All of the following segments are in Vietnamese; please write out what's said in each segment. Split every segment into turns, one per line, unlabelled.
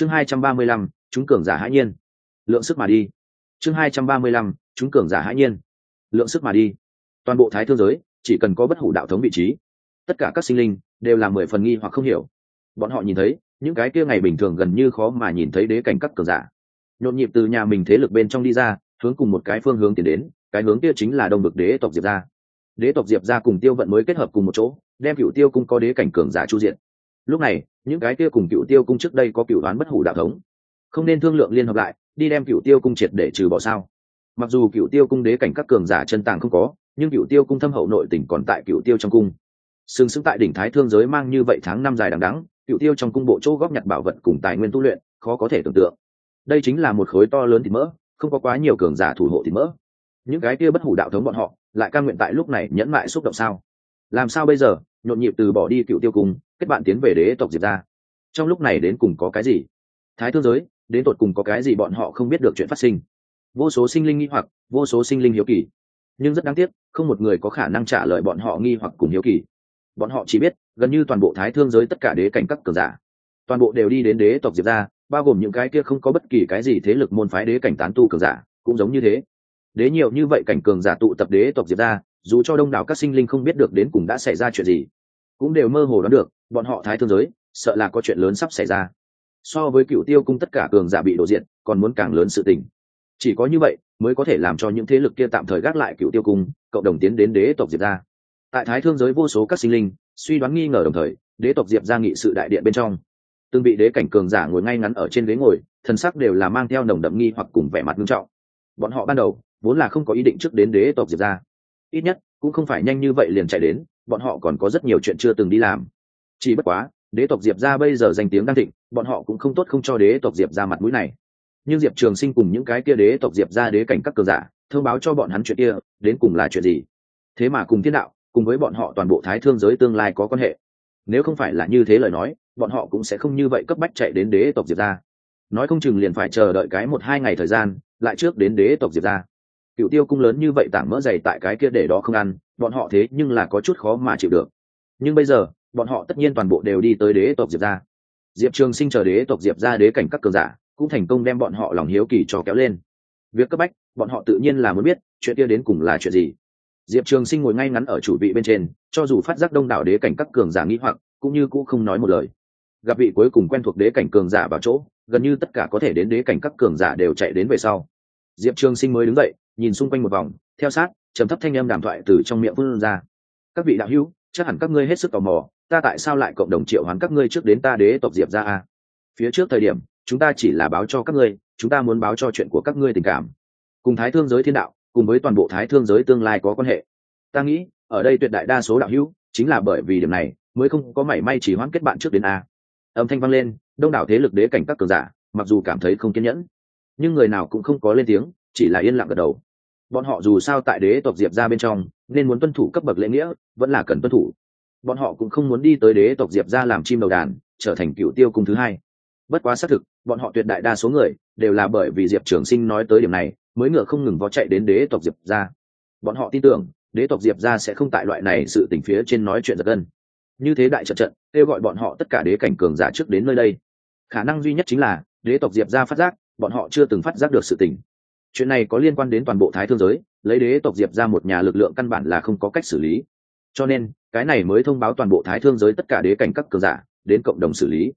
chương hai trăm ba mươi lăm, chúng cường giả hãi nhiên. Lượng sức mà đi. Chương hai trăm ba mươi lăm, chúng cường giả hãi nhiên. Lượng sức mà đi. Toàn bộ thái thương giới, chỉ cần có bất hủ đạo thống vị trí, tất cả các sinh linh đều là mười phần nghi hoặc không hiểu. Bọn họ nhìn thấy, những cái kia ngày bình thường gần như khó mà nhìn thấy đế cảnh các cường giả. Nhộn nhịp từ nhà mình thế lực bên trong đi ra, hướng cùng một cái phương hướng tiến đến, cái hướng kia chính là đông bực đế tộc diệp gia. Đế tộc diệp gia cùng tiêu vận mới kết hợp cùng một chỗ, đem cựu tiêu cung có đế cảnh cường giả chu diện lúc này, những cái kia cùng cựu tiêu cung trước đây có cựu đoán bất hủ đạo thống. Không nên thương lượng liên hợp lại, đi đem cựu tiêu cung triệt để trừ bỏ sao. Mặc dù cựu tiêu cung đế cảnh các cường giả chân tàng không có, nhưng cựu tiêu cung thâm hậu nội tỉnh còn tại cựu tiêu trong cung. Sừng sững tại đỉnh thái thương giới mang như vậy tháng năm dài đằng đắng cựu tiêu trong cung bộ chỗ góp nhặt bảo vật cùng tài nguyên tu luyện, khó có thể tưởng tượng. Đây chính là một khối to lớn thịt mỡ, không có quá nhiều cường giả thủ hộ thịt mỡ. Những cái kia bất hủ đạo thống bọn họ, lại ca nguyện tại lúc này nhẫn mại xúc động sao? Làm sao bây giờ? Nhộn nhịp từ bỏ đi cựu tiêu cung kết bạn tiến về đế tộc diệt ra trong lúc này đến cùng có cái gì? Thái thương giới, đến tột cùng có cái gì bọn họ không biết được chuyện phát sinh? Vô số sinh linh nghi hoặc, vô số sinh linh hiếu kỳ. Nhưng rất đáng tiếc, không một người có khả năng trả lời bọn họ nghi hoặc cùng hiếu kỳ. Bọn họ chỉ biết, gần như toàn bộ thái thương giới tất cả đế cảnh các cường giả. Toàn bộ đều đi đến đế tộc diệp ra bao gồm những cái kia không có bất kỳ cái gì thế lực môn phái đế cảnh tán tu cường giả, cũng giống như thế. Đế nhiều như vậy cảnh cường giả tụ tập đế tộc diệp ra dù cho đông đảo các sinh linh không biết được đến cùng đã xảy ra chuyện gì cũng đều mơ hồ đoán được, bọn họ thái thương giới, sợ là có chuyện lớn sắp xảy ra. So với cựu tiêu cung tất cả cường giả bị đổ diện, còn muốn càng lớn sự tình. Chỉ có như vậy, mới có thể làm cho những thế lực kia tạm thời gác lại cựu tiêu cung, cộng đồng tiến đến đế tộc diệp ra tại thái thương giới vô số các sinh linh, suy đoán nghi ngờ đồng thời, đế tộc diệp ra nghị sự đại điện bên trong. Từng bị đế cảnh cường giả ngồi ngay ngắn ở trên ghế ngồi, thần sắc đều là mang theo nồng đậm nghi hoặc cùng vẻ mặt nghiêm trọng. Bọn họ ban đầu, vốn là không có ý định trước đến đế tộc diệp ra ít nhất cũng không phải nhanh như vậy liền chạy đến, bọn họ còn có rất nhiều chuyện chưa từng đi làm. Chỉ bất quá, đế tộc diệp ra bây giờ danh tiếng đang thịnh, bọn họ cũng không tốt không cho đế tộc diệp ra mặt mũi này. Nhưng diệp trường sinh cùng những cái kia đế tộc diệp ra đế cảnh các cường giả, thông báo cho bọn hắn chuyện kia, đến cùng là chuyện gì? Thế mà cùng thiên đạo, cùng với bọn họ toàn bộ thái thương giới tương lai có quan hệ. Nếu không phải là như thế lời nói, bọn họ cũng sẽ không như vậy cấp bách chạy đến đế tộc diệp ra nói không chừng liền phải chờ đợi cái một hai ngày thời gian, lại trước đến đế tộc diệp ra cựu tiêu cung lớn như vậy tảng mỡ dày tại cái kia để đó không ăn, bọn họ thế nhưng là có chút khó mà chịu được. Nhưng bây giờ, bọn họ tất nhiên toàn bộ đều đi tới đế tộc diệp ra diệp trường sinh chờ đế tộc diệp ra đế cảnh các cường giả, cũng thành công đem bọn họ lòng hiếu kỳ cho kéo lên. Việc cấp bách, bọn họ tự nhiên là muốn biết, chuyện kia đến cùng là chuyện gì. Diệp trường sinh ngồi ngay ngắn ở chủ vị bên trên, cho dù phát giác đông đảo đế cảnh các cường giả nghĩ hoặc, cũng như cũng không nói một lời. Gặp vị cuối cùng quen thuộc đế cảnh cường giả vào chỗ, gần như tất cả có thể đến đế cảnh các cường giả đều chạy đến về sau. Diệp trường sinh mới đứng dậy nhìn xung quanh một vòng, theo sát, trầm thấp thanh âm đàm thoại từ trong miệng vươn ra. Các vị đạo hữu, chắc hẳn các ngươi hết sức tò mò, ta tại sao lại cộng đồng triệu hoán các ngươi trước đến ta đế tộc diệp ra a? Phía trước thời điểm, chúng ta chỉ là báo cho các ngươi, chúng ta muốn báo cho chuyện của các ngươi tình cảm. Cùng thái thương giới thiên đạo, cùng với toàn bộ thái thương giới tương lai có quan hệ. Ta nghĩ, ở đây tuyệt đại đa số đạo hữu, chính là bởi vì điểm này, mới không có mảy may chỉ hoãn kết bạn trước đến a. Âm thanh vang lên, đông đảo thế lực đế cảnh các cường giả, mặc dù cảm thấy không kiên nhẫn, nhưng người nào cũng không có lên tiếng, chỉ là yên lặng gật đầu bọn họ dù sao tại đế tộc diệp ra bên trong, nên muốn tuân thủ cấp bậc lễ nghĩa, vẫn là cần tuân thủ. Bọn họ cũng không muốn đi tới đế tộc diệp ra làm chim đầu đàn, trở thành cựu tiêu cung thứ hai. Bất quá xác thực, bọn họ tuyệt đại đa số người đều là bởi vì diệp trường sinh nói tới điểm này, mới ngựa không ngừng vó chạy đến đế tộc diệp ra bọn họ tin tưởng, đế tộc diệp ra sẽ không tại loại này sự tình phía trên nói chuyện giật gân. Như thế đại trận trận, kêu gọi bọn họ tất cả đế cảnh cường giả trước đến nơi đây. Khả năng duy nhất chính là, đế tộc diệp ra phát giác, bọn họ chưa từng phát giác được sự tình chuyện này có liên quan đến toàn bộ thái thương giới, lấy đế tộc diệp ra một nhà lực lượng căn bản là không có cách xử lý. Cho nên, cái này mới thông báo toàn bộ thái thương giới tất cả đế cảnh các cường giả đến cộng đồng xử lý.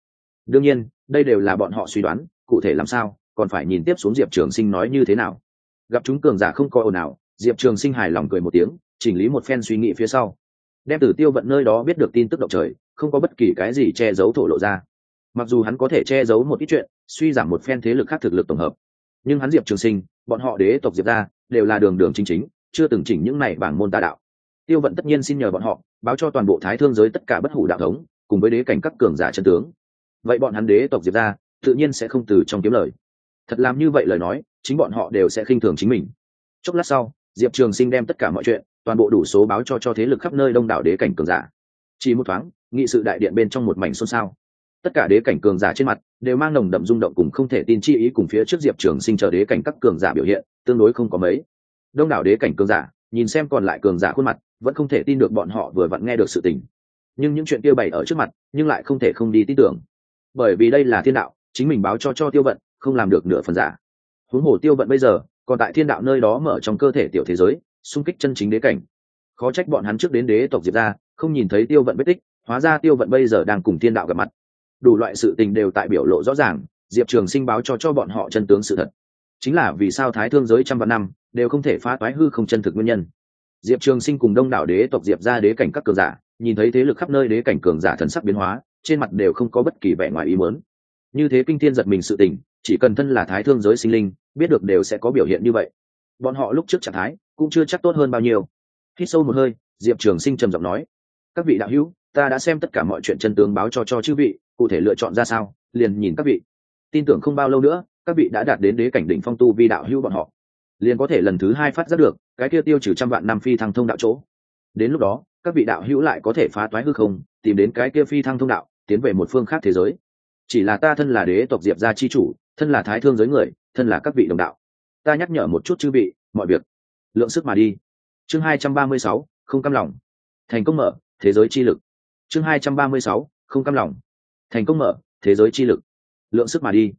Đương nhiên, đây đều là bọn họ suy đoán, cụ thể làm sao, còn phải nhìn tiếp xuống diệp trường sinh nói như thế nào. Gặp chúng cường giả không coi ồn ào, diệp trường sinh hài lòng cười một tiếng, chỉnh lý một phen suy nghĩ phía sau. Đem tử tiêu vận nơi đó biết được tin tức động trời, không có bất kỳ cái gì che giấu thổ lộ ra. Mặc dù hắn có thể che giấu một ít chuyện, suy giảm một phen thế lực khác thực lực tổng hợp. Nhưng hắn diệp trường sinh bọn họ đế tộc diệp ra đều là đường đường chính chính, chưa từng chỉnh những này bảng môn tà đạo. Tiêu vận tất nhiên xin nhờ bọn họ, báo cho toàn bộ thái thương giới tất cả bất hủ đạo thống, cùng với đế cảnh các cường giả chân tướng. Vậy bọn hắn đế tộc diệp ra tự nhiên sẽ không từ trong kiếm lời. Thật làm như vậy lời nói, chính bọn họ đều sẽ khinh thường chính mình. Chốc lát sau, diệp trường sinh đem tất cả mọi chuyện, toàn bộ đủ số báo cho cho thế lực khắp nơi đông đảo đế cảnh cường giả. Chỉ một thoáng, nghị sự đại điện bên trong một mảnh xôn xao tất cả đế cảnh cường giả trên mặt đều mang nồng đậm rung động cùng không thể tin chi ý cùng phía trước diệp trường sinh chờ đế cảnh các cường giả biểu hiện, tương đối không có mấy. Đông đảo đế cảnh cường giả, nhìn xem còn lại cường giả khuôn mặt, vẫn không thể tin được bọn họ vừa vặn nghe được sự tình. Nhưng những chuyện tiêu bày ở trước mặt, nhưng lại không thể không đi tin tưởng. Bởi vì đây là thiên đạo, chính mình báo cho cho tiêu vận, không làm được nửa phần giả. Huống hồ tiêu vận bây giờ, còn tại thiên đạo nơi đó mở trong cơ thể tiểu thế giới, xung kích chân chính đế cảnh. Khó trách bọn hắn trước đến đế tộc diệp ra không nhìn thấy tiêu vận vết tích, hóa ra tiêu vận bây giờ đang cùng thiên đạo gặp mặt đủ loại sự tình đều tại biểu lộ rõ ràng, diệp trường sinh báo cho cho bọn họ chân tướng sự thật. Chính là vì sao thái thương giới trăm vạn năm đều không thể phá toái hư không chân thực nguyên nhân. Diệp trường sinh cùng đông đảo đế tộc diệp ra đế cảnh các cường giả, nhìn thấy thế lực khắp nơi đế cảnh cường giả thần sắc biến hóa, trên mặt đều không có bất kỳ vẻ ngoài ý muốn. Như thế kinh thiên giật mình sự tình, chỉ cần thân là thái thương giới sinh linh, biết được đều sẽ có biểu hiện như vậy. Bọn họ lúc trước trạng thái cũng chưa chắc tốt hơn bao nhiêu. Hít sâu một hơi, diệp trường sinh trầm giọng nói, các vị đạo hữu, ta đã xem tất cả mọi chuyện chân tướng báo cho cho chư vị cụ thể lựa chọn ra sao, liền nhìn các vị. Tin tưởng không bao lâu nữa, các vị đã đạt đến đế cảnh đỉnh phong tu vi đạo hữu bọn họ. Liền có thể lần thứ hai phát giác được, cái kia tiêu trừ trăm vạn năm phi thăng thông đạo chỗ. Đến lúc đó, các vị đạo hữu lại có thể phá toái hư không, tìm đến cái kia phi thăng thông đạo, tiến về một phương khác thế giới. Chỉ là ta thân là đế tộc diệp gia chi chủ, thân là thái thương giới người, thân là các vị đồng đạo. Ta nhắc nhở một chút chư vị, mọi việc. Lượng sức mà đi. Chương hai trăm ba mươi sáu, không căm lòng. Thành công mở, thế giới chi lực. Chương hai trăm ba mươi sáu, không căm lòng thành công mở, thế giới chi lực. Lượng sức mà đi.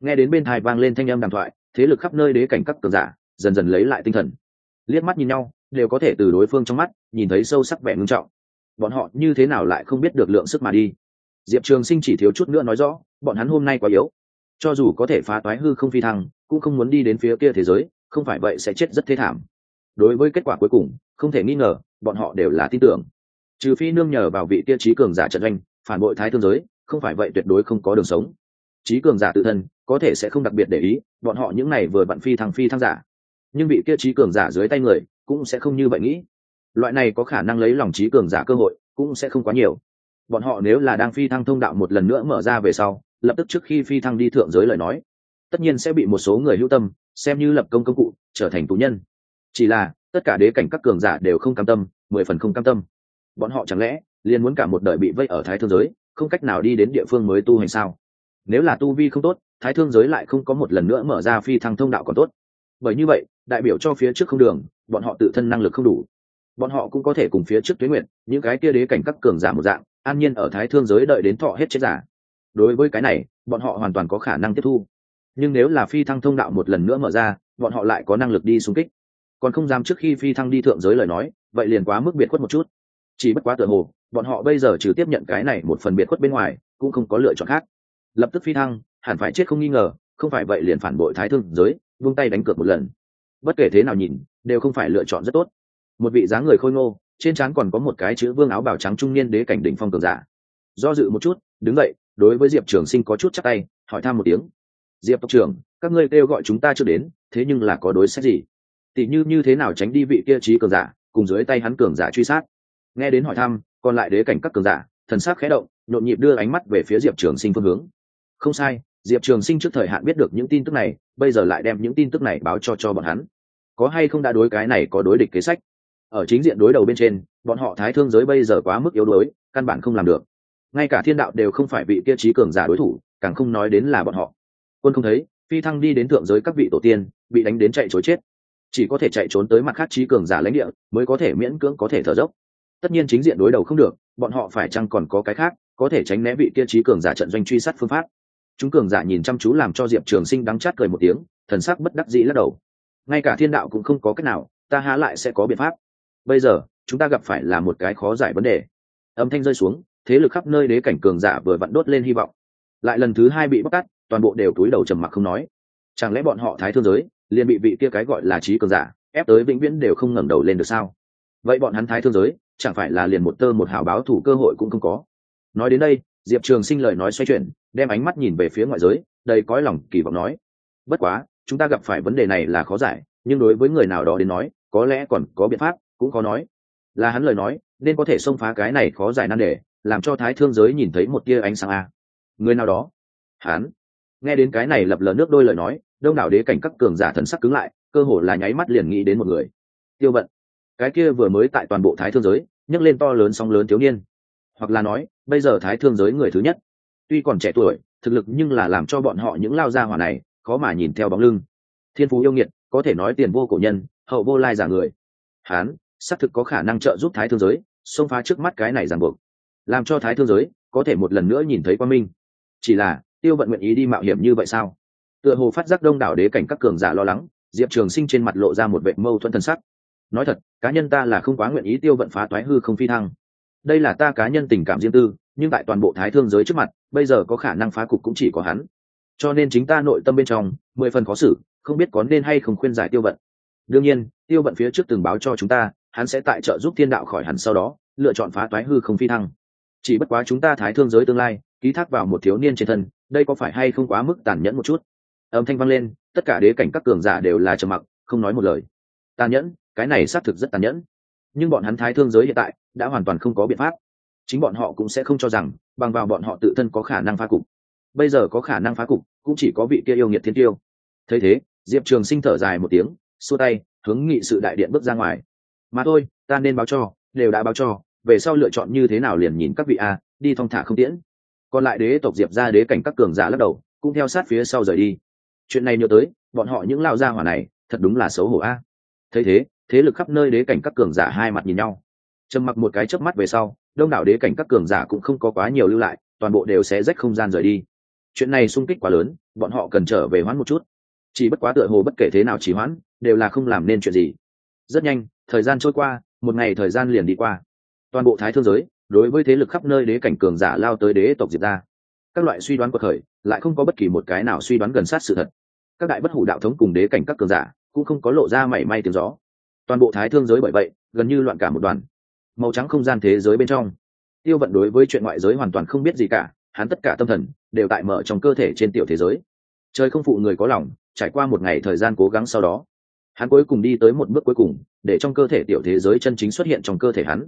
Nghe đến bên thai vang lên thanh âm đàm thoại, thế lực khắp nơi đế cảnh các cường giả, dần dần lấy lại tinh thần. Liếc mắt nhìn nhau, đều có thể từ đối phương trong mắt, nhìn thấy sâu sắc vẻ ngưng trọng. Bọn họ như thế nào lại không biết được lượng sức mà đi? Diệp trường sinh chỉ thiếu chút nữa nói rõ, bọn hắn hôm nay quá yếu. Cho dù có thể phá toái hư không phi thăng, cũng không muốn đi đến phía kia thế giới, không phải vậy sẽ chết rất thế thảm. Đối với kết quả cuối cùng, không thể nghi ngờ, bọn họ đều là tin tưởng. Trừ phi nương nhờ vào vị tiêu chí cường giả trận anh phản bội thái thương giới không phải vậy tuyệt đối không có đường sống. Trí cường giả tự thân, có thể sẽ không đặc biệt để ý, bọn họ những này vừa bận phi thăng phi thăng giả. Nhưng bị kia trí cường giả dưới tay người, cũng sẽ không như vậy nghĩ. Loại này có khả năng lấy lòng trí cường giả cơ hội, cũng sẽ không quá nhiều. Bọn họ nếu là đang phi thăng thông đạo một lần nữa mở ra về sau, lập tức trước khi phi thăng đi thượng giới lời nói, tất nhiên sẽ bị một số người hữu tâm, xem như lập công công cụ, trở thành tù nhân. Chỉ là, tất cả đế cảnh các cường giả đều không cam tâm, mười phần không cam tâm. Bọn họ chẳng lẽ, liền muốn cả một đời bị vây ở thái thương giới? Không cách nào đi đến địa phương mới tu hành sao? Nếu là tu vi không tốt, thái thương giới lại không có một lần nữa mở ra phi thăng thông đạo còn tốt. Bởi như vậy, đại biểu cho phía trước không đường, bọn họ tự thân năng lực không đủ. Bọn họ cũng có thể cùng phía trước tuyến nguyện, những cái kia đế cảnh các cường giả một dạng, an nhiên ở thái thương giới đợi đến thọ hết chết giả. Đối với cái này, bọn họ hoàn toàn có khả năng tiếp thu. Nhưng nếu là phi thăng thông đạo một lần nữa mở ra, bọn họ lại có năng lực đi xung kích. Còn không dám trước khi phi thăng đi thượng giới lời nói, vậy liền quá mức biệt khuất một chút. Chỉ bất quá tựa hồ bọn họ bây giờ trừ tiếp nhận cái này một phần biệt khuất bên ngoài, cũng không có lựa chọn khác. Lập tức phi thăng, hẳn phải chết không nghi ngờ, không phải vậy liền phản bội thái thương giới, vung tay đánh cược một lần. Bất kể thế nào nhìn, đều không phải lựa chọn rất tốt. Một vị dáng người khôi ngô, trên trán còn có một cái chữ vương áo bào trắng trung niên đế cảnh đỉnh phong cường giả. Do dự một chút, đứng dậy, đối với diệp trường sinh có chút chắc tay, hỏi thăm một tiếng. Diệp tộc trưởng, các ngươi kêu gọi chúng ta chưa đến, thế nhưng là có đối sách gì? Tỷ như như thế nào tránh đi vị kia trí cường giả, cùng dưới tay hắn cường giả truy sát. Nghe đến hỏi thăm còn lại đế cảnh các cường giả, thần sắc khẽ động, nhộn nhịp đưa ánh mắt về phía diệp trường sinh phương hướng. Không sai, diệp trường sinh trước thời hạn biết được những tin tức này, bây giờ lại đem những tin tức này báo cho cho bọn hắn. Có hay không đã đối cái này có đối địch kế sách? Ở chính diện đối đầu bên trên, bọn họ thái thương giới bây giờ quá mức yếu đuối, căn bản không làm được. Ngay cả thiên đạo đều không phải vị kia trí cường giả đối thủ, càng không nói đến là bọn họ. Quân không thấy, phi thăng đi đến thượng giới các vị tổ tiên, bị đánh đến chạy chối chết. Chỉ có thể chạy trốn tới mặt khác trí cường giả lãnh địa, mới có thể miễn cưỡng có thể thở dốc tất nhiên chính diện đối đầu không được, bọn họ phải chăng còn có cái khác, có thể tránh né vị kia trí cường giả trận doanh truy sát phương pháp. Chúng cường giả nhìn chăm chú làm cho diệp trường sinh đắng chát cười một tiếng, thần sắc bất đắc dĩ lắc đầu. Ngay cả thiên đạo cũng không có cách nào, ta há lại sẽ có biện pháp. Bây giờ, chúng ta gặp phải là một cái khó giải vấn đề. Âm thanh rơi xuống, thế lực khắp nơi đế cảnh cường giả vừa vặn đốt lên hy vọng. Lại lần thứ hai bị bóc tát, toàn bộ đều túi đầu trầm mặc không nói. Chẳng lẽ bọn họ thái thương giới, liền bị vị kia cái gọi là trí cường giả, ép tới vĩnh viễn đều không ngẩng đầu lên được sao? Vậy bọn hắn thái thương giới chẳng phải là liền một tơ một hào báo thủ cơ hội cũng không có. Nói đến đây, diệp trường sinh lời nói xoay chuyển, đem ánh mắt nhìn về phía ngoại giới, đầy cõi lòng kỳ vọng nói, bất quá, chúng ta gặp phải vấn đề này là khó giải, nhưng đối với người nào đó đến nói, có lẽ còn có biện pháp, cũng khó nói. Là hắn lời nói, nên có thể xông phá cái này khó giải nan đề, làm cho thái thương giới nhìn thấy một tia ánh sáng a. Người nào đó? Hắn. Nghe đến cái này lập lờ nước đôi lời nói, đông đảo đế cảnh các cường giả thần sắc cứng lại, cơ hồ là nháy mắt liền nghĩ đến một người. Tiêu vận cái kia vừa mới tại toàn bộ thái thương giới, nhấc lên to lớn song lớn thiếu niên. Hoặc là nói, bây giờ thái thương giới người thứ nhất. Tuy còn trẻ tuổi, thực lực nhưng là làm cho bọn họ những lao gia hỏa này, khó mà nhìn theo bóng lưng. Thiên phú yêu nghiệt, có thể nói tiền vô cổ nhân, hậu vô lai giả người. Hán, xác thực có khả năng trợ giúp thái thương giới, xông phá trước mắt cái này ràng buộc. Làm cho thái thương giới, có thể một lần nữa nhìn thấy quan minh. Chỉ là, tiêu vận nguyện ý đi mạo hiểm như vậy sao? Tựa hồ phát giác đông đảo đế cảnh các cường giả lo lắng, diệp trường sinh trên mặt lộ ra một vệ mâu thuẫn thần sắc nói thật, cá nhân ta là không quá nguyện ý tiêu vận phá toái hư không phi thăng. Đây là ta cá nhân tình cảm riêng tư, nhưng tại toàn bộ thái thương giới trước mặt, bây giờ có khả năng phá cục cũng chỉ có hắn. Cho nên chính ta nội tâm bên trong, mười phần khó xử, không biết có nên hay không khuyên giải tiêu vận. Đương nhiên, tiêu vận phía trước từng báo cho chúng ta, hắn sẽ tại trợ giúp thiên đạo khỏi hẳn sau đó, lựa chọn phá toái hư không phi thăng. Chỉ bất quá chúng ta thái thương giới tương lai, ký thác vào một thiếu niên trên thân, đây có phải hay không quá mức tàn nhẫn một chút? Âm thanh vang lên, tất cả đế cảnh các cường giả đều là trầm mặc, không nói một lời. Tàn nhẫn cái này xác thực rất tàn nhẫn. Nhưng bọn hắn thái thương giới hiện tại đã hoàn toàn không có biện pháp. Chính bọn họ cũng sẽ không cho rằng bằng vào bọn họ tự thân có khả năng phá cục. Bây giờ có khả năng phá cục, cũng chỉ có vị kia yêu nghiệt thiên tiêu. Thấy thế, diệp trường sinh thở dài một tiếng, xua tay, hướng nghị sự đại điện bước ra ngoài. Mà thôi, ta nên báo cho, đều đã báo cho, về sau lựa chọn như thế nào liền nhìn các vị a, đi thong thả không tiễn. Còn lại đế tộc diệp ra đế cảnh các cường giả lắc đầu, cũng theo sát phía sau rời đi. Chuyện này nhớ tới, bọn họ những lao gia hỏa này, thật đúng là xấu hổ a. Thấy thế thế lực khắp nơi đế cảnh các cường giả hai mặt nhìn nhau. Trầm mặc một cái chớp mắt về sau, đông đảo đế cảnh các cường giả cũng không có quá nhiều lưu lại, toàn bộ đều sẽ rách không gian rời đi. Chuyện này sung kích quá lớn, bọn họ cần trở về hoãn một chút. Chỉ bất quá tựa hồ bất kể thế nào chỉ hoãn, đều là không làm nên chuyện gì. Rất nhanh, thời gian trôi qua, một ngày thời gian liền đi qua. Toàn bộ thái thương giới, đối với thế lực khắp nơi đế cảnh cường giả lao tới đế tộc diệt ra. Các loại suy đoán của khởi lại không có bất kỳ một cái nào suy đoán gần sát sự thật. Các đại bất hủ đạo thống cùng đế cảnh các cường giả, cũng không có lộ ra mảy may tiếng gió toàn bộ thái thương giới bởi vậy, gần như loạn cả một đoàn. Màu trắng không gian thế giới bên trong. Tiêu vận đối với chuyện ngoại giới hoàn toàn không biết gì cả, hắn tất cả tâm thần đều tại mở trong cơ thể trên tiểu thế giới. Trời không phụ người có lòng, trải qua một ngày thời gian cố gắng sau đó, hắn cuối cùng đi tới một bước cuối cùng, để trong cơ thể tiểu thế giới chân chính xuất hiện trong cơ thể hắn.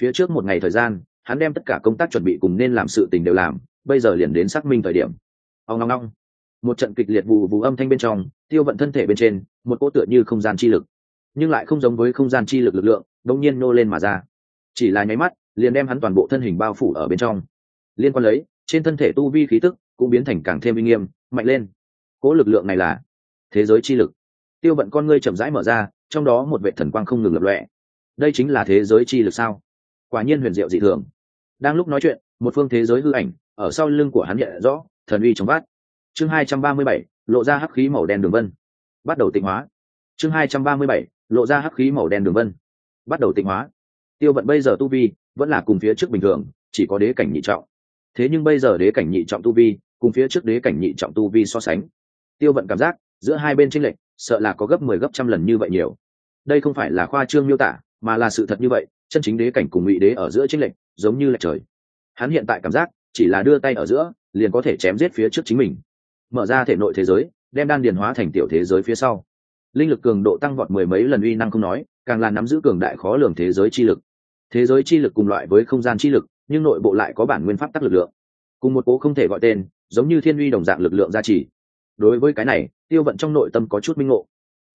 Phía trước một ngày thời gian, hắn đem tất cả công tác chuẩn bị cùng nên làm sự tình đều làm, bây giờ liền đến xác minh thời điểm. Ông ngong ngong một trận kịch liệt vụ vụ âm thanh bên trong, tiêu vận thân thể bên trên, một cỗ tựa như không gian chi lực nhưng lại không giống với không gian chi lực lực lượng đông nhiên nô lên mà ra. Chỉ là nháy mắt, liền đem hắn toàn bộ thân hình bao phủ ở bên trong. Liên quan lấy, trên thân thể tu vi khí tức cũng biến thành càng thêm uy nghiêm, mạnh lên. Cỗ lực lượng này là thế giới chi lực. Tiêu vận con ngươi chậm rãi mở ra, trong đó một vệ thần quang không ngừng lập lọe đây chính là thế giới chi lực sao? Quả nhiên huyền diệu dị thường. Đang lúc nói chuyện, một phương thế giới hư ảnh, ở sau lưng của hắn hiện rõ, thần uy trong vát chương hai trăm ba mươi bảy, lộ ra hắc khí màu đen đường vân. Bắt đầu tịnh hóa. Chương hai trăm ba mươi bảy lộ ra hắc khí màu đen đường vân. Bắt đầu tịnh hóa. Tiêu vận bây giờ tu vi vẫn là cùng phía trước bình thường, chỉ có đế cảnh nhị trọng. Thế nhưng bây giờ đế cảnh nhị trọng tu vi cùng phía trước đế cảnh nhị trọng tu vi so sánh, tiêu vận cảm giác giữa hai bên tranh lệch, sợ là có gấp mười 10 gấp trăm lần như vậy nhiều. Đây không phải là khoa trương miêu tả, mà là sự thật như vậy, chân chính đế cảnh cùng ngụy đế ở giữa tranh lệch, giống như lệch trời. Hắn hiện tại cảm giác, chỉ là đưa tay ở giữa, liền có thể chém giết phía trước chính mình. Mở ra thể nội thế giới, đem đan điền hóa thành tiểu thế giới phía sau linh lực cường độ tăng vọt mười mấy lần uy năng không nói, càng là nắm giữ cường đại khó lường thế giới chi lực. Thế giới chi lực cùng loại với không gian chi lực, nhưng nội bộ lại có bản nguyên pháp tắc lực lượng. Cùng một cố không thể gọi tên, giống như thiên uy đồng dạng lực lượng gia trì. Đối với cái này, tiêu vận trong nội tâm có chút minh ngộ.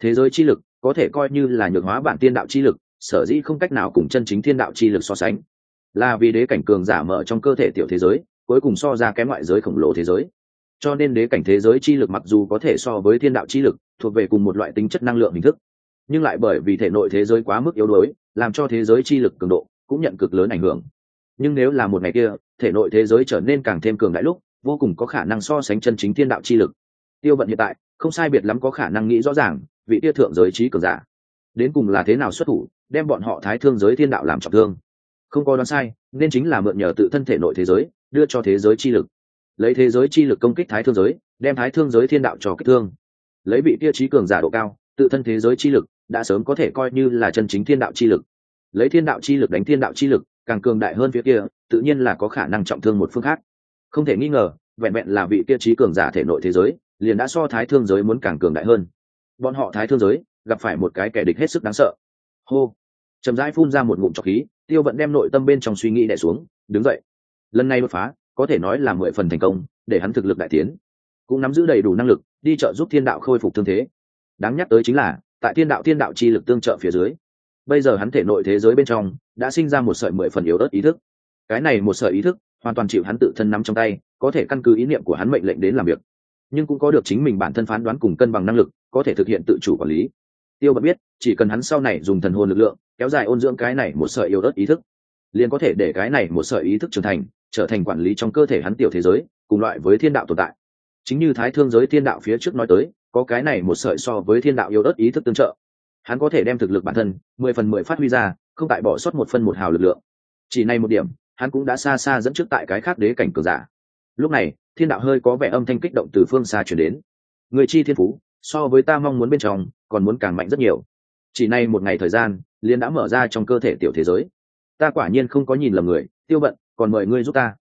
Thế giới chi lực, có thể coi như là nhược hóa bản tiên đạo chi lực, sở dĩ không cách nào cùng chân chính thiên đạo chi lực so sánh. Là vì đế cảnh cường giả mở trong cơ thể tiểu thế giới, cuối cùng so ra kém ngoại giới khổng lồ thế giới cho nên đế cảnh thế giới chi lực mặc dù có thể so với thiên đạo chi lực, thuộc về cùng một loại tính chất năng lượng hình thức. Nhưng lại bởi vì thể nội thế giới quá mức yếu đuối, làm cho thế giới chi lực cường độ cũng nhận cực lớn ảnh hưởng. Nhưng nếu là một ngày kia, thể nội thế giới trở nên càng thêm cường đại lúc, vô cùng có khả năng so sánh chân chính thiên đạo chi lực. Tiêu vận hiện tại, không sai biệt lắm có khả năng nghĩ rõ ràng, vị tia thượng giới trí cường giả, đến cùng là thế nào xuất thủ, đem bọn họ thái thương giới thiên đạo làm trọng thương. Không có đoán sai, nên chính là mượn nhờ tự thân thể nội thế giới, đưa cho thế giới chi lực lấy thế giới chi lực công kích thái thương giới, đem thái thương giới thiên đạo cho kích thương. Lấy vị tia trí cường giả độ cao, tự thân thế giới chi lực đã sớm có thể coi như là chân chính thiên đạo chi lực. Lấy thiên đạo chi lực đánh thiên đạo chi lực, càng cường đại hơn phía kia, tự nhiên là có khả năng trọng thương một phương khác. Không thể nghi ngờ, vẹn vẹn là vị kia trí cường giả thể nội thế giới, liền đã so thái thương giới muốn càng cường đại hơn. Bọn họ thái thương giới, gặp phải một cái kẻ địch hết sức đáng sợ. Hô! Chậm rãi phun ra một ngụm trọc khí, tiêu vận đem nội tâm bên trong suy nghĩ đẻ xuống, đứng dậy. Lần này đột phá có thể nói là mười phần thành công, để hắn thực lực đại tiến. Cũng nắm giữ đầy đủ năng lực, đi trợ giúp thiên đạo khôi phục thương thế. Đáng nhắc tới chính là, tại thiên đạo thiên đạo chi lực tương trợ phía dưới, bây giờ hắn thể nội thế giới bên trong, đã sinh ra một sợi mười phần yếu ớt ý thức. Cái này một sợi ý thức, hoàn toàn chịu hắn tự thân nắm trong tay, có thể căn cứ ý niệm của hắn mệnh lệnh đến làm việc. Nhưng cũng có được chính mình bản thân phán đoán cùng cân bằng năng lực, có thể thực hiện tự chủ quản lý. Tiêu bật biết, chỉ cần hắn sau này dùng thần hồn lực lượng, kéo dài ôn dưỡng cái này một sợi yếu ớt ý thức, liền có thể để cái này một sợi ý thức trưởng thành trở thành quản lý trong cơ thể hắn tiểu thế giới, cùng loại với thiên đạo tồn tại. Chính như thái thương giới thiên đạo phía trước nói tới, có cái này một sợi so với thiên đạo yếu đất ý thức tương trợ. Hắn có thể đem thực lực bản thân, mười phần mười phát huy ra, không tại bỏ sót một phân một hào lực lượng. Chỉ này một điểm, hắn cũng đã xa xa dẫn trước tại cái khác đế cảnh cường giả. Lúc này, thiên đạo hơi có vẻ âm thanh kích động từ phương xa chuyển đến. Người chi thiên phú, so với ta mong muốn bên trong, còn muốn càng mạnh rất nhiều. Chỉ nay một ngày thời gian liên đã mở ra trong cơ thể tiểu thế giới. Ta quả nhiên không có nhìn lầm người, tiêu vận còn mời ngươi giúp ta.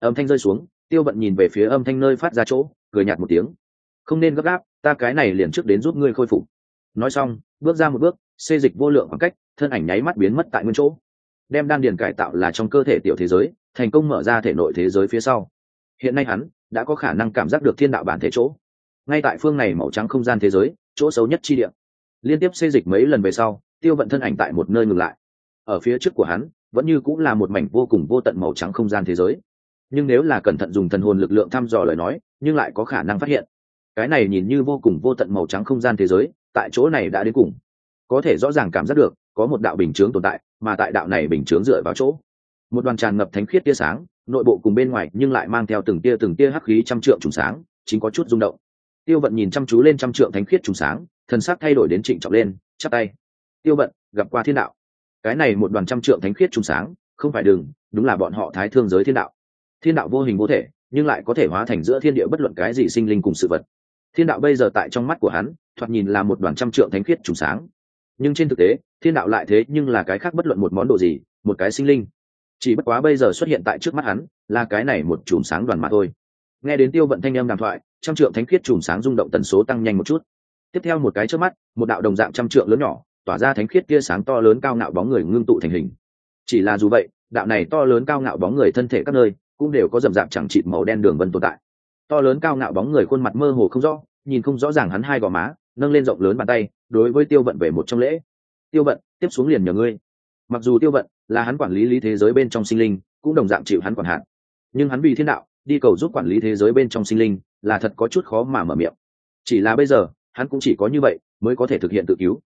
Âm thanh rơi xuống, tiêu vận nhìn về phía âm thanh nơi phát ra chỗ, cười nhạt một tiếng. Không nên gấp gáp, ta cái này liền trước đến giúp ngươi khôi phục. Nói xong, bước ra một bước, xê dịch vô lượng khoảng cách, thân ảnh nháy mắt biến mất tại nguyên chỗ. Đem đan điền cải tạo là trong cơ thể tiểu thế giới, thành công mở ra thể nội thế giới phía sau. Hiện nay hắn đã có khả năng cảm giác được thiên đạo bản thể chỗ. Ngay tại phương này màu trắng không gian thế giới, chỗ xấu nhất chi địa. Liên tiếp xê dịch mấy lần về sau, tiêu vận thân ảnh tại một nơi ngừng lại. Ở phía trước của hắn vẫn như cũng là một mảnh vô cùng vô tận màu trắng không gian thế giới. Nhưng nếu là cẩn thận dùng thần hồn lực lượng thăm dò lời nói, nhưng lại có khả năng phát hiện. Cái này nhìn như vô cùng vô tận màu trắng không gian thế giới, tại chỗ này đã đến cùng. Có thể rõ ràng cảm giác được, có một đạo bình chướng tồn tại, mà tại đạo này bình chướng dựa vào chỗ. Một đoàn tràn ngập thánh khiết tia sáng, nội bộ cùng bên ngoài nhưng lại mang theo từng tia từng tia hắc khí trăm trượng trùng sáng, chính có chút rung động. Tiêu vận nhìn chăm chú lên trăm trượng thánh khiết trùng sáng, thần sắc thay đổi đến trịnh trọng lên, chắp tay. Tiêu vận, gặp qua thiên đạo cái này một đoàn trăm trượng thánh khiết trùng sáng không phải đường, đúng là bọn họ thái thương giới thiên đạo. Thiên đạo vô hình vô thể nhưng lại có thể hóa thành giữa thiên địa bất luận cái gì sinh linh cùng sự vật. Thiên đạo bây giờ tại trong mắt của hắn thoạt nhìn là một đoàn trăm trượng thánh khiết trùng sáng. Nhưng trên thực tế thiên đạo lại thế nhưng là cái khác bất luận một món đồ gì một cái sinh linh. Chỉ bất quá bây giờ xuất hiện tại trước mắt hắn là cái này một chùm sáng đoàn mà thôi. Nghe đến tiêu vận thanh âm đàm thoại trăm trượng thánh khiết chùm sáng rung động tần số tăng nhanh một chút. Tiếp theo một cái trước mắt một đạo đồng dạng trăm trượng lớn nhỏ tỏa ra thánh khiết kia sáng to lớn cao ngạo bóng người ngưng tụ thành hình. Chỉ là dù vậy, đạo này to lớn cao ngạo bóng người thân thể các nơi cũng đều có rậm rạp chẳng chịt màu đen đường vân tồn tại. To lớn cao ngạo bóng người khuôn mặt mơ hồ không rõ, nhìn không rõ ràng hắn hai gò má, nâng lên rộng lớn bàn tay, đối với tiêu vận về một trong lễ. Tiêu vận, tiếp xuống liền nhờ ngươi. Mặc dù tiêu vận là hắn quản lý lý thế giới bên trong sinh linh, cũng đồng dạng chịu hắn quản hạn. Nhưng hắn vì thiên đạo, đi cầu giúp quản lý thế giới bên trong sinh linh là thật có chút khó mà mở miệng. Chỉ là bây giờ, hắn cũng chỉ có như vậy mới có thể thực hiện tự cứu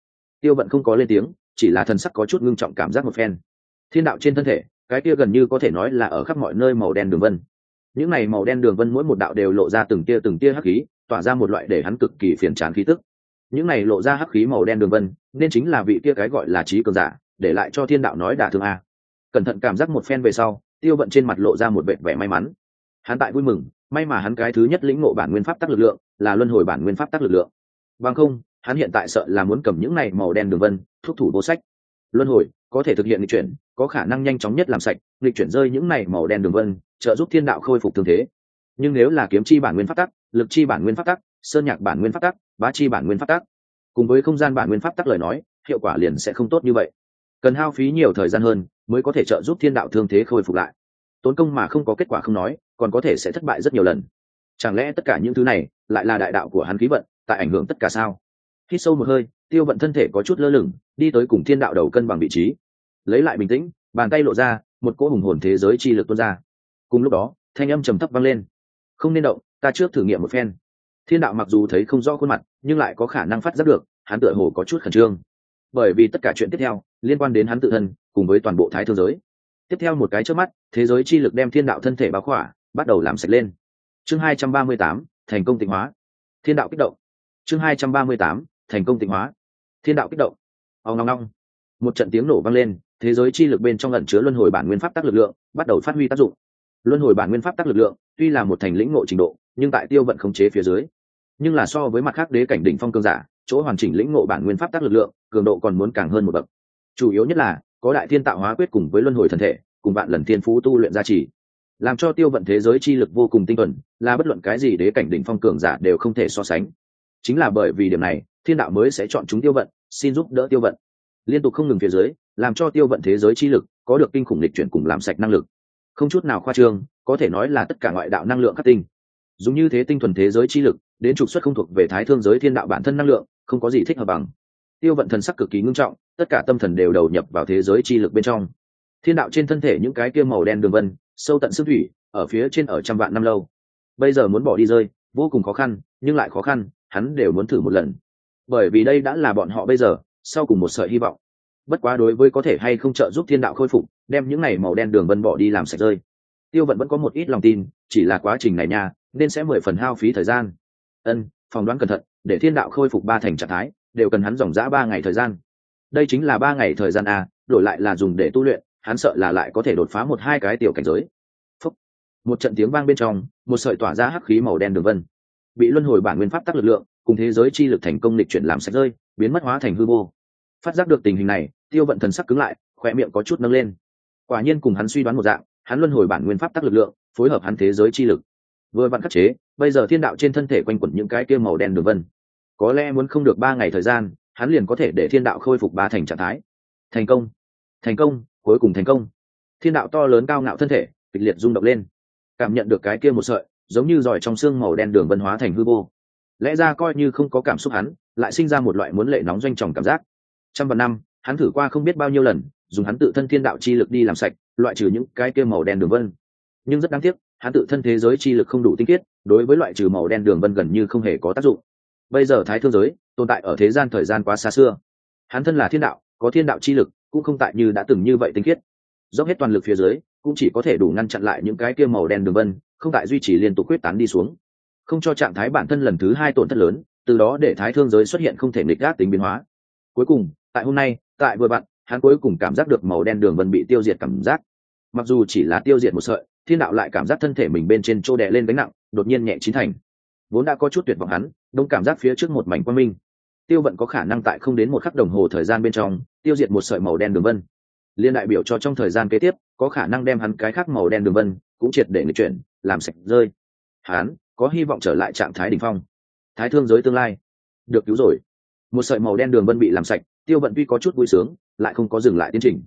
tiêu vận không có lên tiếng, chỉ là thần sắc có chút ngưng trọng cảm giác một phen. Thiên đạo trên thân thể, cái kia gần như có thể nói là ở khắp mọi nơi màu đen đường vân. Những này màu đen đường vân mỗi một đạo đều lộ ra từng tia từng tia hắc khí, tỏa ra một loại để hắn cực kỳ phiền chán khí tức. Những này lộ ra hắc khí màu đen đường vân, nên chính là vị kia cái gọi là trí cường giả, để lại cho thiên đạo nói đả thương a. Cẩn thận cảm giác một phen về sau, tiêu vận trên mặt lộ ra một vẻ vẻ may mắn. Hắn tại vui mừng, may mà hắn cái thứ nhất lĩnh ngộ bản nguyên pháp tắc lực lượng, là luân hồi bản nguyên pháp tắc lực lượng. Bằng không hắn hiện tại sợ là muốn cầm những này màu đen đường vân, thúc thủ vô sách. Luân hồi, có thể thực hiện lịch chuyển, có khả năng nhanh chóng nhất làm sạch lịch chuyển rơi những này màu đen đường vân, trợ giúp thiên đạo khôi phục thương thế. Nhưng nếu là kiếm chi bản nguyên pháp tắc, lực chi bản nguyên pháp tắc, sơn nhạc bản nguyên pháp tắc, bá chi bản nguyên pháp tắc, cùng với không gian bản nguyên pháp tắc lời nói, hiệu quả liền sẽ không tốt như vậy. Cần hao phí nhiều thời gian hơn mới có thể trợ giúp thiên đạo thương thế khôi phục lại. Tốn công mà không có kết quả không nói, còn có thể sẽ thất bại rất nhiều lần. Chẳng lẽ tất cả những thứ này lại là đại đạo của hắn khí vận, tại ảnh hưởng tất cả sao? Hít sâu một hơi, tiêu vận thân thể có chút lơ lửng, đi tới cùng thiên đạo đầu cân bằng vị trí. Lấy lại bình tĩnh, bàn tay lộ ra, một cỗ hùng hồn thế giới chi lực tuôn ra. Cùng lúc đó, thanh âm trầm thấp vang lên. Không nên động, ta trước thử nghiệm một phen. Thiên đạo mặc dù thấy không rõ khuôn mặt, nhưng lại có khả năng phát giác được, hắn tựa hồ có chút khẩn trương. Bởi vì tất cả chuyện tiếp theo, liên quan đến hắn tự thân, cùng với toàn bộ thái thương giới. Tiếp theo một cái trước mắt, thế giới chi lực đem thiên đạo thân thể báo khỏa, bắt đầu làm sạch lên. Chương hai trăm ba mươi tám, thành công tịnh hóa. Thiên đạo kích động. Chương hai trăm ba mươi tám thành công tịnh hóa. Thiên đạo kích động. Ông ngong ngong một trận tiếng nổ vang lên, thế giới chi lực bên trong lẩn chứa luân hồi bản nguyên pháp tác lực lượng, bắt đầu phát huy tác dụng. Luân hồi bản nguyên pháp tác lực lượng, tuy là một thành lĩnh ngộ trình độ, nhưng tại tiêu vận khống chế phía dưới. Nhưng là so với mặt khác đế cảnh đỉnh phong cương giả, chỗ hoàn chỉnh lĩnh ngộ bản nguyên pháp tác lực lượng, cường độ còn muốn càng hơn một bậc. Chủ yếu nhất là, có đại thiên tạo hóa quyết cùng với luân hồi thần thể, cùng bạn lần thiên phú tu luyện gia trì. Làm cho tiêu vận thế giới chi lực vô cùng tinh thuần, là bất luận cái gì đế cảnh đỉnh phong cường giả đều không thể so sánh chính là bởi vì điểm này, thiên đạo mới sẽ chọn chúng tiêu vận, xin giúp đỡ tiêu vận. Liên tục không ngừng phía dưới, làm cho tiêu vận thế giới chi lực có được kinh khủng lịch chuyển cùng làm sạch năng lực. Không chút nào khoa trương, có thể nói là tất cả ngoại đạo năng lượng khắc tinh. Dùng như thế tinh thuần thế giới chi lực, đến trục xuất không thuộc về thái thương giới thiên đạo bản thân năng lượng, không có gì thích hợp bằng. Tiêu vận thần sắc cực kỳ ngưng trọng, tất cả tâm thần đều đầu nhập vào thế giới chi lực bên trong. Thiên đạo trên thân thể những cái kia màu đen đường vân, sâu tận xương thủy, ở phía trên ở trăm vạn năm lâu. Bây giờ muốn bỏ đi rơi, vô cùng khó khăn, nhưng lại khó khăn hắn đều muốn thử một lần. Bởi vì đây đã là bọn họ bây giờ, sau cùng một sợi hy vọng. Bất quá đối với có thể hay không trợ giúp thiên đạo khôi phục, đem những này màu đen đường vân bỏ đi làm sạch rơi. Tiêu vận vẫn có một ít lòng tin, chỉ là quá trình này nha, nên sẽ mười phần hao phí thời gian. Ân phỏng đoán cẩn thận, để thiên đạo khôi phục ba thành trạng thái, đều cần hắn dòng dã ba ngày thời gian. Đây chính là ba ngày thời gian a, đổi lại là dùng để tu luyện, hắn sợ là lại có thể đột phá một hai cái tiểu cảnh giới. Phúc. một trận tiếng vang bên trong, một sợi tỏa ra hắc khí màu đen đường vân bị luân hồi bản nguyên pháp tắc lực lượng, cùng thế giới chi lực thành công lịch chuyển làm sạch rơi, biến mất hóa thành hư vô. Phát giác được tình hình này, tiêu vận thần sắc cứng lại khỏe miệng có chút nâng lên. Quả nhiên cùng hắn suy đoán một dạng, hắn luân hồi bản nguyên pháp tắc lực lượng, phối hợp hắn thế giới chi lực. Vừa vặn khắc chế, bây giờ thiên đạo trên thân thể quanh quẩn những cái kia màu đen đường vân. Có lẽ muốn không được ba ngày thời gian, hắn liền có thể để thiên đạo khôi phục ba thành trạng thái. Thành công thành công, cuối cùng thành công. Thiên đạo to lớn cao ngạo thân thể, kịch liệt rung động lên. Cảm nhận được cái kia một sợi giống như giỏi trong xương màu đen đường vân hóa thành hư vô. Lẽ ra coi như không có cảm xúc hắn, lại sinh ra một loại muốn lệ nóng doanh tròng cảm giác. Trăm vạn năm, hắn thử qua không biết bao nhiêu lần, dùng hắn tự thân thiên đạo chi lực đi làm sạch, loại trừ những cái kia màu đen đường vân. Nhưng rất đáng tiếc, hắn tự thân thế giới chi lực không đủ tinh khiết, đối với loại trừ màu đen đường vân gần như không hề có tác dụng. Bây giờ thái thương giới, tồn tại ở thế gian thời gian quá xa xưa. Hắn thân là thiên đạo, có thiên đạo chi lực, cũng không tại như đã từng như vậy tinh khiết. Dốc hết toàn lực phía dưới, cũng chỉ có thể đủ ngăn chặn lại những cái kia màu đen đường vân không tại duy trì liên tục quyết tán đi xuống. Không cho trạng thái bản thân lần thứ hai tổn thất lớn, từ đó để thái thương giới xuất hiện không thể nghịch gác tính biến hóa. Cuối cùng, tại hôm nay, tại vừa bạn, hắn cuối cùng cảm giác được màu đen đường vân bị tiêu diệt cảm giác. Mặc dù chỉ là tiêu diệt một sợi, thiên đạo lại cảm giác thân thể mình bên trên trô đè lên gánh nặng, đột nhiên nhẹ chín thành. Vốn đã có chút tuyệt vọng hắn, đông cảm giác phía trước một mảnh quang minh. Tiêu vận có khả năng tại không đến một khắc đồng hồ thời gian bên trong, tiêu diệt một sợi màu đen đường vân. Liên đại biểu cho trong thời gian kế tiếp, có khả năng đem hắn cái khác màu đen đường vân cũng triệt để nghịch chuyển làm sạch rơi. Hắn có hy vọng trở lại trạng thái đ ỉ n h phong. Thái thương giới tương lai. Được cứu rồi. Một sợi màu đen đường vân bị làm sạch, tiêu vận tuy có chút vui sướng, lại không có dừng lại tiến trình.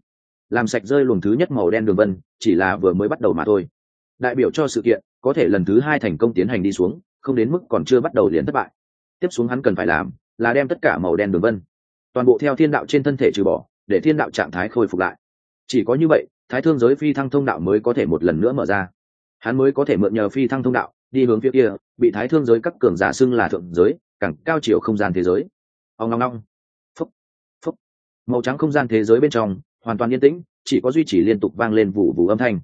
Làm sạch rơi luồng thứ nhất màu đen đường vân, chỉ là vừa mới bắt đầu mà thôi. Đại biểu cho sự kiện, có thể lần thứ hai thành công tiến hành đi xuống, không đến mức còn chưa bắt đầu liền thất bại. Tiếp xuống hắn cần phải làm, là đem tất cả màu đen đường vân, toàn bộ theo thiên đạo trên thân thể trừ bỏ, để thiên đạo trạng thái khôi phục lại. Chỉ có như vậy, thái thương giới phi thăng thông đạo mới có thể một lần nữa mở ra hắn mới có thể mượn nhờ phi thăng thông đạo, đi hướng phía kia, bị thái thương giới các cường giả xưng là thượng giới càng cao chiều không gian thế giới. Ông ngong ngong phúc phúc. Màu trắng không gian thế giới bên trong, hoàn toàn yên tĩnh, chỉ có duy trì liên tục vang lên vụ vụ âm thanh.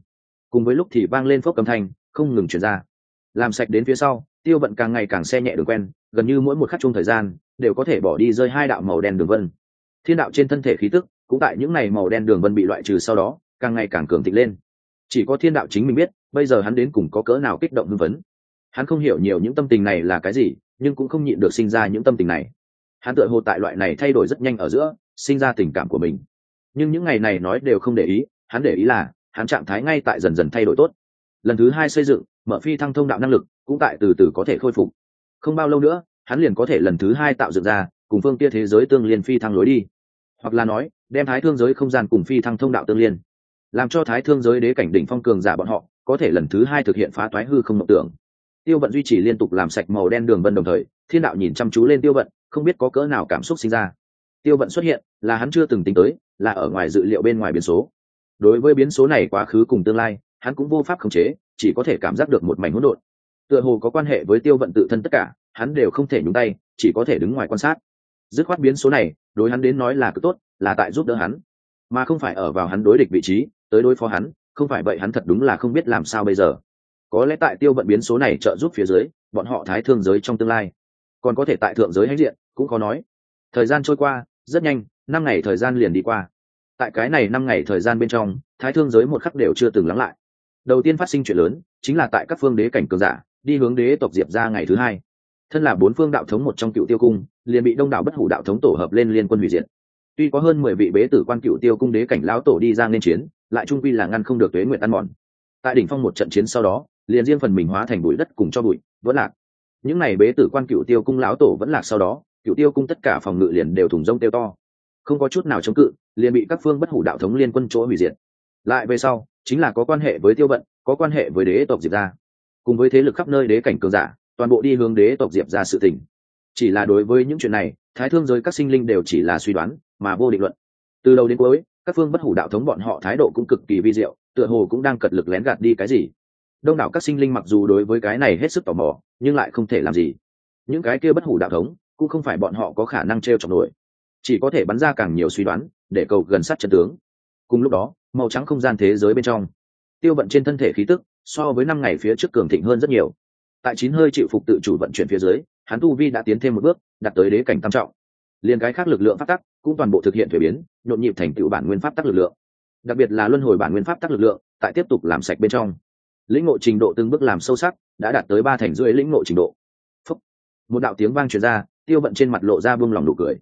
Cùng với lúc thì vang lên phốc âm thanh, không ngừng chuyển ra. Làm sạch đến phía sau, tiêu vận càng ngày càng xe nhẹ đường quen, gần như mỗi một khắc chung thời gian, đều có thể bỏ đi rơi hai đạo màu đen đường vân. Thiên đạo trên thân thể khí tức, cũng tại những ngày màu đen đường vân bị loại trừ sau đó, càng ngày càng cường thịnh lên. Chỉ có thiên đạo chính mình biết bây giờ hắn đến cùng có cỡ nào kích động hưng vấn hắn không hiểu nhiều những tâm tình này là cái gì, nhưng cũng không nhịn được sinh ra những tâm tình này. Hắn tựa hồ tại loại này thay đổi rất nhanh ở giữa, sinh ra tình cảm của mình. Nhưng những ngày này nói đều không để ý, hắn để ý là, hắn trạng thái ngay tại dần dần thay đổi tốt. Lần thứ hai xây dựng, mở phi thăng thông đạo năng lực, cũng tại từ từ có thể khôi phục. Không bao lâu nữa, hắn liền có thể lần thứ hai tạo dựng ra, cùng phương kia thế giới tương liên phi thăng lối đi. Hoặc là nói, đem thái thương giới không gian cùng phi thăng thông đạo tương liên. Làm cho thái thương giới đế cảnh đỉnh phong cường giả bọn họ có thể lần thứ hai thực hiện phá toái hư không mộng tưởng. Tiêu vận duy trì liên tục làm sạch màu đen đường vân đồng thời, thiên đạo nhìn chăm chú lên tiêu vận, không biết có cỡ nào cảm xúc sinh ra. Tiêu vận xuất hiện, là hắn chưa từng tính tới, là ở ngoài dự liệu bên ngoài biến số. Đối với biến số này quá khứ cùng tương lai, hắn cũng vô pháp khống chế, chỉ có thể cảm giác được một mảnh hỗn độn. Tựa hồ có quan hệ với tiêu vận tự thân tất cả, hắn đều không thể nhúng tay, chỉ có thể đứng ngoài quan sát. Dứt khoát biến số này, đối hắn đến nói là cứ tốt, là tại giúp đỡ hắn. Mà không phải ở vào hắn đối địch vị trí, tới đối phó hắn không phải vậy hắn thật đúng là không biết làm sao bây giờ. Có lẽ tại tiêu vận biến số này trợ giúp phía dưới, bọn họ thái thương giới trong tương lai. Còn có thể tại thượng giới hãnh diện, cũng có nói. Thời gian trôi qua, rất nhanh, năm ngày thời gian liền đi qua. Tại cái này năm ngày thời gian bên trong, thái thương giới một khắc đều chưa từng lắng lại. Đầu tiên phát sinh chuyện lớn, chính là tại các phương đế cảnh cường giả, đi hướng đế tộc diệp ra ngày thứ hai. Thân là bốn phương đạo thống một trong cựu tiêu cung, liền bị đông đảo bất hủ đạo thống tổ hợp lên liên quân hủy diệt tuy có hơn mười vị bế tử quan cựu tiêu cung đế cảnh lão tổ đi ra nên chiến lại trung quy là ngăn không được tuế nguyện ăn mòn. Tại đỉnh phong một trận chiến sau đó liền riêng phần mình hóa thành bụi đất cùng cho bụi vẫn lạc. Những n à y bế tử quan cựu tiêu cung lão tổ vẫn lạc sau đó cựu tiêu cung tất cả phòng ngự liền đều thùng rông tiêu to. Không có chút nào chống cự liền bị các phương bất hủ đạo thống liên quân chỗ hủy diệt. Lại về sau chính là có quan hệ với tiêu vận có quan hệ với đế tộc diệp gia, cùng với thế lực khắp nơi đế cảnh cường giả toàn bộ đi hướng đế tộc diệp ra sự tình chỉ là đối với những chuyện này, thái thương giới các sinh linh đều chỉ là suy đoán, mà vô định luận. Từ đầu đến cuối, các phương bất hủ đạo thống bọn họ thái độ cũng cực kỳ vi diệu, tựa hồ cũng đang cật lực lén gạt đi cái gì. Đông đảo các sinh linh mặc dù đối với cái này hết sức tò mò, nhưng lại không thể làm gì. Những cái kia bất hủ đạo thống, cũng không phải bọn họ có khả năng t r e o chọc nổi. Chỉ có thể bắn ra càng nhiều suy đoán, để cầu gần sát trận tướng. Cùng lúc đó, màu trắng không gian thế giới bên trong, tiêu vận trên thân thể khí tức, so với năm ngày phía trước cường thịnh hơn rất nhiều. Tại chín hơi chịu phục tự chủ vận chuyển phía dưới hắn tu vi đã tiến thêm một bước, đạt tới đế cảnh tam trọng. Liền cái khác lực lượng pháp tắc cũng toàn bộ thực hiện thuế biến, nhộn nhịp thành tựu bản nguyên pháp tắc lực lượng. Đặc biệt là luân hồi bản nguyên pháp tắc lực lượng, tại tiếp tục làm sạch bên trong. Lĩnh ngộ trình độ từng bước làm sâu sắc, đã đạt tới ba thành rưỡi lĩnh ngộ trình độ. Phúc. một đạo tiếng vang truyền ra, tiêu vận trên mặt lộ ra buông lòng nụ cười.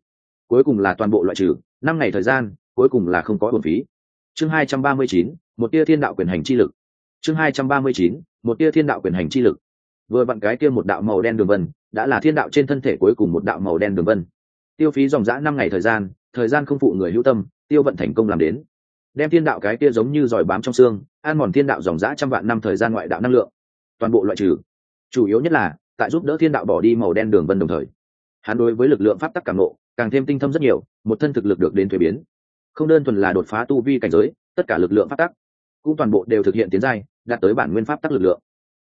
Cuối cùng là toàn bộ loại trừ, năm ngày thời gian, cuối cùng là không có bổn phí. Chương hai trăm ba mươi chín, một tia thiên đạo quyền hành chi lực. Chương hai trăm ba mươi chín, một tia thiên đạo quyền hành chi lực. Vừa vặn cái kia một đạo màu đen đường vân đã là thiên đạo trên thân thể cuối cùng một đạo màu đen đường vân. Tiêu phí dòng dã năm ngày thời gian thời gian không phụ người hữu tâm, tiêu vận thành công làm đến. Đem thiên đạo cái kia giống như giỏi bám trong xương an mòn thiên đạo dòng dã trăm vạn năm thời gian ngoại đạo năng lượng. Toàn bộ loại trừ. Chủ yếu nhất là, tại giúp đỡ thiên đạo bỏ đi màu đen đường vân đồng thời, hắn đối với lực lượng pháp tắc càng nộ càng thêm tinh thâm rất nhiều, một thân thực lực được đến thuế biến. Không đơn thuần là đột phá tu vi cảnh giới, tất cả lực lượng pháp tắc cũng toàn bộ đều thực hiện tiến giai, đạt tới bản nguyên pháp tắc lực lượng.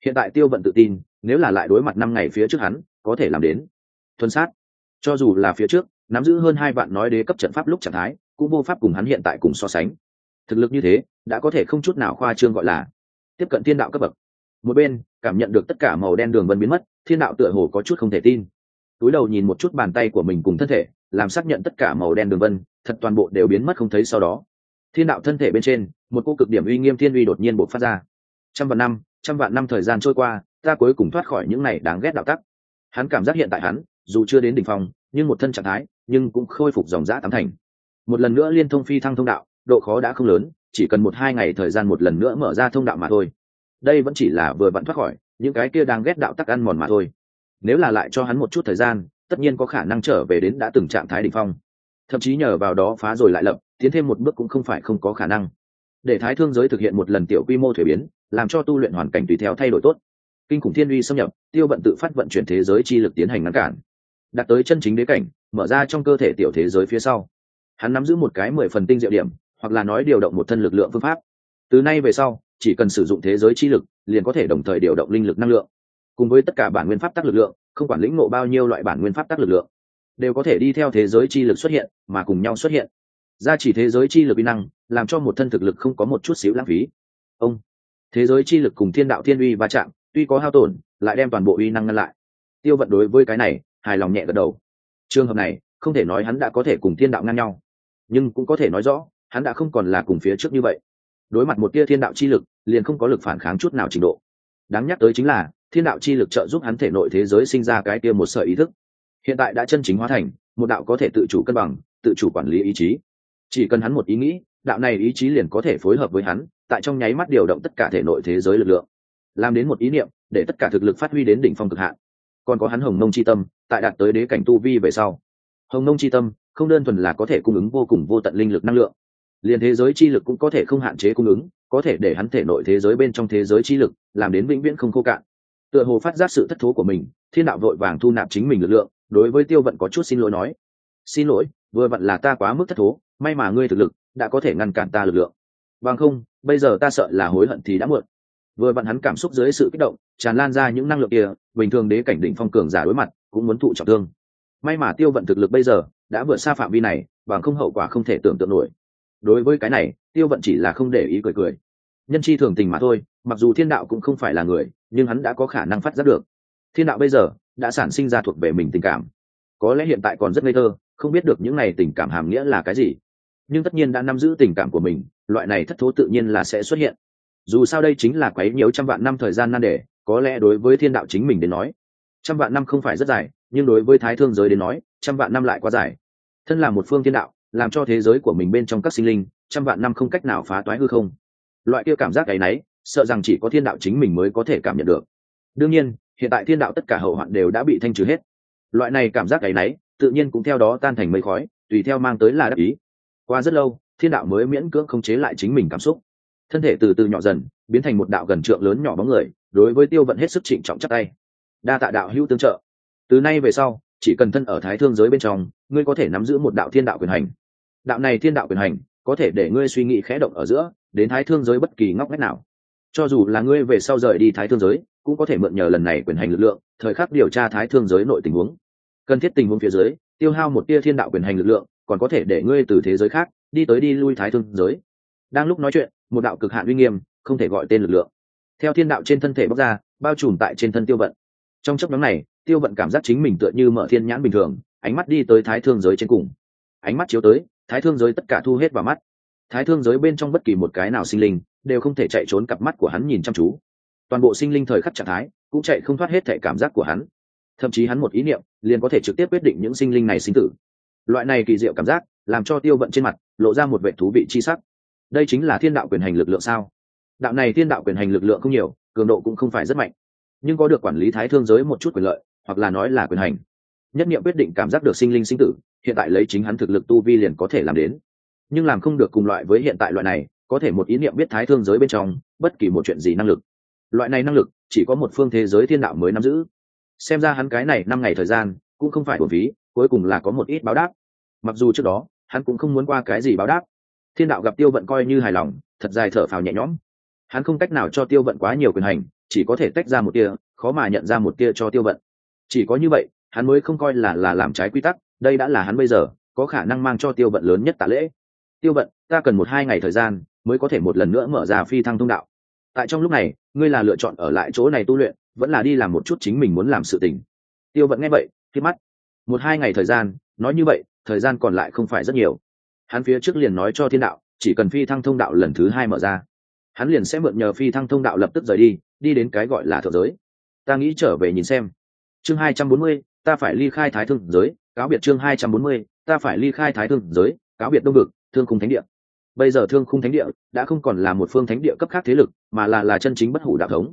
Hiện tại tiêu vận tự tin nếu là lại đối mặt năm ngày phía trước hắn, có thể làm đến. Thuần sát. Cho dù là phía trước, nắm giữ hơn hai vạn nói đế cấp trận pháp lúc trạng thái, cũng vô pháp cùng hắn hiện tại cùng so sánh. Thực lực như thế, đã có thể không chút nào khoa trương gọi là tiếp cận thiên đạo cấp bậc. Một bên, cảm nhận được tất cả màu đen đường vân biến mất, thiên đạo tựa hồ có chút không thể tin. Túi đầu nhìn một chút bàn tay của mình cùng thân thể, làm xác nhận tất cả màu đen đường vân, thật toàn bộ đều biến mất không thấy sau đó. Thiên đạo thân thể bên trên, một cô cực điểm uy nghiêm thiên uy đột nhiên bộc phát ra. Trăm vạn năm, trăm vạn năm thời gian trôi qua ta cuối cùng thoát khỏi những này đáng ghét đạo tắc. Hắn cảm giác hiện tại hắn, dù chưa đến đỉnh phong, nhưng một thân trạng thái, nhưng cũng khôi phục dòng giã tám thành. Một lần nữa liên thông phi thăng thông đạo, độ khó đã không lớn, chỉ cần một hai ngày thời gian một lần nữa mở ra thông đạo mà thôi. Đây vẫn chỉ là vừa vặn thoát khỏi, những cái kia đang ghét đạo tắc ăn mòn mà thôi. Nếu là lại cho hắn một chút thời gian, tất nhiên có khả năng trở về đến đã từng trạng thái đ ỉ n h phong. Thậm chí nhờ vào đó phá rồi lại lập, tiến thêm một bước cũng không phải không có khả năng. Để thái thương giới thực hiện một lần tiểu quy mô thuế biến, làm cho tu luyện hoàn cảnh tùy theo thay đổi tốt kinh khủng thiên uy xâm nhập, tiêu bận tự phát vận chuyển thế giới chi lực tiến hành ngăn cản. Đạt tới chân chính đế cảnh, mở ra trong cơ thể tiểu thế giới phía sau. Hắn nắm giữ một cái mười phần tinh diệu điểm, hoặc là nói điều động một thân lực lượng phương pháp. Từ nay về sau, chỉ cần sử dụng thế giới chi lực, liền có thể đồng thời điều động linh lực năng lượng. Cùng với tất cả bản nguyên pháp tắc lực lượng, không quản lĩnh ngộ bao nhiêu loại bản nguyên pháp tắc lực lượng, đều có thể đi theo thế giới chi lực xuất hiện, mà cùng nhau xuất hiện. Gia chỉ thế giới chi lực uy năng, làm cho một thân thực lực không có một chút xíu lãng phí. Ông, thế giới chi lực cùng thiên đạo thiên uy va chạm tuy có hao tổn, lại đem toàn bộ uy năng ngăn lại. Tiêu vận đối với cái này, hài lòng nhẹ gật đầu. Trường hợp này, không thể nói hắn đã có thể cùng thiên đạo ngang nhau. Nhưng cũng có thể nói rõ, hắn đã không còn là cùng phía trước như vậy. Đối mặt một tia thiên đạo chi lực, liền không có lực phản kháng chút nào trình độ. Đáng nhắc tới chính là, thiên đạo chi lực trợ giúp hắn thể nội thế giới sinh ra cái tia một sợi ý thức. Hiện tại đã chân chính hóa thành, một đạo có thể tự chủ cân bằng, tự chủ quản lý ý chí. Chỉ cần hắn một ý nghĩ, đạo này ý chí liền có thể phối hợp với hắn, tại trong nháy mắt điều động tất cả thể nội thế giới lực lượng làm đến một ý niệm, để tất cả thực lực phát huy đến đỉnh phong cực hạn. Còn có hắn hồng Nông c h i tâm, tại đạt tới đế cảnh tu vi về sau. Hồng Nông c h i tâm, không đơn thuần là có thể cung ứng vô cùng vô tận linh lực năng lượng. Liền thế giới chi lực cũng có thể không hạn chế cung ứng, có thể để hắn thể nội thế giới bên trong thế giới chi lực, làm đến vĩnh viễn không khô cạn. Tựa hồ phát giác sự thất thố của mình, thiên đạo vội vàng thu nạp chính mình lực lượng, đối với tiêu vận có chút xin lỗi nói. Xin lỗi, vừa vặn là ta quá mức thất thố, may mà ngươi thực lực đã có thể ngăn cản ta lực lượng. Bằng không, bây giờ ta sợ là hối hận thì đã muộn vừa vặn hắn cảm xúc dưới sự kích động, tràn lan ra những năng lượng kia, bình thường đế cảnh đỉnh phong cường giả đối mặt, cũng muốn thụ trọng thương. May mà tiêu vận thực lực bây giờ, đã vượt xa phạm vi này, bằng không hậu quả không thể tưởng tượng nổi. Đối với cái này, tiêu vận chỉ là không để ý cười cười. Nhân chi thường tình mà thôi, mặc dù thiên đạo cũng không phải là người, nhưng hắn đã có khả năng phát giác được. Thiên đạo bây giờ, đã sản sinh ra thuộc về mình tình cảm. Có lẽ hiện tại còn rất ngây thơ, không biết được những này tình cảm hàm nghĩa là cái gì. Nhưng tất nhiên đã nắm giữ tình cảm của mình, loại này thất thố tự nhiên là sẽ xuất hiện dù sao đây chính là quấy nhiều trăm vạn năm thời gian nan đề, có lẽ đối với thiên đạo chính mình đến nói, trăm vạn năm không phải rất dài, nhưng đối với thái thương giới đến nói, trăm vạn năm lại quá dài. Thân là một phương thiên đạo, làm cho thế giới của mình bên trong các sinh linh, trăm vạn năm không cách nào phá toái hư không. Loại kia cảm giác cái náy sợ rằng chỉ có thiên đạo chính mình mới có thể cảm nhận được. Đương nhiên, hiện tại thiên đạo tất cả hậu hoạn đều đã bị thanh trừ hết. Loại này cảm giác cái náy tự nhiên cũng theo đó tan thành mây khói, tùy theo mang tới là đắc ý. Qua rất lâu, thiên đạo mới miễn cưỡng không chế lại chính mình cảm xúc thân thể từ từ nhỏ dần, biến thành một đạo gần trượng lớn nhỏ bóng người, đối với tiêu vận hết sức trịnh trọng chắc tay. Đa tạ đạo hữu tương trợ. Từ nay về sau, chỉ cần thân ở thái thương giới bên trong, ngươi có thể nắm giữ một đạo thiên đạo quyền hành. Đạo này thiên đạo quyền hành, có thể để ngươi suy nghĩ khẽ động ở giữa, đến thái thương giới bất kỳ ngóc ngách nào. Cho dù là ngươi về sau rời đi thái thương giới, cũng có thể mượn nhờ lần này quyền hành lực lượng, thời khắc điều tra thái thương giới nội tình huống. Cần thiết tình huống phía dưới, tiêu hao một tia thiên đạo quyền hành lực lượng, còn có thể để ngươi từ thế giới khác, đi tới đi lui thái thương giới. Đang lúc nói chuyện một đạo cực hạn uy nghiêm, không thể gọi tên lực lượng. Theo thiên đạo trên thân thể bóc ra, bao trùm tại trên thân tiêu vận. Trong chấp nhóm này, tiêu vận cảm giác chính mình tựa như mở thiên nhãn bình thường, ánh mắt đi tới thái thương giới trên cùng. Ánh mắt chiếu tới, thái thương giới tất cả thu hết vào mắt. Thái thương giới bên trong bất kỳ một cái nào sinh linh, đều không thể chạy trốn cặp mắt của hắn nhìn chăm chú. Toàn bộ sinh linh thời khắc trạng thái, cũng chạy không thoát hết thể cảm giác của hắn. Thậm chí hắn một ý niệm, liền có thể trực tiếp quyết định những sinh linh này sinh tử. Loại này kỳ diệu cảm giác, làm cho tiêu vận trên mặt, lộ ra một vệ thú vị chi sắc đây chính là thiên đạo quyền hành lực lượng sao? Đạo này thiên đạo quyền hành lực lượng không nhiều, cường độ cũng không phải rất mạnh. Nhưng có được quản lý thái thương giới một chút quyền lợi, hoặc là nói là quyền hành. Nhất nghiệm quyết định cảm giác được sinh linh sinh tử, hiện tại lấy chính hắn thực lực tu vi liền có thể làm đến. Nhưng làm không được cùng loại với hiện tại loại này, có thể một ý niệm biết thái thương giới bên trong, bất kỳ một chuyện gì năng lực. Loại này năng lực, chỉ có một phương thế giới thiên đạo mới nắm giữ. Xem ra hắn cái này năm ngày thời gian, cũng không phải bổn phí, cuối cùng là có một ít báo đáp. Mặc dù trước đó, hắn cũng không muốn qua cái gì báo đáp thiên đạo gặp tiêu vận coi như hài lòng, thật dài thở phào nhẹ nhõm. Hắn không cách nào cho tiêu vận quá nhiều quyền hành, chỉ có thể tách ra một tia, khó mà nhận ra một tia cho tiêu vận. Chỉ có như vậy, hắn mới không coi là là làm trái quy tắc, đây đã là hắn bây giờ, có khả năng mang cho tiêu vận lớn nhất tạ lễ. Tiêu vận, ta cần một hai ngày thời gian, mới có thể một lần nữa mở ra phi thăng thông đạo. Tại trong lúc này, ngươi là lựa chọn ở lại chỗ này tu luyện, vẫn là đi làm một chút chính mình muốn làm sự tình. Tiêu vận nghe vậy khi mắt. Một hai ngày thời gian, nói như vậy, thời gian còn lại không phải rất nhiều hắn phía trước liền nói cho thiên đạo, chỉ cần phi thăng thông đạo lần thứ hai mở ra, hắn liền sẽ mượn nhờ phi thăng thông đạo lập tức rời đi đi đến cái gọi là thượng giới. Ta nghĩ trở về nhìn xem. Chương hai trăm bốn mươi, ta phải ly khai thái thương giới, cáo biệt chương hai trăm bốn mươi, ta phải ly khai thái thương giới, cáo biệt đông vực, thương khung thánh địa. Bây giờ thương khung thánh địa đã không còn là một phương thánh địa cấp khác thế lực, mà là là chân chính bất hủ đạo thống.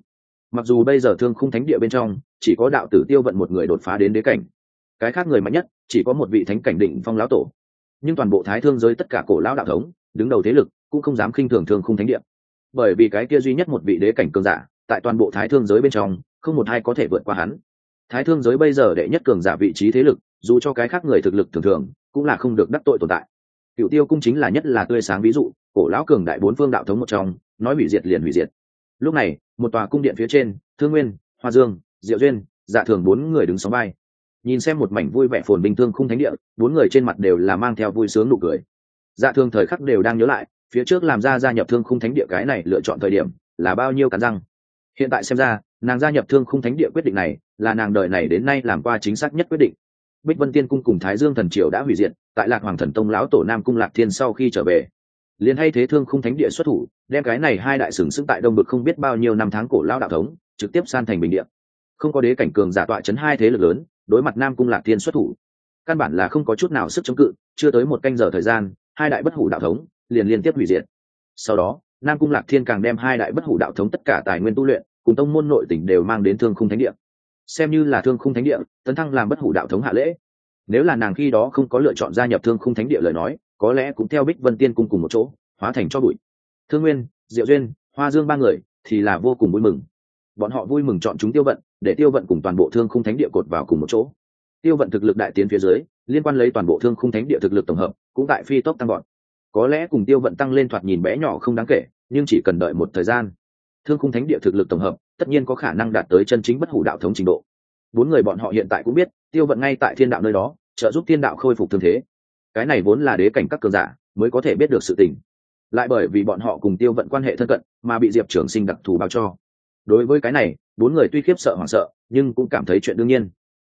Mặc dù bây giờ thương khung thánh địa bên trong, chỉ có đạo tử tiêu vận một người đột phá đến đế cảnh. Cái khác người mạnh nhất, chỉ có một vị thánh cảnh định phong lão tổ nhưng toàn bộ thái thương giới tất cả cổ lão đạo thống, đứng đầu thế lực, cũng không dám khinh thường thương khung thánh địa. Bởi vì cái kia duy nhất một vị đế cảnh cường giả, tại toàn bộ thái thương giới bên trong, không một ai có thể vượt qua hắn. Thái thương giới bây giờ đệ nhất cường giả vị trí thế lực, dù cho cái khác người thực lực thường thường, cũng là không được đắc tội tồn tại. Cựu tiêu cung chính là nhất là tươi sáng ví dụ, cổ lão cường đại bốn phương đạo thống một trong, nói hủy diệt liền hủy diệt. Lúc này, một tòa cung điện phía trên, thương nguyên, hoa dương, diệu duyên dạ thường bốn người đứng sóng vai nhìn xem một mảnh vui vẻ phồn bình thương khung thánh địa, bốn người trên mặt đều là mang theo vui sướng nụ cười. Dạ thương thời khắc đều đang nhớ lại, phía trước làm ra gia nhập thương khung thánh địa cái này lựa chọn thời điểm là bao nhiêu cắn răng. Hiện tại xem ra, nàng gia nhập thương khung thánh địa quyết định này là nàng đời này đến nay làm qua chính xác nhất quyết định. Bích vân tiên cung cùng thái dương thần triều đã hủy diệt, tại lạc hoàng thần tông lão tổ nam cung lạc thiên sau khi trở về, liền hay thế thương khung thánh địa xuất thủ, đem cái này hai đại sừng sững tại đông bực không biết bao nhiêu năm tháng cổ lao đạo thống, trực tiếp san thành bình địa. Không có đế cảnh cường giả tọa chấn hai thế lực lớn đối mặt nam cung lạc thiên xuất thủ. Căn bản là không có chút nào sức chống cự, chưa tới một canh giờ thời gian, hai đại bất hủ đạo thống liền liên tiếp hủy diệt. Sau đó, nam cung lạc thiên càng đem hai đại bất hủ đạo thống tất cả tài nguyên tu luyện, cùng tông môn nội tỉnh đều mang đến thương khung thánh địa. Xem như là thương khung thánh địa, tấn thăng làm bất hủ đạo thống hạ lễ. Nếu là nàng khi đó không có lựa chọn gia nhập thương khung thánh địa lời nói, có lẽ cũng theo bích vân tiên cung cùng một chỗ, hóa thành cho bụi. Thương nguyên, diệu duyên, hoa dương ba người thì là vô cùng vui mừng. Bọn họ vui mừng chọn chúng tiêu vận để tiêu vận cùng toàn bộ thương khung thánh địa cột vào cùng một chỗ. Tiêu vận thực lực đại tiến phía dưới, liên quan lấy toàn bộ thương khung thánh địa thực lực tổng hợp, cũng tại phi tốc tăng gọn có lẽ cùng tiêu vận tăng lên thoạt nhìn bé nhỏ không đáng kể, nhưng chỉ cần đợi một thời gian, thương khung thánh địa thực lực tổng hợp, tất nhiên có khả năng đạt tới chân chính bất hủ đạo thống trình độ. Bốn người bọn họ hiện tại cũng biết, tiêu vận ngay tại thiên đạo nơi đó, trợ giúp thiên đạo khôi phục thương thế. Cái này vốn là đế cảnh các cường giả, mới có thể biết được sự tình. Lại bởi vì bọn họ cùng tiêu vận quan hệ thân cận, mà bị diệp trưởng sinh đặc thù bao cho. Đối với cái này bốn người tuy khiếp sợ hoảng sợ, nhưng cũng cảm thấy chuyện đương nhiên.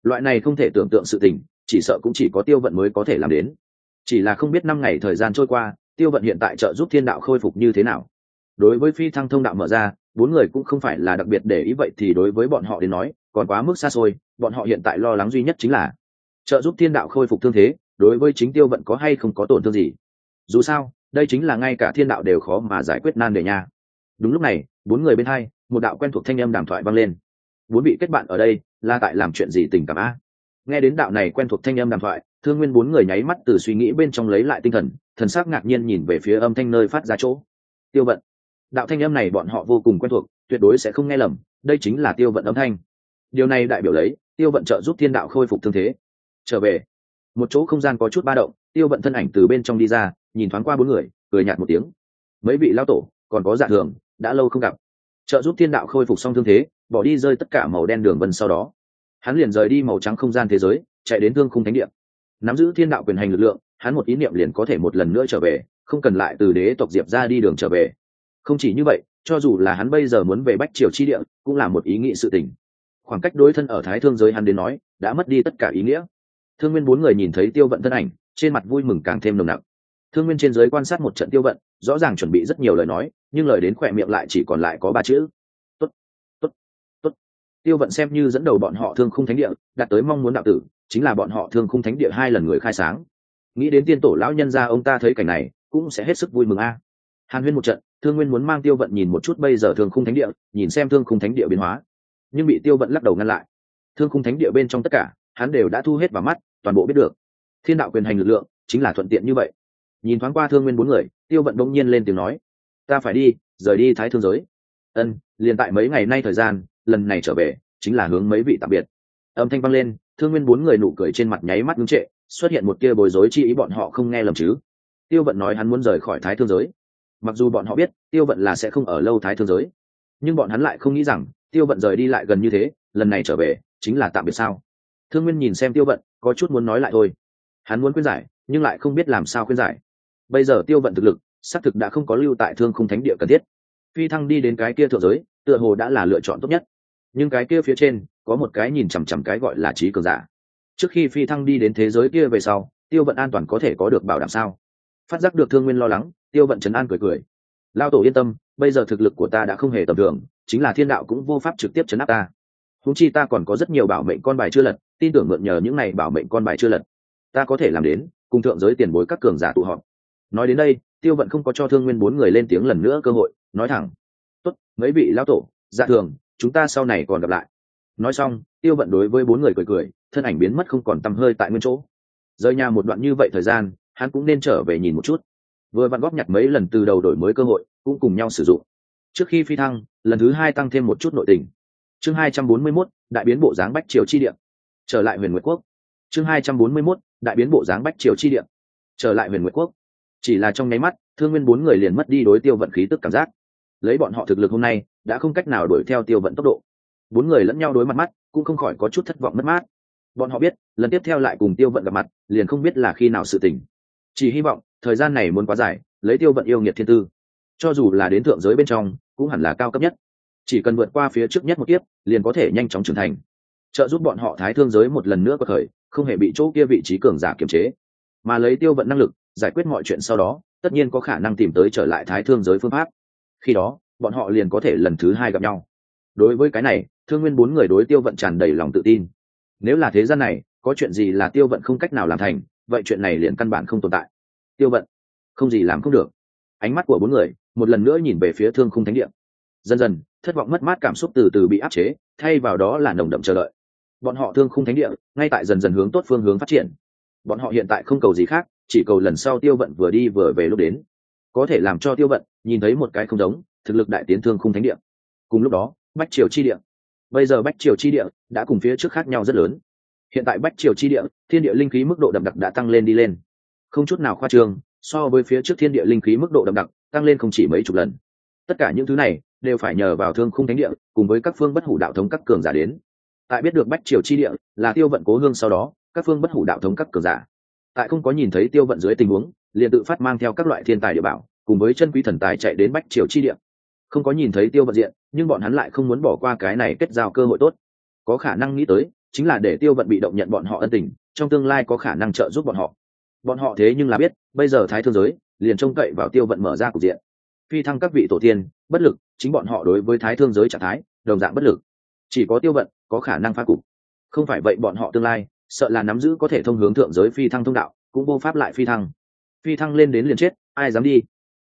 Loại này không thể tưởng tượng sự tình, chỉ sợ cũng chỉ có tiêu vận mới có thể làm đến. Chỉ là không biết năm ngày thời gian trôi qua, tiêu vận hiện tại trợ giúp thiên đạo khôi phục như thế nào. Đối với phi thăng thông đạo mở ra, bốn người cũng không phải là đặc biệt để ý vậy thì đối với bọn họ đến nói, còn quá mức xa xôi, bọn họ hiện tại lo lắng duy nhất chính là trợ giúp thiên đạo khôi phục thương thế, đối với chính tiêu vận có hay không có tổn thương gì. Dù sao, đây chính là ngay cả thiên đạo đều khó mà giải quyết nan đề nha. Đúng lúc này bốn người bên hai, một đạo quen thuộc thanh âm đàm thoại vang lên. Bốn vị kết bạn ở đây, là tại làm chuyện gì tình cảm a? Nghe đến đạo này quen thuộc thanh âm đàm thoại, thương nguyên bốn người nháy mắt từ suy nghĩ bên trong lấy lại tinh thần thần sắc ngạc nhiên nhìn về phía âm thanh nơi phát ra chỗ. Tiêu vận. Đạo thanh âm này bọn họ vô cùng quen thuộc, tuyệt đối sẽ không nghe lầm, đây chính là tiêu vận âm thanh. Điều này đại biểu lấy, tiêu vận trợ giúp thiên đạo khôi phục thương thế. Trở về. Một chỗ không gian có chút ba động, tiêu vận thân ảnh từ bên trong đi ra, nhìn thoáng qua bốn người, cười nhạt một tiếng. Mấy vị lao tổ, còn có dạ thường đã lâu không gặp. Trợ giúp thiên đạo khôi phục xong thương thế, bỏ đi rơi tất cả màu đen đường vân sau đó. Hắn liền rời đi màu trắng không gian thế giới, chạy đến thương khung thánh địa. Nắm giữ thiên đạo quyền hành lực lượng, hắn một ý niệm liền có thể một lần nữa trở về, không cần lại từ đế tộc diệp ra đi đường trở về. Không chỉ như vậy, cho dù là hắn bây giờ muốn về bách triều chi địa, cũng là một ý nghĩ sự tình. Khoảng cách đối thân ở thái thương giới hắn đến nói, đã mất đi tất cả ý nghĩa. Thương nguyên bốn người nhìn thấy tiêu vận thân ảnh, trên mặt vui mừng càng thêm nồng nặc thương nguyên trên giới quan sát một trận tiêu vận, rõ ràng chuẩn bị rất nhiều lời nói, nhưng lời đến khỏe miệng lại chỉ còn lại có ba chữ. Tốt tốt tốt. Tiêu vận xem như dẫn đầu bọn họ thương khung thánh địa, đạt tới mong muốn đạo tử, chính là bọn họ thương khung thánh địa hai lần người khai sáng. Nghĩ đến tiên tổ lão nhân gia ông ta thấy cảnh này, cũng sẽ hết sức vui mừng a. Hàn huyên một trận, thương nguyên muốn mang tiêu vận nhìn một chút bây giờ thương khung thánh địa, nhìn xem thương khung thánh địa biến hóa. Nhưng bị tiêu vận lắc đầu ngăn lại. Thương khung thánh địa bên trong tất cả, hắn đều đã thu hết vào mắt, toàn bộ biết được. Thiên đạo quyền hành lực lượng, chính là thuận tiện như vậy nhìn thoáng qua thương nguyên bốn người, tiêu vận đông nhiên lên tiếng nói, ta phải đi, rời đi thái thương giới. Ân, liền tại mấy ngày nay thời gian, lần này trở về, chính là hướng mấy vị tạm biệt. Âm thanh vang lên, thương nguyên bốn người nụ cười trên mặt nháy mắt ngưng trệ, xuất hiện một kia bối rối chi ý bọn họ không nghe lầm chứ. Tiêu vận nói hắn muốn rời khỏi thái thương giới. Mặc dù bọn họ biết, tiêu vận là sẽ không ở lâu thái thương giới. Nhưng bọn hắn lại không nghĩ rằng, tiêu vận rời đi lại gần như thế, lần này trở về, chính là tạm biệt sao? Thương nguyên nhìn xem tiêu vận, có chút muốn nói lại thôi. Hắn muốn khuyên giải, nhưng lại không biết làm sao khuyên giải bây giờ tiêu vận thực lực, xác thực đã không có lưu tại thương khung thánh địa cần thiết. Phi thăng đi đến cái kia thượng giới, tựa hồ đã là lựa chọn tốt nhất. Nhưng cái kia phía trên, có một cái nhìn chằm chằm cái gọi là trí cường giả. Trước khi phi thăng đi đến thế giới kia về sau, tiêu vận an toàn có thể có được bảo đảm sao? Phát giác được thương nguyên lo lắng, tiêu vận trấn an cười cười. Lao tổ yên tâm, bây giờ thực lực của ta đã không hề tầm thường, chính là thiên đạo cũng vô pháp trực tiếp chấn áp ta. Húng chi ta còn có rất nhiều bảo mệnh con bài chưa lật, tin tưởng mượn nhờ những này bảo mệnh con bài chưa lật. Ta có thể làm đến, cùng thượng giới tiền bối các cường giả tụ họp nói đến đây tiêu vận không có cho thương nguyên bốn người lên tiếng lần nữa cơ hội nói thẳng. Tốt mấy vị lão tổ dạ thường chúng ta sau này còn gặp lại. Nói xong tiêu vận đối với bốn người cười cười thân ảnh biến mất không còn tăm hơi tại nguyên chỗ. Rời nhà một đoạn như vậy thời gian hắn cũng nên trở về nhìn một chút. Vừa vặn góp nhặt mấy lần từ đầu đổi mới cơ hội cũng cùng nhau sử dụng. Trước khi phi thăng lần thứ hai tăng thêm một chút nội tình. Chương hai trăm bốn mươi 241, đại biến bộ dáng bách triều chi địa. Trở lại huyền nguyệt quốc. Chương hai trăm bốn mươi 241, đại biến bộ dáng bách triều chi địa. Trở lại huyền nguyệt quốc chỉ là trong nháy mắt, thương nguyên bốn người liền mất đi đối tiêu vận khí tức cảm giác. Lấy bọn họ thực lực hôm nay, đã không cách nào đuổi theo tiêu vận tốc độ. Bốn người lẫn nhau đối mặt mắt, cũng không khỏi có chút thất vọng mất mát. Bọn họ biết, lần tiếp theo lại cùng tiêu vận gặp mặt, liền không biết là khi nào sự tình. Chỉ hy vọng, thời gian này muốn quá dài, lấy tiêu vận yêu nghiệt thiên tư. Cho dù là đến thượng giới bên trong, cũng hẳn là cao cấp nhất. Chỉ cần vượt qua phía trước nhất một kiếp, liền có thể nhanh chóng trưởng thành. Trợ giúp bọn họ thái thương giới một lần nữa có khởi, không hề bị chỗ kia vị trí cường giả kiềm chế. Mà lấy tiêu vận năng lực giải quyết mọi chuyện sau đó, tất nhiên có khả năng tìm tới trở lại thái thương giới phương pháp. Khi đó, bọn họ liền có thể lần thứ hai gặp nhau. Đối với cái này, thương nguyên bốn người đối tiêu vận tràn đầy lòng tự tin. Nếu là thế gian này, có chuyện gì là tiêu vận không cách nào làm thành, vậy chuyện này liền căn bản không tồn tại. Tiêu vận, không gì làm không được. Ánh mắt của bốn người, một lần nữa nhìn về phía thương khung thánh địa. Dần dần, thất vọng mất mát cảm xúc từ từ bị áp chế, thay vào đó là nồng đậm chờ đợi. Bọn họ thương khung thánh địa, ngay tại dần dần hướng tốt phương hướng phát triển. Bọn họ hiện tại không cầu gì khác chỉ cầu lần sau tiêu vận vừa đi vừa về lúc đến. Có thể làm cho tiêu vận nhìn thấy một cái không giống, thực lực đại tiến thương khung thánh địa. Cùng lúc đó, bách triều chi địa. Bây giờ bách triều chi địa đã cùng phía trước khác nhau rất lớn. Hiện tại bách triều chi địa, thiên địa linh khí mức độ đậm đặc đã tăng lên đi lên. Không chút nào khoa trương, so với phía trước thiên địa linh khí mức độ đậm đặc, tăng lên không chỉ mấy chục lần. Tất cả những thứ này đều phải nhờ vào thương khung thánh địa, cùng với các phương bất hủ đạo thống các cường giả đến. Tại biết được bách triều chi địa là tiêu vận cố hương sau đó, các phương bất hủ đạo thống các cường giả tại không có nhìn thấy tiêu vận dưới tình huống, liền tự phát mang theo các loại thiên tài địa bảo, cùng với chân quý thần tài chạy đến bách triều chi địa. Không có nhìn thấy tiêu vận diện, nhưng bọn hắn lại không muốn bỏ qua cái này kết giao cơ hội tốt. Có khả năng nghĩ tới, chính là để tiêu vận bị động nhận bọn họ ân tình, trong tương lai có khả năng trợ giúp bọn họ. Bọn họ thế nhưng là biết, bây giờ thái thương giới, liền trông cậy vào tiêu vận mở ra cục diện. Phi thăng các vị tổ tiên, bất lực, chính bọn họ đối với thái thương giới trạng thái, đồng dạng bất lực. Chỉ có tiêu vận, có khả năng phá cục. Không phải vậy bọn họ tương lai sợ là nắm giữ có thể thông hướng thượng giới phi thăng thông đạo, cũng vô pháp lại phi thăng. Phi thăng lên đến liền chết, ai dám đi?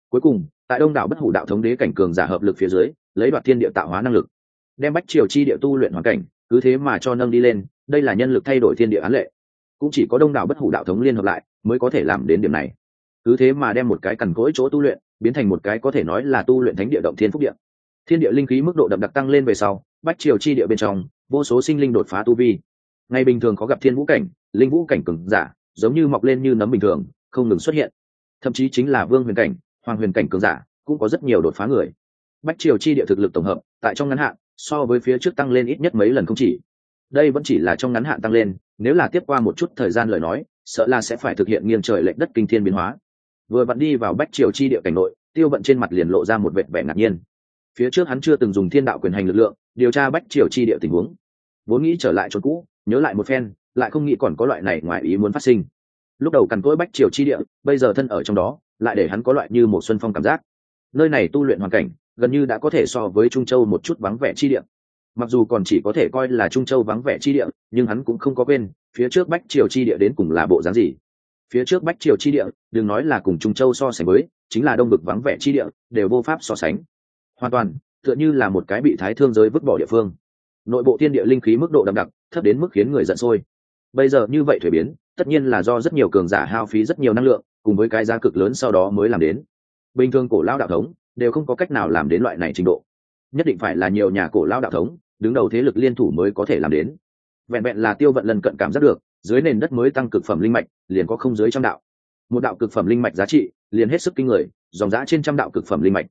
Cuối cùng, tại đông đảo bất hủ đạo thống đế cảnh cường giả hợp lực phía dưới, lấy đoạt thiên địa tạo hóa năng lực, đem bách triều chi địa tu luyện hoàn cảnh, cứ thế mà cho nâng đi lên, đây là nhân lực thay đổi thiên địa án lệ. Cũng chỉ có đông đảo bất hủ đạo thống liên hợp lại, mới có thể làm đến điểm này. Cứ thế mà đem một cái cằn cỗi chỗ tu luyện, biến thành một cái có thể nói là tu luyện thánh địa động thiên phúc địa. Thiên địa linh khí mức độ đậm đặc tăng lên về sau, bách triều chi địa bên trong, vô số sinh linh đột phá tu vi ngày bình thường có gặp thiên vũ cảnh, linh vũ cảnh cừng giả, giống như mọc lên như nấm bình thường, không ngừng xuất hiện. Thậm chí chính là vương huyền cảnh, hoàng huyền cảnh cường giả, cũng có rất nhiều đột phá người. Bách triều chi địa thực lực tổng hợp, tại trong ngắn hạn, so với phía trước tăng lên ít nhất mấy lần không chỉ. Đây vẫn chỉ là trong ngắn hạn tăng lên, nếu là tiếp qua một chút thời gian lời nói, sợ là sẽ phải thực hiện nghiêng trời lệnh đất kinh thiên biến hóa. Vừa vặn đi vào bách triều chi địa cảnh nội, tiêu vận trên mặt liền lộ ra một vệt vẻ ngạc nhiên. Phía trước hắn chưa từng dùng thiên đạo quyền hành lực lượng, điều tra bách triều chi địa tình huống. Vốn nghĩ trở lại chỗ cũ nhớ lại một phen, lại không nghĩ còn có loại này ngoài ý muốn phát sinh. Lúc đầu cằn cỗi bách triều chi địa, bây giờ thân ở trong đó, lại để hắn có loại như một xuân phong cảm giác. Nơi này tu luyện hoàn cảnh, gần như đã có thể so với trung châu một chút vắng vẻ chi địa. Mặc dù còn chỉ có thể coi là trung châu vắng vẻ chi địa, nhưng hắn cũng không có quên, phía trước bách triều chi địa đến cùng là bộ dáng gì. Phía trước bách triều chi địa, đừng nói là cùng trung châu so sánh với, chính là đông bực vắng vẻ chi địa, đều vô pháp so sánh. Hoàn toàn, tựa như là một cái bị thái thương giới vứt bỏ địa phương. Nội bộ thiên địa linh khí mức độ đậm đặc thấp đến mức khiến người giận sôi. Bây giờ như vậy thuế biến, tất nhiên là do rất nhiều cường giả hao phí rất nhiều năng lượng, cùng với cái giá cực lớn sau đó mới làm đến. Bình thường cổ lao đạo thống đều không có cách nào làm đến loại này trình độ. Nhất định phải là nhiều nhà cổ lao đạo thống, đứng đầu thế lực liên thủ mới có thể làm đến. Vẹn vẹn là tiêu vận lần cận cảm giác được, dưới nền đất mới tăng cực phẩm linh mạch, liền có không dưới trăm đạo. Một đạo cực phẩm linh mạch giá trị, liền hết sức kinh người, dòng giá trên trăm đạo cực phẩm linh mạch.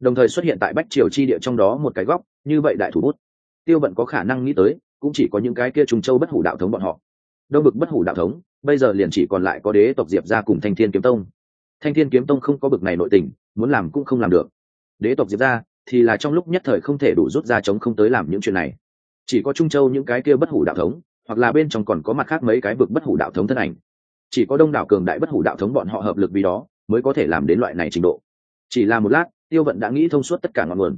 Đồng thời xuất hiện tại bách triều chi địa trong đó một cái góc, như vậy đại thủ bút. Tiêu vận có khả năng nghĩ tới cũng chỉ có những cái kia trùng châu bất hủ đạo thống bọn họ. Đông bực bất hủ đạo thống, bây giờ liền chỉ còn lại có đế tộc diệp ra cùng thanh thiên kiếm tông. Thanh thiên kiếm tông không có bực này nội tình, muốn làm cũng không làm được. Đế tộc diệp ra thì là trong lúc nhất thời không thể đủ rút ra chống không tới làm những chuyện này. Chỉ có trung châu những cái kia bất hủ đạo thống, hoặc là bên trong còn có mặt khác mấy cái vực bất hủ đạo thống thân ảnh. Chỉ có đông đảo cường đại bất hủ đạo thống bọn họ hợp lực vì đó, mới có thể làm đến loại này trình độ. Chỉ là một lát, tiêu vận đã nghĩ thông suốt tất cả ngọn nguồn.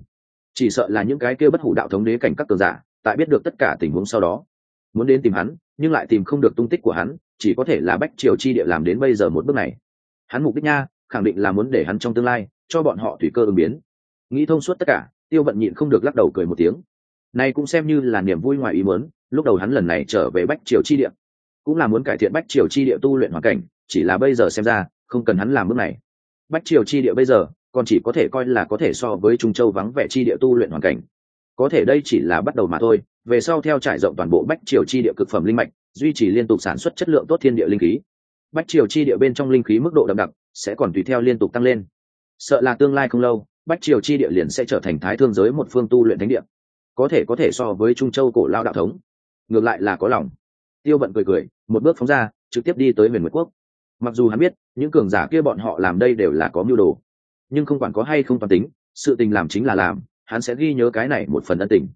Chỉ sợ là những cái kia bất hủ đạo thống đế cảnh các cường giả tại biết được tất cả tình huống sau đó. Muốn đến tìm hắn, nhưng lại tìm không được tung tích của hắn, chỉ có thể là bách triều chi địa làm đến bây giờ một bước này. Hắn mục đích nha, khẳng định là muốn để hắn trong tương lai, cho bọn họ thủy cơ ứng biến. Nghĩ thông suốt tất cả, tiêu vận nhịn không được lắc đầu cười một tiếng. Này cũng xem như là niềm vui ngoài ý muốn, lúc đầu hắn lần này trở về bách triều chi địa. Cũng là muốn cải thiện bách triều chi địa tu luyện hoàn cảnh, chỉ là bây giờ xem ra, không cần hắn làm bước này. Bách triều chi địa bây giờ, còn chỉ có thể coi là có thể so với trung châu vắng vẻ chi địa tu luyện hoàn cảnh có thể đây chỉ là bắt đầu mà thôi, về sau theo trải rộng toàn bộ bách triều chi địa cực phẩm linh mạch, duy trì liên tục sản xuất chất lượng tốt thiên địa linh khí. Bách triều chi địa bên trong linh khí mức độ đậm đặc, sẽ còn tùy theo liên tục tăng lên. Sợ là tương lai không lâu, bách triều chi địa liền sẽ trở thành thái thương giới một phương tu luyện thánh địa. Có thể có thể so với trung châu cổ lao đạo thống. Ngược lại là có lòng. Tiêu bận cười cười, một bước phóng ra, trực tiếp đi tới huyền nguyệt quốc. Mặc dù hắn biết, những cường giả kia bọn họ làm đây đều là có mưu đồ, nhưng không quản có hay không toàn tính, sự tình làm chính là làm hắn sẽ ghi nhớ cái này một phần ân tình.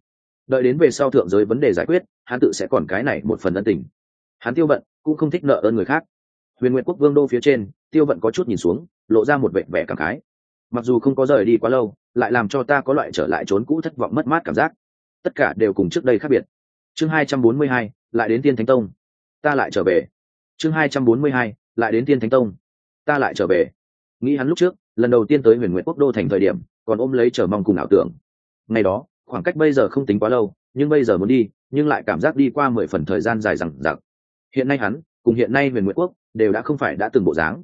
Đợi đến về sau thượng giới vấn đề giải quyết, hắn tự sẽ còn cái này một phần ân tình. Hắn tiêu vận cũng không thích nợ ơn người khác. Huyền nguyện quốc vương đô phía trên, tiêu vận có chút nhìn xuống, lộ ra một vệ vẻ cảm khái. Mặc dù không có rời đi quá lâu, lại làm cho ta có loại trở lại trốn cũ thất vọng mất mát cảm giác. Tất cả đều cùng trước đây khác biệt. Chương hai trăm bốn mươi hai, lại đến tiên thánh tông. Ta lại trở về. Chương hai trăm bốn mươi hai, lại đến tiên thánh tông. Ta lại trở về. Nghĩ hắn lúc trước, lần đầu tiên tới huyền nguyện quốc đô thành thời điểm còn ôm lấy chờ mong cùng ảo tưởng. Ngày đó, khoảng cách bây giờ không tính quá lâu, nhưng bây giờ muốn đi, nhưng lại cảm giác đi qua mười phần thời gian dài rằng rằng hiện nay hắn, cùng hiện nay huyền nguyện quốc, đều đã không phải đã từng bộ dáng.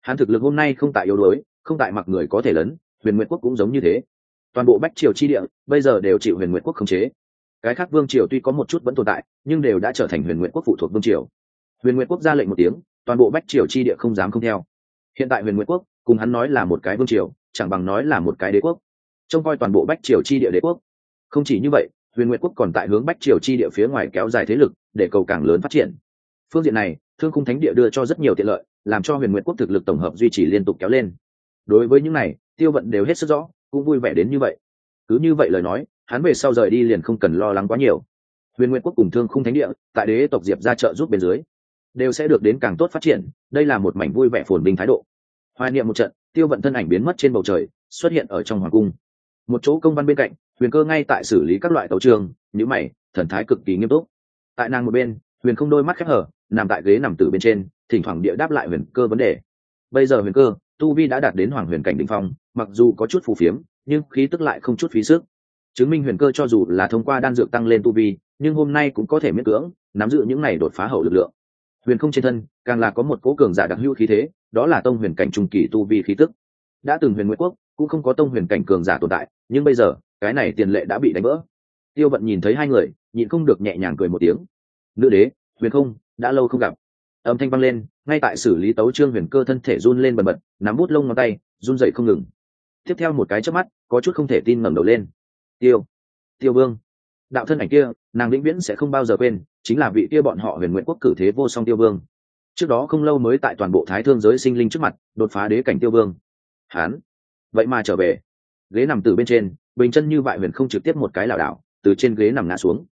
Hắn thực lực hôm nay không tại yếu đuối, không tại mặc người có thể lớn, huyền nguyện quốc cũng giống như thế. Toàn bộ bách triều chi địa, bây giờ đều chịu huyền nguyện quốc khống chế. Cái khác vương triều tuy có một chút vẫn tồn tại, nhưng đều đã trở thành huyền nguyện quốc phụ thuộc vương triều. Huyền nguyện quốc ra lệnh một tiếng, toàn bộ bách triều chi địa không dám không theo. Hiện tại huyền nguyện quốc, cùng hắn nói là một cái vương triều chẳng bằng nói là một cái đế quốc. Trông coi toàn bộ bách triều chi địa đế quốc. Không chỉ như vậy, huyền nguyện quốc còn tại hướng bách triều chi địa phía ngoài kéo dài thế lực, để cầu càng lớn phát triển. Phương diện này, thương khung thánh địa đưa cho rất nhiều tiện lợi, làm cho huyền nguyện quốc thực lực tổng hợp duy trì liên tục kéo lên. Đối với những này, tiêu vận đều hết sức rõ, cũng vui vẻ đến như vậy. Cứ như vậy lời nói, hắn về sau rời đi liền không cần lo lắng quá nhiều. Huyền nguyện quốc cùng thương khung thánh địa, tại đế tộc diệp ra trợ giúp bên dưới, đều sẽ được đến càng tốt phát triển, đây là một mảnh vui vẻ phồn bình thái độ. Hoài niệm một trận tiêu vận thân ảnh biến mất trên bầu trời, xuất hiện ở trong hoàng cung. Một chỗ công văn bên cạnh, huyền cơ ngay tại xử lý các loại tấu trường nhữ mày, thần thái cực kỳ nghiêm túc. Tại nàng một bên, huyền không đôi mắt khép hở nằm tại ghế nằm tử bên trên, thỉnh thoảng địa đáp lại huyền cơ vấn đề. Bây giờ huyền cơ, tu vi đã đạt đến hoàng huyền cảnh đ ỉ n h phong, mặc dù có chút phù phiếm, nhưng khí tức lại không chút phí sức. Chứng minh huyền cơ cho dù là thông qua đan dược tăng lên tu vi, nhưng hôm nay cũng có thể miễn cưỡng, nắm giữ những này đột phá hậu lực lượng. Huyền không trên thân, càng là có một cố cường giả đặc hữu khí thế đó là tông huyền cảnh trung kỳ tu vi khí tức. Đã từng huyền nguyễn quốc, cũng không có tông huyền cảnh cường giả tồn tại, nhưng bây giờ, cái này tiền lệ đã bị đánh vỡ. Tiêu vận nhìn thấy hai người, nhịn không được nhẹ nhàng cười một tiếng. Nữ đế, huyền không, đã lâu không gặp. Âm thanh vang lên, ngay tại xử lý tấu trương huyền cơ thân thể run lên bần bật, nắm bút lông ngón tay, run dậy không ngừng. Tiếp theo một cái chớp mắt, có chút không thể tin ngẩng đầu lên. Tiêu tiêu vương, đạo thân ảnh kia, nàng vĩnh viễn sẽ không bao giờ quên, chính là vị kia bọn họ huyền nguyện quốc cử thế vô song tiêu vương trước đó không lâu mới tại toàn bộ thái thương giới sinh linh trước mặt, đột phá đế cảnh tiêu vương. Hán. Vậy mà trở về. Ghế nằm từ bên trên, bình chân như vại huyền không trực tiếp một cái lảo đảo, từ trên ghế nằm ngã xuống.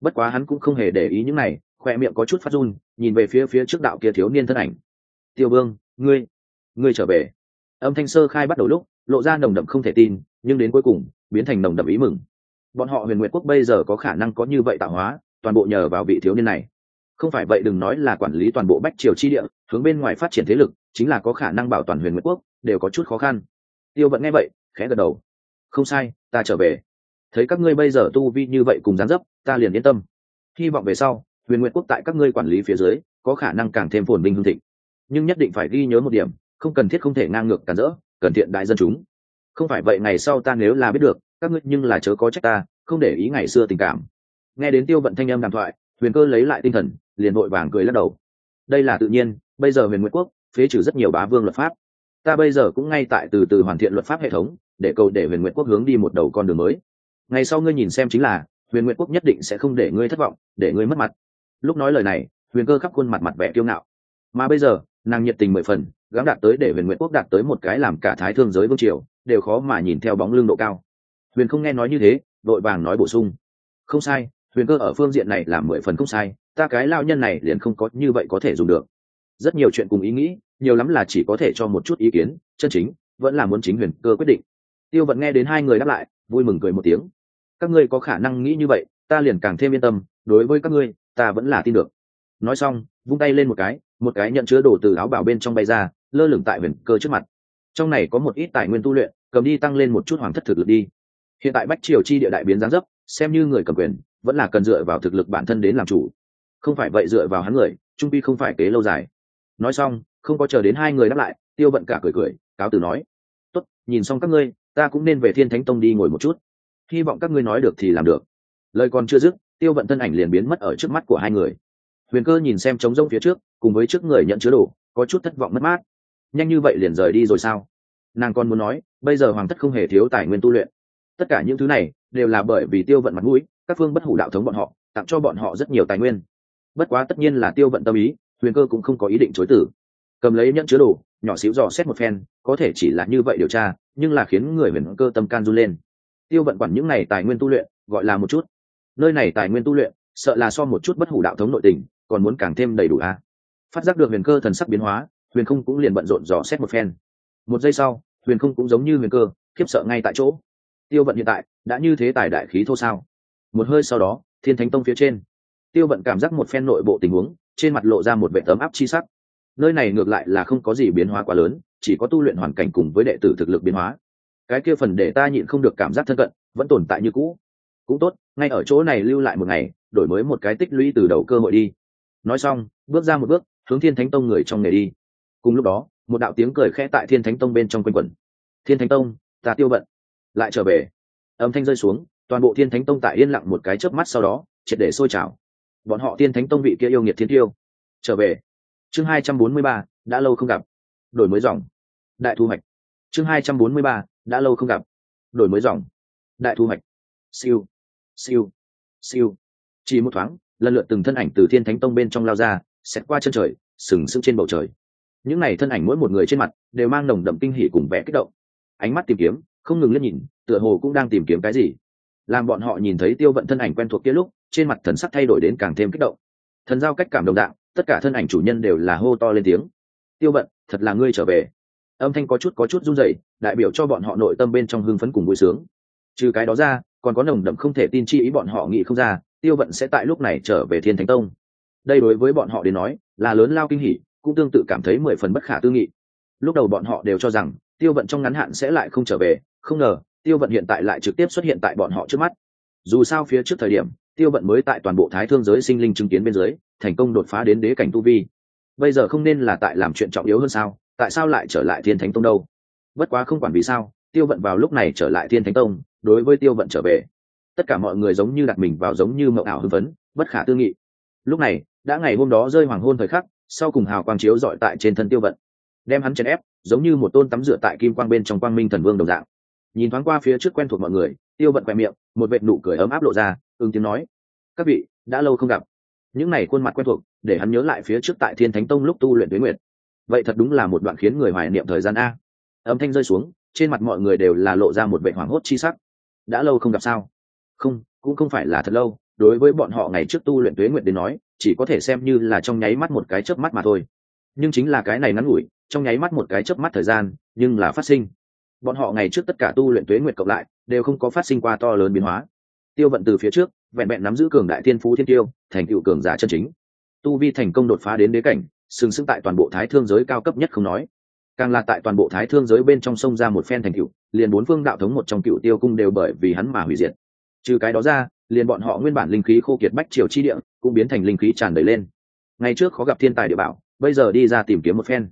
Bất quá hắn cũng không hề để ý những này, khoe miệng có chút phát run, nhìn về phía phía trước đạo kia thiếu niên thân ảnh. Tiêu vương, ngươi ngươi trở về. Âm thanh sơ khai bắt đầu lúc, lộ ra nồng đậm không thể tin, nhưng đến cuối cùng, biến thành nồng đậm ý mừng. Bọn họ huyền nguyệt quốc bây giờ có khả năng có như vậy tạo hóa, toàn bộ nhờ vào vị thiếu niên này không phải vậy đừng nói là quản lý toàn bộ bách triều chi địa, hướng bên ngoài phát triển thế lực, chính là có khả năng bảo toàn huyền nguyễn quốc, đều có chút khó khăn. Tiêu vận nghe vậy, khẽ gật đầu. Không sai, ta trở về. Thấy các ngươi bây giờ tu vi như vậy cùng gián dấp, ta liền yên tâm. Hy vọng về sau, huyền nguyện quốc tại các ngươi quản lý phía dưới, có khả năng càng thêm phồn vinh hương thịnh. Nhưng nhất định phải ghi nhớ một điểm, không cần thiết không thể ngang ngược cản rỡ, cần thiện đại dân chúng. Không phải vậy ngày sau ta nếu là biết được, các ngươi nhưng là chớ có trách ta, không để ý ngày xưa tình cảm. Nghe đến tiêu vận thanh âm đàm thoại, huyền cơ lấy lại tinh thần liền vội vàng cười lắc đầu. Đây là tự nhiên, bây giờ huyền nguyễn quốc, phế trừ rất nhiều bá vương luật pháp. Ta bây giờ cũng ngay tại từ từ hoàn thiện luật pháp hệ thống, để cầu để huyền nguyễn quốc hướng đi một đầu con đường mới. Ngày sau ngươi nhìn xem chính là, huyền nguyễn quốc nhất định sẽ không để ngươi thất vọng, để ngươi mất mặt. Lúc nói lời này, huyền cơ khắp khuôn mặt mặt vẻ kiêu ngạo. Mà bây giờ, nàng nhiệt tình mười phần, gắng đạt tới để huyền nguyễn quốc đạt tới một cái làm cả thái thương giới vương triều, đều khó mà nhìn theo bóng lưng độ cao. Huyền không nghe nói như thế, vội vàng nói bổ sung. Không sai, huyền cơ ở phương diện này là mười phần không sai ta cái lao nhân này liền không có như vậy có thể dùng được. Rất nhiều chuyện cùng ý nghĩ, nhiều lắm là chỉ có thể cho một chút ý kiến, chân chính, vẫn là muốn chính huyền cơ quyết định. Tiêu vận nghe đến hai người đáp lại, vui mừng cười một tiếng. Các ngươi có khả năng nghĩ như vậy, ta liền càng thêm yên tâm, đối với các ngươi, ta vẫn là tin được. Nói xong, vung tay lên một cái một cái nhận chứa đồ từ áo bảo bên trong bay ra, lơ lửng tại huyền cơ trước mặt. Trong này có một ít tài nguyên tu luyện, cầm đi tăng lên một chút hoàng thất thực lực đi. Hiện tại bách triều chi địa đại biến giáng dấp, xem như người cầm quyền, vẫn là cần dựa vào thực lực bản thân đến làm chủ không phải vậy dựa vào hắn người, trung pi không phải kế lâu dài. Nói xong, không có chờ đến hai người đáp lại, tiêu vận cả cười cười, cáo từ nói, tốt, nhìn xong các ngươi, ta cũng nên về thiên thánh tông đi ngồi một chút. Hy vọng các ngươi nói được thì làm được. Lời còn chưa dứt, tiêu vận thân ảnh liền biến mất ở trước mắt của hai người. Huyền cơ nhìn xem trống rông phía trước, cùng với trước người nhận chứa đồ, có chút thất vọng mất mát. Nhanh như vậy liền rời đi rồi sao? Nàng còn muốn nói, bây giờ hoàng thất không hề thiếu tài nguyên tu luyện. Tất cả những thứ này đều là bởi vì tiêu vận mặt mũi, các phương bất hủ đạo thống bọn họ, tặng cho bọn họ rất nhiều tài nguyên bất quá tất nhiên là tiêu vận tâm ý, huyền cơ cũng không có ý định chối tử. Cầm lấy nhẫn chứa đồ, nhỏ xíu dò xét một phen, có thể chỉ là như vậy điều tra, nhưng là khiến người huyền cơ tâm can run lên. Tiêu vận quản những này tài nguyên tu luyện, gọi là một chút. Nơi này tài nguyên tu luyện, sợ là so một chút bất hủ đạo thống nội tình, còn muốn càng thêm đầy đủ a. À. phát giác được huyền cơ thần sắc biến hóa, huyền không cũng liền bận rộn dò xét một phen. Một giây sau, huyền không cũng giống như huyền cơ, khiếp sợ ngay tại chỗ. Tiêu vận hiện tại, đã như thế tài đại khí thô sao? Một hơi sau đó, thiên thánh tông phía trên tiêu vận cảm giác một phen nội bộ tình huống, trên mặt lộ ra một vệ tấm áp chi sắc. Nơi này ngược lại là không có gì biến hóa quá lớn, chỉ có tu luyện hoàn cảnh cùng với đệ tử thực lực biến hóa. Cái kia phần để ta nhịn không được cảm giác thân cận, vẫn tồn tại như cũ. Cũng tốt, ngay ở chỗ này lưu lại một ngày, đổi mới một cái tích lũy từ đầu cơ hội đi. Nói xong, bước ra một bước, hướng thiên thánh tông người trong nghề đi. Cùng lúc đó, một đạo tiếng cười khẽ tại thiên thánh tông bên trong quanh quẩn. Thiên thánh tông, ta tiêu vận. Lại trở về. Âm thanh rơi xuống, toàn bộ thiên thánh tông tại yên lặng một cái chớp mắt sau đó, triệt để sôi trào bọn họ tiên thánh tông vị kia yêu nghiệt thiên tiêu. Trở về. Chương hai trăm bốn mươi ba, đã lâu không gặp. Đổi mới dòng. Đại thu hoạch. Chương hai trăm bốn mươi ba, đã lâu không gặp. Đổi mới dòng. Đại thu hoạch. Siêu. Siêu. Siêu. Chỉ một thoáng, lần lượt từng thân ảnh từ thiên thánh tông bên trong lao ra, xẹt qua chân trời, sừng sững trên bầu trời. Những n à y thân ảnh mỗi một người trên mặt, đều mang nồng đậm kinh hỉ cùng vẽ kích động. Ánh mắt tìm kiếm, không ngừng liếc nhìn, tựa hồ cũng đang tìm kiếm cái gì làm bọn họ nhìn thấy tiêu vận thân ảnh quen thuộc kia lúc, trên mặt thần sắc thay đổi đến càng thêm kích động. Thần giao cách cảm đồng đạo tất cả thân ảnh chủ nhân đều là hô to lên tiếng. Tiêu vận, thật là ngươi trở về. Âm thanh có chút có chút run rẩy, đại biểu cho bọn họ nội tâm bên trong hưng phấn cùng vui sướng. Trừ cái đó ra, còn có nồng đậm không thể tin chi ý bọn họ nghĩ không ra, tiêu vận sẽ tại lúc này trở về thiên thánh tông. Đây đối với bọn họ đến nói, là lớn lao kinh hỉ, cũng tương tự cảm thấy mười phần bất khả tư nghị. Lúc đầu bọn họ đều cho rằng, tiêu vận trong ngắn hạn sẽ lại không trở về, không ngờ tiêu vận hiện tại lại trực tiếp xuất hiện tại bọn họ trước mắt. Dù sao phía trước thời điểm, tiêu vận mới tại toàn bộ thái thương giới sinh linh chứng kiến bên dưới, thành công đột phá đến đế cảnh tu vi. Bây giờ không nên là tại làm chuyện trọng yếu hơn sao, tại sao lại trở lại thiên thánh tông đâu? Bất quá không quản vì sao, tiêu vận vào lúc này trở lại thiên thánh tông, đối với tiêu vận trở về. Tất cả mọi người giống như đặt mình vào giống như mậu ảo hưng phấn, bất khả tư nghị. Lúc này, đã ngày hôm đó rơi hoàng hôn thời khắc, sau cùng hào quang chiếu dọi tại trên thân tiêu vận. Đem hắn chèn ép, giống như một tôn tắm rửa tại kim quang bên trong quang minh thần vương đồng dạng nhìn thoáng qua phía trước quen thuộc mọi người, tiêu vận khoe miệng, một vệ nụ cười ấm áp lộ ra, ứng tiếng nói, các vị, đã lâu không gặp. Những n à y khuôn mặt quen thuộc, để hắn nhớ lại phía trước tại thiên thánh tông lúc tu luyện tuế nguyệt. Vậy thật đúng là một đoạn khiến người hoài niệm thời gian a. Âm thanh rơi xuống, trên mặt mọi người đều là lộ ra một vệ hoảng hốt chi sắc. Đã lâu không gặp sao? Không, cũng không phải là thật lâu, đối với bọn họ ngày trước tu luyện tuế nguyện đến nói, chỉ có thể xem như là trong nháy mắt một cái chớp mắt mà thôi. Nhưng chính là cái này ngắn ngủi, trong nháy mắt một cái chớp mắt thời gian, nhưng là phát sinh bọn họ ngày trước tất cả tu luyện tuế nguyệt cộng lại, đều không có phát sinh qua to lớn biến hóa. Tiêu vận từ phía trước, vẹn vẹn nắm giữ cường đại thiên phú thiên tiêu, thành cựu cường giả chân chính. Tu vi thành công đột phá đến đế cảnh, sừng sững tại toàn bộ thái thương giới cao cấp nhất không nói. Càng là tại toàn bộ thái thương giới bên trong sông ra một phen thành cựu liền bốn phương đạo thống một trong cựu tiêu cung đều bởi vì hắn mà hủy diệt. Trừ cái đó ra, liền bọn họ nguyên bản linh khí khô kiệt bách triều chi địa, cũng biến thành linh khí tràn đầy lên. Ngày trước khó gặp thiên tài địa bảo, bây giờ đi ra tìm kiếm một phen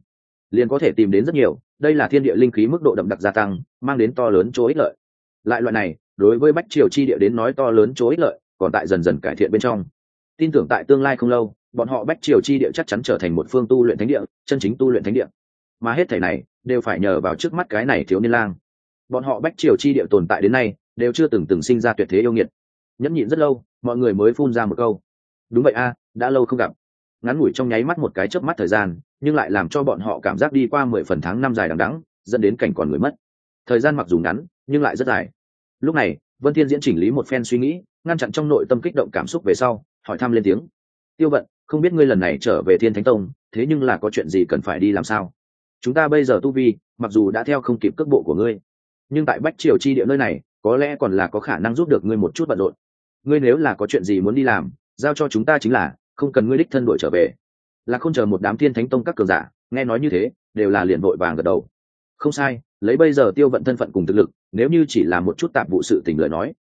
liền có thể tìm đến rất nhiều, đây là thiên địa linh khí mức độ đậm đặc gia tăng, mang đến to lớn chỗ ích lợi. Lại loại này, đối với bách triều chi địa đến nói to lớn chỗ ích lợi, còn tại dần dần cải thiện bên trong. Tin tưởng tại tương lai không lâu, bọn họ bách triều chi địa chắc chắn trở thành một phương tu luyện thánh địa, chân chính tu luyện thánh địa. Mà hết thảy này, đều phải nhờ vào trước mắt cái này thiếu niên lang. Bọn họ bách triều chi địa tồn tại đến nay, đều chưa từng từng sinh ra tuyệt thế yêu nghiệt. Nhẫn nhịn rất lâu, mọi người mới phun ra một câu. Đúng vậy a, đã lâu không gặp. Ngắn ngủi trong nháy mắt một cái chớp mắt thời gian nhưng lại làm cho bọn họ cảm giác đi qua mười phần tháng năm dài đằng đẵng, dẫn đến cảnh còn người mất. Thời gian mặc dù ngắn, nhưng lại rất dài. Lúc này, vân thiên diễn chỉnh lý một phen suy nghĩ, ngăn chặn trong nội tâm kích động cảm xúc về sau, hỏi thăm lên tiếng. Tiêu vận, không biết ngươi lần này trở về thiên thánh tông, thế nhưng là có chuyện gì cần phải đi làm sao? Chúng ta bây giờ tu vi, mặc dù đã theo không kịp cước bộ của ngươi, nhưng tại bách triều chi địa nơi này, có lẽ còn là có khả năng giúp được ngươi một chút bận rộn. Ngươi nếu là có chuyện gì muốn đi làm, giao cho chúng ta chính là, không cần ngươi đích thân đuổi trở về là không chờ một đám thiên thánh tông các cường giả, nghe nói như thế, đều là liền vội vàng gật đầu. Không sai, lấy bây giờ tiêu vận thân phận cùng thực lực, nếu như chỉ là một chút tạp vụ sự tình lời nói,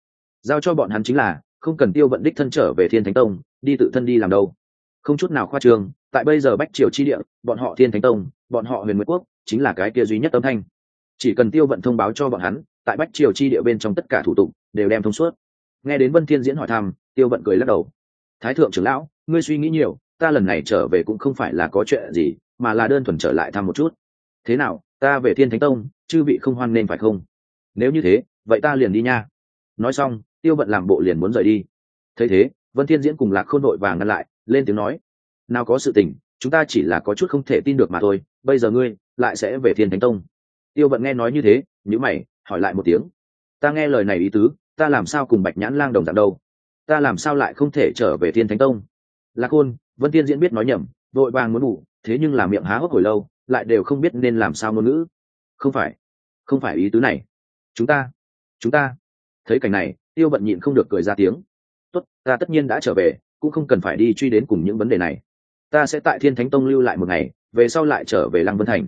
giao cho bọn hắn chính là, không cần tiêu vận đích thân trở về thiên thánh tông, đi tự thân đi làm đâu. Không chút nào khoa trương, tại bây giờ bách triều chi địa, bọn họ thiên thánh tông, bọn họ huyền nguyễn quốc, chính là cái kia duy nhất âm thanh. Chỉ cần tiêu vận thông báo cho bọn hắn, tại bách triều chi địa bên trong tất cả thủ tục, đều đem thông suốt. Nghe đến vân thiên diễn hỏi thăm, tiêu vận cười lắc đầu. Thái thượng trưởng lão, ngươi suy nghĩ nhiều ta lần này trở về cũng không phải là có chuyện gì, mà là đơn thuần trở lại thăm một chút. Thế nào, ta về thiên thánh tông, chư vị không hoan nên phải không? Nếu như thế, vậy ta liền đi nha. Nói xong, tiêu bận làm bộ liền muốn rời đi. Thấy thế, vân thiên diễn cùng lạc khôn nội vàng ngăn lại, lên tiếng nói, nào có sự tình, chúng ta chỉ là có chút không thể tin được mà thôi, bây giờ ngươi lại sẽ về thiên thánh tông. Tiêu bận nghe nói như thế nhữ mày, hỏi lại một tiếng, ta nghe lời này ý tứ, ta làm sao cùng bạch nhãn lang đồng dạng đâu? Ta làm sao lại không thể trở về thiên thánh tông? Lạc khôn vân tiên diễn biết nói nhầm, vội vàng muốn ngủ, thế nhưng là miệng há hốc hồi lâu, lại đều không biết nên làm sao ngôn ngữ. Không phải không phải ý tứ này. Chúng ta chúng ta. Thấy cảnh này, tiêu bận nhịn không được cười ra tiếng. Tốt, ta tất nhiên đã trở về, cũng không cần phải đi truy đến cùng những vấn đề này. Ta sẽ tại thiên thánh tông lưu lại một ngày, về sau lại trở về lăng vân thành.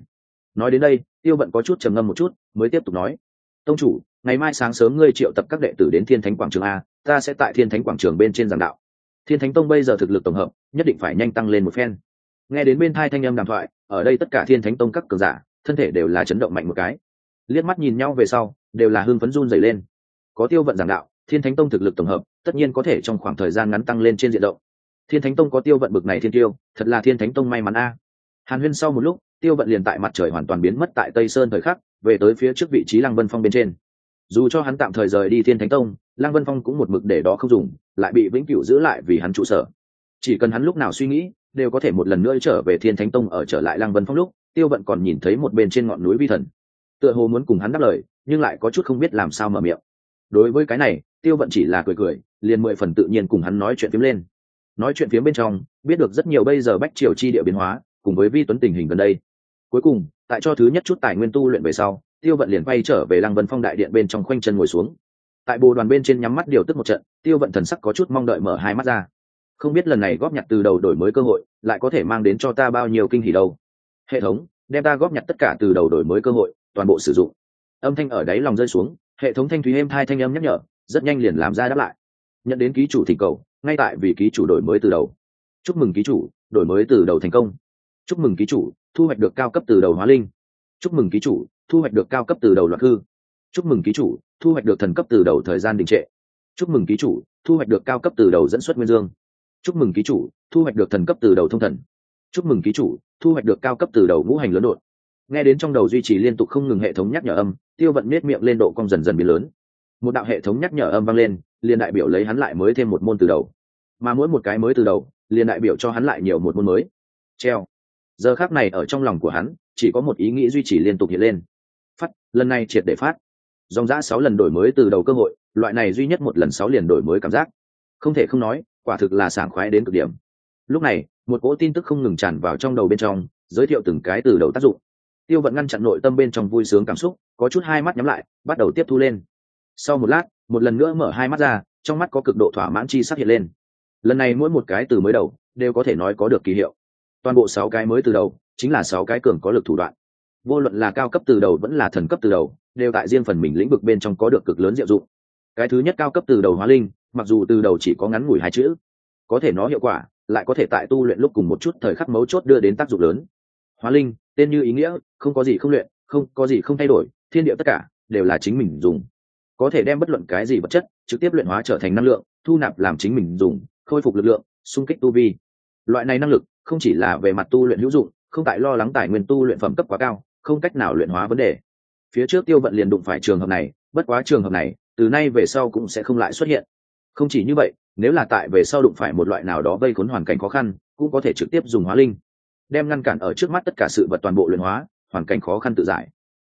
Nói đến đây, tiêu bận có chút trầm ngâm một chút, mới tiếp tục nói. Tông chủ, ngày mai sáng sớm ngươi triệu tập các đệ tử đến thiên thánh quảng trường a, ta sẽ tại thiên thánh quảng trường bên trên giảng đạo thiên thánh tông bây giờ thực lực tổng hợp, nhất định phải nhanh tăng lên một phen. Nghe đến bên thai thanh âm đàm thoại, ở đây tất cả thiên thánh tông các cường giả, thân thể đều là chấn động mạnh một cái. Liếc mắt nhìn nhau về sau, đều là hưng phấn run dày lên. Có tiêu vận giảng đạo, thiên thánh tông thực lực tổng hợp, tất nhiên có thể trong khoảng thời gian ngắn tăng lên trên diện rộng. Thiên thánh tông có tiêu vận bực này thiên tiêu, thật là thiên thánh tông may mắn a. Hàn huyên sau một lúc, tiêu vận liền tại mặt trời hoàn toàn biến mất tại tây sơn thời khắc, về tới phía trước vị trí lăng vân phong bên trên. Dù cho hắn tạm thời rời đi thiên thánh tông, lăng vân phong cũng một mực để đó không dùng lại bị vĩnh cửu giữ lại vì hắn trụ sở. Chỉ cần hắn lúc nào suy nghĩ, đều có thể một lần nữa trở về thiên thánh tông ở trở lại lăng vân phong lúc, tiêu vận còn nhìn thấy một bên trên ngọn núi vi thần. Tựa hồ muốn cùng hắn đáp lời, nhưng lại có chút không biết làm sao mở miệng. Đối với cái này, tiêu vận chỉ là cười cười, liền mười phần tự nhiên cùng hắn nói chuyện phím lên. Nói chuyện phía bên trong, biết được rất nhiều bây giờ bách triều chi địa biến hóa, cùng với vi tuấn tình hình gần đây. Cuối cùng, tại cho thứ nhất chút tài nguyên tu luyện về sau, tiêu vận liền quay trở về lăng vân phong đại điện bên trong khoanh chân ngồi xuống tại bồ đoàn bên trên nhắm mắt điều tức một trận, tiêu vận thần sắc có chút mong đợi mở hai mắt ra. Không biết lần này góp nhặt từ đầu đổi mới cơ hội, lại có thể mang đến cho ta bao nhiêu kinh hỉ đâu. Hệ thống, đem ta góp nhặt tất cả từ đầu đổi mới cơ hội, toàn bộ sử dụng. Âm thanh ở đáy lòng rơi xuống, hệ thống thanh thúy êm thai thanh âm nhắc nhở, rất nhanh liền làm ra đáp lại. Nhận đến ký chủ thỉnh cầu, ngay tại vì ký chủ đổi mới từ đầu. Chúc mừng ký chủ, đổi mới từ đầu thành công. Chúc mừng ký chủ, thu hoạch được cao cấp từ đầu hóa linh. Chúc mừng ký chủ, thu hoạch được cao cấp từ đầu loạt hư chúc mừng ký chủ, thu hoạch được thần cấp từ đầu thời gian đình trệ. Chúc mừng ký chủ, thu hoạch được cao cấp từ đầu dẫn xuất nguyên dương. Chúc mừng ký chủ, thu hoạch được thần cấp từ đầu thông thần. Chúc mừng ký chủ, thu hoạch được cao cấp từ đầu ngũ hành lớn đột. Nghe đến trong đầu duy trì liên tục không ngừng hệ thống nhắc nhở âm, tiêu vận nết miệng lên độ cong dần dần biến lớn. Một đạo hệ thống nhắc nhở âm vang lên, liền đại biểu lấy hắn lại mới thêm một môn từ đầu. Mà mỗi một cái mới từ đầu, liền đại biểu cho hắn lại nhiều một môn mới. Treo. Giờ khác này ở trong lòng của hắn, chỉ có một ý nghĩ duy trì liên tục hiện lên. Phát, lần này triệt để phát dòng giã sáu lần đổi mới từ đầu cơ hội, loại này duy nhất một lần sáu liền đổi mới cảm giác. Không thể không nói, quả thực là sảng khoái đến cực điểm. Lúc này, một cỗ tin tức không ngừng tràn vào trong đầu bên trong, giới thiệu từng cái từ đầu tác dụng. Tiêu vận ngăn chặn nội tâm bên trong vui sướng cảm xúc, có chút hai mắt nhắm lại, bắt đầu tiếp thu lên. Sau một lát, một lần nữa mở hai mắt ra, trong mắt có cực độ thỏa mãn chi sắc hiện lên. Lần này mỗi một cái từ mới đầu, đều có thể nói có được kỳ hiệu. Toàn bộ sáu cái mới từ đầu, chính là sáu cái cường có lực thủ đoạn. Vô luận là cao cấp từ đầu vẫn là thần cấp từ đầu đều tại riêng phần mình lĩnh vực bên trong có được cực lớn diệu dụng. Cái thứ nhất cao cấp từ đầu hóa linh, mặc dù từ đầu chỉ có ngắn ngủi hai chữ, có thể nó hiệu quả, lại có thể tại tu luyện lúc cùng một chút thời khắc mấu chốt đưa đến tác dụng lớn. Hóa linh, tên như ý nghĩa, không có gì không luyện, không, có gì không thay đổi, thiên địa tất cả, đều là chính mình dùng. Có thể đem bất luận cái gì vật chất, trực tiếp luyện hóa trở thành năng lượng, thu nạp làm chính mình dùng, khôi phục lực lượng, xung kích tu vi. Loại này năng lực, không chỉ là về mặt tu luyện hữu dụng, không tại lo lắng tài nguyên tu luyện phẩm cấp quá cao, không cách nào luyện hóa vấn đề phía trước tiêu vận liền đụng phải trường hợp này, bất quá trường hợp này, từ nay về sau cũng sẽ không lại xuất hiện. Không chỉ như vậy, nếu là tại về sau đụng phải một loại nào đó vây khốn hoàn cảnh khó khăn, cũng có thể trực tiếp dùng hóa linh, đem ngăn cản ở trước mắt tất cả sự vật toàn bộ luyện hóa, hoàn cảnh khó khăn tự giải.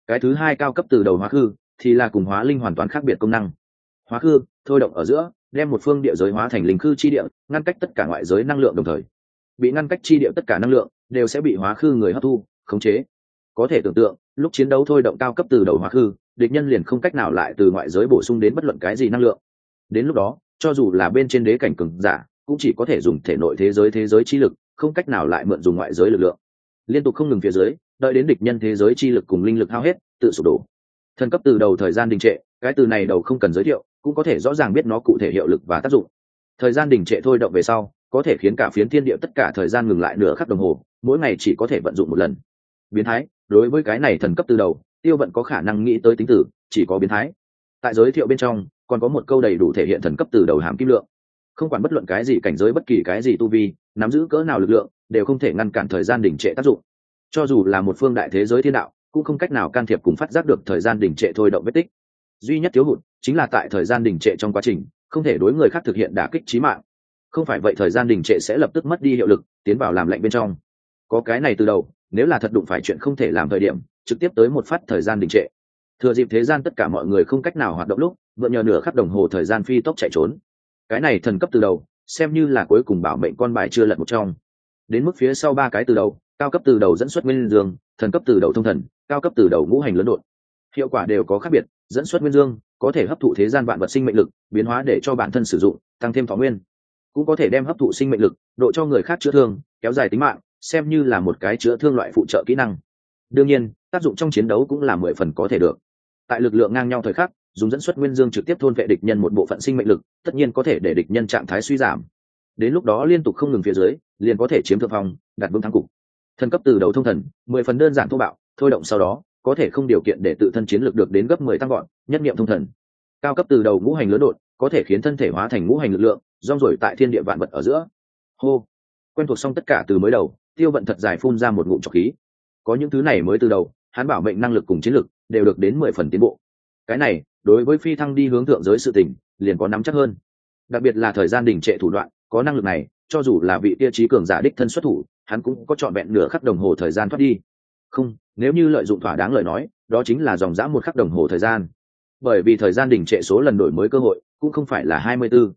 Cái thứ hai cao cấp từ đầu hóa khư, thì là cùng hóa linh hoàn toàn khác biệt công năng. Hóa khư, thôi động ở giữa, đem một phương địa giới hóa thành linh khư chi địa, ngăn cách tất cả ngoại giới năng lượng đồng thời. Bị ngăn cách chi địa tất cả năng lượng, đều sẽ bị hóa khư người hấp thu, khống chế. Có thể tưởng tượng lúc chiến đấu thôi động cao cấp từ đầu hóa hư, địch nhân liền không cách nào lại từ ngoại giới bổ sung đến bất luận cái gì năng lượng. Đến lúc đó cho dù là bên trên đế cảnh cường giả cũng chỉ có thể dùng thể nội thế giới thế giới chi lực không cách nào lại mượn dùng ngoại giới lực lượng. Liên tục không ngừng phía dưới đợi đến địch nhân thế giới chi lực cùng linh lực hao hết tự sụp đổ. Thần cấp từ đầu thời gian đình trệ cái từ này đầu không cần giới thiệu cũng có thể rõ ràng biết nó cụ thể hiệu lực và tác dụng. Thời gian đình trệ thôi động về sau có thể khiến cả phiến thiên địa tất cả thời gian ngừng lại nửa khắc đồng hồ mỗi ngày chỉ có thể vận dụng một lần. Biến thái đối với cái này thần cấp từ đầu, tiêu vận có khả năng nghĩ tới tính tử chỉ có biến thái. Tại giới thiệu bên trong, còn có một câu đầy đủ thể hiện thần cấp từ đầu hàm kim lượng. Không quản bất luận cái gì cảnh giới bất kỳ cái gì tu vi, nắm giữ cỡ nào lực lượng, đều không thể ngăn cản thời gian đình trệ tác dụng. Cho dù là một phương đại thế giới thiên đạo, cũng không cách nào can thiệp cùng phát giác được thời gian đình trệ thôi động vết tích. Duy nhất thiếu hụt chính là tại thời gian đình trệ trong quá trình, không thể đối người khác thực hiện đả kích trí mạng. Không phải vậy thời gian đình trệ sẽ lập tức mất đi hiệu lực, tiến vào làm lạnh bên trong có cái này từ đầu, nếu là thật đụng phải chuyện không thể làm thời điểm, trực tiếp tới một phát thời gian đình trệ. Thừa dịp thế gian tất cả mọi người không cách nào hoạt động lúc vượn nhờ nửa khắp đồng hồ thời gian phi tốc chạy trốn. Cái này thần cấp từ đầu, xem như là cuối cùng bảo mệnh con bài chưa lật một trong. Đến mức phía sau ba cái từ đầu, cao cấp từ đầu dẫn xuất nguyên dương, thần cấp từ đầu thông thần, cao cấp từ đầu ngũ hành lớn đột. Hiệu quả đều có khác biệt, dẫn xuất nguyên dương, có thể hấp thụ thế gian vạn vật sinh mệnh lực, biến hóa để cho bản thân sử dụng, tăng thêm thọ nguyên. Cũng có thể đem hấp thụ sinh mệnh lực, độ cho người khác chữa thương, kéo dài tính mạng xem như là một cái chữa thương loại phụ trợ kỹ năng. Đương nhiên, tác dụng trong chiến đấu cũng là mười phần có thể được. Tại lực lượng ngang nhau thời khắc, dùng dẫn xuất nguyên dương trực tiếp thôn vệ địch nhân một bộ phận sinh mệnh lực, tất nhiên có thể để địch nhân trạng thái suy giảm. Đến lúc đó liên tục không ngừng phía dưới, liền có thể chiếm thượng phong đặt vững thắng cục. Thần cấp từ đầu thông thần, mười phần đơn giản thô bạo, thôi động sau đó, có thể không điều kiện để tự thân chiến lược được đến gấp mười tăng gọn nhất nghiệm thông thần. Cao cấp từ đầu ngũ hành lớn đột, có thể khiến thân thể hóa thành ngũ hành lực lượng, rong rổi tại thiên địa vạn vật ở giữa. Hô. Quen thuộc xong tất cả từ mới đầu tiêu vận thật dài phun ra một ngụm trọc khí. Có những thứ này mới từ đầu hắn bảo mệnh năng lực cùng chiến lực đều được đến mười phần tiến bộ. Cái này đối với phi thăng đi hướng thượng giới sự tỉnh liền có nắm chắc hơn. Đặc biệt là thời gian đình trệ thủ đoạn có năng lực này cho dù là vị tiêu chí cường giả đích thân xuất thủ hắn cũng có trọn vẹn nửa khắc đồng hồ thời gian thoát đi. Không nếu như lợi dụng thỏa đáng lời nói đó chính là dòng dã một khắc đồng hồ thời gian. Bởi vì thời gian đình trệ số lần đổi mới cơ hội cũng không phải là hai mươi 24,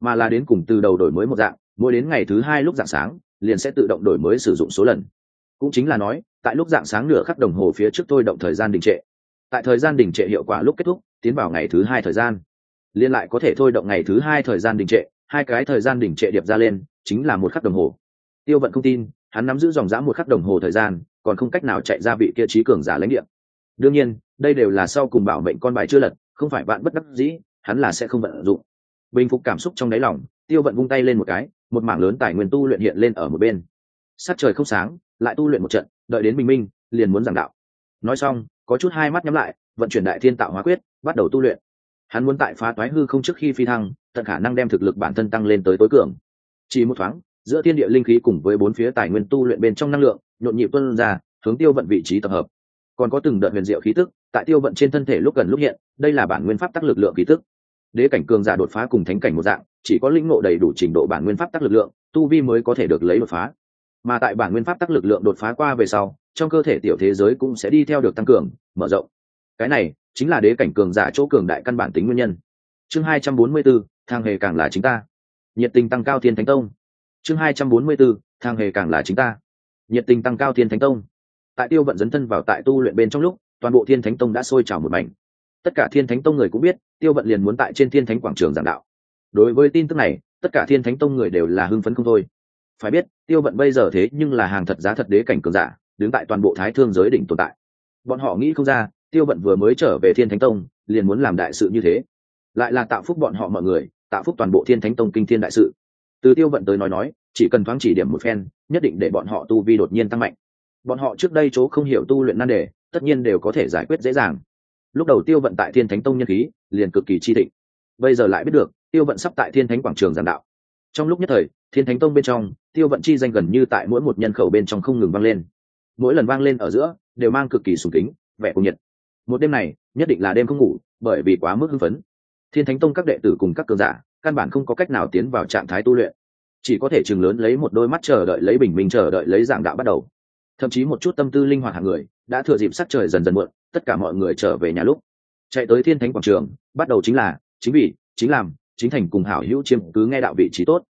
mà là đến cùng từ đầu đổi mới một dạng mỗi đến ngày thứ hai lúc dạng sáng liền sẽ tự động đổi mới sử dụng số lần. Cũng chính là nói, tại lúc dạng sáng nửa khắc đồng hồ phía trước tôi động thời gian đình trệ. Tại thời gian đình trệ hiệu quả lúc kết thúc, tiến vào ngày thứ hai thời gian. Liên lại có thể thôi động ngày thứ hai thời gian đình trệ, hai cái thời gian đình trệ điệp ra lên, chính là một khắc đồng hồ. Tiêu vận không tin, hắn nắm giữ dòng dã một khắc đồng hồ thời gian, còn không cách nào chạy ra vị kia trí cường giả lãnh địa. Đương nhiên, đây đều là sau cùng bảo mệnh con bài chưa lật, không phải bạn bất đắc dĩ, hắn là sẽ không vận dụng. Bình phục cảm xúc trong đáy lòng, tiêu vận vung tay lên một cái một mảng lớn tài nguyên tu luyện hiện lên ở một bên. Sát trời không sáng, lại tu luyện một trận, đợi đến bình minh, liền muốn giảng đạo. Nói xong, có chút hai mắt nhắm lại, vận chuyển đại thiên tạo hóa quyết, bắt đầu tu luyện. Hắn muốn tại phá toái hư không trước khi phi thăng, tận khả năng đem thực lực bản thân tăng lên tới tối cường. Chỉ một thoáng, giữa thiên địa linh khí cùng với bốn phía tài nguyên tu luyện bên trong năng lượng, nhộn nhịp tuân ra, hướng tiêu vận vị trí tập hợp. Còn có từng đợt huyền diệu khí tức, tại tiêu vận trên thân thể lúc gần lúc hiện, đây là bản nguyên pháp tác lực lượng khí tức. Đế cảnh cường giả đột phá cùng thánh cảnh một dạng chỉ có lĩnh ngộ đầy đủ trình độ bản nguyên pháp tắc lực lượng tu vi mới có thể được lấy đột phá. Mà tại bản nguyên pháp tắc lực lượng đột phá qua về sau trong cơ thể tiểu thế giới cũng sẽ đi theo được tăng cường mở rộng. Cái này chính là đế cảnh cường giả chỗ cường đại căn bản tính nguyên nhân. Chương hai trăm bốn mươi 244, thang hề càng là chính ta. Nhiệt tình tăng cao thiên thánh tông. Chương hai trăm bốn mươi 244, thang hề càng là chính ta. Nhiệt tình tăng cao thiên thánh tông. Tại tiêu vận dấn thân vào tại tu luyện bên trong lúc toàn bộ thiên thánh tông đã sôi trào một mảnh. Tất cả thiên thánh tông người cũng biết tiêu vận liền muốn tại trên thiên thánh quảng trường giảng đạo đối với tin tức này, tất cả thiên thánh tông người đều là hưng phấn không thôi. Phải biết, tiêu vận bây giờ thế nhưng là hàng thật giá thật đế cảnh cường giả, đứng tại toàn bộ thái thương giới đỉnh tồn tại. Bọn họ nghĩ không ra, tiêu vận vừa mới trở về thiên thánh tông, liền muốn làm đại sự như thế. Lại là tạo phúc bọn họ mọi người, tạo phúc toàn bộ thiên thánh tông kinh thiên đại sự. Từ tiêu vận tới nói nói, chỉ cần thoáng chỉ điểm một phen, nhất định để bọn họ tu vi đột nhiên tăng mạnh. Bọn họ trước đây chỗ không hiểu tu luyện nan đề, tất nhiên đều có thể giải quyết dễ dàng. Lúc đầu tiêu vận tại thiên thánh tông nhân khí, liền cực kỳ chi thịnh. Bây giờ lại biết được tiêu vận sắp tại thiên thánh quảng trường giảng đạo. Trong lúc nhất thời, thiên thánh tông bên trong, tiêu vận chi danh gần như tại mỗi một nhân khẩu bên trong không ngừng vang lên. Mỗi lần vang lên ở giữa, đều mang cực kỳ sùng kính, vẻ cùng nhiệt. Một đêm này, nhất định là đêm không ngủ, bởi vì quá mức hưng phấn. Thiên thánh tông các đệ tử cùng các cường giả, căn bản không có cách nào tiến vào trạng thái tu luyện. Chỉ có thể chừng lớn lấy một đôi mắt chờ đợi lấy bình minh chờ đợi lấy giảng đạo bắt đầu. Thậm chí một chút tâm tư linh hoạt hàng người, đã thừa dịp sắc trời dần dần muộn, tất cả mọi người trở về nhà lúc. Chạy tới thiên thánh quảng trường, bắt đầu chính là, chính vì, chính làm chính thành cùng hảo hữu chiêm cứ nghe đạo vị trí tốt.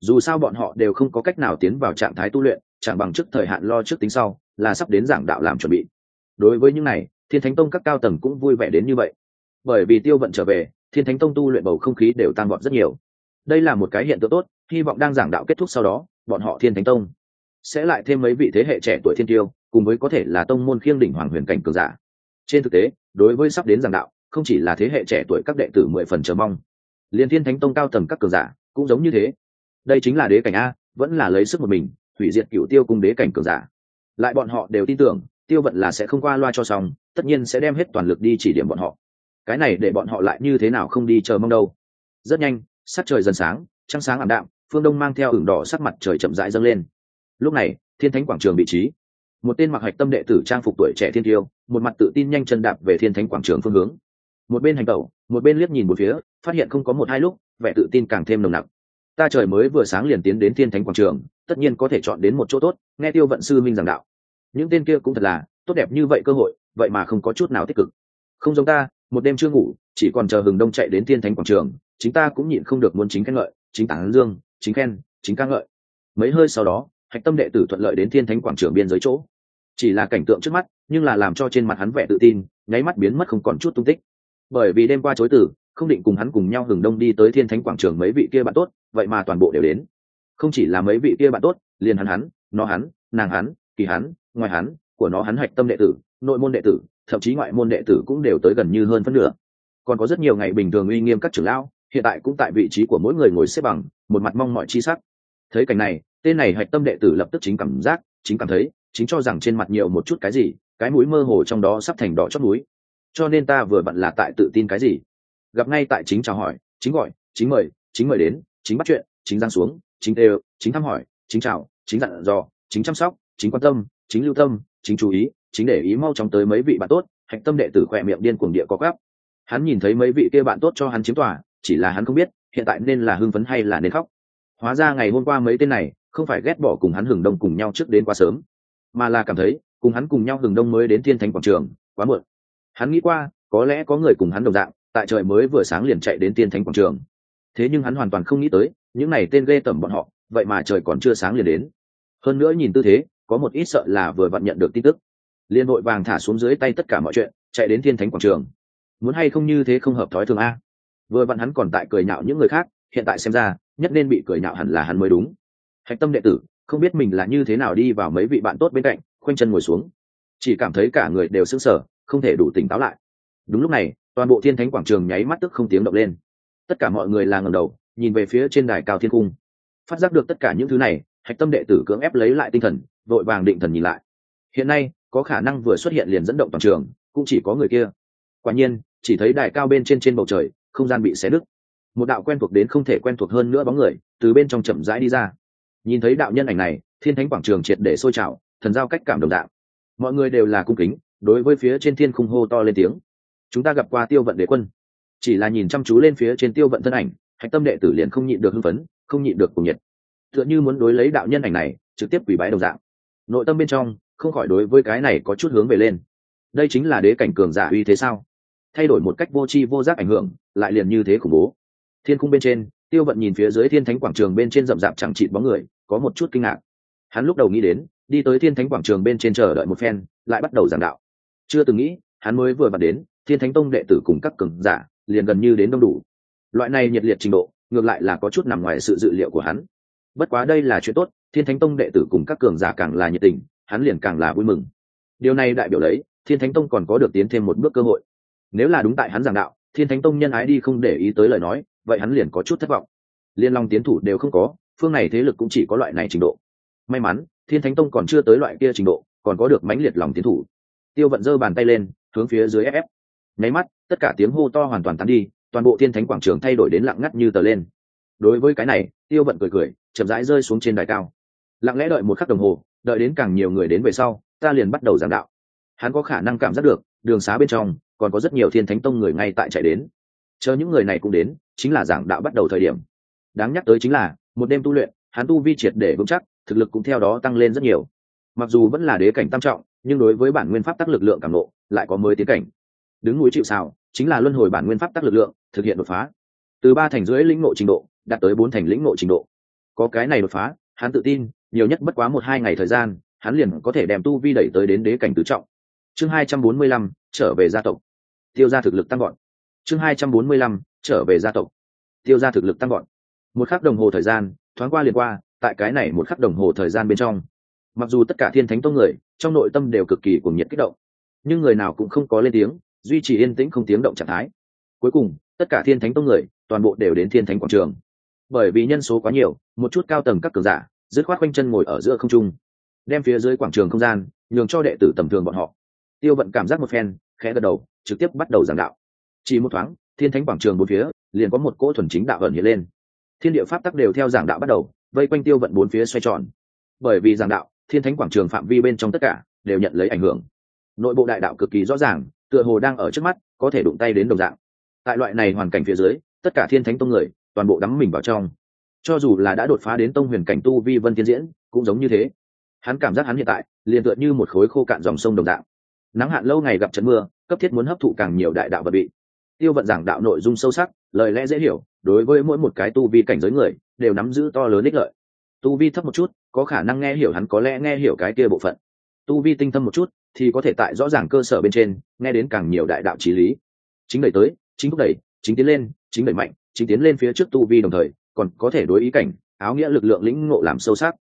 Dù sao bọn họ đều không có cách nào tiến vào trạng thái tu luyện, chẳng bằng trước thời hạn lo trước tính sau, là sắp đến giảng đạo làm chuẩn bị. Đối với những này, thiên thánh tông các cao tầng cũng vui vẻ đến như vậy. Bởi vì tiêu vận trở về, thiên thánh tông tu luyện bầu không khí đều tăng vọt rất nhiều. Đây là một cái hiện tượng tốt, hy vọng đang giảng đạo kết thúc sau đó, bọn họ thiên thánh tông sẽ lại thêm mấy vị thế hệ trẻ tuổi thiên tiêu, cùng với có thể là tông môn khiêng đỉnh hoàng huyền cảnh cường giả. Trên thực tế, đối với sắp đến giảng đạo, không chỉ là thế hệ trẻ tuổi các đệ tử mười phần chờ mong liên thiên thánh tông cao tầng các cường giả cũng giống như thế. Đây chính là đế cảnh a, vẫn là lấy sức một mình, hủy diệt cựu tiêu cung đế cảnh cường giả. Lại bọn họ đều tin tưởng, tiêu vận là sẽ không qua loa cho xong, tất nhiên sẽ đem hết toàn lực đi chỉ điểm bọn họ. Cái này để bọn họ lại như thế nào không đi chờ mong đâu. Rất nhanh, sắc trời dần sáng, trăng sáng ảm đạm, phương đông mang theo ửng đỏ sắc mặt trời chậm rãi dâng lên. Lúc này, thiên thánh quảng trường vị trí. Một tên mặc hạch tâm đệ tử trang phục tuổi trẻ thiên tiêu, một mặt tự tin nhanh chân đạp về thiên thánh quảng trường phương hướng một bên hành tẩu, một bên liếc nhìn một phía, phát hiện không có một hai lúc, vẻ tự tin càng thêm nồng nặc. Ta trời mới vừa sáng liền tiến đến thiên thánh quảng trường, tất nhiên có thể chọn đến một chỗ tốt, nghe tiêu vận sư minh giảng đạo. Những tên kia cũng thật là, tốt đẹp như vậy cơ hội, vậy mà không có chút nào tích cực. Không giống ta, một đêm chưa ngủ, chỉ còn chờ hừng đông chạy đến thiên thánh quảng trường, chính ta cũng nhịn không được muốn chính khen ngợi, chính tảng dương, chính khen, chính ca ngợi. Mấy hơi sau đó, hạch tâm đệ tử thuận lợi đến thiên thánh quảng trường biên giới chỗ. Chỉ là cảnh tượng trước mắt, nhưng là làm cho trên mặt hắn vẻ tự tin, nháy mắt biến mất không còn chút tung tích bởi vì đêm qua chối tử, không định cùng hắn cùng nhau hừng đông đi tới thiên thánh quảng trường mấy vị kia bạn tốt, vậy mà toàn bộ đều đến. Không chỉ là mấy vị kia bạn tốt, liền hắn hắn, nó hắn, nàng hắn, kỳ hắn, ngoài hắn, của nó hắn hạch tâm đệ tử, nội môn đệ tử, thậm chí ngoại môn đệ tử cũng đều tới gần như hơn phân nửa. Còn có rất nhiều ngày bình thường uy nghiêm các trưởng lão, hiện tại cũng tại vị trí của mỗi người ngồi xếp bằng, một mặt mong mọi chi sắc. Thấy cảnh này, tên này hạch tâm đệ tử lập tức chính cảm giác, chính cảm thấy, chính cho rằng trên mặt nhiều một chút cái gì, cái mũi mơ hồ trong đó sắp thành đỏ chót núi cho nên ta vừa bận là tại tự tin cái gì? Gặp ngay tại chính chào hỏi, chính gọi, chính mời chính mời đến, chính bắt chuyện, chính giang xuống, chính tê chính thăm hỏi, chính chào, chính dặn dò, chính chăm sóc, chính quan tâm, chính lưu tâm, chính chú ý, chính để ý mau chóng tới mấy vị bạn tốt, hạnh tâm đệ tử khỏe miệng điên cuồng địa có gấp hắn nhìn thấy mấy vị kia bạn tốt cho hắn chiếm tòa, chỉ là hắn không biết, hiện tại nên là hưng phấn hay là nên khóc. Hóa ra ngày hôm qua mấy tên này, không phải ghét bỏ cùng hắn hừng đông cùng nhau trước đến quá sớm, mà là cảm thấy, cùng hắn cùng nhau hừng đông mới đến thiên thánh quảng trường, quá muộn hắn nghĩ qua, có lẽ có người cùng hắn đồng dạng, tại trời mới vừa sáng liền chạy đến thiên thánh quảng trường. Thế nhưng hắn hoàn toàn không nghĩ tới, những này tên ghê tởm bọn họ, vậy mà trời còn chưa sáng liền đến. Hơn nữa nhìn tư thế, có một ít sợ là vừa vặn nhận được tin tức. Liên hội vàng thả xuống dưới tay tất cả mọi chuyện, chạy đến thiên thánh quảng trường. Muốn hay không như thế không hợp thói thường a? Vừa vặn hắn còn tại cười nhạo những người khác, hiện tại xem ra, nhất nên bị cười nhạo hẳn là hắn mới đúng. Hạch tâm đệ tử, không biết mình là như thế nào đi vào mấy vị bạn tốt bên cạnh, khoanh chân ngồi xuống. Chỉ cảm thấy cả người đều sững sờ không thể đủ tỉnh táo lại. Đúng lúc này, toàn bộ thiên thánh quảng trường nháy mắt tức không tiếng động lên. Tất cả mọi người là ngầm đầu, nhìn về phía trên đài cao thiên cung. Phát giác được tất cả những thứ này, hạch tâm đệ tử cưỡng ép lấy lại tinh thần, vội vàng định thần nhìn lại. Hiện nay, có khả năng vừa xuất hiện liền dẫn động toàn trường, cũng chỉ có người kia. Quả nhiên, chỉ thấy đài cao bên trên trên bầu trời, không gian bị xé đứt một đạo quen thuộc đến không thể quen thuộc hơn nữa bóng người, từ bên trong chậm rãi đi ra. Nhìn thấy đạo nhân ảnh này, thiên thánh quảng trường triệt để sôi trào, thần giao cách cảm đồng đạo. Mọi người đều là cung kính đối với phía trên thiên khung hô to lên tiếng. Chúng ta gặp qua tiêu vận đế quân. Chỉ là nhìn chăm chú lên phía trên tiêu vận thân ảnh, hạch tâm đệ tử liền không nhịn được hưng phấn, không nhịn được cùng nhiệt. Tựa như muốn đối lấy đạo nhân ảnh này, trực tiếp quỷ bái đồng dạng. Nội tâm bên trong, không khỏi đối với cái này có chút hướng về lên. Đây chính là đế cảnh cường giả uy thế sao? Thay đổi một cách vô tri vô giác ảnh hưởng, lại liền như thế khủng bố. Thiên cung bên trên, tiêu vận nhìn phía dưới thiên thánh quảng trường bên trên rậm rạp chẳng chịt bóng người, có một chút kinh ngạc. Hắn lúc đầu nghĩ đến, đi tới thiên thánh quảng trường bên trên chờ đợi một phen, lại bắt đầu giảng đạo chưa từng nghĩ, hắn mới vừa bật đến, thiên thánh tông đệ tử cùng các cường giả, liền gần như đến đông đủ. Loại này nhiệt liệt trình độ, ngược lại là có chút nằm ngoài sự dự liệu của hắn. Bất quá đây là chuyện tốt, thiên thánh tông đệ tử cùng các cường giả càng là nhiệt tình, hắn liền càng là vui mừng. Điều này đại biểu lấy, thiên thánh tông còn có được tiến thêm một bước cơ hội. Nếu là đúng tại hắn giảng đạo, thiên thánh tông nhân ái đi không để ý tới lời nói, vậy hắn liền có chút thất vọng. Liên long tiến thủ đều không có, phương này thế lực cũng chỉ có loại này trình độ. May mắn, thiên thánh tông còn chưa tới loại kia trình độ, còn có được mãnh liệt lòng tiến thủ tiêu vận giơ bàn tay lên, hướng phía dưới ép nháy mắt, tất cả tiếng hô to hoàn toàn tán đi, toàn bộ thiên thánh quảng trường thay đổi đến lặng ngắt như tờ lên. Đối với cái này, tiêu vận cười cười, chậm rãi rơi xuống trên đài cao. Lặng lẽ đợi một khắc đồng hồ, đợi đến càng nhiều người đến về sau, ta liền bắt đầu giảng đạo. Hắn có khả năng cảm giác được, đường xá bên trong, còn có rất nhiều thiên thánh tông người ngay tại chạy đến. Chờ những người này cũng đến, chính là giảng đạo bắt đầu thời điểm. Đáng nhắc tới chính là, một đêm tu luyện, hắn tu vi triệt để vững chắc, thực lực cũng theo đó tăng lên rất nhiều. Mặc dù vẫn là đế cảnh tam trọng nhưng đối với bản nguyên pháp tắc lực lượng cảm nộ, lại có mới tiến cảnh. Đứng núi chịu xào chính là luân hồi bản nguyên pháp tắc lực lượng, thực hiện đột phá. Từ ba thành dưới lĩnh ngộ trình độ, đạt tới bốn thành lĩnh ngộ trình độ. Có cái này đột phá, hắn tự tin, nhiều nhất bất quá một hai ngày thời gian, hắn liền có thể đem tu vi đẩy tới đến đế cảnh tứ trọng. Chương hai trăm bốn mươi lăm, trở về gia tộc. Tiêu ra thực lực tăng gọn chương hai trăm bốn mươi lăm, trở về gia tộc. Tiêu ra thực lực tăng gọn một khắc đồng hồ thời gian, thoáng qua liền qua, tại cái này một khắc đồng hồ thời gian bên trong. Mặc dù tất cả thiên thánh tông người trong nội tâm đều cực kỳ cuồng nhiệt kích động. Nhưng người nào cũng không có lên tiếng, duy trì yên tĩnh không tiếng động trạng thái. Cuối cùng, tất cả thiên thánh tông người, toàn bộ đều đến thiên thánh quảng trường. Bởi vì nhân số quá nhiều, một chút cao tầng các cường giả, dứt khoát quanh chân ngồi ở giữa không trung, đem phía dưới quảng trường không gian nhường cho đệ tử tầm thường bọn họ. Tiêu vận cảm giác một phen, khẽ gật đầu, trực tiếp bắt đầu giảng đạo. Chỉ một thoáng, thiên thánh quảng trường bốn phía, liền có một cỗ thuần chính đạo ẩn hiện lên. Thiên địa pháp tắc đều theo giảng đạo bắt đầu, vây quanh tiêu vận bốn phía xoay tròn. Bởi vì giảng đạo thiên thánh quảng trường phạm vi bên trong tất cả đều nhận lấy ảnh hưởng. Nội bộ đại đạo cực kỳ rõ ràng, tựa hồ đang ở trước mắt, có thể đụng tay đến đồng dạng. Tại loại này hoàn cảnh phía dưới, tất cả thiên thánh tông người, toàn bộ đắm mình vào trong. Cho dù là đã đột phá đến tông huyền cảnh tu vi vân tiên diễn, cũng giống như thế. Hắn cảm giác hắn hiện tại, liền tựa như một khối khô cạn dòng sông đồng dạng. Nắng hạn lâu ngày gặp trận mưa, cấp thiết muốn hấp thụ càng nhiều đại đạo vật bị. Tiêu vận giảng đạo nội dung sâu sắc, lời lẽ dễ hiểu, đối với mỗi một cái tu vi cảnh giới người, đều nắm giữ to lớn ích lợi. Tu vi thấp một chút có khả năng nghe hiểu hắn có lẽ nghe hiểu cái kia bộ phận. Tu vi tinh thâm một chút, thì có thể tại rõ ràng cơ sở bên trên, nghe đến càng nhiều đại đạo trí lý. Chính đẩy tới, chính thúc đẩy, chính tiến lên, chính đẩy mạnh, chính tiến lên phía trước tu vi đồng thời, còn có thể đối ý cảnh, áo nghĩa lực lượng lĩnh ngộ làm sâu sắc.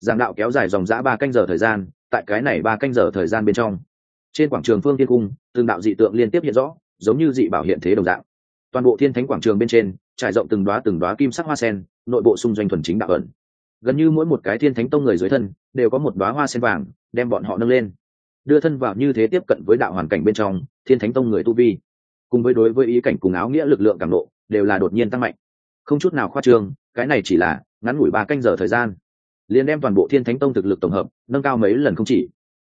Giảng đạo kéo dài dòng dã ba canh giờ thời gian, tại cái này ba canh giờ thời gian bên trong. Trên quảng trường phương tiên cung, từng đạo dị tượng liên tiếp hiện rõ, giống như dị bảo hiện thế đồng dạng. Toàn bộ thiên thánh quảng trường bên trên, trải rộng từng đoá từng đoá kim sắc hoa sen, nội bộ xung doanh thuần chính đạo ẩn gần như mỗi một cái thiên thánh tông người dưới thân đều có một đoá hoa sen vàng đem bọn họ nâng lên, đưa thân vào như thế tiếp cận với đạo hoàn cảnh bên trong thiên thánh tông người tu vi, cùng với đối với ý cảnh cùng áo nghĩa lực lượng cảm nộ đều là đột nhiên tăng mạnh. Không chút nào khoa trương, cái này chỉ là ngắn ngủi ba canh giờ thời gian. Liền đem toàn bộ thiên thánh tông thực lực tổng hợp nâng cao mấy lần không chỉ.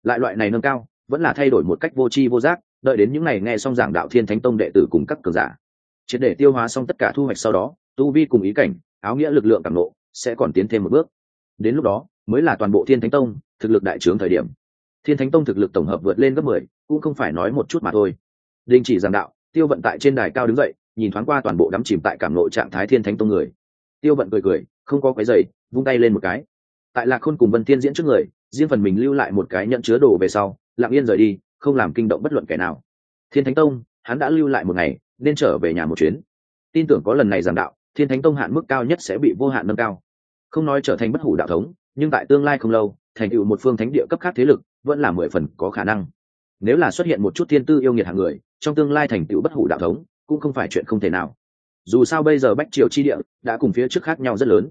Lại loại này nâng cao, vẫn là thay đổi một cách vô tri vô giác, đợi đến những ngày nghe xong giảng đạo thiên thánh tông đệ tử cùng các cường giả. Triệt để tiêu hóa xong tất cả thu hoạch sau đó, tu vi cùng ý cảnh, áo nghĩa lực lượng cảm nộ sẽ còn tiến thêm một bước. Đến lúc đó, mới là toàn bộ thiên thánh tông, thực lực đại trướng thời điểm. Thiên thánh tông thực lực tổng hợp vượt lên gấp mười, cũng không phải nói một chút mà thôi. Đình chỉ giảng đạo, tiêu vận tại trên đài cao đứng dậy, nhìn thoáng qua toàn bộ đắm chìm tại cảm nội trạng thái thiên thánh tông người. Tiêu vận cười cười, không có cái giày, vung tay lên một cái. Tại lạc khôn cùng vân thiên diễn trước người, riêng phần mình lưu lại một cái nhận chứa đồ về sau, lặng yên rời đi, không làm kinh động bất luận kẻ nào. Thiên thánh tông, hắn đã lưu lại một ngày, nên trở về nhà một chuyến. Tin tưởng có lần này giảng đạo, thiên thánh tông hạn mức cao nhất sẽ bị vô hạn nâng cao không nói trở thành bất hủ đạo thống, nhưng tại tương lai không lâu, thành tựu một phương thánh địa cấp khác thế lực vẫn là mười phần có khả năng. Nếu là xuất hiện một chút thiên tư yêu nghiệt hạng người, trong tương lai thành tựu bất hủ đạo thống cũng không phải chuyện không thể nào. Dù sao bây giờ bách triều chi địa đã cùng phía trước khác nhau rất lớn.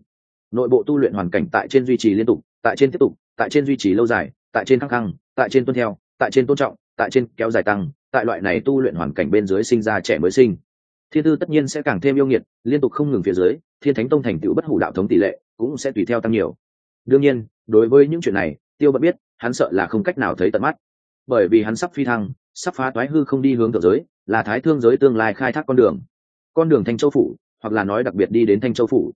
Nội bộ tu luyện hoàn cảnh tại trên duy trì liên tục, tại trên tiếp tục, tại trên duy trì lâu dài, tại trên khăng khăng, tại trên tuân theo, tại trên tôn trọng, tại trên kéo dài tăng, tại loại này tu luyện hoàn cảnh bên dưới sinh ra trẻ mới sinh. Thiên tư tất nhiên sẽ càng thêm yêu nghiệt, liên tục không ngừng phía dưới, thiên thánh tông thành tựu bất hủ đạo thống tỷ lệ cũng sẽ tùy theo tăng nhiều. Đương nhiên, đối với những chuyện này, tiêu vẫn biết, hắn sợ là không cách nào thấy tận mắt. Bởi vì hắn sắp phi thăng, sắp phá toái hư không đi hướng thượng giới, là thái thương giới tương lai khai thác con đường. Con đường thanh châu phủ, hoặc là nói đặc biệt đi đến thanh châu phủ.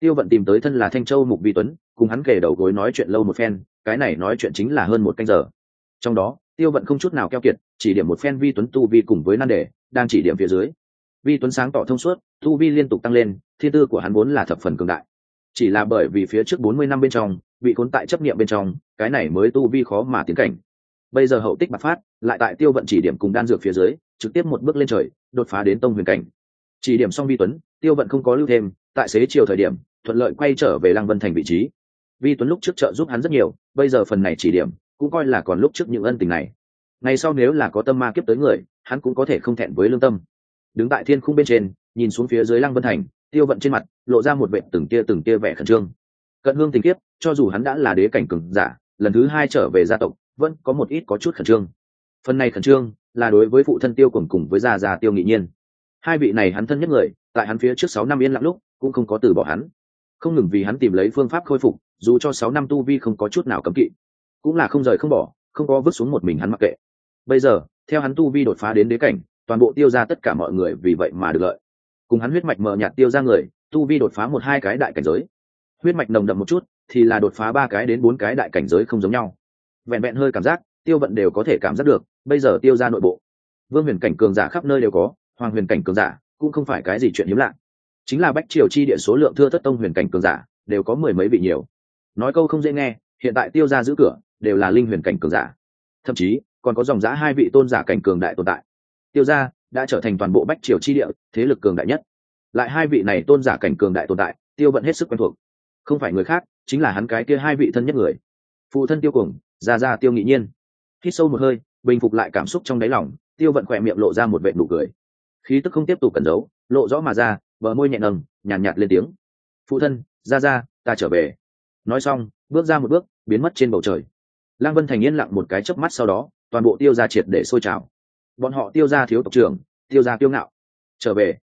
Tiêu vận tìm tới thân là thanh châu mục vi tuấn, cùng hắn kể đầu gối nói chuyện lâu một phen, cái này nói chuyện chính là hơn một canh giờ. Trong đó, tiêu vận không chút nào keo kiệt, chỉ điểm một phen vi tuấn tu vi cùng với nan đề, đang chỉ điểm phía dưới. Vi tuấn sáng tỏ thông suốt, tu vi liên tục tăng lên, thiên tư của hắn vốn là thập phần cường đại chỉ là bởi vì phía trước bốn mươi năm bên trong bị cuốn tại chấp niệm bên trong, cái này mới tu vi khó mà tiến cảnh. Bây giờ hậu tích bạc phát, lại tại tiêu vận chỉ điểm cùng đan dược phía dưới, trực tiếp một bước lên trời, đột phá đến tông huyền cảnh. Chỉ điểm xong vi tuấn, tiêu vận không có lưu thêm, tại xế chiều thời điểm, thuận lợi quay trở về lăng vân thành vị trí. Vi tuấn lúc trước trợ giúp hắn rất nhiều, bây giờ phần này chỉ điểm, cũng coi là còn lúc trước những ân tình này. Ngày sau nếu là có tâm ma kiếp tới người, hắn cũng có thể không thẹn với lương tâm. Đứng tại thiên khung bên trên, nhìn xuống phía dưới lăng vân thành tiêu vận trên mặt lộ ra một vệ từng tia từng tia vẻ khẩn trương. Cận hương tình kiếp, cho dù hắn đã là đế cảnh cường giả, lần thứ hai trở về gia tộc, vẫn có một ít có chút khẩn trương. Phần này khẩn trương là đối với phụ thân tiêu cùng cùng với gia gia tiêu nghị nhiên. Hai vị này hắn thân nhất người, tại hắn phía trước sáu năm yên lặng lúc, cũng không có từ bỏ hắn. Không ngừng vì hắn tìm lấy phương pháp khôi phục, dù cho sáu năm tu vi không có chút nào cấm kỵ, cũng là không rời không bỏ, không có vứt xuống một mình hắn mặc kệ. Bây giờ, theo hắn tu vi đột phá đến đế cảnh, toàn bộ tiêu ra tất cả mọi người vì vậy mà được lợi cùng hắn huyết mạch mờ nhạt tiêu ra người, tu vi đột phá một hai cái đại cảnh giới. Huyết mạch nồng đậm một chút, thì là đột phá ba cái đến bốn cái đại cảnh giới không giống nhau. Vẹn vẹn hơi cảm giác, tiêu vận đều có thể cảm giác được, bây giờ tiêu ra nội bộ. Vương huyền cảnh cường giả khắp nơi đều có, hoàng huyền cảnh cường giả cũng không phải cái gì chuyện hiếm lạ. Chính là bách triều chi địa số lượng thưa thất tông huyền cảnh cường giả đều có mười mấy vị nhiều. Nói câu không dễ nghe, hiện tại tiêu ra giữ cửa đều là linh huyền cảnh cường giả. Thậm chí, còn có dòng giã hai vị tôn giả cảnh cường đại tồn tại. Tiêu gia đã trở thành toàn bộ bách triều chi địa thế lực cường đại nhất. Lại hai vị này tôn giả cảnh cường đại tồn tại tiêu vận hết sức quen thuộc. Không phải người khác chính là hắn cái kia hai vị thân nhất người. Phụ thân tiêu cùng ra ra tiêu nghị nhiên. Hít sâu một hơi bình phục lại cảm xúc trong đáy lòng tiêu vận khỏe miệng lộ ra một vệ nụ cười. Khí tức không tiếp tục cẩn giấu lộ rõ mà ra bờ môi nhẹ nâng nhàn nhạt, nhạt lên tiếng. Phụ thân ra ra ta trở về. Nói xong bước ra một bước biến mất trên bầu trời. Lang vân thành yên lặng một cái chớp mắt sau đó toàn bộ tiêu ra triệt để sôi trào bọn họ tiêu ra thiếu tộc trưởng, tiêu ra tiêu ngạo. Trở về.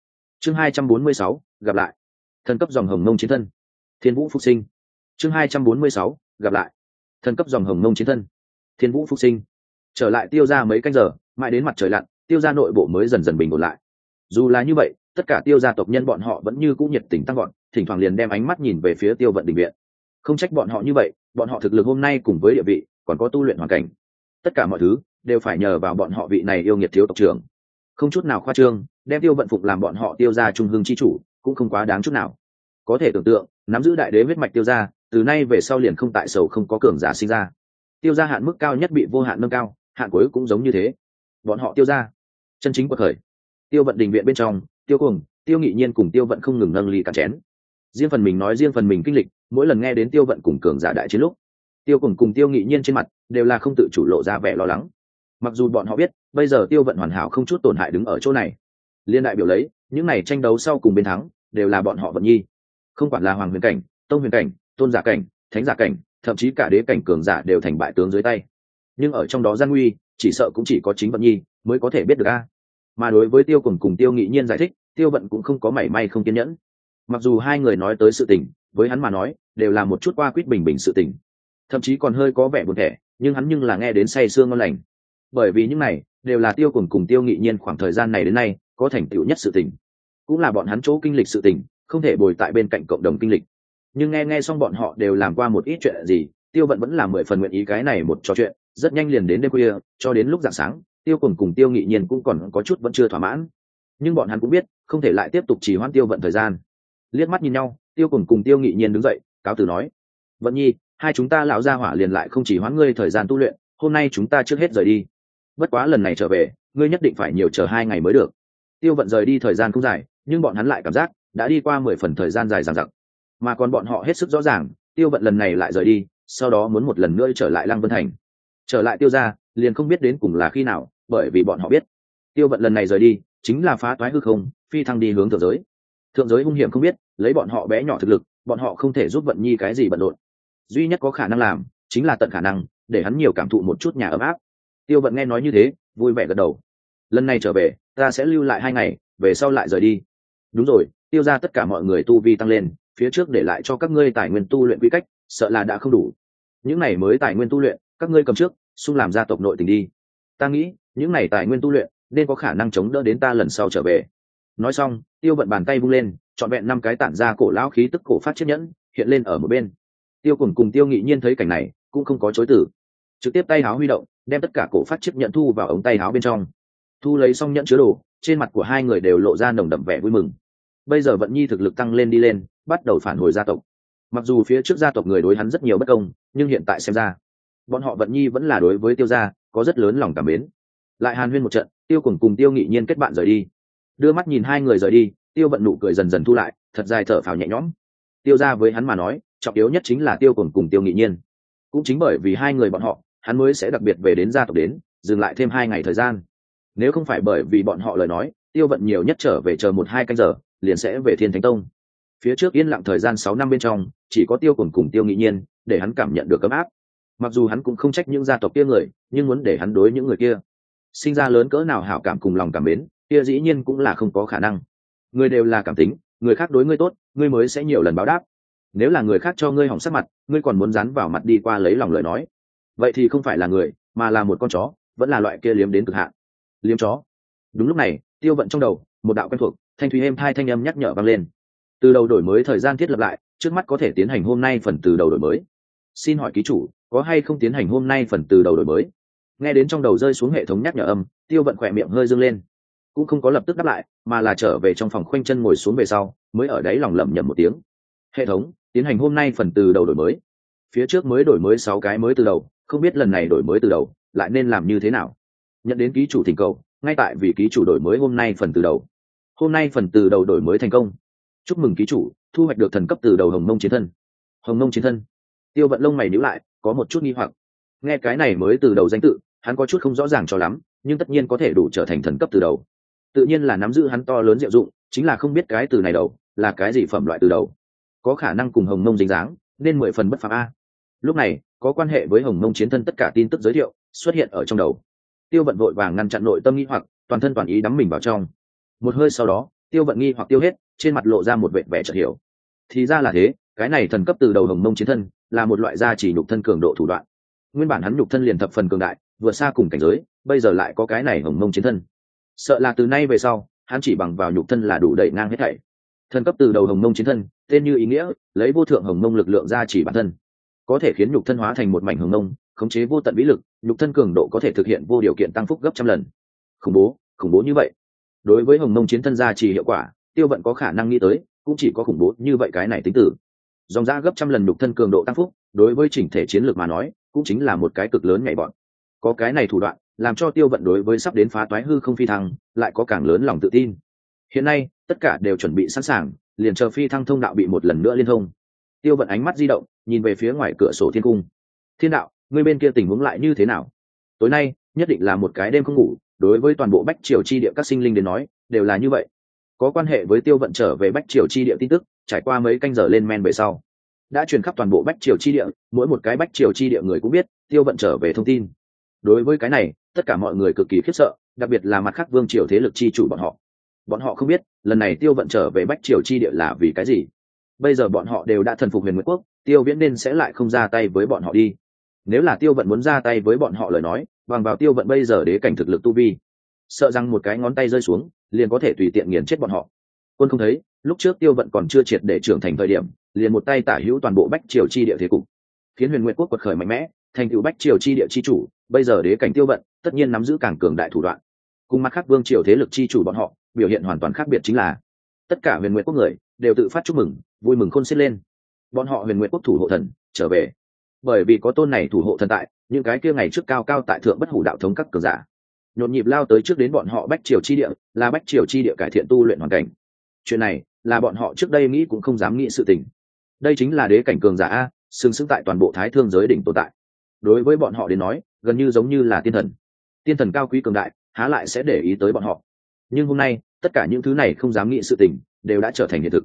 Chương hai trăm bốn mươi sáu, gặp lại. Thần cấp dòng hồng mông chiến thân. Thiên vũ phục sinh. Chương hai trăm bốn mươi sáu, gặp lại. Thần cấp dòng hồng mông chiến thân. Thiên vũ phục sinh. Trở lại tiêu ra mấy canh giờ, mãi đến mặt trời lặn, tiêu ra nội bộ mới dần dần bình ổn lại. Dù là như vậy, tất cả tiêu gia tộc nhân bọn họ vẫn như cũng nhiệt tình tăng gọn thỉnh thoảng liền đem ánh mắt nhìn về phía tiêu vận đình viện. Không trách bọn họ như vậy, bọn họ thực lực hôm nay cùng với địa vị, còn có tu luyện hoàn cảnh. Tất cả mọi thứ đều phải nhờ vào bọn họ vị này yêu nghiệt thiếu tộc trưởng. Không chút nào khoa trương, đem tiêu vận phục làm bọn họ tiêu ra trung hưng chi chủ, cũng không quá đáng chút nào. Có thể tưởng tượng, nắm giữ đại đế huyết mạch tiêu ra từ nay về sau liền không tại sầu không có cường giả sinh ra. Tiêu ra hạn mức cao nhất bị vô hạn nâng cao, hạn cuối cũng giống như thế. Bọn họ tiêu ra chân chính cuộc khởi. Tiêu vận đình viện bên trong, tiêu cùng tiêu nghị nhiên cùng tiêu vận không ngừng nâng ly cả chén. Riêng phần mình nói riêng phần mình kinh lịch, mỗi lần nghe đến tiêu vận cùng cường giả đại chiến lúc, tiêu cùng cùng tiêu nghị nhiên trên mặt, đều là không tự chủ lộ ra vẻ lo lắng mặc dù bọn họ biết, bây giờ tiêu vận hoàn hảo không chút tổn hại đứng ở chỗ này. Liên đại biểu lấy, những này tranh đấu sau cùng bên thắng, đều là bọn họ vận nhi. Không quản là hoàng huyền cảnh, tông huyền cảnh, tôn giả cảnh, thánh giả cảnh, thậm chí cả đế cảnh cường giả đều thành bại tướng dưới tay. Nhưng ở trong đó gian nguy chỉ sợ cũng chỉ có chính vận nhi mới có thể biết được a. Mà đối với tiêu cùng cùng tiêu nghị nhiên giải thích, tiêu vận cũng không có mảy may không kiên nhẫn. Mặc dù hai người nói tới sự tình, với hắn mà nói, đều là một chút qua quýt bình bình sự tình. Thậm chí còn hơi có vẻ buồn thẻ, nhưng hắn nhưng là nghe đến say sương ngon lành bởi vì những này đều là tiêu cùng cùng tiêu nghị nhiên khoảng thời gian này đến nay có thành tựu nhất sự tình. Cũng là bọn hắn chỗ kinh lịch sự tình, không thể bồi tại bên cạnh cộng đồng kinh lịch. Nhưng nghe nghe xong bọn họ đều làm qua một ít chuyện gì, tiêu vận vẫn là mười phần nguyện ý cái này một trò chuyện, rất nhanh liền đến đêm khuya, cho đến lúc dạng sáng, tiêu cùng cùng tiêu nghị nhiên cũng còn có chút vẫn chưa thỏa mãn. Nhưng bọn hắn cũng biết, không thể lại tiếp tục chỉ hoãn tiêu vận thời gian. Liếc mắt nhìn nhau, tiêu cùng cùng tiêu nghị nhiên đứng dậy, cáo từ nói, vận nhi, hai chúng ta lão gia hỏa liền lại không chỉ hoãn ngươi thời gian tu luyện, hôm nay chúng ta trước hết rời đi bất quá lần này trở về, ngươi nhất định phải nhiều chờ hai ngày mới được. Tiêu vận rời đi thời gian không dài, nhưng bọn hắn lại cảm giác đã đi qua mười phần thời gian dài dằng dặc. Mà còn bọn họ hết sức rõ ràng, tiêu vận lần này lại rời đi, sau đó muốn một lần nữa trở lại lăng vân thành. Trở lại tiêu ra liền không biết đến cùng là khi nào, bởi vì bọn họ biết. Tiêu vận lần này rời đi, chính là phá toái hư không, phi thăng đi hướng thượng giới. Thượng giới hung hiểm không biết, lấy bọn họ bé nhỏ thực lực, bọn họ không thể giúp vận nhi cái gì bận rộn. Duy nhất có khả năng làm, chính là tận khả năng để hắn nhiều cảm thụ một chút nhà ấm áp tiêu vận nghe nói như thế, vui vẻ gật đầu. Lần này trở về, ta sẽ lưu lại hai ngày, về sau lại rời đi. Đúng rồi, tiêu ra tất cả mọi người tu vi tăng lên, phía trước để lại cho các ngươi tài nguyên tu luyện quy cách, sợ là đã không đủ. Những này mới tài nguyên tu luyện, các ngươi cầm trước, xung làm gia tộc nội tình đi. Ta nghĩ, những này tài nguyên tu luyện, nên có khả năng chống đỡ đến ta lần sau trở về. Nói xong, tiêu vận bàn tay vung lên, trọn vẹn năm cái tản ra cổ lão khí tức cổ phát chiếc nhẫn, hiện lên ở một bên. Tiêu cùng cùng tiêu nghị nhiên thấy cảnh này, cũng không có chối tử trực tiếp tay háo huy động đem tất cả cổ phát chiếc nhận thu vào ống tay áo bên trong. Thu lấy xong nhẫn chứa đồ, trên mặt của hai người đều lộ ra nồng đậm vẻ vui mừng. Bây giờ vận nhi thực lực tăng lên đi lên, bắt đầu phản hồi gia tộc. Mặc dù phía trước gia tộc người đối hắn rất nhiều bất công, nhưng hiện tại xem ra, bọn họ vận nhi vẫn là đối với tiêu gia, có rất lớn lòng cảm mến. Lại hàn huyên một trận, tiêu cùng cùng tiêu nghị nhiên kết bạn rời đi. Đưa mắt nhìn hai người rời đi, tiêu vận nụ cười dần dần thu lại, thật dài thở phào nhẹ nhõm. Tiêu ra với hắn mà nói, trọng yếu nhất chính là tiêu cùng cùng tiêu nghị nhiên. Cũng chính bởi vì hai người bọn họ hắn mới sẽ đặc biệt về đến gia tộc đến, dừng lại thêm hai ngày thời gian. Nếu không phải bởi vì bọn họ lời nói, tiêu vận nhiều nhất trở về chờ một hai canh giờ, liền sẽ về thiên thánh tông. Phía trước yên lặng thời gian sáu năm bên trong, chỉ có tiêu cùng cùng tiêu nghị nhiên để hắn cảm nhận được ấm áp. Mặc dù hắn cũng không trách những gia tộc kia người, nhưng muốn để hắn đối những người kia sinh ra lớn cỡ nào hảo cảm cùng lòng cảm mến, kia dĩ nhiên cũng là không có khả năng. Người đều là cảm tính, người khác đối ngươi tốt, ngươi mới sẽ nhiều lần báo đáp. Nếu là người khác cho ngươi hỏng sắc mặt, ngươi còn muốn dán vào mặt đi qua lấy lòng lời nói vậy thì không phải là người, mà là một con chó, vẫn là loại kia liếm đến cực hạn. Liếm chó. Đúng lúc này, tiêu vận trong đầu, một đạo quen thuộc, thanh thúy êm hai thanh âm nhắc nhở vang lên. Từ đầu đổi mới thời gian thiết lập lại, trước mắt có thể tiến hành hôm nay phần từ đầu đổi mới. Xin hỏi ký chủ, có hay không tiến hành hôm nay phần từ đầu đổi mới? Nghe đến trong đầu rơi xuống hệ thống nhắc nhở âm, tiêu vận khỏe miệng hơi dâng lên. Cũng không có lập tức đáp lại, mà là trở về trong phòng khoanh chân ngồi xuống về sau, mới ở đấy lòng lẩm nhẩm một tiếng. Hệ thống, tiến hành hôm nay phần từ đầu đổi mới. Phía trước mới đổi mới sáu cái mới từ đầu không biết lần này đổi mới từ đầu, lại nên làm như thế nào. Nhận đến ký chủ thỉnh cầu, ngay tại vì ký chủ đổi mới hôm nay phần từ đầu. Hôm nay phần từ đầu đổi mới thành công. Chúc mừng ký chủ, thu hoạch được thần cấp từ đầu hồng mông chiến thân. Hồng mông chiến thân. Tiêu vận lông mày níu lại, có một chút nghi hoặc. Nghe cái này mới từ đầu danh tự, hắn có chút không rõ ràng cho lắm, nhưng tất nhiên có thể đủ trở thành thần cấp từ đầu. Tự nhiên là nắm giữ hắn to lớn diệu dụng, chính là không biết cái từ này đầu, là cái gì phẩm loại từ đầu. Có khả năng cùng hồng mông dính dáng, nên mười phần bất phạm a. Lúc này có quan hệ với hồng mông chiến thân tất cả tin tức giới thiệu xuất hiện ở trong đầu. Tiêu vận vội vàng ngăn chặn nội tâm nghi hoặc, toàn thân toàn ý đắm mình vào trong. Một hơi sau đó, tiêu vận nghi hoặc tiêu hết, trên mặt lộ ra một vệ vẻ chợt hiểu. Thì ra là thế, cái này thần cấp từ đầu hồng mông chiến thân là một loại gia chỉ nhục thân cường độ thủ đoạn. Nguyên bản hắn nhục thân liền thập phần cường đại, vừa xa cùng cảnh giới, bây giờ lại có cái này hồng mông chiến thân. Sợ là từ nay về sau, hắn chỉ bằng vào nhục thân là đủ đẩy ngang hết thảy. Thần cấp từ đầu hồng mông chiến thân, tên như ý nghĩa, lấy vô thượng hồng mông lực lượng ra chỉ bản thân có thể khiến nhục thân hóa thành một mảnh hồng nông, khống chế vô tận vĩ lực nhục thân cường độ có thể thực hiện vô điều kiện tăng phúc gấp trăm lần. Khủng bố khủng bố như vậy. Đối với hồng nông chiến thân gia trì hiệu quả tiêu vận có khả năng nghĩ tới cũng chỉ có khủng bố như vậy cái này tính tử dòng ra gấp trăm lần nhục thân cường độ tăng phúc đối với chỉnh thể chiến lược mà nói cũng chính là một cái cực lớn nhảy bọn. Có cái này thủ đoạn làm cho tiêu vận đối với sắp đến phá toái hư không phi thăng lại có càng lớn lòng tự tin. Hiện nay tất cả đều chuẩn bị sẵn sàng liền chờ phi thăng thông đạo bị một lần nữa liên thông tiêu vận ánh mắt di động, nhìn về phía ngoài cửa sổ thiên cung. Thiên đạo, người bên kia tình huống lại như thế nào? Tối nay, nhất định là một cái đêm không ngủ, đối với toàn bộ bách triều chi địa các sinh linh đến nói, đều là như vậy. Có quan hệ với tiêu vận trở về bách triều chi địa tin tức, trải qua mấy canh giờ lên men về sau. Đã truyền khắp toàn bộ bách triều chi địa, mỗi một cái bách triều chi địa người cũng biết, tiêu vận trở về thông tin. Đối với cái này, tất cả mọi người cực kỳ khiếp sợ, đặc biệt là mặt khác vương triều thế lực chi chủ bọn họ. Bọn họ không biết, lần này tiêu vận trở về bách triều chi địa là vì cái gì bây giờ bọn họ đều đã thần phục huyền nguyễn quốc, tiêu viễn nên sẽ lại không ra tay với bọn họ đi. Nếu là tiêu vận muốn ra tay với bọn họ lời nói, bằng vào tiêu vận bây giờ đế cảnh thực lực tu vi, sợ rằng một cái ngón tay rơi xuống, liền có thể tùy tiện nghiền chết bọn họ. Quân không thấy, lúc trước tiêu vận còn chưa triệt để trưởng thành thời điểm, liền một tay tả hữu toàn bộ bách triều chi địa thế cục. Khiến huyền Nguyệt quốc quật khởi mạnh mẽ, thành cựu bách triều chi địa chi chủ, bây giờ đế cảnh tiêu vận, tất nhiên nắm giữ càng cường đại thủ đoạn. Cùng mặt khác vương triều thế lực chi chủ bọn họ, biểu hiện hoàn toàn khác biệt chính là, tất cả huyền Nguyệt quốc người, đều tự phát chúc mừng vui mừng khôn xiết lên. Bọn họ huyền nguyện quốc thủ hộ thần, trở về. Bởi vì có tôn này thủ hộ thần tại, những cái kia ngày trước cao cao tại thượng bất hủ đạo thống các cường giả. Nhộn nhịp lao tới trước đến bọn họ bách triều chi địa, là bách triều chi địa cải thiện tu luyện hoàn cảnh. Chuyện này, là bọn họ trước đây nghĩ cũng không dám nghĩ sự tình. Đây chính là đế cảnh cường giả a xứng xứng tại toàn bộ thái thương giới đỉnh tồn tại. Đối với bọn họ đến nói, gần như giống như là tiên thần. Tiên thần cao quý cường đại, há lại sẽ để ý tới bọn họ. Nhưng hôm nay, tất cả những thứ này không dám nghĩ sự tình, đều đã trở thành hiện thực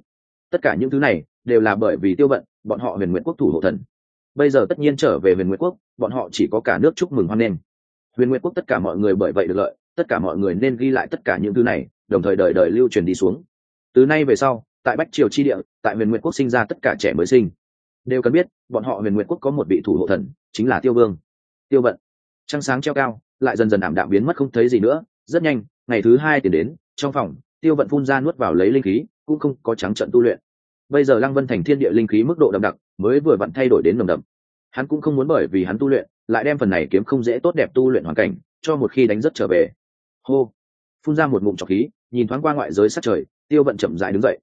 tất cả những thứ này đều là bởi vì tiêu vận, bọn họ huyền nguyện quốc thủ hộ thần. Bây giờ tất nhiên trở về huyền nguyện quốc, bọn họ chỉ có cả nước chúc mừng hoan nghênh. Huyền nguyện quốc tất cả mọi người bởi vậy được lợi, tất cả mọi người nên ghi lại tất cả những thứ này, đồng thời đời đời lưu truyền đi xuống. Từ nay về sau, tại bách triều chi địa, tại huyền nguyện quốc sinh ra tất cả trẻ mới sinh. Đều cần biết, bọn họ huyền nguyện quốc có một vị thủ hộ thần, chính là tiêu vương. Tiêu vận. Trăng sáng treo cao, lại dần dần ảm đạm biến mất không thấy gì nữa. Rất nhanh, ngày thứ hai tiền đến, trong phòng, tiêu vận phun ra nuốt vào lấy linh khí cũng không có trắng trận tu luyện. Bây giờ lăng vân thành thiên địa linh khí mức độ đậm đặc, mới vừa vặn thay đổi đến nồng đậm. Hắn cũng không muốn bởi vì hắn tu luyện, lại đem phần này kiếm không dễ tốt đẹp tu luyện hoàn cảnh, cho một khi đánh rất trở về. Hô! Phun ra một ngụm trọc khí, nhìn thoáng qua ngoại giới sát trời, tiêu vận chậm dại đứng dậy.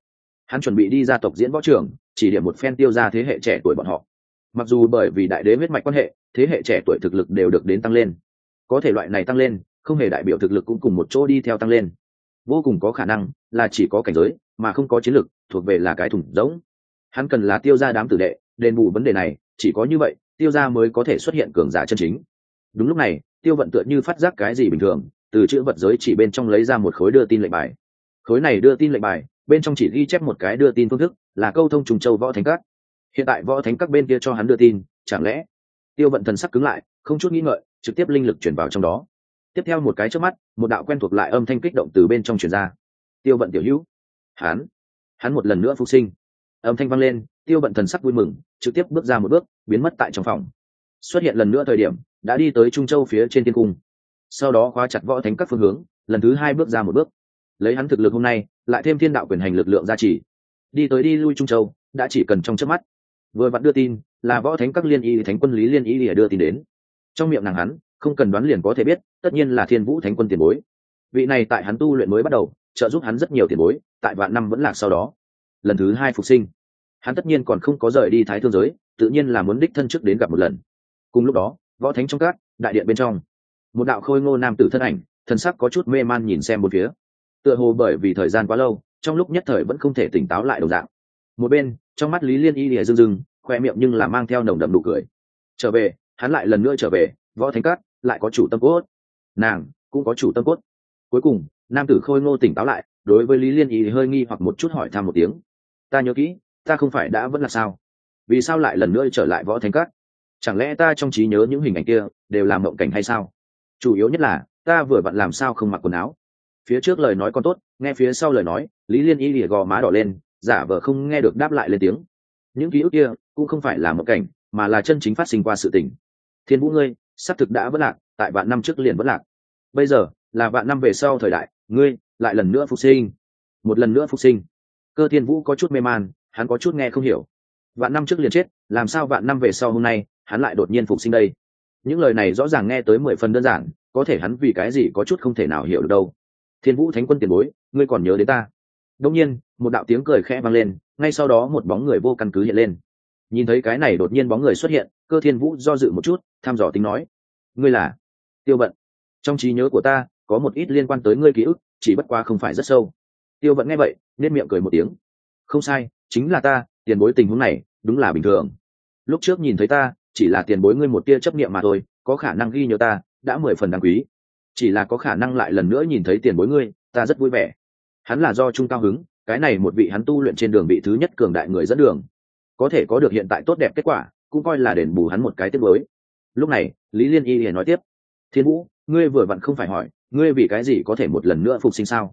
Hắn chuẩn bị đi ra tộc diễn võ trường, chỉ điểm một phen tiêu ra thế hệ trẻ tuổi bọn họ. Mặc dù bởi vì đại đế huyết mạch quan hệ, thế hệ trẻ tuổi thực lực đều được đến tăng lên. Có thể loại này tăng lên, không hề đại biểu thực lực cũng cùng một chỗ đi theo tăng lên. Vô cùng có khả năng là chỉ có cảnh giới mà không có chiến lực thuộc về là cái thủng rỗng. Hắn cần là tiêu ra đám tử đệ, đền bù vấn đề này, chỉ có như vậy, tiêu ra mới có thể xuất hiện cường giả chân chính. Đúng lúc này, tiêu vận tựa như phát giác cái gì bình thường, từ chữ vật giới chỉ bên trong lấy ra một khối đưa tin lệnh bài. Khối này đưa tin lệnh bài, bên trong chỉ ghi chép một cái đưa tin phương thức, là câu thông trùng châu võ thánh các. Hiện tại võ thánh các bên kia cho hắn đưa tin, chẳng lẽ? Tiêu vận thần sắc cứng lại, không chút nghĩ ngợi, trực tiếp linh lực chuyển vào trong đó. Tiếp theo một cái trước mắt, một đạo quen thuộc lại âm thanh kích động từ bên trong truyền ra. Tiêu vận tiểu hữu hắn hắn một lần nữa phục sinh. Âm thanh vang lên, tiêu vận thần sắc vui mừng, trực tiếp bước ra một bước, biến mất tại trong phòng. Xuất hiện lần nữa thời điểm, đã đi tới trung châu phía trên thiên cung. Sau đó khóa chặt võ thánh các phương hướng, lần thứ hai bước ra một bước. Lấy hắn thực lực hôm nay, lại thêm thiên đạo quyền hành lực lượng gia trì. Đi tới đi lui trung châu, đã chỉ cần trong chớp mắt. Vừa vặn đưa tin, là võ thánh các liên y, thánh quân lý liên y lìa đưa tin đến. Trong miệng nàng hắn, không cần đoán liền có thể biết, tất nhiên là thiên vũ thánh quân tiền bối. Vị này tại hắn tu luyện mới bắt đầu trợ giúp hắn rất nhiều tiền bối, tại vạn năm vẫn lạc sau đó. Lần thứ hai phục sinh, hắn tất nhiên còn không có rời đi thái thương giới, tự nhiên là muốn đích thân trước đến gặp một lần. Cùng lúc đó, võ thánh trong cát đại điện bên trong, một đạo khôi ngô nam tử thân ảnh thân sắc có chút mê man nhìn xem một phía. Tựa hồ bởi vì thời gian quá lâu, trong lúc nhất thời vẫn không thể tỉnh táo lại đồng dạng. Một bên, trong mắt lý liên y lìa rưng rưng, khoe miệng nhưng là mang theo nồng đậm nụ cười. Trở về, hắn lại lần nữa trở về, võ thánh cát lại có chủ tâm cốt. Nàng cũng có chủ tâm cốt. Cuối cùng nam tử khôi ngô tỉnh táo lại, đối với lý liên y hơi nghi hoặc một chút hỏi thăm một tiếng. Ta nhớ kỹ, ta không phải đã vẫn là sao? Vì sao lại lần nữa trở lại võ thánh cát chẳng lẽ ta trong trí nhớ những hình ảnh kia đều là mộng cảnh hay sao? Chủ yếu nhất là, ta vừa vặn làm sao không mặc quần áo? Phía trước lời nói còn tốt, nghe phía sau lời nói, lý liên y lìa gò má đỏ lên, giả vờ không nghe được đáp lại lên tiếng. Những ký ức kia cũng không phải là mộng cảnh, mà là chân chính phát sinh qua sự tình. Thiên vũ ngươi, xác thực đã vất lạc, tại vạn năm trước liền vất lạc. Bây giờ, là vạn năm về sau thời đại ngươi, lại lần nữa phục sinh. Một lần nữa phục sinh. Cơ thiên vũ có chút mê man, hắn có chút nghe không hiểu. Vạn năm trước liền chết, làm sao vạn năm về sau hôm nay, hắn lại đột nhiên phục sinh đây? Những lời này rõ ràng nghe tới mười phần đơn giản, có thể hắn vì cái gì có chút không thể nào hiểu được đâu. Thiên vũ thánh quân tiền bối, ngươi còn nhớ đến ta? Đông nhiên, một đạo tiếng cười khẽ vang lên, ngay sau đó một bóng người vô căn cứ hiện lên. Nhìn thấy cái này đột nhiên bóng người xuất hiện, cơ thiên vũ do dự một chút, thăm dò tính nói, ngươi là tiêu bận trong trí nhớ của ta có một ít liên quan tới ngươi ký ức, chỉ bất qua không phải rất sâu. Tiêu vẫn nghe vậy nên miệng cười một tiếng. Không sai, chính là ta, tiền bối tình huống này, đúng là bình thường. Lúc trước nhìn thấy ta, chỉ là tiền bối ngươi một tia chấp niệm mà thôi, có khả năng ghi nhớ ta, đã mười phần đáng quý. Chỉ là có khả năng lại lần nữa nhìn thấy tiền bối ngươi, ta rất vui vẻ. Hắn là do trung cao hứng, cái này một vị hắn tu luyện trên đường vị thứ nhất cường đại người dẫn đường. Có thể có được hiện tại tốt đẹp kết quả, cũng coi là đền bù hắn một cái tiếp với lúc này, lý liên y liền nói tiếp. Thiên vũ ngươi vừa vặn không phải hỏi ngươi vì cái gì có thể một lần nữa phục sinh sao?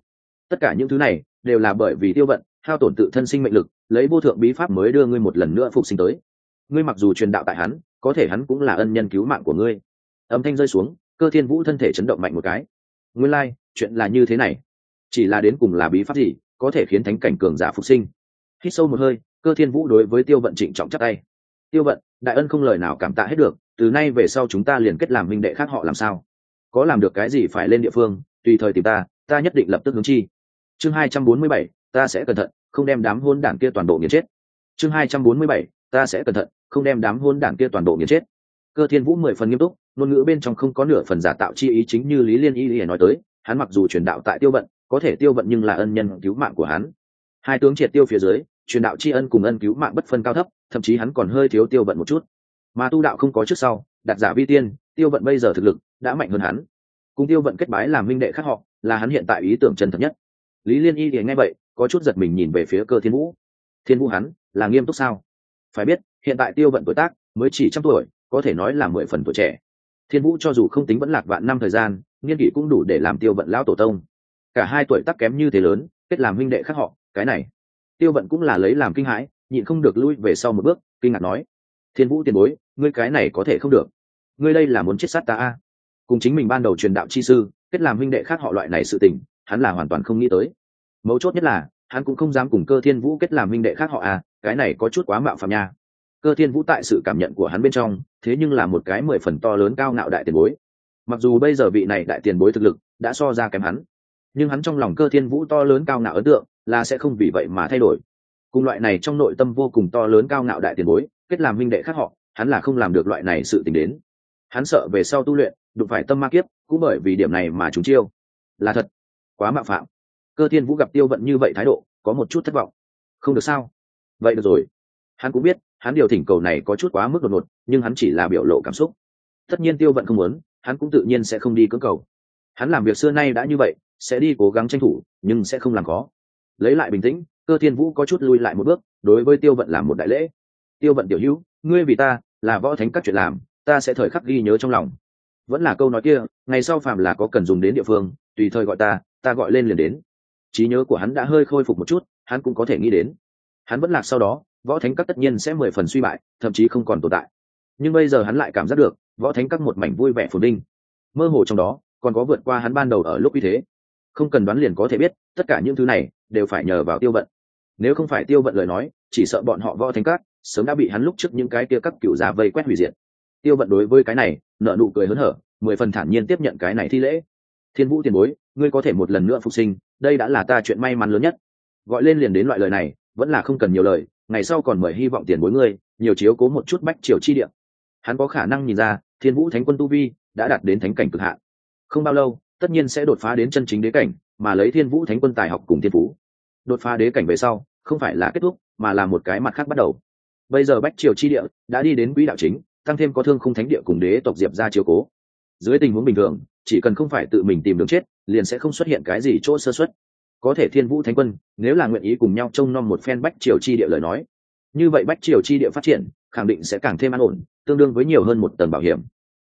Tất cả những thứ này đều là bởi vì tiêu vận hao tổn tự thân sinh mệnh lực lấy vô thượng bí pháp mới đưa ngươi một lần nữa phục sinh tới. Ngươi mặc dù truyền đạo tại hắn có thể hắn cũng là ân nhân cứu mạng của ngươi. Âm thanh rơi xuống cơ thiên vũ thân thể chấn động mạnh một cái. Nguyên lai、like, chuyện là như thế này. Chỉ là đến cùng là bí pháp gì có thể khiến thánh cảnh cường giả phục sinh? Hít sâu một hơi cơ thiên vũ đối với tiêu vận trịnh trọng chắc tay. Tiêu vận đại ân không lời nào cảm tạ hết được từ nay về sau chúng ta liền kết làm minh đệ khác họ làm sao? Có làm được cái gì phải lên địa phương, tùy thời tìm ta ta nhất định lập tức hướng chi. Chương hai trăm bốn mươi bảy, ta sẽ cẩn thận, không đem đám hôn đảng kia toàn bộ nghiền chết. Chương hai trăm bốn mươi bảy, ta sẽ cẩn thận, không đem đám hôn đảng kia toàn bộ nghiền chết. Cơ thiên vũ mười phần nghiêm túc, ngôn ngữ bên trong không có nửa phần giả tạo chi ý chính như lý liên y lìa nói tới, hắn mặc dù truyền đạo tại tiêu vận, có thể tiêu vận nhưng là ân nhân cứu mạng của hắn. Hai tướng triệt tiêu phía dưới, truyền đạo tri ân cùng ân cứu mạng bất phân cao thấp, thậm chí hắn còn hơi thiếu tiêu vận một chút. Mà tu đạo không có trước sau đặt giả vi tiên tiêu vận bây giờ thực lực đã mạnh hơn hắn. Cùng tiêu vận kết bái làm minh đệ khác họ, là hắn hiện tại ý tưởng chân thật nhất. Lý liên y thì nghe vậy, có chút giật mình nhìn về phía cơ thiên vũ. Thiên vũ hắn, là nghiêm túc sao? Phải biết, hiện tại tiêu vận tuổi tác mới chỉ trăm tuổi, có thể nói là mười phần tuổi trẻ. Thiên vũ cho dù không tính vẫn lạc vạn năm thời gian, nghiên kỷ cũng đủ để làm tiêu vận lão tổ tông. Cả hai tuổi tác kém như thế lớn, kết làm huynh đệ khác họ, cái này. Tiêu vận cũng là lấy làm kinh hãi, nhịn không được lui về sau một bước, kinh ngạc nói, thiên vũ tiền bối, ngươi cái này có thể không được ngươi đây là muốn chết sát ta a? Cùng chính mình ban đầu truyền đạo chi sư, kết làm huynh đệ khác họ loại này sự tình, hắn là hoàn toàn không nghĩ tới. Mấu chốt nhất là, hắn cũng không dám cùng cơ thiên vũ kết làm huynh đệ khác họ à cái này có chút quá mạo phạm nha. Cơ thiên vũ tại sự cảm nhận của hắn bên trong, thế nhưng là một cái mười phần to lớn cao ngạo đại tiền bối. Mặc dù bây giờ vị này đại tiền bối thực lực đã so ra kém hắn, nhưng hắn trong lòng cơ thiên vũ to lớn cao ngạo ấn tượng là sẽ không vì vậy mà thay đổi. Cùng loại này trong nội tâm vô cùng to lớn cao ngạo đại tiền bối, kết làm minh đệ khác họ, hắn là không làm được loại này sự tình đến hắn sợ về sau tu luyện, đụng phải tâm ma kiếp, cũng bởi vì điểm này mà chúng chiêu. Là thật, quá mạo phạm. Cơ thiên vũ gặp tiêu vận như vậy thái độ, có một chút thất vọng. Không được sao? Vậy được rồi. Hắn cũng biết, hắn điều thỉnh cầu này có chút quá mức đột ngột, nhưng hắn chỉ là biểu lộ cảm xúc. Tất nhiên tiêu vận không muốn, hắn cũng tự nhiên sẽ không đi cưỡng cầu. Hắn làm việc xưa nay đã như vậy, sẽ đi cố gắng tranh thủ, nhưng sẽ không làm khó. Lấy lại bình tĩnh, cơ thiên vũ có chút lui lại một bước, đối với tiêu vận làm một đại lễ. Tiêu vận tiểu hữu, ngươi vì ta là võ thánh các chuyện làm ta sẽ thời khắc ghi nhớ trong lòng. Vẫn là câu nói kia, ngày sau phạm là có cần dùng đến địa phương, tùy thời gọi ta ta gọi lên liền đến. Trí nhớ của hắn đã hơi khôi phục một chút, hắn cũng có thể nghĩ đến. Hắn vẫn lạc sau đó, võ thánh các tất nhiên sẽ mười phần suy bại, thậm chí không còn tồn tại. Nhưng bây giờ hắn lại cảm giác được, võ thánh các một mảnh vui vẻ phồn đinh mơ hồ trong đó, còn có vượt qua hắn ban đầu ở lúc như thế. Không cần đoán liền có thể biết, tất cả những thứ này đều phải nhờ vào tiêu vận. Nếu không phải tiêu vận lời nói, chỉ sợ bọn họ võ thánh các sớm đã bị hắn lúc trước những cái kia các cựu già vây quét hủy diệt tiêu vận đối với cái này nợ nụ cười hớn hở, mười phần thản nhiên tiếp nhận cái này thi lễ. Thiên vũ tiền bối, ngươi có thể một lần nữa phục sinh, đây đã là ta chuyện may mắn lớn nhất. Gọi lên liền đến loại lời này, vẫn là không cần nhiều lời, ngày sau còn mời hy vọng tiền bối ngươi, nhiều chiếu cố một chút bách triều chi điểm hắn có khả năng nhìn ra, thiên vũ thánh quân tu vi đã đạt đến thánh cảnh cực hạn. Không bao lâu, tất nhiên sẽ đột phá đến chân chính đế cảnh, mà lấy thiên vũ thánh quân tài học cùng thiên phú. Đột phá đế cảnh về sau, không phải là kết thúc, mà là một cái mặt khác bắt đầu. Bây giờ bách triều chi địa đã đi đến quỹ đạo chính tăng thêm có thương khung thánh địa cùng đế tộc diệp ra chiếu cố. Dưới tình huống bình thường, chỉ cần không phải tự mình tìm đường chết, liền sẽ không xuất hiện cái gì chỗ sơ xuất. Có thể thiên vũ thánh quân, nếu là nguyện ý cùng nhau trông nom một phen bách triều chi địa lời nói, như vậy bách triều chi địa phát triển, khẳng định sẽ càng thêm an ổn, tương đương với nhiều hơn một tầng bảo hiểm.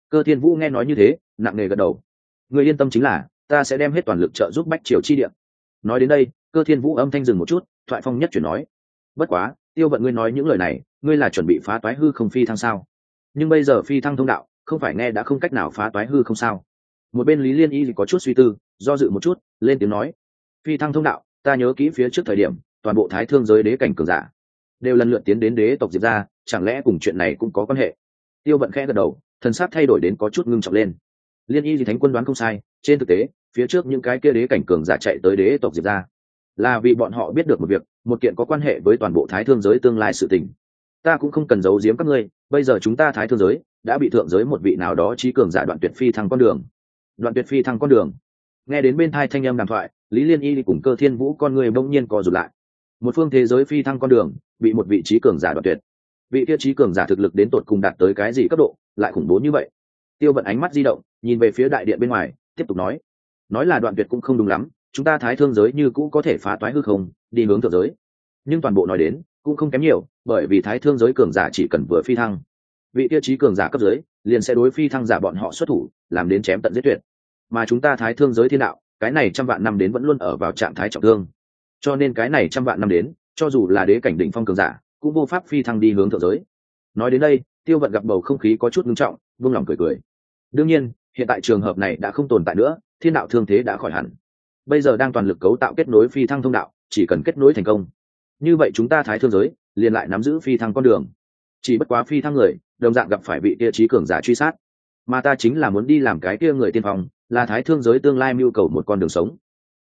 Cơ thiên vũ nghe nói như thế, nặng nề gật đầu. Người yên tâm chính là, ta sẽ đem hết toàn lực trợ giúp bách triều chi địa. Nói đến đây, cơ thiên vũ âm thanh dừng một chút, thoại phong nhất chuyển nói, bất quá, tiêu vận ngươi nói những lời này, ngươi là chuẩn bị phá toái hư không phi thăng sao? Nhưng bây giờ phi thăng thông đạo, không phải nghe đã không cách nào phá toái hư không sao. Một bên lý liên y có chút suy tư, do dự một chút, lên tiếng nói. Phi thăng thông đạo, ta nhớ kỹ phía trước thời điểm, toàn bộ thái thương giới đế cảnh cường giả, đều lần lượt tiến đến đế tộc diệp ra chẳng lẽ cùng chuyện này cũng có quan hệ? Tiêu vận khẽ gật đầu, thần sát thay đổi đến có chút ngưng trọng lên. Liên y thì thánh quân đoán không sai, trên thực tế, phía trước những cái kia đế cảnh cường giả chạy tới đế tộc diệp ra là vì bọn họ biết được một việc, một kiện có quan hệ với toàn bộ thái thương giới tương lai sự tình ta cũng không cần giấu giếm các ngươi, bây giờ chúng ta thái thương giới đã bị thượng giới một vị nào đó trí cường giả đoạn tuyệt phi thăng con đường. Đoạn tuyệt phi thăng con đường. Nghe đến bên thai thanh em đàm thoại, lý liên y cùng cơ thiên vũ con người bỗng nhiên co rụt lại. Một phương thế giới phi thăng con đường, bị một vị trí cường giả đoạn tuyệt. Vị tiêu chí cường giả thực lực đến tột cùng đạt tới cái gì cấp độ, lại khủng bố như vậy. Tiêu vận ánh mắt di động, nhìn về phía đại điện bên ngoài, tiếp tục nói. Nói là đoạn tuyệt cũng không đúng lắm, chúng ta thái thương giới như cũ có thể phá toái hư không, đi hướng thượng giới. Nhưng toàn bộ nói đến cũng không kém nhiều, bởi vì thái thương giới cường giả chỉ cần vừa phi thăng, vị tiêu chí cường giả cấp dưới liền sẽ đối phi thăng giả bọn họ xuất thủ, làm đến chém tận giết tuyệt. Mà chúng ta thái thương giới thiên đạo, cái này trăm vạn năm đến vẫn luôn ở vào trạng thái trọng thương. Cho nên cái này trăm vạn năm đến, cho dù là đế cảnh đỉnh phong cường giả, cũng vô pháp phi thăng đi hướng thượng giới. Nói đến đây, tiêu vận gặp bầu không khí có chút ngưng trọng vung lòng cười cười. Đương nhiên, hiện tại trường hợp này đã không tồn tại nữa, thiên đạo thương thế đã khỏi hẳn. Bây giờ đang toàn lực cấu tạo kết nối phi thăng thông đạo, chỉ cần kết nối thành công như vậy chúng ta thái thương giới, liền lại nắm giữ phi thăng con đường. Chỉ bất quá phi thăng người, đồng dạng gặp phải vị kia trí cường giả truy sát. Mà ta chính là muốn đi làm cái kia người tiên phong, là thái thương giới tương lai mưu cầu một con đường sống.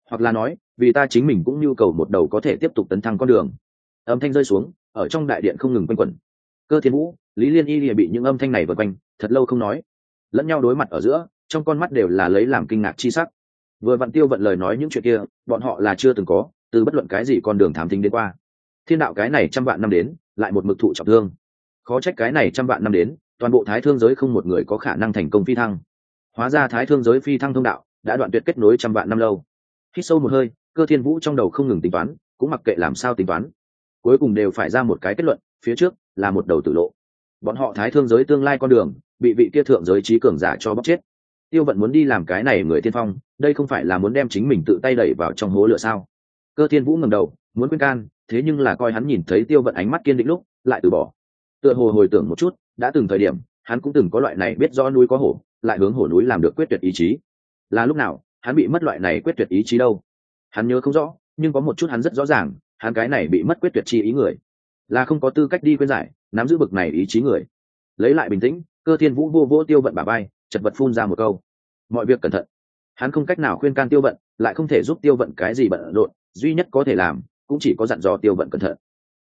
Hoặc là nói, vì ta chính mình cũng mưu cầu một đầu có thể tiếp tục tấn thăng con đường. Âm thanh rơi xuống, ở trong đại điện không ngừng quanh quẩn. Cơ thiên vũ, lý liên y lìa bị những âm thanh này vượt quanh, thật lâu không nói. Lẫn nhau đối mặt ở giữa, trong con mắt đều là lấy làm kinh ngạc chi sắc. Vừa vặn tiêu vận lời nói những chuyện kia, bọn họ là chưa từng có, từ bất luận cái gì con đường thám tính đến qua thiên đạo cái này trăm vạn năm đến, lại một mực thụ trọng thương. Khó trách cái này trăm vạn năm đến, toàn bộ thái thương giới không một người có khả năng thành công phi thăng. Hóa ra thái thương giới phi thăng thông đạo, đã đoạn tuyệt kết nối trăm vạn năm lâu. Khi sâu một hơi, cơ thiên vũ trong đầu không ngừng tính toán, cũng mặc kệ làm sao tính toán. Cuối cùng đều phải ra một cái kết luận, phía trước là một đầu tử lộ. Bọn họ thái thương giới tương lai con đường, bị vị kia thượng giới trí cường giả cho bóc chết. Tiêu vận muốn đi làm cái này người tiên phong, đây không phải là muốn đem chính mình tự tay đẩy vào trong hố lửa sao? Cơ thiên vũ ngầm đầu, muốn khuyên can thế nhưng là coi hắn nhìn thấy tiêu vận ánh mắt kiên định lúc, lại từ bỏ. Tựa hồ hồi tưởng một chút, đã từng thời điểm, hắn cũng từng có loại này biết rõ núi có hổ, lại hướng hổ núi làm được quyết tuyệt ý chí. Là lúc nào, hắn bị mất loại này quyết tuyệt ý chí đâu? Hắn nhớ không rõ, nhưng có một chút hắn rất rõ ràng, hắn cái này bị mất quyết tuyệt chi ý người. Là không có tư cách đi khuyên giải, nắm giữ bực này ý chí người. Lấy lại bình tĩnh, cơ thiên vũ vô vô tiêu vận bà bay chật vật phun ra một câu. Mọi việc cẩn thận. Hắn không cách nào khuyên can tiêu vận, lại không thể giúp tiêu vận cái gì bận rộn, duy nhất có thể làm cũng chỉ có dặn dò tiêu vận cẩn thận.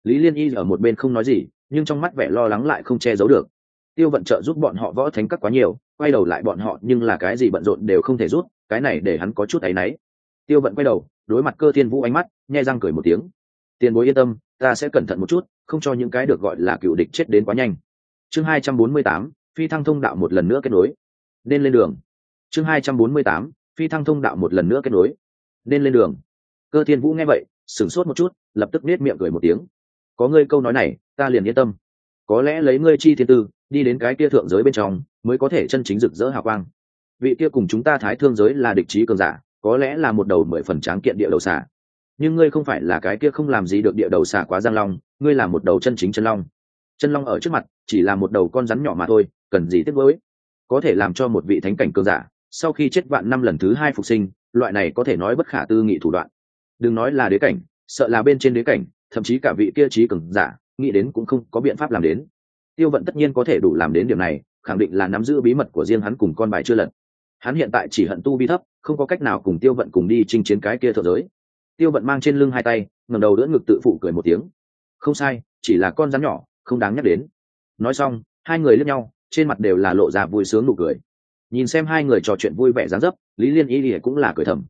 Lý liên y ở một bên không nói gì, nhưng trong mắt vẻ lo lắng lại không che giấu được. Tiêu vận trợ giúp bọn họ võ thánh các quá nhiều, quay đầu lại bọn họ, nhưng là cái gì bận rộn đều không thể rút cái này để hắn có chút áy náy. Tiêu vận quay đầu, đối mặt cơ thiên vũ ánh mắt, nhai răng cười một tiếng. Tiền bối yên tâm, ta sẽ cẩn thận một chút, không cho những cái được gọi là cựu địch chết đến quá nhanh. Chương hai trăm bốn mươi tám, phi thăng thông đạo một lần nữa kết nối. Nên lên đường. Chương hai trăm bốn mươi tám, phi thăng thông đạo một lần nữa kết nối. Nên lên đường. Cơ thiên vũ nghe vậy sửng sốt một chút, lập tức nết miệng cười một tiếng. Có ngươi câu nói này, ta liền yên tâm. Có lẽ lấy ngươi chi thiên tư, đi đến cái kia thượng giới bên trong, mới có thể chân chính rực rỡ hào quang. Vị kia cùng chúng ta thái thương giới là địch trí cường giả, có lẽ là một đầu mười phần tráng kiện địa đầu xả nhưng ngươi không phải là cái kia không làm gì được địa đầu xả quá giang long, ngươi là một đầu chân chính chân long. Chân long ở trước mặt, chỉ là một đầu con rắn nhỏ mà thôi, cần gì tiếc với có thể làm cho một vị thánh cảnh cường giả, sau khi chết vạn năm lần thứ hai phục sinh, loại này có thể nói bất khả tư nghị thủ đoạn đừng nói là đế cảnh, sợ là bên trên đế cảnh, thậm chí cả vị kia trí cường giả, nghĩ đến cũng không có biện pháp làm đến. Tiêu vận tất nhiên có thể đủ làm đến điểm này, khẳng định là nắm giữ bí mật của riêng hắn cùng con bài chưa lật. Hắn hiện tại chỉ hận tu vi thấp, không có cách nào cùng tiêu vận cùng đi chinh chiến cái kia thợ giới. Tiêu vận mang trên lưng hai tay ngầm đầu đỡ ngực tự phụ cười một tiếng. Không sai, chỉ là con rắn nhỏ, không đáng nhắc đến. Nói xong, hai người lướt nhau, trên mặt đều là lộ ra vui sướng nụ cười. Nhìn xem hai người trò chuyện vui vẻ dán dấp, lý liên y lìa cũng là cười thầm.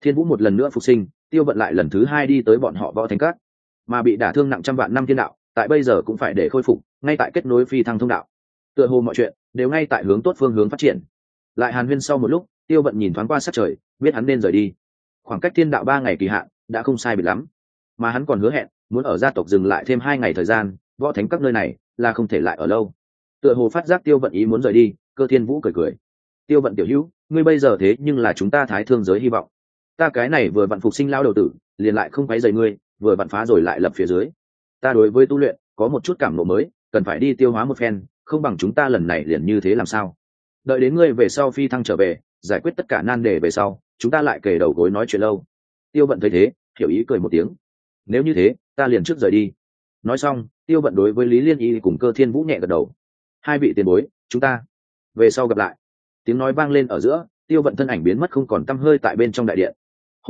Thiên vũ một lần nữa phục sinh tiêu vận lại lần thứ hai đi tới bọn họ võ thành cát mà bị đả thương nặng trăm vạn năm thiên đạo, tại bây giờ cũng phải để khôi phục, ngay tại kết nối phi thăng thông đạo. Tựa hồ mọi chuyện đều ngay tại hướng tốt phương hướng phát triển. Lại hàn huyên sau một lúc, tiêu vận nhìn thoáng qua sát trời, biết hắn nên rời đi. Khoảng cách thiên đạo ba ngày kỳ hạn đã không sai biệt lắm, mà hắn còn hứa hẹn muốn ở gia tộc dừng lại thêm hai ngày thời gian, võ thánh các nơi này là không thể lại ở lâu. Tựa hồ phát giác tiêu vận ý muốn rời đi, cơ thiên vũ cười cười. Tiêu vận tiểu hữu, ngươi bây giờ thế nhưng là chúng ta thái thương giới hy vọng ta cái này vừa vặn phục sinh lao đầu tử, liền lại không quấy dày ngươi, vừa vặn phá rồi lại lập phía dưới. Ta đối với tu luyện, có một chút cảm lộ mới, cần phải đi tiêu hóa một phen, không bằng chúng ta lần này liền như thế làm sao? Đợi đến ngươi về sau phi thăng trở về, giải quyết tất cả nan đề về sau, chúng ta lại kể đầu gối nói chuyện lâu. Tiêu vận thấy thế, hiểu ý cười một tiếng. Nếu như thế, ta liền trước rời đi. Nói xong, tiêu vận đối với lý liên y cùng cơ thiên vũ nhẹ gật đầu. Hai vị tiền bối, chúng ta về sau gặp lại. Tiếng nói vang lên ở giữa, tiêu vận thân ảnh biến mất không còn t hơi tại bên trong đại điện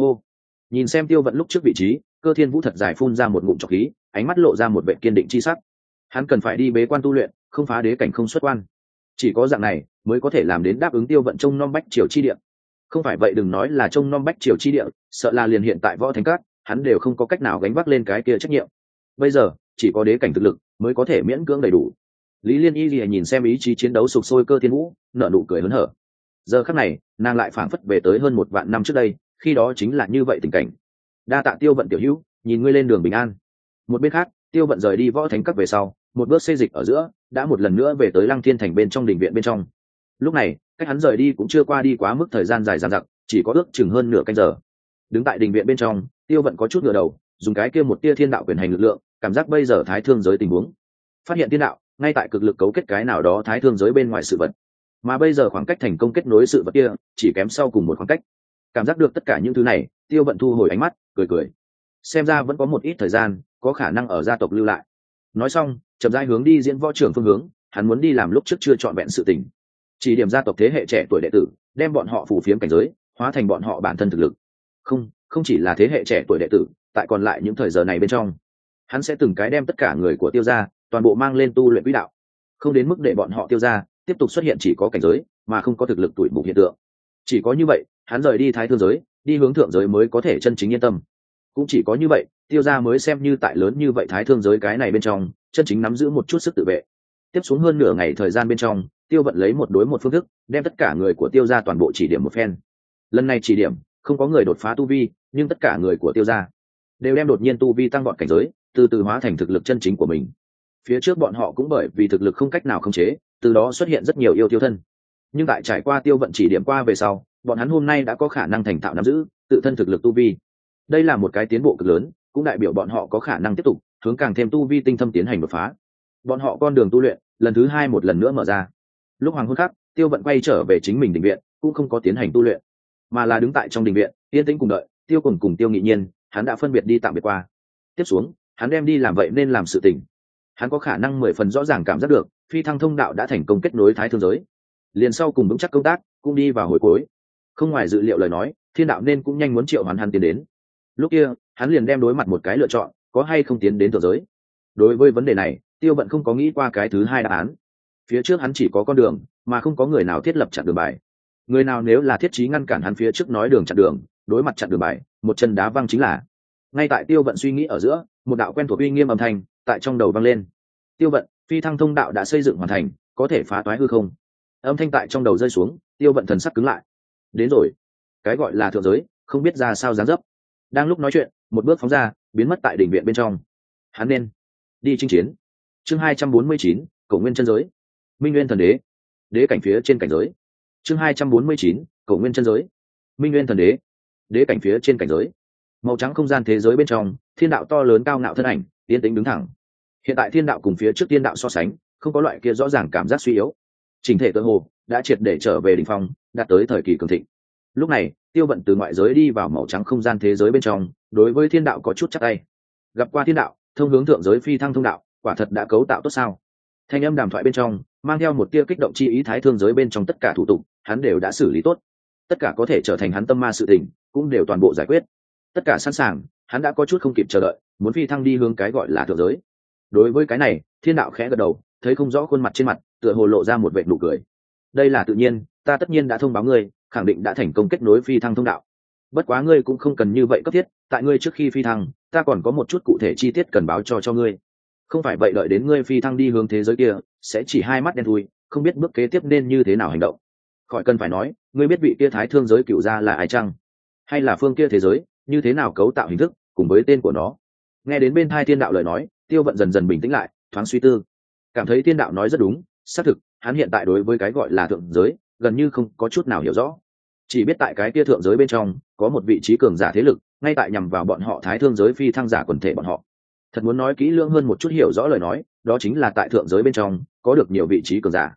hô. Nhìn xem tiêu vận lúc trước vị trí, cơ thiên vũ thật dài phun ra một ngụm trọc khí, ánh mắt lộ ra một vệ kiên định c h i sắc. Hắn cần phải đi bế quan tu luyện, không phá đế cảnh không xuất quan. Chỉ có dạng này mới có thể làm đến đáp ứng tiêu vận trông non bách triều chi địa. Không phải vậy đừng nói là trông non bách triều chi địa, sợ là liền hiện tại võ thành cát hắn đều không có cách nào gánh vác lên cái kia trách nhiệm. Bây giờ, chỉ có đế cảnh thực lực mới có thể miễn cưỡng đầy đủ. Lý liên y lìa nhìn xem ý chí chiến đấu sục sôi cơ thiên vũ, nở nụ cười hớn hở. Giờ khắc này, nàng lại phảng phất về tới hơn một vạn năm trước đây khi đó chính là như vậy tình cảnh. Đa tạ tiêu vận tiểu hữu, nhìn ngươi lên đường bình an. Một bên khác, tiêu vận rời đi võ thánh cấp về sau, một bước xây dịch ở giữa, đã một lần nữa về tới lăng thiên thành bên trong đình viện bên trong. Lúc này, cách hắn rời đi cũng chưa qua đi quá mức thời gian dài dằng dặc, chỉ có ước chừng hơn nửa canh giờ. Đứng tại đình viện bên trong, tiêu vận có chút ngựa đầu, dùng cái kia một tia thiên đạo quyền hành lực lượng, cảm giác bây giờ thái thương giới tình huống. Phát hiện thiên đạo, ngay tại cực lực cấu kết cái nào đó thái thương giới bên ngoài sự vật. Mà bây giờ khoảng cách thành công kết nối sự vật kia, chỉ kém sau cùng một khoảng cách cảm giác được tất cả những thứ này, tiêu vận thu hồi ánh mắt, cười cười. Xem ra vẫn có một ít thời gian, có khả năng ở gia tộc lưu lại. Nói xong, chậm rãi hướng đi diễn võ trưởng phương hướng, hắn muốn đi làm lúc trước chưa trọn vẹn sự tình. Chỉ điểm gia tộc thế hệ trẻ tuổi đệ tử, đem bọn họ phù phiếm cảnh giới, hóa thành bọn họ bản thân thực lực. Không không chỉ là thế hệ trẻ tuổi đệ tử, tại còn lại những thời giờ này bên trong, hắn sẽ từng cái đem tất cả người của tiêu gia, toàn bộ mang lên tu luyện quỹ đạo. Không đến mức để bọn họ tiêu gia tiếp tục xuất hiện chỉ có cảnh giới, mà không có thực lực tuổi bục hiện tượng chỉ có như vậy, hắn rời đi thái thương giới, đi hướng thượng giới mới có thể chân chính yên tâm. Cũng chỉ có như vậy, tiêu gia mới xem như tại lớn như vậy thái thương giới cái này bên trong, chân chính nắm giữ một chút sức tự vệ. Tiếp xuống hơn nửa ngày thời gian bên trong, tiêu vận lấy một đối một phương thức, đem tất cả người của tiêu gia toàn bộ chỉ điểm một phen. Lần này chỉ điểm, không có người đột phá tu vi, nhưng tất cả người của tiêu gia đều đem đột nhiên tu vi tăng gọn cảnh giới, từ từ hóa thành thực lực chân chính của mình. Phía trước bọn họ cũng bởi vì thực lực không cách nào khống chế, từ đó xuất hiện rất nhiều yêu tiêu thân nhưng tại trải qua tiêu vận chỉ điểm qua về sau, bọn hắn hôm nay đã có khả năng thành thạo nắm giữ, tự thân thực lực tu vi. Đây là một cái tiến bộ cực lớn, cũng đại biểu bọn họ có khả năng tiếp tục hướng càng thêm tu vi tinh thâm tiến hành đột phá. Bọn họ con đường tu luyện, lần thứ hai một lần nữa mở ra. Lúc hoàng hôn khắc, tiêu vận quay trở về chính mình định viện, cũng không có tiến hành tu luyện, mà là đứng tại trong đình viện, yên tĩnh cùng đợi, tiêu cùng cùng tiêu nghị nhiên, hắn đã phân biệt đi tạm biệt qua. Tiếp xuống, hắn đem đi làm vậy nên làm sự tình. Hắn có khả năng mười phần rõ ràng cảm giác được, phi thăng thông đạo đã thành công kết nối thái thương giới liền sau cùng vững chắc công tác, cũng đi vào hồi cuối. Không ngoài dự liệu lời nói, thiên đạo nên cũng nhanh muốn triệu hắn hắn tiến đến. Lúc kia, hắn liền đem đối mặt một cái lựa chọn, có hay không tiến đến thượng giới. Đối với vấn đề này, tiêu vận không có nghĩ qua cái thứ hai đáp án. Phía trước hắn chỉ có con đường, mà không có người nào thiết lập chặn đường bài. Người nào nếu là thiết trí ngăn cản hắn phía trước nói đường chặn đường, đối mặt chặn đường bài, một chân đá văng chính là. Ngay tại tiêu vận suy nghĩ ở giữa, một đạo quen thuộc uy nghiêm âm thanh, tại trong đầu vang lên. Tiêu vận, phi thăng thông đạo đã xây dựng hoàn thành, có thể phá toái hư không? Âm thanh tại trong đầu rơi xuống, tiêu vận thần sắc cứng lại. Đến rồi. Cái gọi là thượng giới, không biết ra sao dáng dấp. Đang lúc nói chuyện, một bước phóng ra, biến mất tại đỉnh viện bên trong. Hắn nên đi chinh chiến. Chương hai trăm bốn mươi chín, cổ nguyên chân giới. Minh nguyên thần đế. Đế cảnh phía trên cảnh giới. Chương hai trăm bốn mươi chín, cổ nguyên chân giới. Minh nguyên thần đế. Đế cảnh phía trên cảnh giới. Màu trắng không gian thế giới bên trong, thiên đạo to lớn cao ngạo thân ảnh tiến tính đứng thẳng. Hiện tại thiên đạo cùng phía trước thiên đạo so sánh, không có loại kia rõ ràng cảm giác suy yếu chỉnh thể tự hồ đã triệt để trở về đ ỉ n h phong, đạt tới thời kỳ cường thịnh. Lúc này, tiêu bận từ ngoại giới đi vào màu trắng không gian thế giới bên trong, đối với thiên đạo có chút chắc tay. Gặp qua thiên đạo, thông hướng thượng giới phi thăng thông đạo, quả thật đã cấu tạo tốt sao. Thanh âm đàm thoại bên trong, mang theo một tia kích động chi ý thái thương giới bên trong tất cả thủ tục, hắn đều đã xử lý tốt. Tất cả có thể trở thành hắn tâm ma sự tình, cũng đều toàn bộ giải quyết. Tất cả sẵn sàng, hắn đã có chút không kịp chờ đợi, muốn phi thăng đi hướng cái gọi là thượng giới. Đối với cái này, thiên đạo khẽ gật đầu thấy không rõ khuôn mặt trên mặt, tựa hồ lộ ra một vệ nụ cười. Đây là tự nhiên, ta tất nhiên đã thông báo ngươi, khẳng định đã thành công kết nối phi thăng thông đạo. Bất quá ngươi cũng không cần như vậy cấp thiết, tại ngươi trước khi phi thăng, ta còn có một chút cụ thể chi tiết cần báo cho cho ngươi. Không phải vậy đợi đến ngươi phi thăng đi hướng thế giới kia, sẽ chỉ hai mắt đen thui, không biết bước kế tiếp nên như thế nào hành động. Khỏi cần phải nói, ngươi biết vị kia thái thương giới cựu gia là ai chăng? Hay là phương kia thế giới, như thế nào cấu tạo hình thức, cùng với tên của nó? Nghe đến bên thai thiên đạo lời nói, tiêu vận dần dần bình tĩnh lại, thoáng suy tư cảm thấy tiên đạo nói rất đúng, xác thực, hắn hiện tại đối với cái gọi là thượng giới, gần như không có chút nào hiểu rõ. Chỉ biết tại cái kia thượng giới bên trong, có một vị trí cường giả thế lực, ngay tại nhằm vào bọn họ thái thương giới phi thăng giả quần thể bọn họ. Thật muốn nói kỹ lưỡng hơn một chút hiểu rõ lời nói, đó chính là tại thượng giới bên trong, có được nhiều vị trí cường giả.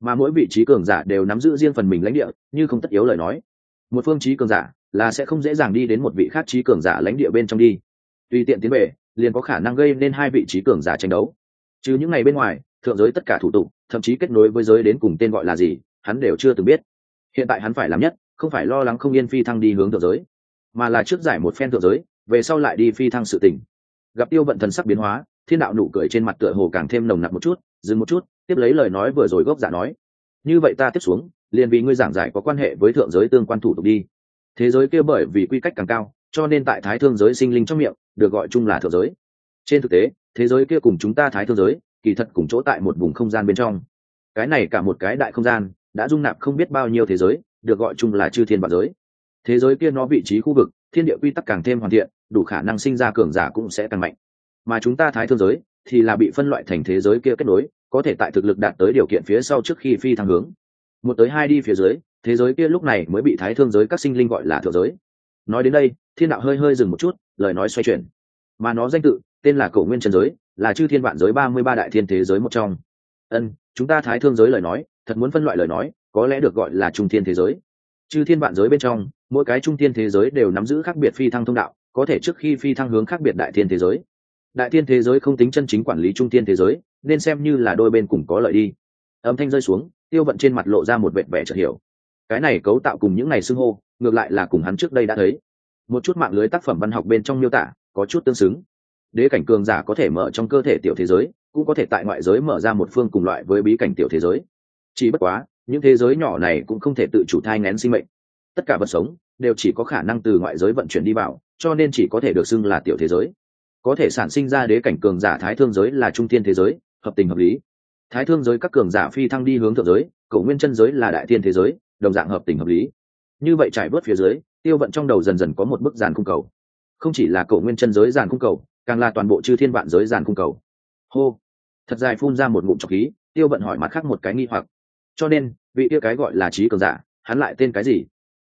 Mà mỗi vị trí cường giả đều nắm giữ riêng phần mình lãnh địa, như không tất yếu lời nói. Một phương trí cường giả là sẽ không dễ dàng đi đến một vị khác trí cường giả lãnh địa bên trong đi. Tùy tiện tiến về, liền có khả năng gây nên hai vị trí cường giả tranh đấu chứ những ngày bên ngoài, thượng giới tất cả thủ tục, thậm chí kết nối với giới đến cùng tên gọi là gì, hắn đều chưa từng biết. Hiện tại hắn phải làm nhất, không phải lo lắng không yên phi thăng đi hướng thượng giới, mà là trước giải một phen thượng giới, về sau lại đi phi thăng sự tình gặp tiêu vận thần sắc biến hóa, thiên đạo nụ cười trên mặt tựa hồ càng thêm nồng nặc một chút, dừng một chút, tiếp lấy lời nói vừa rồi gốc giả nói, như vậy ta tiếp xuống, liền vì ngươi giảng giải có quan hệ với thượng giới tương quan thủ tục đi. Thế giới kia bởi vì quy cách càng cao, cho nên tại thái thương giới sinh linh trong miệng, được gọi chung là thượng giới trên thực tế, thế giới kia cùng chúng ta thái thương giới, kỳ thật cùng chỗ tại một vùng không gian bên trong. Cái này cả một cái đại không gian, đã dung nạp không biết bao nhiêu thế giới, được gọi chung là chư thiên vạn giới. Thế giới kia nó vị trí khu vực, thiên địa quy tắc càng thêm hoàn thiện, đủ khả năng sinh ra cường giả cũng sẽ càng mạnh. Mà chúng ta thái thương giới, thì là bị phân loại thành thế giới kia kết nối, có thể tại thực lực đạt tới điều kiện phía sau trước khi phi thăng hướng. Một tới hai đi phía dưới, thế giới kia lúc này mới bị thái thương giới các sinh linh gọi là thượng giới. Nói đến đây, thiên đạo hơi hơi dừng một chút, lời nói xoay chuyển. Mà nó danh tự tên là cổ nguyên trần giới, là chư thiên vạn giới ba mươi ba đại thiên thế giới một trong. Ân, chúng ta thái thương giới lời nói, thật muốn phân loại lời nói, có lẽ được gọi là trung thiên thế giới. Chư thiên vạn giới bên trong, mỗi cái trung thiên thế giới đều nắm giữ khác biệt phi thăng thông đạo, có thể trước khi phi thăng hướng khác biệt đại thiên thế giới. Đại thiên thế giới không tính chân chính quản lý trung thiên thế giới, nên xem như là đôi bên cùng có lợi đi. Âm thanh rơi xuống, tiêu vận trên mặt lộ ra một vẹn vẻ chợt hiểu. Cái này cấu tạo cùng những ngày xưng hô, ngược lại là cùng hắn trước đây đã thấy. Một chút mạng lưới tác phẩm văn học bên trong miêu tả, có chút tương xứng đế cảnh cường giả có thể mở trong cơ thể tiểu thế giới, cũng có thể tại ngoại giới mở ra một phương cùng loại với bí cảnh tiểu thế giới. Chỉ bất quá, những thế giới nhỏ này cũng không thể tự chủ thai ngén sinh mệnh. Tất cả vật sống đều chỉ có khả năng từ ngoại giới vận chuyển đi vào, cho nên chỉ có thể được xưng là tiểu thế giới. Có thể sản sinh ra đế cảnh cường giả thái thương giới là trung tiên thế giới, hợp tình hợp lý. Thái thương giới các cường giả phi thăng đi hướng thượng giới, cổ nguyên chân giới là đại tiên thế giới, đồng dạng hợp tình hợp lý. Như vậy trải bớt phía dưới, tiêu vận trong đầu dần dần có một bức giàn cung cầu. Không chỉ là cổ nguyên chân giới giàn cung cầu càng là toàn bộ chư thiên vạn giới giàn cung cầu. Hô. Thật dài phun ra một ngụm trọc khí, tiêu vận hỏi mặt khác một cái nghi hoặc. Cho nên, vị tiêu cái gọi là trí cường giả, hắn lại tên cái gì?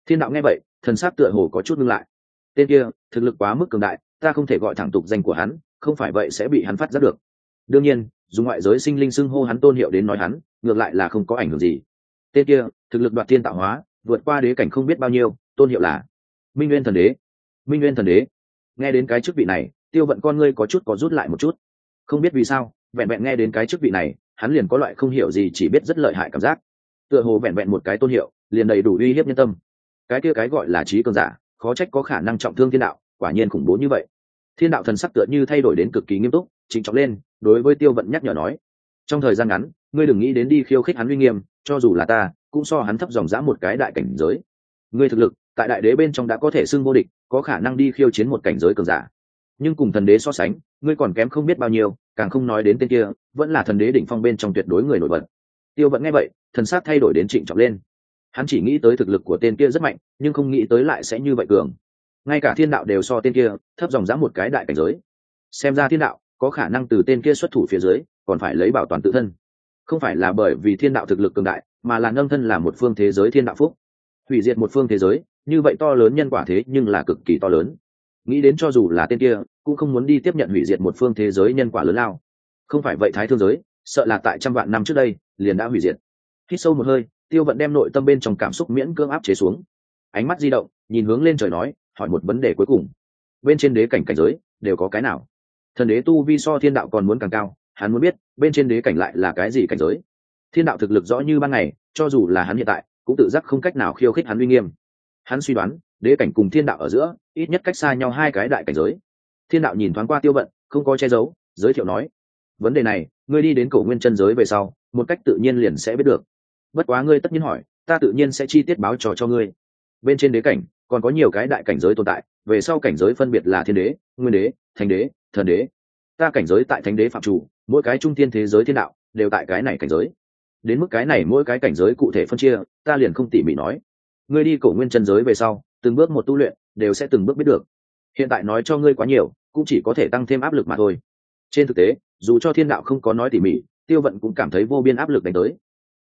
Thiên đạo nghe vậy, thần sát tựa hồ có chút ngưng lại. Tên kia, thực lực quá mức cường đại, ta không thể gọi thẳng tục danh của hắn, không phải vậy sẽ bị hắn phát giác được. Đương nhiên, dùng ngoại giới sinh linh xưng hô hắn tôn hiệu đến nói hắn, ngược lại là không có ảnh hưởng gì. Tên kia, thực lực đoạt thiên tạo hóa, vượt qua đế cảnh không biết bao nhiêu, tôn hiệu là minh nguyên thần đế. Minh nguyên thần đế. Nghe đến cái chức vị này tiêu vận con ngươi có chút có rút lại một chút. Không biết vì sao, vẹn vẹn nghe đến cái chức vị này, hắn liền có loại không hiểu gì chỉ biết rất lợi hại cảm giác. Tựa hồ vẹn vẹn một cái tôn hiệu, liền đầy đủ uy hiếp nhân tâm. Cái kia cái gọi là trí cường giả, khó trách có khả năng trọng thương thiên đạo, quả nhiên khủng bố như vậy. Thiên đạo thần sắc tựa như thay đổi đến cực kỳ nghiêm túc chính trọng lên, đối với tiêu vận nhắc nhở nói. Trong thời gian ngắn, ngươi đừng nghĩ đến đi khiêu khích hắn uy nghiêm, cho dù là ta, cũng so hắn thấp dòng dã một cái đại cảnh giới. Ngươi thực lực, tại đại đế bên trong đã có thể xưng vô địch, có khả năng đi khiêu chiến một cảnh giới cường giả nhưng cùng thần đế so sánh, ngươi còn kém không biết bao nhiêu, càng không nói đến tên kia, vẫn là thần đế đỉnh phong bên trong tuyệt đối người nổi bật. Tiêu vẫn nghe vậy, thần sát thay đổi đến trịnh trọng lên. Hắn chỉ nghĩ tới thực lực của tên kia rất mạnh, nhưng không nghĩ tới lại sẽ như vậy cường. Ngay cả thiên đạo đều so tên kia, thấp dòng dã một cái đại cảnh giới. Xem ra thiên đạo, có khả năng từ tên kia xuất thủ phía dưới, còn phải lấy bảo toàn tự thân. Không phải là bởi vì thiên đạo thực lực cường đại, mà là nâng thân là một phương thế giới thiên đạo phúc. Hủy diệt một phương thế giới, như vậy to lớn nhân quả thế nhưng là cực kỳ to lớn nghĩ đến cho dù là tên kia, cũng không muốn đi tiếp nhận hủy diệt một phương thế giới nhân quả lớn lao. Không phải vậy thái thương giới, sợ là tại trăm vạn năm trước đây, liền đã hủy diệt. Hít sâu một hơi, tiêu vận đem nội tâm bên trong cảm xúc miễn cưỡng áp chế xuống. Ánh mắt di động, nhìn hướng lên trời nói, hỏi một vấn đề cuối cùng. Bên trên đế cảnh cảnh giới, đều có cái nào? Thần đế tu vi so thiên đạo còn muốn càng cao, hắn muốn biết, bên trên đế cảnh lại là cái gì cảnh giới. Thiên đạo thực lực rõ như ban ngày, cho dù là hắn hiện tại, cũng tự giác không cách nào khiêu khích hắn uy nghiêm. Hắn suy đoán đế cảnh cùng thiên đạo ở giữa, ít nhất cách xa nhau hai cái đại cảnh giới. Thiên đạo nhìn thoáng qua tiêu vận, không có che giấu, giới thiệu nói, vấn đề này, ngươi đi đến cổ nguyên chân giới về sau, một cách tự nhiên liền sẽ biết được. Bất quá ngươi tất nhiên hỏi, ta tự nhiên sẽ chi tiết báo trò cho ngươi. Bên trên đế cảnh, còn có nhiều cái đại cảnh giới tồn tại, về sau cảnh giới phân biệt là thiên đế, nguyên đế thành đế, thần đế. Ta cảnh giới tại thánh đế phạm chủ, mỗi cái trung tiên thế giới thiên đạo, đều tại cái này cảnh giới. Đến mức cái này mỗi cái cảnh giới cụ thể phân chia, ta liền không tỉ mỉ nói. Ngươi đi cổ nguyên chân giới về sau từng bước một tu luyện, đều sẽ từng bước biết được. Hiện tại nói cho ngươi quá nhiều, cũng chỉ có thể tăng thêm áp lực mà thôi. Trên thực tế, dù cho thiên đạo không có nói tỉ mỉ, tiêu vận cũng cảm thấy vô biên áp lực đánh tới.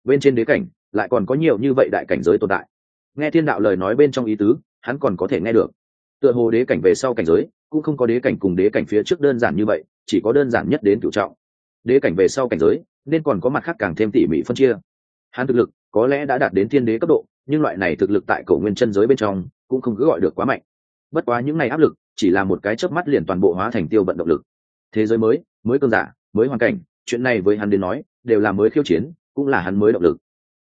Bên trên đế cảnh, lại còn có nhiều như vậy đại cảnh giới tồn tại. Nghe thiên đạo lời nói bên trong ý tứ, hắn còn có thể nghe được. Tựa hồ đế cảnh về sau cảnh giới, cũng không có đế cảnh cùng đế cảnh phía trước đơn giản như vậy, chỉ có đơn giản nhất đến cựu trọng. Đế cảnh về sau cảnh giới, nên còn có mặt khác càng thêm tỉ mỉ phân chia. Hắn thực lực, có lẽ đã đạt đến thiên đế cấp độ, nhưng loại này thực lực tại cổ nguyên chân giới bên trong cũng không cứ gọi được quá mạnh. Bất quá những ngày áp lực chỉ là một cái chớp mắt liền toàn bộ hóa thành tiêu vận động lực. Thế giới mới mới cơn giả, mới hoàn cảnh, chuyện này với hắn đến nói, đều là mới khiêu chiến, cũng là hắn mới động lực.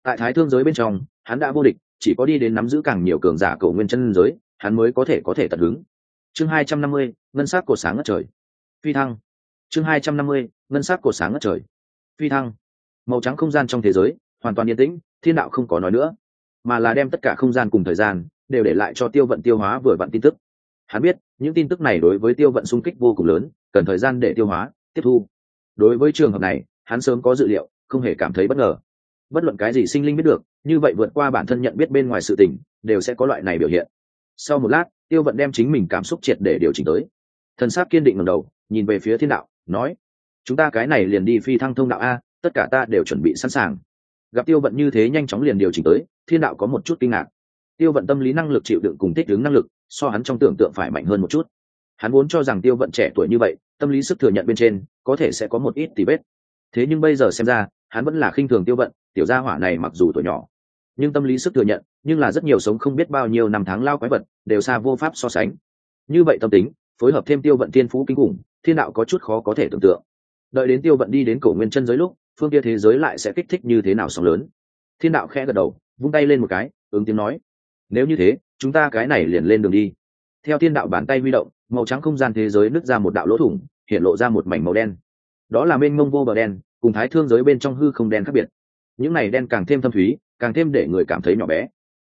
Tại thái thương giới bên trong, hắn đã vô địch, chỉ có đi đến nắm giữ càng nhiều cường giả cầu nguyên chân giới, hắn mới có thể có thể tận hứng. Chương hai trăm năm mươi, ngân sắc cột sáng ngất trời. Phi thăng. Chương hai trăm năm mươi, ngân sắc cột sáng ngất trời. Phi thăng. Màu trắng không gian trong thế giới, hoàn toàn yên tĩnh, thiên đạo không có nói nữa, mà là đem tất cả không gian cùng thời gian đều để lại cho tiêu vận tiêu hóa vừa vặn tin tức. Hắn biết, những tin tức này đối với tiêu vận xung kích vô cùng lớn, cần thời gian để tiêu hóa, tiếp thu. Đối với trường hợp này, hắn sớm có dự liệu, không hề cảm thấy bất ngờ. Bất luận cái gì sinh linh biết được, như vậy vượt qua bản thân nhận biết bên ngoài sự tình, đều sẽ có loại này biểu hiện. Sau một lát, tiêu vận đem chính mình cảm xúc triệt để điều chỉnh tới. Thần Sát kiên định ngầm đầu, nhìn về phía thiên đạo, nói, chúng ta cái này liền đi phi thăng thông đạo a, tất cả ta đều chuẩn bị sẵn sàng. Gặp tiêu vận như thế nhanh chóng liền điều chỉnh tới, thiên đạo có một chút kinh ngạc tiêu vận tâm lý năng lực chịu đựng cùng thích ứng năng lực, so hắn trong tưởng tượng phải mạnh hơn một chút. Hắn vốn cho rằng tiêu vận trẻ tuổi như vậy, tâm lý sức thừa nhận bên trên, có thể sẽ có một ít tì vết. Thế nhưng bây giờ xem ra, hắn vẫn là khinh thường tiêu vận, tiểu gia hỏa này mặc dù tuổi nhỏ, nhưng tâm lý sức thừa nhận, nhưng là rất nhiều sống không biết bao nhiêu năm tháng lao quái vật, đều xa vô pháp so sánh. Như vậy tâm tính, phối hợp thêm tiêu vận thiên phú kinh khủng, thiên đạo có chút khó có thể tưởng tượng. Đợi đến tiêu vận đi đến cổ nguyên chân giới lúc, phương kia thế giới lại sẽ kích thích như thế nào sóng lớn. Thiên đạo khẽ gật đầu, vung tay lên một cái, ứng tiếng nói nếu như thế, chúng ta cái này liền lên đường đi. Theo thiên đạo bàn tay huy động, màu trắng không gian thế giới nứt ra một đạo lỗ thủng, hiện lộ ra một mảnh màu đen. Đó là mênh mông vô bờ đen, cùng thái thương giới bên trong hư không đen khác biệt. Những này đen càng thêm thâm thúy, càng thêm để người cảm thấy nhỏ bé.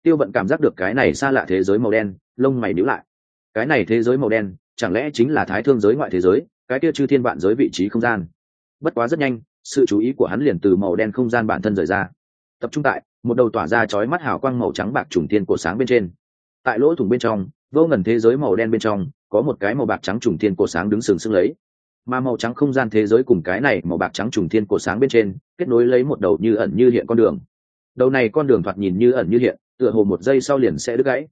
Tiêu vận cảm giác được cái này xa lạ thế giới màu đen, lông mày níu lại. Cái này thế giới màu đen, chẳng lẽ chính là thái thương giới ngoại thế giới, cái kia chư thiên vạn giới vị trí không gian? Bất quá rất nhanh, sự chú ý của hắn liền từ màu đen không gian bản thân rời ra. Tập trung tại một đầu tỏa ra chói mắt hào quang màu trắng bạc trùng thiên cổ sáng bên trên. Tại lỗ thủng bên trong, vô ngần thế giới màu đen bên trong, có một cái màu bạc trắng trùng thiên cổ sáng đứng sừng sững lấy. Mà màu trắng không gian thế giới cùng cái này màu bạc trắng trùng thiên cổ sáng bên trên, kết nối lấy một đầu như ẩn như hiện con đường. Đầu này con đường thoạt nhìn như ẩn như hiện, tựa hồ một giây sau liền sẽ đứt gãy.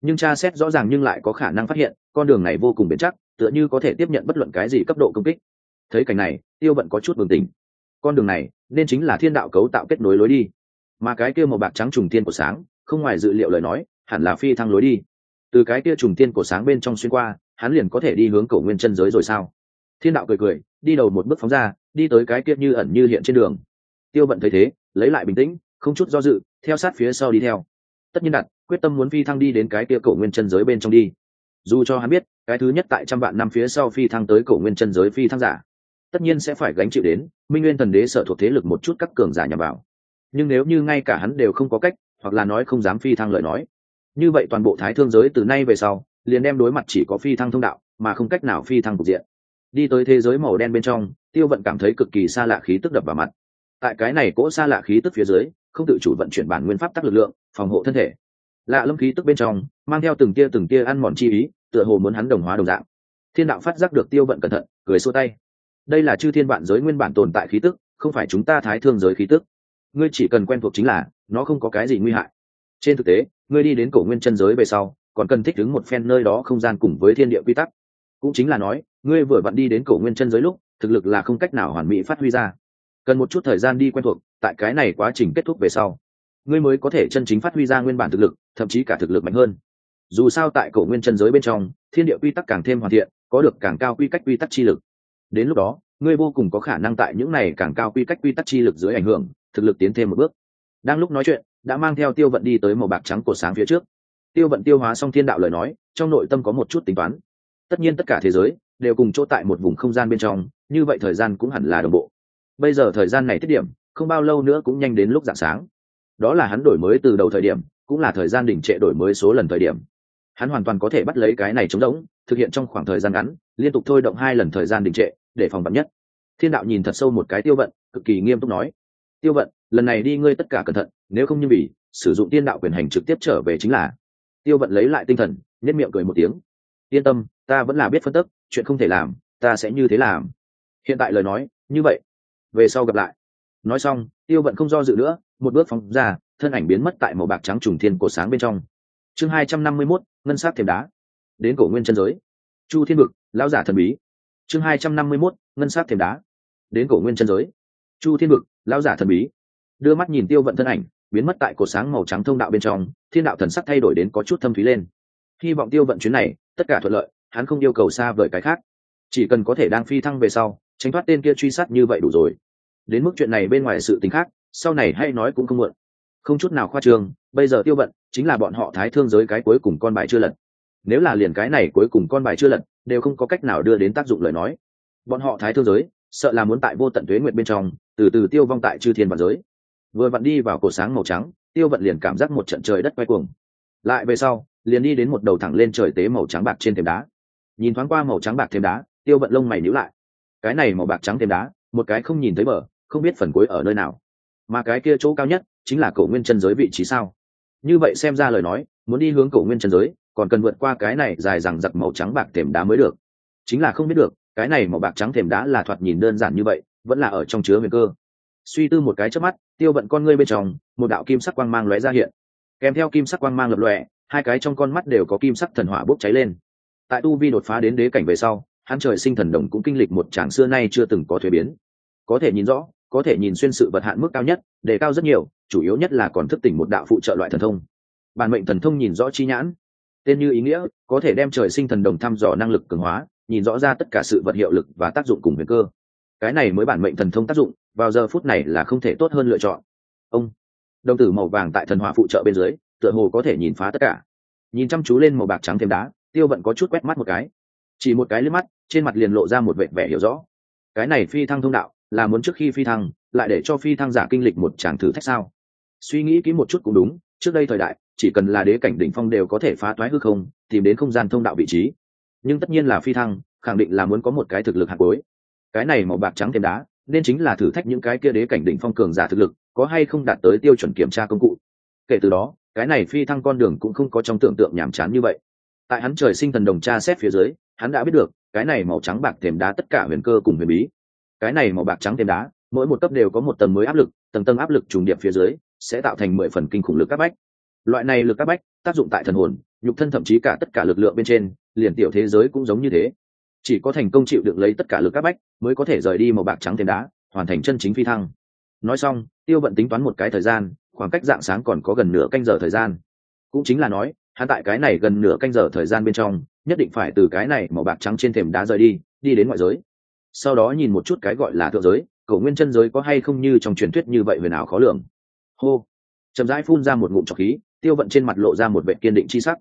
Nhưng tra xét rõ ràng nhưng lại có khả năng phát hiện, con đường này vô cùng bền chắc, tựa như có thể tiếp nhận bất luận cái gì cấp độ công kích. Thấy cảnh này, tiêu bận có chút bừng tỉnh. Con đường này, nên chính là thiên đạo cấu tạo kết nối lối đi mà cái kia màu bạc trắng trùng tiên của sáng, không ngoài dự liệu lời nói, hẳn là phi thăng lối đi. Từ cái kia trùng tiên của sáng bên trong xuyên qua, hắn liền có thể đi hướng cổ nguyên chân giới rồi sao? Thiên đạo cười cười, đi đầu một bước phóng ra, đi tới cái kia như ẩn như hiện trên đường. Tiêu vận thấy thế, lấy lại bình tĩnh, không chút do dự, theo sát phía sau đi theo. Tất nhiên đặt, quyết tâm muốn phi thăng đi đến cái kia cổ nguyên chân giới bên trong đi. Dù cho hắn biết, cái thứ nhất tại trăm vạn năm phía sau phi thăng tới cổ nguyên chân giới phi thăng giả, tất nhiên sẽ phải gánh chịu đến, minh nguyên thần đế sở thuộc thế lực một chút các cường giả nhằm vào nhưng nếu như ngay cả hắn đều không có cách, hoặc là nói không dám phi thăng lời nói, như vậy toàn bộ thái thương giới từ nay về sau, liền đem đối mặt chỉ có phi thăng thông đạo, mà không cách nào phi thăng cục diện. Đi tới thế giới màu đen bên trong, tiêu vận cảm thấy cực kỳ xa lạ khí tức đập vào mặt. Tại cái này cỗ xa lạ khí tức phía dưới, không tự chủ vận chuyển bản nguyên pháp tắc lực lượng, phòng hộ thân thể. Lạ lâm khí tức bên trong, mang theo từng tia từng tia ăn mòn chi ý, tựa hồ muốn hắn đồng hóa đồng dạng. Thiên đạo phát giác được tiêu vận cẩn thận, cười xua tay. Đây là chư thiên vạn giới nguyên bản tồn tại khí tức, không phải chúng ta thái thương giới khí tức ngươi chỉ cần quen thuộc chính là, nó không có cái gì nguy hại. Trên thực tế, ngươi đi đến cổ nguyên chân giới về sau, còn cần thích ứng một phen nơi đó không gian cùng với thiên địa quy tắc. Cũng chính là nói, ngươi vừa vặn đi đến cổ nguyên chân giới lúc, thực lực là không cách nào hoàn mỹ phát huy ra. Cần một chút thời gian đi quen thuộc, tại cái này quá trình kết thúc về sau, ngươi mới có thể chân chính phát huy ra nguyên bản thực lực, thậm chí cả thực lực mạnh hơn. Dù sao tại cổ nguyên chân giới bên trong, thiên địa quy tắc càng thêm hoàn thiện, có được càng cao quy cách quy tắc chi lực. Đến lúc đó, ngươi vô cùng có khả năng tại những này càng cao quy cách quy tắc chi lực dưới ảnh hưởng thực lực tiến thêm một bước. Đang lúc nói chuyện, đã mang theo tiêu vận đi tới màu bạc trắng của sáng phía trước. Tiêu vận tiêu hóa xong thiên đạo lời nói, trong nội tâm có một chút tính toán. Tất nhiên tất cả thế giới đều cùng chỗ tại một vùng không gian bên trong, như vậy thời gian cũng hẳn là đồng bộ. Bây giờ thời gian này tiết điểm, không bao lâu nữa cũng nhanh đến lúc dạng sáng. Đó là hắn đổi mới từ đầu thời điểm, cũng là thời gian đỉnh trệ đổi mới số lần thời điểm. Hắn hoàn toàn có thể bắt lấy cái này chống đống, thực hiện trong khoảng thời gian ngắn, liên tục thôi động hai lần thời gian đình trệ, để phòng bắn nhất. Thiên đạo nhìn thật sâu một cái tiêu vận, cực kỳ nghiêm túc nói tiêu vận, lần này đi ngươi tất cả cẩn thận, nếu không như vì, sử dụng tiên đạo quyền hành trực tiếp trở về chính là. Tiêu vận lấy lại tinh thần nhất miệng cười một tiếng. Yên tâm, ta vẫn là biết phân tức, chuyện không thể làm, ta sẽ như thế làm. Hiện tại lời nói, như vậy. Về sau gặp lại. Nói xong, tiêu vận không do dự nữa, một bước phóng ra, thân ảnh biến mất tại màu bạc trắng trùng thiên cổ sáng bên trong. Chương hai trăm năm mươi mốt, ngân sát thềm đá. Đến cổ nguyên chân giới. Chu thiên vực, lão giả thần bí. Chương hai trăm năm mươi mốt, ngân sát thềm đá. Đến cổ nguyên chân giới chu thiên vực lão giả thần bí. Đưa mắt nhìn tiêu vận thân ảnh, biến mất tại cổ sáng màu trắng thông đạo bên trong, thiên đạo thần sắc thay đổi đến có chút thâm thúy lên. Hy vọng tiêu vận chuyến này, tất cả thuận lợi, hắn không yêu cầu xa vời cái khác. Chỉ cần có thể đang phi thăng về sau, tránh thoát tên kia truy sát như vậy đủ rồi. Đến mức chuyện này bên ngoài sự tính khác, sau này hay nói cũng không muộn. Không chút nào khoa trương, bây giờ tiêu vận chính là bọn họ thái thương giới cái cuối cùng con bài chưa lật. Nếu là liền cái này cuối cùng con bài chưa lật, đều không có cách nào đưa đến tác dụng lời nói. Bọn họ thái thương giới sợ là muốn tại vô tận tuế nguyệt bên trong, từ từ tiêu vong tại chư thiên và giới. Vừa vặn đi vào cổ sáng màu trắng, tiêu vận liền cảm giác một trận trời đất quay cuồng. Lại về sau, liền đi đến một đầu thẳng lên trời tế màu trắng bạc trên thềm đá. Nhìn thoáng qua màu trắng bạc thềm đá, tiêu vận lông mày nhíu lại. Cái này màu bạc trắng thềm đá, một cái không nhìn thấy bờ, không biết phần cuối ở nơi nào. Mà cái kia chỗ cao nhất, chính là cổ nguyên chân giới vị trí sao? Như vậy xem ra lời nói, muốn đi hướng cổ nguyên chân giới, còn cần vượt qua cái này dài rằng giặc màu trắng bạc thềm đá mới được. Chính là không biết được cái này màu bạc trắng thềm đá là thoạt nhìn đơn giản như vậy, vẫn là ở trong chứa nguy cơ. Suy tư một cái trước mắt, tiêu bận con ngươi bên trong, một đạo kim sắc quang mang lóe ra hiện. Kèm theo kim sắc quang mang lập lòe, hai cái trong con mắt đều có kim sắc thần hỏa bốc cháy lên. Tại tu vi đột phá đến đế cảnh về sau, hắn trời sinh thần đồng cũng kinh lịch một tràng xưa nay chưa từng có thuế biến. Có thể nhìn rõ, có thể nhìn xuyên sự vật hạn mức cao nhất, đề cao rất nhiều, chủ yếu nhất là còn thức tỉnh một đạo phụ trợ loại thần thông. Bản mệnh thần thông nhìn rõ chi nhãn. Tên như ý nghĩa, có thể đem trời sinh thần đồng thăm dò năng lực cường hóa nhìn rõ ra tất cả sự vật hiệu lực và tác dụng cùng huyền cơ. Cái này mới bản mệnh thần thông tác dụng, vào giờ phút này là không thể tốt hơn lựa chọn. Ông, đồng tử màu vàng tại thần hỏa phụ trợ bên dưới, tựa hồ có thể nhìn phá tất cả. Nhìn chăm chú lên màu bạc trắng thêm đá, tiêu vận có chút quét mắt một cái. Chỉ một cái liếc mắt, trên mặt liền lộ ra một vẻ vẻ hiểu rõ. Cái này phi thăng thông đạo, là muốn trước khi phi thăng, lại để cho phi thăng giả kinh lịch một tràng thử thách sao? Suy nghĩ kỹ một chút cũng đúng, trước đây thời đại, chỉ cần là đế cảnh đỉnh phong đều có thể phá toái hư không, tìm đến không gian thông đạo vị trí nhưng tất nhiên là phi thăng, khẳng định là muốn có một cái thực lực hạt cuối. Cái này màu bạc trắng thêm đá, nên chính là thử thách những cái kia đế cảnh đỉnh phong cường giả thực lực, có hay không đạt tới tiêu chuẩn kiểm tra công cụ. Kể từ đó, cái này phi thăng con đường cũng không có trong tưởng tượng nhàm chán như vậy. Tại hắn trời sinh thần đồng tra xét phía dưới, hắn đã biết được, cái này màu trắng bạc thềm đá tất cả huyền cơ cùng huyền bí. Cái này màu bạc trắng thềm đá, mỗi một cấp đều có một tầng mới áp lực, tầng tầng áp lực trùng điệp phía dưới, sẽ tạo thành mười phần kinh khủng lực các bách. Loại này lực các bách, tác dụng tại thần hồn, nhục thân thậm chí cả tất cả lực lượng bên trên liền tiểu thế giới cũng giống như thế. Chỉ có thành công chịu được lấy tất cả lực các bách, mới có thể rời đi màu bạc trắng thềm đá, hoàn thành chân chính phi thăng. Nói xong, tiêu vận tính toán một cái thời gian, khoảng cách dạng sáng còn có gần nửa canh giờ thời gian. Cũng chính là nói, hắn tại cái này gần nửa canh giờ thời gian bên trong, nhất định phải từ cái này màu bạc trắng trên thềm đá rời đi đi đến ngoại giới. Sau đó nhìn một chút cái gọi là thượng giới cổ nguyên chân giới có hay không như trong truyền thuyết như vậy về nào khó lường. Hô! Chậm rãi phun ra một ngụm trọc khí, tiêu vận trên mặt lộ ra một vệ kiên định chi sắc.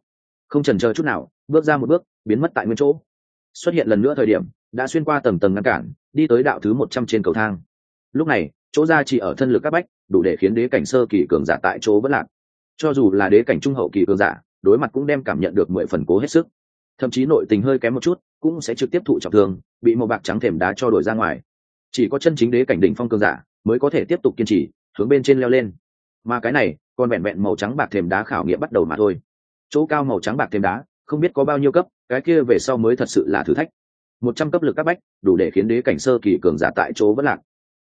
Không trần chờ chút nào bước ra một bước, biến mất tại nguyên chỗ. Xuất hiện lần nữa thời điểm, đã xuyên qua tầng tầng ngăn cản, đi tới đạo thứ một trăm trên cầu thang. Lúc này, chỗ ra chỉ ở thân lực các bách, đủ để khiến đế cảnh sơ kỳ cường giả tại chỗ vẫn lạc. Cho dù là đế cảnh trung hậu kỳ cường giả, đối mặt cũng đem cảm nhận được mười phần cố hết sức. Thậm chí nội tình hơi kém một chút, cũng sẽ trực tiếp thụ trọng thương, bị màu bạc trắng thềm đá cho đổi ra ngoài. Chỉ có chân chính đế cảnh đỉnh phong cường giả mới có thể tiếp tục kiên trì, hướng bên trên leo lên. Mà cái này, còn vẹn vẹn màu trắng bạc thềm đá khảo nghiệm bắt đầu mà thôi. Chỗ cao màu trắng bạc thềm đá không biết có bao nhiêu cấp, cái kia về sau mới thật sự là thử thách. Một trăm cấp lực các bách, đủ để khiến đế cảnh sơ kỳ cường giả tại chỗ vẫn lạc.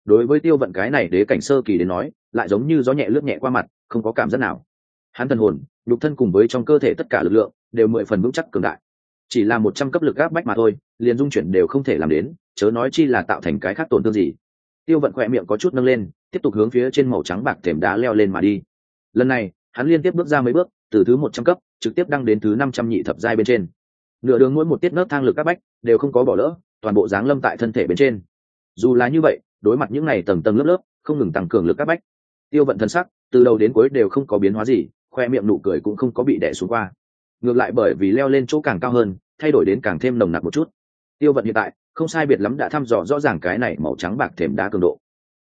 Đối với tiêu vận cái này đế cảnh sơ kỳ đến nói, lại giống như gió nhẹ lướt nhẹ qua mặt, không có cảm giác nào. Hắn thần hồn, nhục thân cùng với trong cơ thể tất cả lực lượng, đều mười phần vững chắc cường đại. Chỉ là một trăm cấp lực gáp bách mà thôi, liền dung chuyển đều không thể làm đến, chớ nói chi là tạo thành cái khác tổn thương gì. Tiêu vận khỏe miệng có chút nâng lên, tiếp tục hướng phía trên màu trắng bạc thềm đá leo lên mà đi. Lần này, hắn liên tiếp bước ra mấy bước từ thứ một trăm cấp, trực tiếp đăng đến thứ năm trăm nhị thập giai bên trên. Nửa đường mỗi một tiết nớp thang lực các bách đều không có bỏ lỡ, toàn bộ dáng lâm tại thân thể bên trên. Dù là như vậy, đối mặt những này tầng tầng lớp lớp, không ngừng tăng cường lực các bách, tiêu vận thân sắc, từ đầu đến cuối đều không có biến hóa gì, khoe miệng nụ cười cũng không có bị đẻ xuống qua. Ngược lại bởi vì leo lên chỗ càng cao hơn, thay đổi đến càng thêm nồng nặc một chút. Tiêu vận hiện tại, không sai biệt lắm đã thăm dò rõ ràng cái này màu trắng bạc thềm đá cường độ.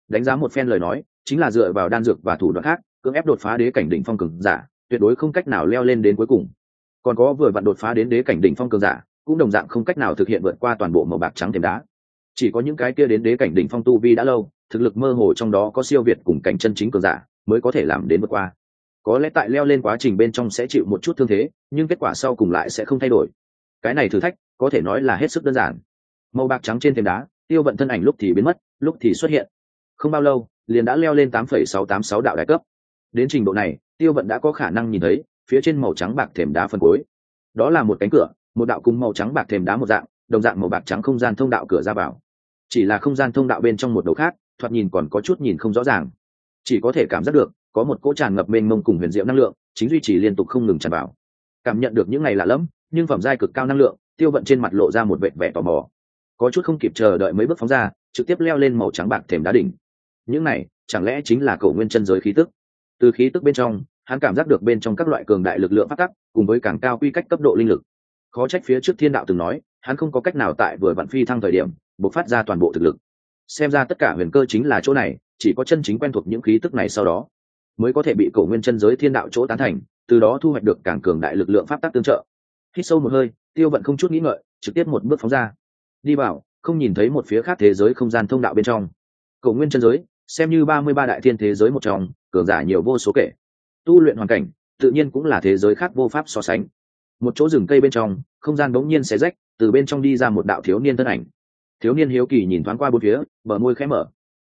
Đánh giá một phen lời nói, chính là dựa vào đan dược và thủ đoạn khác, cưỡng ép đột phá đế cảnh đỉnh phong cường giả tuyệt đối không cách nào leo lên đến cuối cùng. Còn có vừa vặn đột phá đến đế cảnh đỉnh phong cường giả, cũng đồng dạng không cách nào thực hiện vượt qua toàn bộ màu bạc trắng thềm đá. Chỉ có những cái kia đến đế cảnh đỉnh phong tu vi đã lâu, thực lực mơ hồ trong đó có siêu việt cùng cảnh chân chính cường giả, mới có thể làm đến vượt qua. Có lẽ tại leo lên quá trình bên trong sẽ chịu một chút thương thế, nhưng kết quả sau cùng lại sẽ không thay đổi. Cái này thử thách, có thể nói là hết sức đơn giản. Màu bạc trắng trên thềm đá, tiêu vận thân ảnh lúc thì biến mất, lúc thì xuất hiện. Không bao lâu, liền đã leo lên tám phẩy sáu tám sáu đạo đại cấp. Đến trình độ này tiêu vận đã có khả năng nhìn thấy, phía trên màu trắng bạc thềm đá phân cối đó là một cánh cửa, một đạo cùng màu trắng bạc thềm đá một dạng, đồng dạng màu bạc trắng không gian thông đạo cửa ra vào. Chỉ là không gian thông đạo bên trong một đầu khác, thoạt nhìn còn có chút nhìn không rõ ràng. Chỉ có thể cảm giác được, có một cỗ tràn ngập mênh mông cùng huyền diệu năng lượng, chính duy trì liên tục không ngừng tràn vào. Cảm nhận được những ngày lạ lẫm, nhưng phẩm giai cực cao năng lượng, tiêu vận trên mặt lộ ra một vệ vẻ tò mò. Có chút không kịp chờ đợi mấy bước phóng ra, trực tiếp leo lên màu trắng bạc thềm đá đỉnh. Những này, chẳng lẽ chính là cổ nguyên chân giới khí tức? Từ khí tức bên trong, hắn cảm giác được bên trong các loại cường đại lực lượng phát tắc, cùng với càng cao quy cách cấp độ linh lực. Khó trách phía trước thiên đạo từng nói, hắn không có cách nào tại vừa vạn phi thăng thời điểm buộc phát ra toàn bộ thực lực. Xem ra tất cả huyền cơ chính là chỗ này, chỉ có chân chính quen thuộc những khí tức này sau đó, mới có thể bị cổ nguyên chân giới thiên đạo chỗ tán thành, từ đó thu hoạch được càng cường đại lực lượng pháp tắc tương trợ. Hít sâu một hơi, tiêu vận không chút nghĩ ngợi, trực tiếp một bước phóng ra. Đi vào, không nhìn thấy một phía khác thế giới không gian thông đạo bên trong. Cổ nguyên chân giới, xem như ba mươi ba đại thiên thế giới một trong cường giả nhiều vô số kể. Tu luyện hoàn cảnh, tự nhiên cũng là thế giới khác vô pháp so sánh. Một chỗ rừng cây bên trong, không gian bỗng nhiên xé rách, từ bên trong đi ra một đạo thiếu niên thân ảnh. Thiếu niên hiếu kỳ nhìn thoáng qua bốn phía, bờ môi khẽ mở.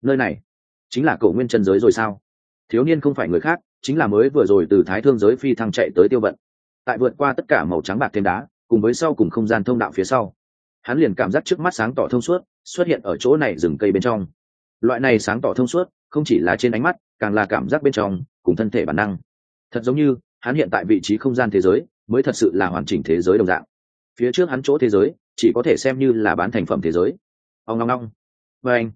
Nơi này, chính là cổ nguyên chân giới rồi sao? Thiếu niên không phải người khác, chính là mới vừa rồi từ thái thương giới phi thăng chạy tới tiêu vận. Tại vượt qua tất cả màu trắng bạc thêm đá, cùng với sau cùng không gian thông đạo phía sau, hắn liền cảm giác trước mắt sáng tỏ thông suốt, xuất hiện ở chỗ này rừng cây bên trong. Loại này sáng tỏ thông suốt không chỉ là trên ánh mắt, càng là cảm giác bên trong, cùng thân thể bản năng. Thật giống như, hắn hiện tại vị trí không gian thế giới, mới thật sự là hoàn chỉnh thế giới đồng dạng. Phía trước hắn chỗ thế giới, chỉ có thể xem như là bán thành phẩm thế giới. Ông long long và anh,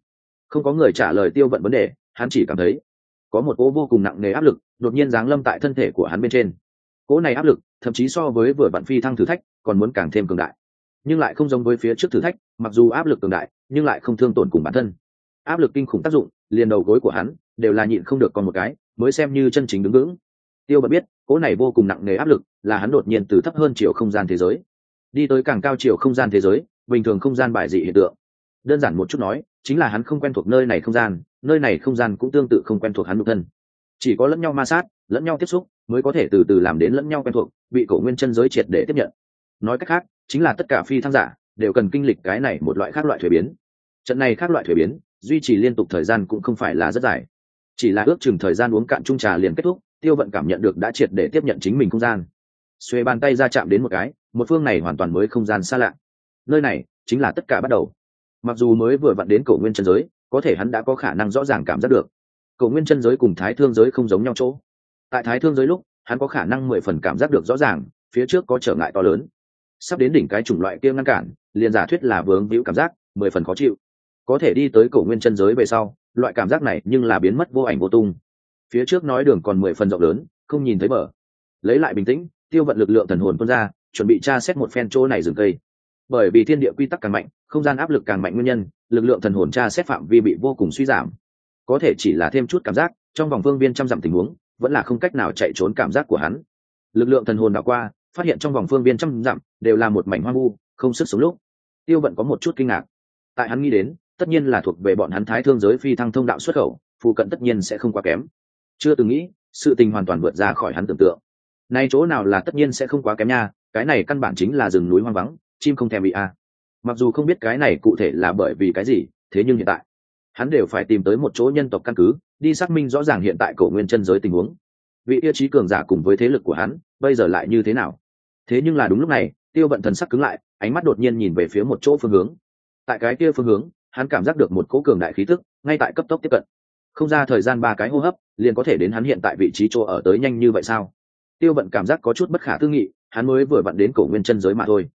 không có người trả lời tiêu vận vấn đề, hắn chỉ cảm thấy, có một cỗ vô cùng nặng nề áp lực, đột nhiên giáng lâm tại thân thể của hắn bên trên. Cỗ này áp lực, thậm chí so với vừa vặn phi thăng thử thách, còn muốn càng thêm cường đại. Nhưng lại không giống với phía trước thử thách, mặc dù áp lực cường đại, nhưng lại không thương tổn cùng bản thân. Áp lực kinh khủng tác dụng liền đầu gối của hắn đều là nhịn không được còn một cái, mới xem như chân chính đứng vững. Tiêu bật biết, cỗ này vô cùng nặng nề áp lực là hắn đột nhiên từ thấp hơn chiều không gian thế giới, đi tới càng cao chiều không gian thế giới, bình thường không gian bài dị hiện tượng. Đơn giản một chút nói, chính là hắn không quen thuộc nơi này không gian, nơi này không gian cũng tương tự không quen thuộc hắn nhục thân. Chỉ có lẫn nhau ma sát, lẫn nhau tiếp xúc, mới có thể từ từ làm đến lẫn nhau quen thuộc, bị cổ nguyên chân giới triệt để tiếp nhận. Nói cách khác, chính là tất cả phi thăng giả đều cần kinh lịch cái này một loại khác loại thuế biến. Trận này khác loại thuế biến duy trì liên tục thời gian cũng không phải là rất dài. Chỉ là ước chừng thời gian uống cạn chung trà liền kết thúc, tiêu vận cảm nhận được đã triệt để tiếp nhận chính mình không gian. Xuê bàn tay ra chạm đến một cái, một phương này hoàn toàn mới không gian xa lạ. Nơi này chính là tất cả bắt đầu. Mặc dù mới vừa vặn đến cổ nguyên chân giới, có thể hắn đã có khả năng rõ ràng cảm giác được. Cổ nguyên chân giới cùng thái thương giới không giống nhau chỗ. Tại thái thương giới lúc, hắn có khả năng mười phần cảm giác được rõ ràng, phía trước có trở ngại to lớn. Sắp đến đỉnh cái chủng loại kia ngăn cản, liền giả thuyết là vướng víu cảm giác, mười phần khó chịu có thể đi tới cổ nguyên chân giới về sau, loại cảm giác này nhưng là biến mất vô ảnh vô tung. Phía trước nói đường còn mười phần rộng lớn, không nhìn thấy bờ. Lấy lại bình tĩnh, tiêu vận lực lượng thần hồn tuôn ra, chuẩn bị tra xét một phen chỗ này rừng cây. Bởi vì thiên địa quy tắc càng mạnh, không gian áp lực càng mạnh nguyên nhân, lực lượng thần hồn tra xét phạm vi bị vô cùng suy giảm. Có thể chỉ là thêm chút cảm giác, trong vòng phương viên trăm dặm tình huống, vẫn là không cách nào chạy trốn cảm giác của hắn. Lực lượng thần hồn đảo qua, phát hiện trong vòng phương viên trăm dặm đều là một mảnh hoang vu, không sức sống lúc. Tiêu vận có một chút kinh ngạc. Tại hắn nghĩ đến tất nhiên là thuộc về bọn hắn thái thương giới phi thăng thông đạo xuất khẩu, phụ cận tất nhiên sẽ không quá kém. Chưa từng nghĩ, sự tình hoàn toàn vượt ra khỏi hắn tưởng tượng. Nay chỗ nào là tất nhiên sẽ không quá kém nha, cái này căn bản chính là rừng núi hoang vắng, chim không thèm bị a. Mặc dù không biết cái này cụ thể là bởi vì cái gì, thế nhưng hiện tại, hắn đều phải tìm tới một chỗ nhân tộc căn cứ, đi xác minh rõ ràng hiện tại cổ nguyên chân giới tình huống. Vị tiêu chí cường giả cùng với thế lực của hắn, bây giờ lại như thế nào? Thế nhưng là đúng lúc này, tiêu vận thần sắc cứng lại, ánh mắt đột nhiên nhìn về phía một chỗ phương hướng. Tại cái kia phương hướng hắn cảm giác được một cỗ cường đại khí tức, ngay tại cấp tốc tiếp cận. Không ra thời gian ba cái hô hấp, liền có thể đến hắn hiện tại vị trí chỗ ở tới nhanh như vậy sao? Tiêu vận cảm giác có chút bất khả tư nghị, hắn mới vừa vặn đến cổ nguyên chân giới mà thôi.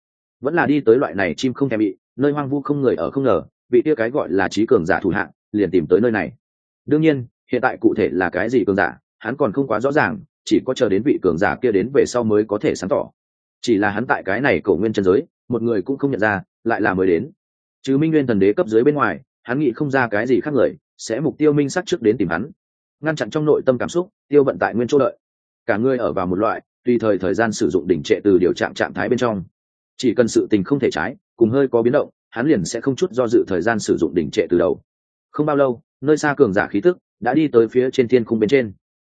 Vẫn là đi tới loại này chim không thèm bị, nơi hoang vu không người ở không ngờ, vị kia cái gọi là trí cường giả thủ hạng, liền tìm tới nơi này. Đương nhiên, hiện tại cụ thể là cái gì cường giả, hắn còn không quá rõ ràng, chỉ có chờ đến vị cường giả kia đến về sau mới có thể sáng tỏ. Chỉ là hắn tại cái này cổ nguyên chân giới, một người cũng không nhận ra, lại là mới đến chứ minh nguyên thần đế cấp dưới bên ngoài, hắn nghĩ không ra cái gì khác người, sẽ mục tiêu minh sắc trước đến tìm hắn. Ngăn chặn trong nội tâm cảm xúc, tiêu vận tại nguyên chỗ đợi. Cả ngươi ở vào một loại, tùy thời thời gian sử dụng đỉnh trệ từ điều trạng trạng thái bên trong. Chỉ cần sự tình không thể trái, cùng hơi có biến động, hắn liền sẽ không chút do dự thời gian sử dụng đỉnh trệ từ đầu. Không bao lâu, nơi xa cường giả khí tức đã đi tới phía trên thiên khung bên trên.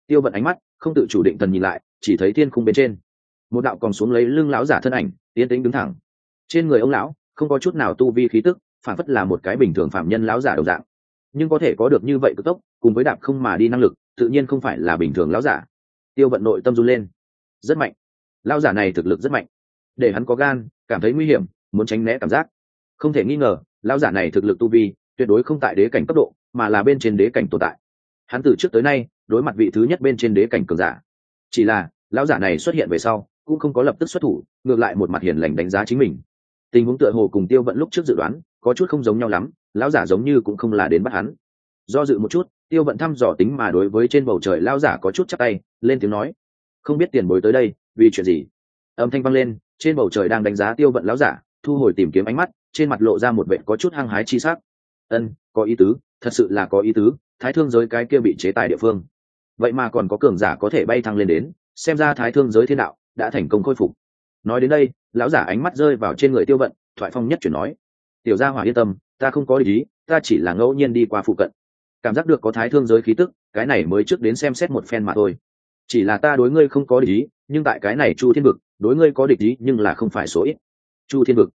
Tiêu vận ánh mắt không tự chủ định thần nhìn lại, chỉ thấy thiên khung bên trên. Một đạo còn xuống lấy lưng lão giả thân ảnh, tiến tính đứng thẳng. Trên người ông lão không có chút nào tu vi khí tức, phản phất là một cái bình thường phạm nhân lão giả đồng dạng. Nhưng có thể có được như vậy cực tốc, cùng với đạp không mà đi năng lực, tự nhiên không phải là bình thường lão giả. Tiêu vận nội tâm run lên. Rất mạnh. Lão giả này thực lực rất mạnh. Để hắn có gan, cảm thấy nguy hiểm, muốn tránh né cảm giác. Không thể nghi ngờ, lão giả này thực lực tu vi, tuyệt đối không tại đế cảnh cấp độ, mà là bên trên đế cảnh tồn tại. Hắn từ trước tới nay, đối mặt vị thứ nhất bên trên đế cảnh cường giả. Chỉ là, lão giả này xuất hiện về sau, cũng không có lập tức xuất thủ, ngược lại một mặt hiền lành đánh giá chính mình tình huống tựa hồ cùng tiêu vận lúc trước dự đoán, có chút không giống nhau lắm, lão giả giống như cũng không là đến bắt hắn. Do dự một chút, tiêu vận thăm dò tính mà đối với trên bầu trời lão giả có chút chắc tay, lên tiếng nói, không biết tiền bối tới đây, vì chuyện gì? Âm thanh vang lên, trên bầu trời đang đánh giá tiêu vận lão giả, thu hồi tìm kiếm ánh mắt, trên mặt lộ ra một vệ có chút hăng hái chi sắc. Ân, có ý tứ, thật sự là có ý tứ, thái thương giới cái kia bị chế tài địa phương. Vậy mà còn có cường giả có thể bay thăng lên đến, xem ra thái thương giới thiên đạo đã thành công khôi phục. Nói đến đây lão giả ánh mắt rơi vào trên người tiêu vận, thoại phong nhất chuyển nói, tiểu gia hỏa yên tâm, ta không có ý, ta chỉ là ngẫu nhiên đi qua phụ cận. Cảm giác được có thái thương giới khí tức, cái này mới trước đến xem xét một phen mà thôi. Chỉ là ta đối ngươi không có địch ý, nhưng tại cái này chu thiên vực, đối ngươi có địch ý nhưng là không phải số ít. Chu thiên vực.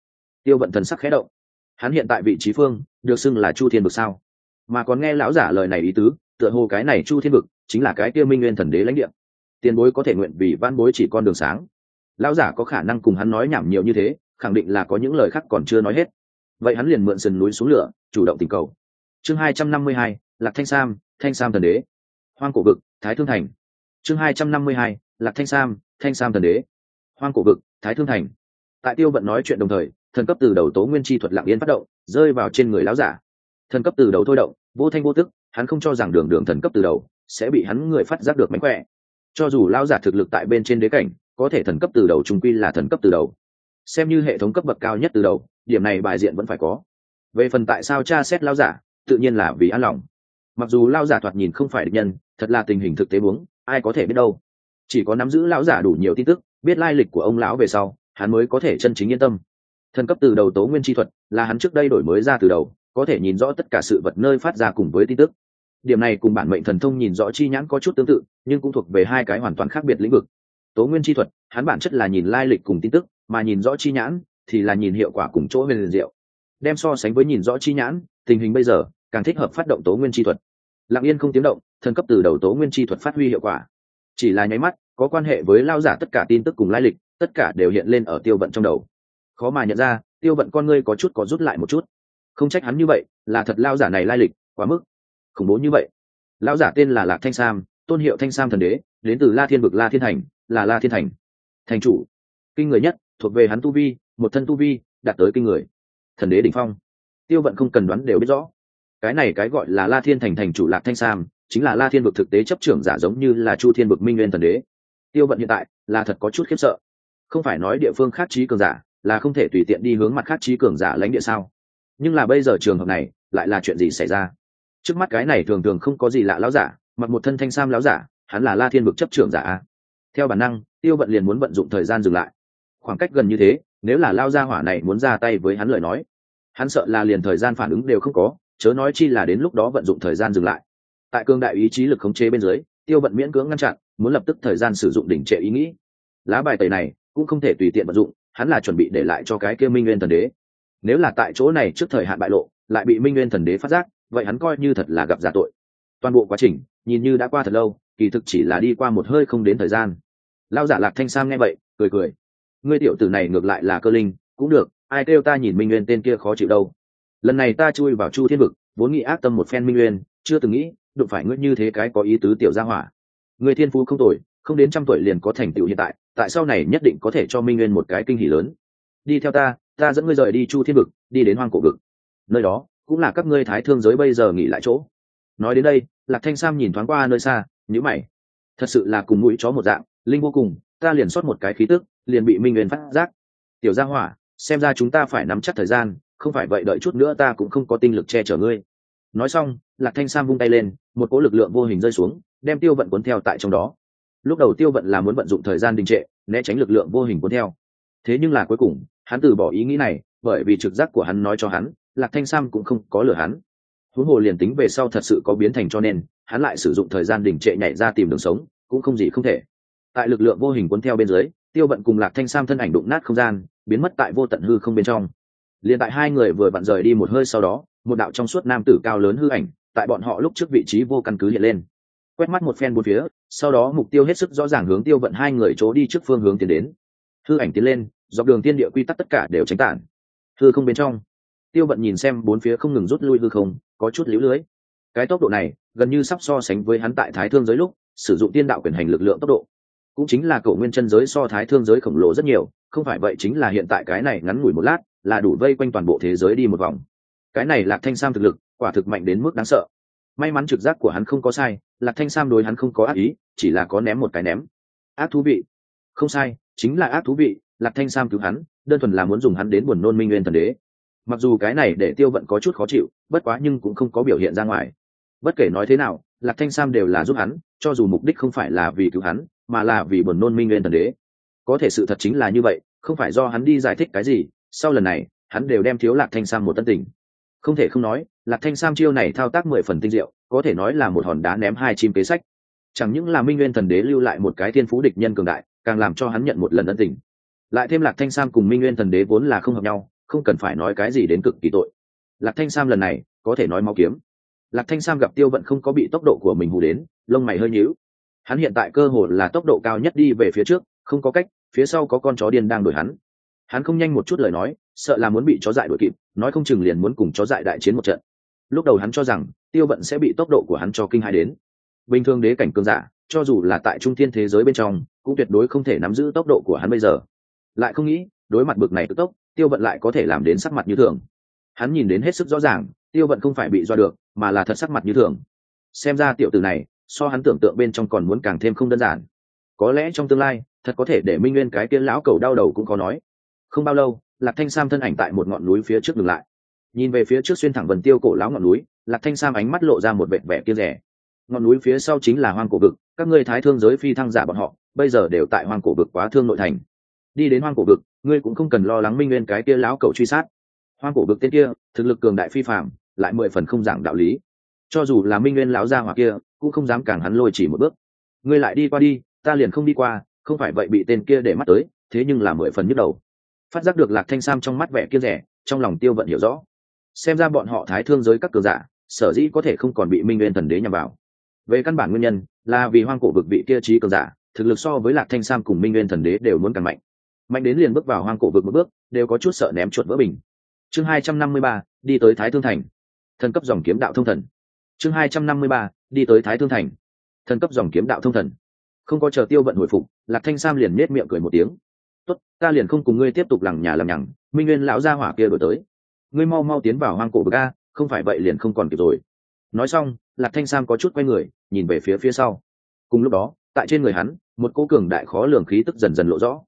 Tiêu vận thần sắc khẽ động. Hắn hiện tại vị trí phương, được xưng là chu thiên vực sao? Mà còn nghe lão giả lời này ý tứ, tựa hồ cái này chu thiên vực chính là cái tiêu minh nguyên thần đế lãnh địa. Tiền bối có thể nguyện vì văn bối chỉ con đường sáng lão giả có khả năng cùng hắn nói nhảm nhiều như thế, khẳng định là có những lời khác còn chưa nói hết. Vậy hắn liền mượn sườn núi xuống lửa, chủ động tình cầu. Chương hai trăm năm mươi hai, lạc thanh sam thanh sam thần đế. Hoang cổ vực, thái thương thành. Chương hai trăm năm mươi hai, lạc thanh sam thanh sam thần đế. Hoang cổ vực, thái thương thành. Tại tiêu vận nói chuyện đồng thời, thần cấp từ đầu tố nguyên chi thuật lặng yên phát động, rơi vào trên người lão giả. Thần cấp từ đầu thôi động, vô thanh vô tức, hắn không cho rằng đường đường thần cấp từ đầu sẽ bị hắn người phát giác được mánh khỏe. Cho dù lão giả thực lực tại bên trên đế cảnh có thể thần cấp từ đầu trung quy là thần cấp từ đầu. Xem như hệ thống cấp bậc cao nhất từ đầu, điểm này bài diện vẫn phải có. Về phần tại sao cha xét lão giả, tự nhiên là vì an lòng. Mặc dù lão giả thoạt nhìn không phải địch nhân, thật là tình hình thực tế muốn ai có thể biết đâu. Chỉ có nắm giữ lão giả đủ nhiều tin tức, biết lai lịch của ông lão về sau, hắn mới có thể chân chính yên tâm. Thần cấp từ đầu tố nguyên chi thuật, là hắn trước đây đổi mới ra từ đầu, có thể nhìn rõ tất cả sự vật nơi phát ra cùng với tin tức. Điểm này cùng bản mệnh thần thông nhìn rõ chi nhãn có chút tương tự, nhưng cũng thuộc về hai cái hoàn toàn khác biệt lĩnh vực tố nguyên chi thuật, hắn bản chất là nhìn lai lịch cùng tin tức, mà nhìn rõ chi nhãn thì là nhìn hiệu quả cùng chỗ huyền liền diệu. Đem so sánh với nhìn rõ chi nhãn, tình hình bây giờ càng thích hợp phát động tố nguyên chi thuật. Lặng yên không tiếng động, thần cấp từ đầu tố nguyên chi thuật phát huy hiệu quả. Chỉ là nháy mắt, có quan hệ với lao giả tất cả tin tức cùng lai lịch, tất cả đều hiện lên ở tiêu vận trong đầu. Khó mà nhận ra, tiêu vận con ngươi có chút có rút lại một chút. Không trách hắn như vậy, là thật lao giả này lai lịch, quá mức khủng bố như vậy. Lao giả tên là lạc thanh sam, tôn hiệu thanh sam thần đế, đến từ la thiên vực la thiên thành là la thiên thành. Thành chủ. Kinh người nhất, thuộc về hắn tu vi, một thân tu vi, đạt tới kinh người. Thần đế đ ỉ n h phong. Tiêu vận không cần đoán đều biết rõ. Cái này cái gọi là la thiên thành thành chủ lạc thanh sam, chính là la thiên vực thực tế chấp trưởng giả giống như là chu thiên vực minh nguyên thần đế. Tiêu vận hiện tại là thật có chút khiếp sợ. Không phải nói địa phương khác trí cường giả là không thể tùy tiện đi hướng mặt khác trí cường giả lãnh địa sao? Nhưng là bây giờ trường hợp này, lại là chuyện gì xảy ra? Trước mắt cái này thường thường không có gì lạ láo giả, mặc một thân thanh sam láo giả, hắn là la thiên vực chấp trưởng giả theo bản năng, tiêu vận liền muốn vận dụng thời gian dừng lại. Khoảng cách gần như thế, nếu là lao gia hỏa này muốn ra tay với hắn lời nói, hắn sợ là liền thời gian phản ứng đều không có, chớ nói chi là đến lúc đó vận dụng thời gian dừng lại. Tại cương đại ý chí lực khống chế bên dưới, tiêu vận miễn cưỡng ngăn chặn, muốn lập tức thời gian sử dụng đỉnh trệ ý nghĩ. Lá bài tẩy này cũng không thể tùy tiện vận dụng, hắn là chuẩn bị để lại cho cái kia minh nguyên thần đế. Nếu là tại chỗ này trước thời hạn bại lộ, lại bị minh nguyên thần đế phát giác, vậy hắn coi như thật là gặp giả tội. Toàn bộ quá trình, nhìn như đã qua thật lâu kỳ thực chỉ là đi qua một hơi không đến thời gian. Lao giả lạc thanh sam nghe vậy, cười cười. Ngươi tiểu tử này ngược lại là cơ linh, cũng được, ai kêu ta nhìn minh nguyên tên kia khó chịu đâu. Lần này ta chui vào chu thiên vực, vốn nghĩ ác tâm một phen minh nguyên, chưa từng nghĩ, đụng phải ngươi như thế cái có ý tứ tiểu gia hỏa. Người thiên phú không tuổi không đến trăm tuổi liền có thành tựu hiện tại tại sau này nhất định có thể cho minh nguyên một cái kinh hỉ lớn. Đi theo ta ta dẫn ngươi rời đi chu thiên vực, đi đến hoang cổ vực. Nơi đó, cũng là các ngươi thái thương giới bây giờ nghỉ lại chỗ. Nói đến đây, lạc thanh sam nhìn thoáng qua nơi xa nhữ mày. Thật sự là cùng mũi chó một dạng, linh vô cùng, ta liền sót một cái khí tức, liền bị minh nguyên phát giác. Tiểu gia hỏa, xem ra chúng ta phải nắm chắc thời gian, không phải vậy đợi chút nữa ta cũng không có tinh lực che chở ngươi. Nói xong, lạc thanh sam vung tay lên, một cỗ lực lượng vô hình rơi xuống, đem tiêu vận cuốn theo tại trong đó. Lúc đầu tiêu vận là muốn vận dụng thời gian đình trệ, né tránh lực lượng vô hình cuốn theo. Thế nhưng là cuối cùng, hắn từ bỏ ý nghĩ này, bởi vì trực giác của hắn nói cho hắn, lạc thanh sam cũng không có lừa hắn. Huống hồ liền tính về sau thật sự có biến thành cho nên hắn lại sử dụng thời gian đình trệ nhảy ra tìm đường sống, cũng không gì không thể. Tại lực lượng vô hình cuốn theo bên dưới, tiêu vận cùng lạc thanh sam thân ảnh đụng nát không gian, biến mất tại vô tận hư không bên trong. Liền tại hai người vừa vặn rời đi một hơi sau đó, một đạo trong suốt nam tử cao lớn hư ảnh, tại bọn họ lúc trước vị trí vô căn cứ hiện lên. Quét mắt một phen bốn phía, sau đó mục tiêu hết sức rõ ràng hướng tiêu vận hai người chỗ đi trước phương hướng tiến đến. Hư ảnh tiến lên, dọc đường tiên địa quy tắc tất cả đều tránh tản. Hư không bên trong, tiêu vận nhìn xem bốn phía không ngừng rút lui hư không, có chút lũ lưới. Cái tốc độ này gần như sắp so sánh với hắn tại thái thương giới lúc, sử dụng tiên đạo quyền hành lực lượng tốc độ. Cũng chính là cầu nguyên chân giới so thái thương giới khổng lồ rất nhiều, không phải vậy chính là hiện tại cái này ngắn ngủi một lát, là đủ vây quanh toàn bộ thế giới đi một vòng. Cái này lạc thanh sam thực lực, quả thực mạnh đến mức đáng sợ. May mắn trực giác của hắn không có sai, lạc thanh sam đối hắn không có ác ý, chỉ là có ném một cái ném. Ác thú vị. Không sai, chính là ác thú vị, lạc thanh sam cứu hắn, đơn thuần là muốn dùng hắn đến buồn nôn minh nguyên thần đế. Mặc dù cái này để tiêu vận có chút khó chịu, bất quá nhưng cũng không có biểu hiện ra ngoài bất kể nói thế nào, lạc thanh sam đều là giúp hắn, cho dù mục đích không phải là vì cứu hắn, mà là vì buồn nôn minh nguyên thần đế. Có thể sự thật chính là như vậy, không phải do hắn đi giải thích cái gì, sau lần này, hắn đều đem thiếu lạc thanh sam một tân tình. Không thể không nói, lạc thanh sam chiêu này thao tác mười phần tinh diệu, có thể nói là một hòn đá ném hai chim kế sách. Chẳng những là minh nguyên thần đế lưu lại một cái thiên phú địch nhân cường đại, càng làm cho hắn nhận một lần ân tình. Lại thêm lạc thanh sam cùng minh nguyên thần đế vốn là không hợp nhau, không cần phải nói cái gì đến cực kỳ tội. Lạc thanh sam lần này, có thể nói máu kiếm lạc thanh sam gặp tiêu vận không có bị tốc độ của mình hù đến, lông mày hơi nhíu. Hắn hiện tại cơ hồ là tốc độ cao nhất đi về phía trước, không có cách, phía sau có con chó điên đang đuổi hắn. Hắn không nhanh một chút lời nói, sợ là muốn bị chó dại đuổi kịp, nói không chừng liền muốn cùng chó dại đại chiến một trận. Lúc đầu hắn cho rằng, tiêu vận sẽ bị tốc độ của hắn cho kinh hai đến. Bình thường đế cảnh cường giả, cho dù là tại trung thiên thế giới bên trong, cũng tuyệt đối không thể nắm giữ tốc độ của hắn bây giờ. Lại không nghĩ, đối mặt bực này tức tốc, tiêu vận lại có thể làm đến sắc mặt như thường. Hắn nhìn đến hết sức rõ ràng, tiêu vận không phải bị do được mà là thật sắc mặt như thường. Xem ra tiểu tử này, so hắn tưởng tượng bên trong còn muốn càng thêm không đơn giản. Có lẽ trong tương lai, thật có thể để minh nguyên cái kia lão cầu đau đầu cũng có nói. Không bao lâu, lạc thanh sam thân ảnh tại một ngọn núi phía trước ngừng lại. Nhìn về phía trước xuyên thẳng vần tiêu cổ lão ngọn núi, lạc thanh sam ánh mắt lộ ra một vẻ vẻ kia rẻ. Ngọn núi phía sau chính là hoang cổ vực, các ngươi thái thương giới phi thăng giả bọn họ, bây giờ đều tại hoang cổ vực quá thương nội thành. Đi đến hoang cổ vực, ngươi cũng không cần lo lắng minh nguyên cái kia lão cầu truy sát. Hoang cổ vực tên kia, thực lực cường đại phi phạm lại mười phần không giảng đạo lý. Cho dù là minh nguyên lão gia hoặc kia, cũng không dám càng hắn lôi chỉ một bước. Ngươi lại đi qua đi, ta liền không đi qua, không phải vậy bị tên kia để mắt tới, thế nhưng là mười phần nhức đầu. Phát giác được lạc thanh sam trong mắt vẻ kia rẻ, trong lòng tiêu vận hiểu rõ. Xem ra bọn họ thái thương giới các cường giả, sở dĩ có thể không còn bị minh nguyên thần đế nhằm vào. Về căn bản nguyên nhân, là vì hoang cổ vực vị kia trí cường giả, thực lực so với lạc thanh sam cùng minh nguyên thần đế đều muốn càng mạnh. Mạnh đến liền bước vào hoang cổ vực một bước, đều có chút sợ ném chuột vỡ bình. Chương hai trăm năm mươi ba, đi tới thái thương thành thần cấp dòng kiếm đạo thông thần. Chương hai trăm năm mươi ba, đi tới thái thương thành. Thần cấp dòng kiếm đạo thông thần. Không có chờ tiêu vận hồi phục, lạc thanh sam liền nết miệng cười một tiếng. Tốt, ta liền không cùng ngươi tiếp tục lằng nhà làm nhằng, minh nguyên lão gia hỏa kia đổi tới. Ngươi mau mau tiến vào hoang cổ bờ ga không phải vậy liền không còn kịp rồi. Nói xong, lạc thanh sam có chút quay người, nhìn về phía phía sau. Cùng lúc đó, tại trên người hắn, một cô cường đại khó lường khí tức dần dần lộ rõ.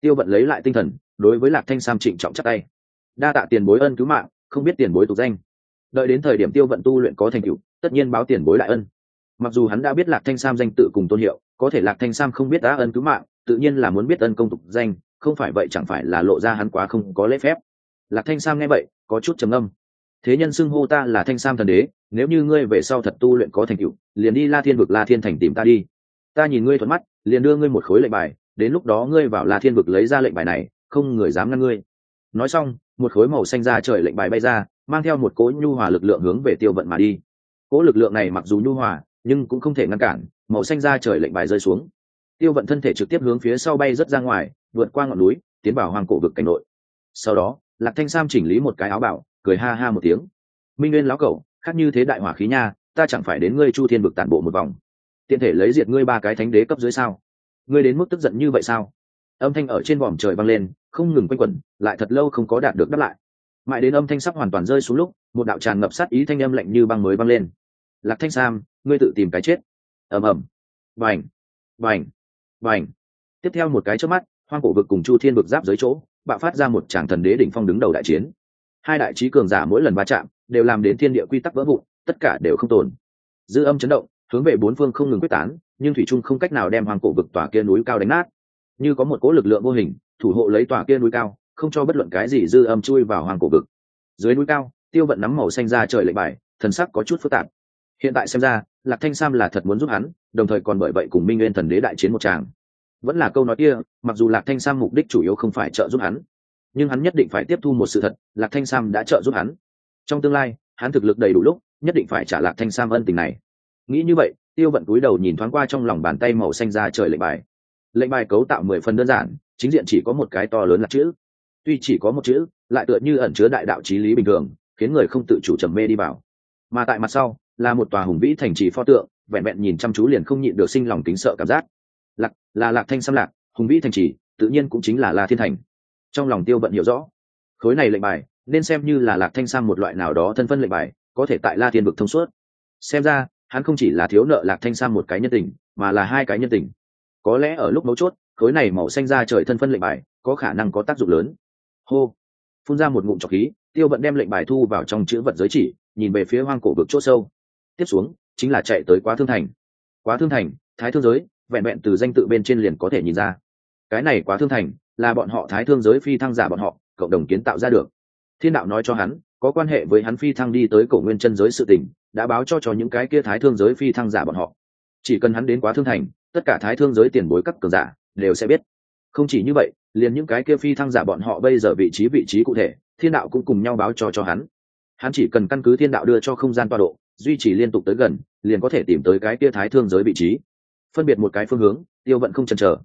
Tiêu vận lấy lại tinh thần, đối với lạc thanh sam trịnh trọng chắc tay. Đa tạ tiền bối ân cứu mạng, không biết tiền bối tục danh đợi đến thời điểm tiêu vận tu luyện có thành tựu, tất nhiên báo tiền bối đại ân. Mặc dù hắn đã biết lạc thanh sam danh tự cùng tôn hiệu, có thể lạc thanh sam không biết đã ân cứu mạng, tự nhiên là muốn biết ân công tục danh, không phải vậy chẳng phải là lộ ra hắn quá không có lễ phép. Lạc thanh sam nghe vậy, có chút trầm âm thế nhân xưng hô ta là thanh sam thần đế, nếu như ngươi về sau thật tu luyện có thành tựu, liền đi la thiên vực la thiên thành tìm ta đi. Ta nhìn ngươi thuận mắt, liền đưa ngươi một khối lệnh bài, đến lúc đó ngươi vào la thiên vực lấy ra lệnh bài này, không người dám ngăn ngươi. Nói xong, một khối màu xanh ra trời lệnh bài bay ra mang theo một cỗ nhu hòa lực lượng hướng về tiêu vận mà đi. Cỗ lực lượng này mặc dù nhu hòa, nhưng cũng không thể ngăn cản, màu xanh ra trời lệnh bài rơi xuống. Tiêu vận thân thể trực tiếp hướng phía sau bay rất ra ngoài, vượt qua ngọn núi, tiến vào hoàng cổ vực cảnh nội. Sau đó, lạc thanh sam chỉnh lý một cái áo bảo, cười ha ha một tiếng. Minh nguyên lão cẩu khác như thế đại hỏa khí nha, ta chẳng phải đến ngươi chu thiên vực tản bộ một vòng. Tiện thể lấy diệt ngươi ba cái thánh đế cấp dưới sao? Ngươi đến mức tức giận như vậy sao? Âm thanh ở trên vòm trời vang lên, không ngừng quanh quẩn, lại thật lâu không có đạt được đáp lại mãi đến âm thanh sắp hoàn toàn rơi xuống lúc, một đạo tràn ngập sát ý thanh âm lạnh như băng mới băng lên. Lạc thanh sam, ngươi tự tìm cái chết. Ầm ầm. Vành vành vành tiếp theo một cái trước mắt, hoang cổ vực cùng chu thiên vực giáp dưới chỗ, bạo phát ra một tràng thần đế đỉnh phong đứng đầu đại chiến. Hai đại trí cường giả mỗi lần va chạm, đều làm đến thiên địa quy tắc vỡ vụn, tất cả đều không tồn. Dư âm chấn động, hướng về bốn phương không ngừng quyết tán, nhưng thủy trung không cách nào đem hoàng cổ vực tòa kia núi cao đánh nát. Như có một cỗ lực lượng vô hình, thủ hộ lấy tòa kia núi cao không cho bất luận cái gì dư âm chui vào hoàng cổ vực. Dưới núi cao, tiêu vận nắm màu xanh ra trời lệnh bài, thần sắc có chút phức tạp. Hiện tại xem ra, lạc thanh sam là thật muốn giúp hắn, đồng thời còn bởi vậy cùng minh nguyên thần đế đại chiến một tràng. Vẫn là câu nói kia, mặc dù lạc thanh sam mục đích chủ yếu không phải trợ giúp hắn, nhưng hắn nhất định phải tiếp thu một sự thật, lạc thanh sam đã trợ giúp hắn. Trong tương lai, hắn thực lực đầy đủ lúc, nhất định phải trả lạc thanh sam ân tình này. Nghĩ như vậy, tiêu vận cúi đầu nhìn thoáng qua trong lòng bàn tay màu xanh ra trời lệnh bài. Lệnh bài cấu tạo mười phần đơn giản, chính diện chỉ có một cái to lớn là chữ tuy chỉ có một chữ, lại tựa như ẩn chứa đại đạo trí lý bình thường, khiến người không tự chủ trầm mê đi vào. Mà tại mặt sau, là một tòa hùng vĩ thành trì pho tượng, vẹn vẹn nhìn chăm chú liền không nhịn được sinh lòng kính sợ cảm giác. Lạc, là lạc thanh xăm lạc, hùng vĩ thành trì, tự nhiên cũng chính là la thiên thành. Trong lòng tiêu vận hiểu rõ, khối này lệnh bài, nên xem như là lạc thanh Sang một loại nào đó thân phân lệnh bài, có thể tại la thiên vực thông suốt. Xem ra, hắn không chỉ là thiếu nợ lạc thanh Sang một cái nhân tình, mà là hai cái nhân tình. Có lẽ ở lúc mấu chốt, khối này màu xanh ra trời thân phân lệnh bài, có khả năng có tác dụng lớn hô. Phun ra một ngụm trọc khí, tiêu vận đem lệnh bài thu vào trong chữ vật giới chỉ, nhìn về phía hoang cổ vực c h ỗ sâu. Tiếp xuống, chính là chạy tới quá thương thành. Quá thương thành, thái thương giới, vẹn vẹn từ danh tự bên trên liền có thể nhìn ra. Cái này quá thương thành, là bọn họ thái thương giới phi thăng giả bọn họ, cộng đồng kiến tạo ra được. Thiên đạo nói cho hắn, có quan hệ với hắn phi thăng đi tới cổ nguyên chân giới sự tình, đã báo cho cho những cái kia thái thương giới phi thăng giả bọn họ. Chỉ cần hắn đến quá thương thành, tất cả thái thương giới tiền bối các cường giả, đều sẽ biết. Không chỉ như vậy liền những cái kia phi thăng giả bọn họ bây giờ vị trí vị trí cụ thể, thiên đạo cũng cùng nhau báo cho cho hắn. Hắn chỉ cần căn cứ thiên đạo đưa cho không gian toa độ, duy trì liên tục tới gần, liền có thể tìm tới cái kia thái thương giới vị trí. Phân biệt một cái phương hướng, tiêu vận không chần chờ.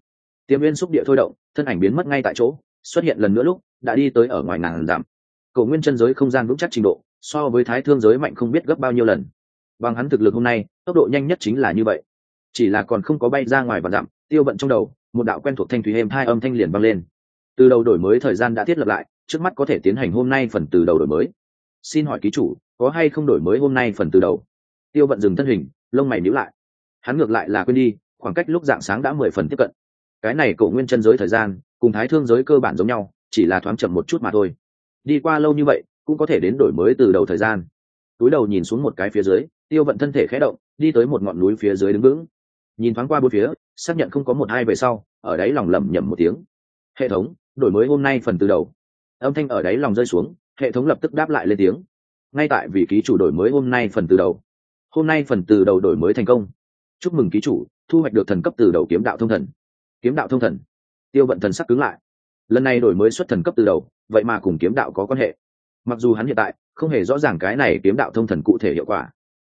Tiêm nguyên xúc địa thôi động, thân ảnh biến mất ngay tại chỗ, xuất hiện lần nữa lúc, đã đi tới ở ngoài ngàn dặm. Cầu nguyên chân giới không gian vững chắc trình độ, so với thái thương giới mạnh không biết gấp bao nhiêu lần. Bằng hắn thực lực hôm nay, tốc độ nhanh nhất chính là như vậy. Chỉ là còn không có bay ra ngoài và giảm tiêu vận trong đầu một đạo quen thuộc thanh thủy êm hai âm thanh liền vang lên. Từ đầu đổi mới thời gian đã thiết lập lại, trước mắt có thể tiến hành hôm nay phần từ đầu đổi mới. Xin hỏi ký chủ, có hay không đổi mới hôm nay phần từ đầu? Tiêu vận dừng thân hình, lông mày nhíu lại. Hắn ngược lại là quên đi, khoảng cách lúc dạng sáng đã mười phần tiếp cận. Cái này cổ nguyên chân giới thời gian, cùng thái thương giới cơ bản giống nhau, chỉ là thoáng chậm một chút mà thôi. Đi qua lâu như vậy, cũng có thể đến đổi mới từ đầu thời gian. Túi đầu nhìn xuống một cái phía dưới, tiêu vận thân thể khẽ động, đi tới một ngọn núi phía dưới đứng vững. Nhìn thoáng qua bốn phía xác nhận không có một hai về sau, ở đáy lòng lẩm nhẩm một tiếng. Hệ thống, đổi mới hôm nay phần từ đầu. Âm thanh ở đáy lòng rơi xuống, hệ thống lập tức đáp lại lên tiếng. Ngay tại vị ký chủ đổi mới hôm nay phần từ đầu. Hôm nay phần từ đầu đổi mới thành công. Chúc mừng ký chủ, thu hoạch được thần cấp từ đầu kiếm đạo thông thần. Kiếm đạo thông thần. Tiêu vận thần sắc cứng lại. Lần này đổi mới xuất thần cấp từ đầu, vậy mà cùng kiếm đạo có quan hệ. Mặc dù hắn hiện tại không hề rõ ràng cái này kiếm đạo thông thần cụ thể hiệu quả,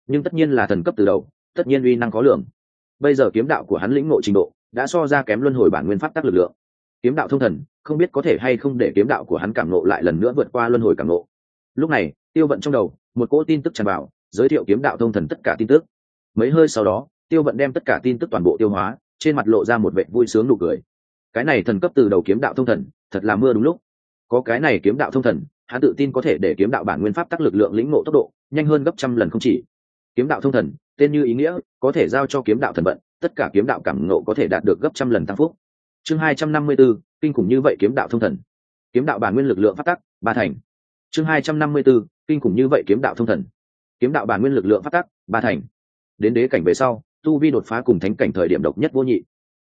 nhưng tất nhiên là thần cấp từ đầu, tất nhiên uy năng có lượng bây giờ kiếm đạo của hắn lĩnh ngộ trình độ, đã so ra kém luân hồi bản nguyên pháp tắc lực lượng. Kiếm đạo thông thần, không biết có thể hay không để kiếm đạo của hắn cảm nộ lại lần nữa vượt qua luân hồi cảm nộ lúc này, tiêu vận trong đầu, một cỗ tin tức tràn vào, giới thiệu kiếm đạo thông thần tất cả tin tức. Mấy hơi sau đó, tiêu vận đem tất cả tin tức toàn bộ tiêu hóa, trên mặt lộ ra một vệ vui sướng nụ cười. Cái này thần cấp từ đầu kiếm đạo thông thần, thật là mưa đúng lúc. Có cái này kiếm đạo thông thần, hắn tự tin có thể để kiếm đạo bản nguyên pháp tắc lực lượng lĩnh ngộ tốc độ nhanh hơn gấp trăm lần không chỉ. Kiếm đạo thông thần tên như ý nghĩa có thể giao cho kiếm đạo thần vận tất cả kiếm đạo cảm nộ có thể đạt được gấp trăm lần tăng phúc. Chương hai trăm năm mươi 254, kinh khủng như vậy kiếm đạo thông thần. Kiếm đạo bản nguyên lực lượng phát tắc ba thành. Chương hai trăm năm mươi 254, kinh khủng như vậy kiếm đạo thông thần. Kiếm đạo bản nguyên lực lượng phát tắc ba thành. Đến đế cảnh về sau tu vi đột phá cùng thánh cảnh thời điểm độc nhất vô nhị.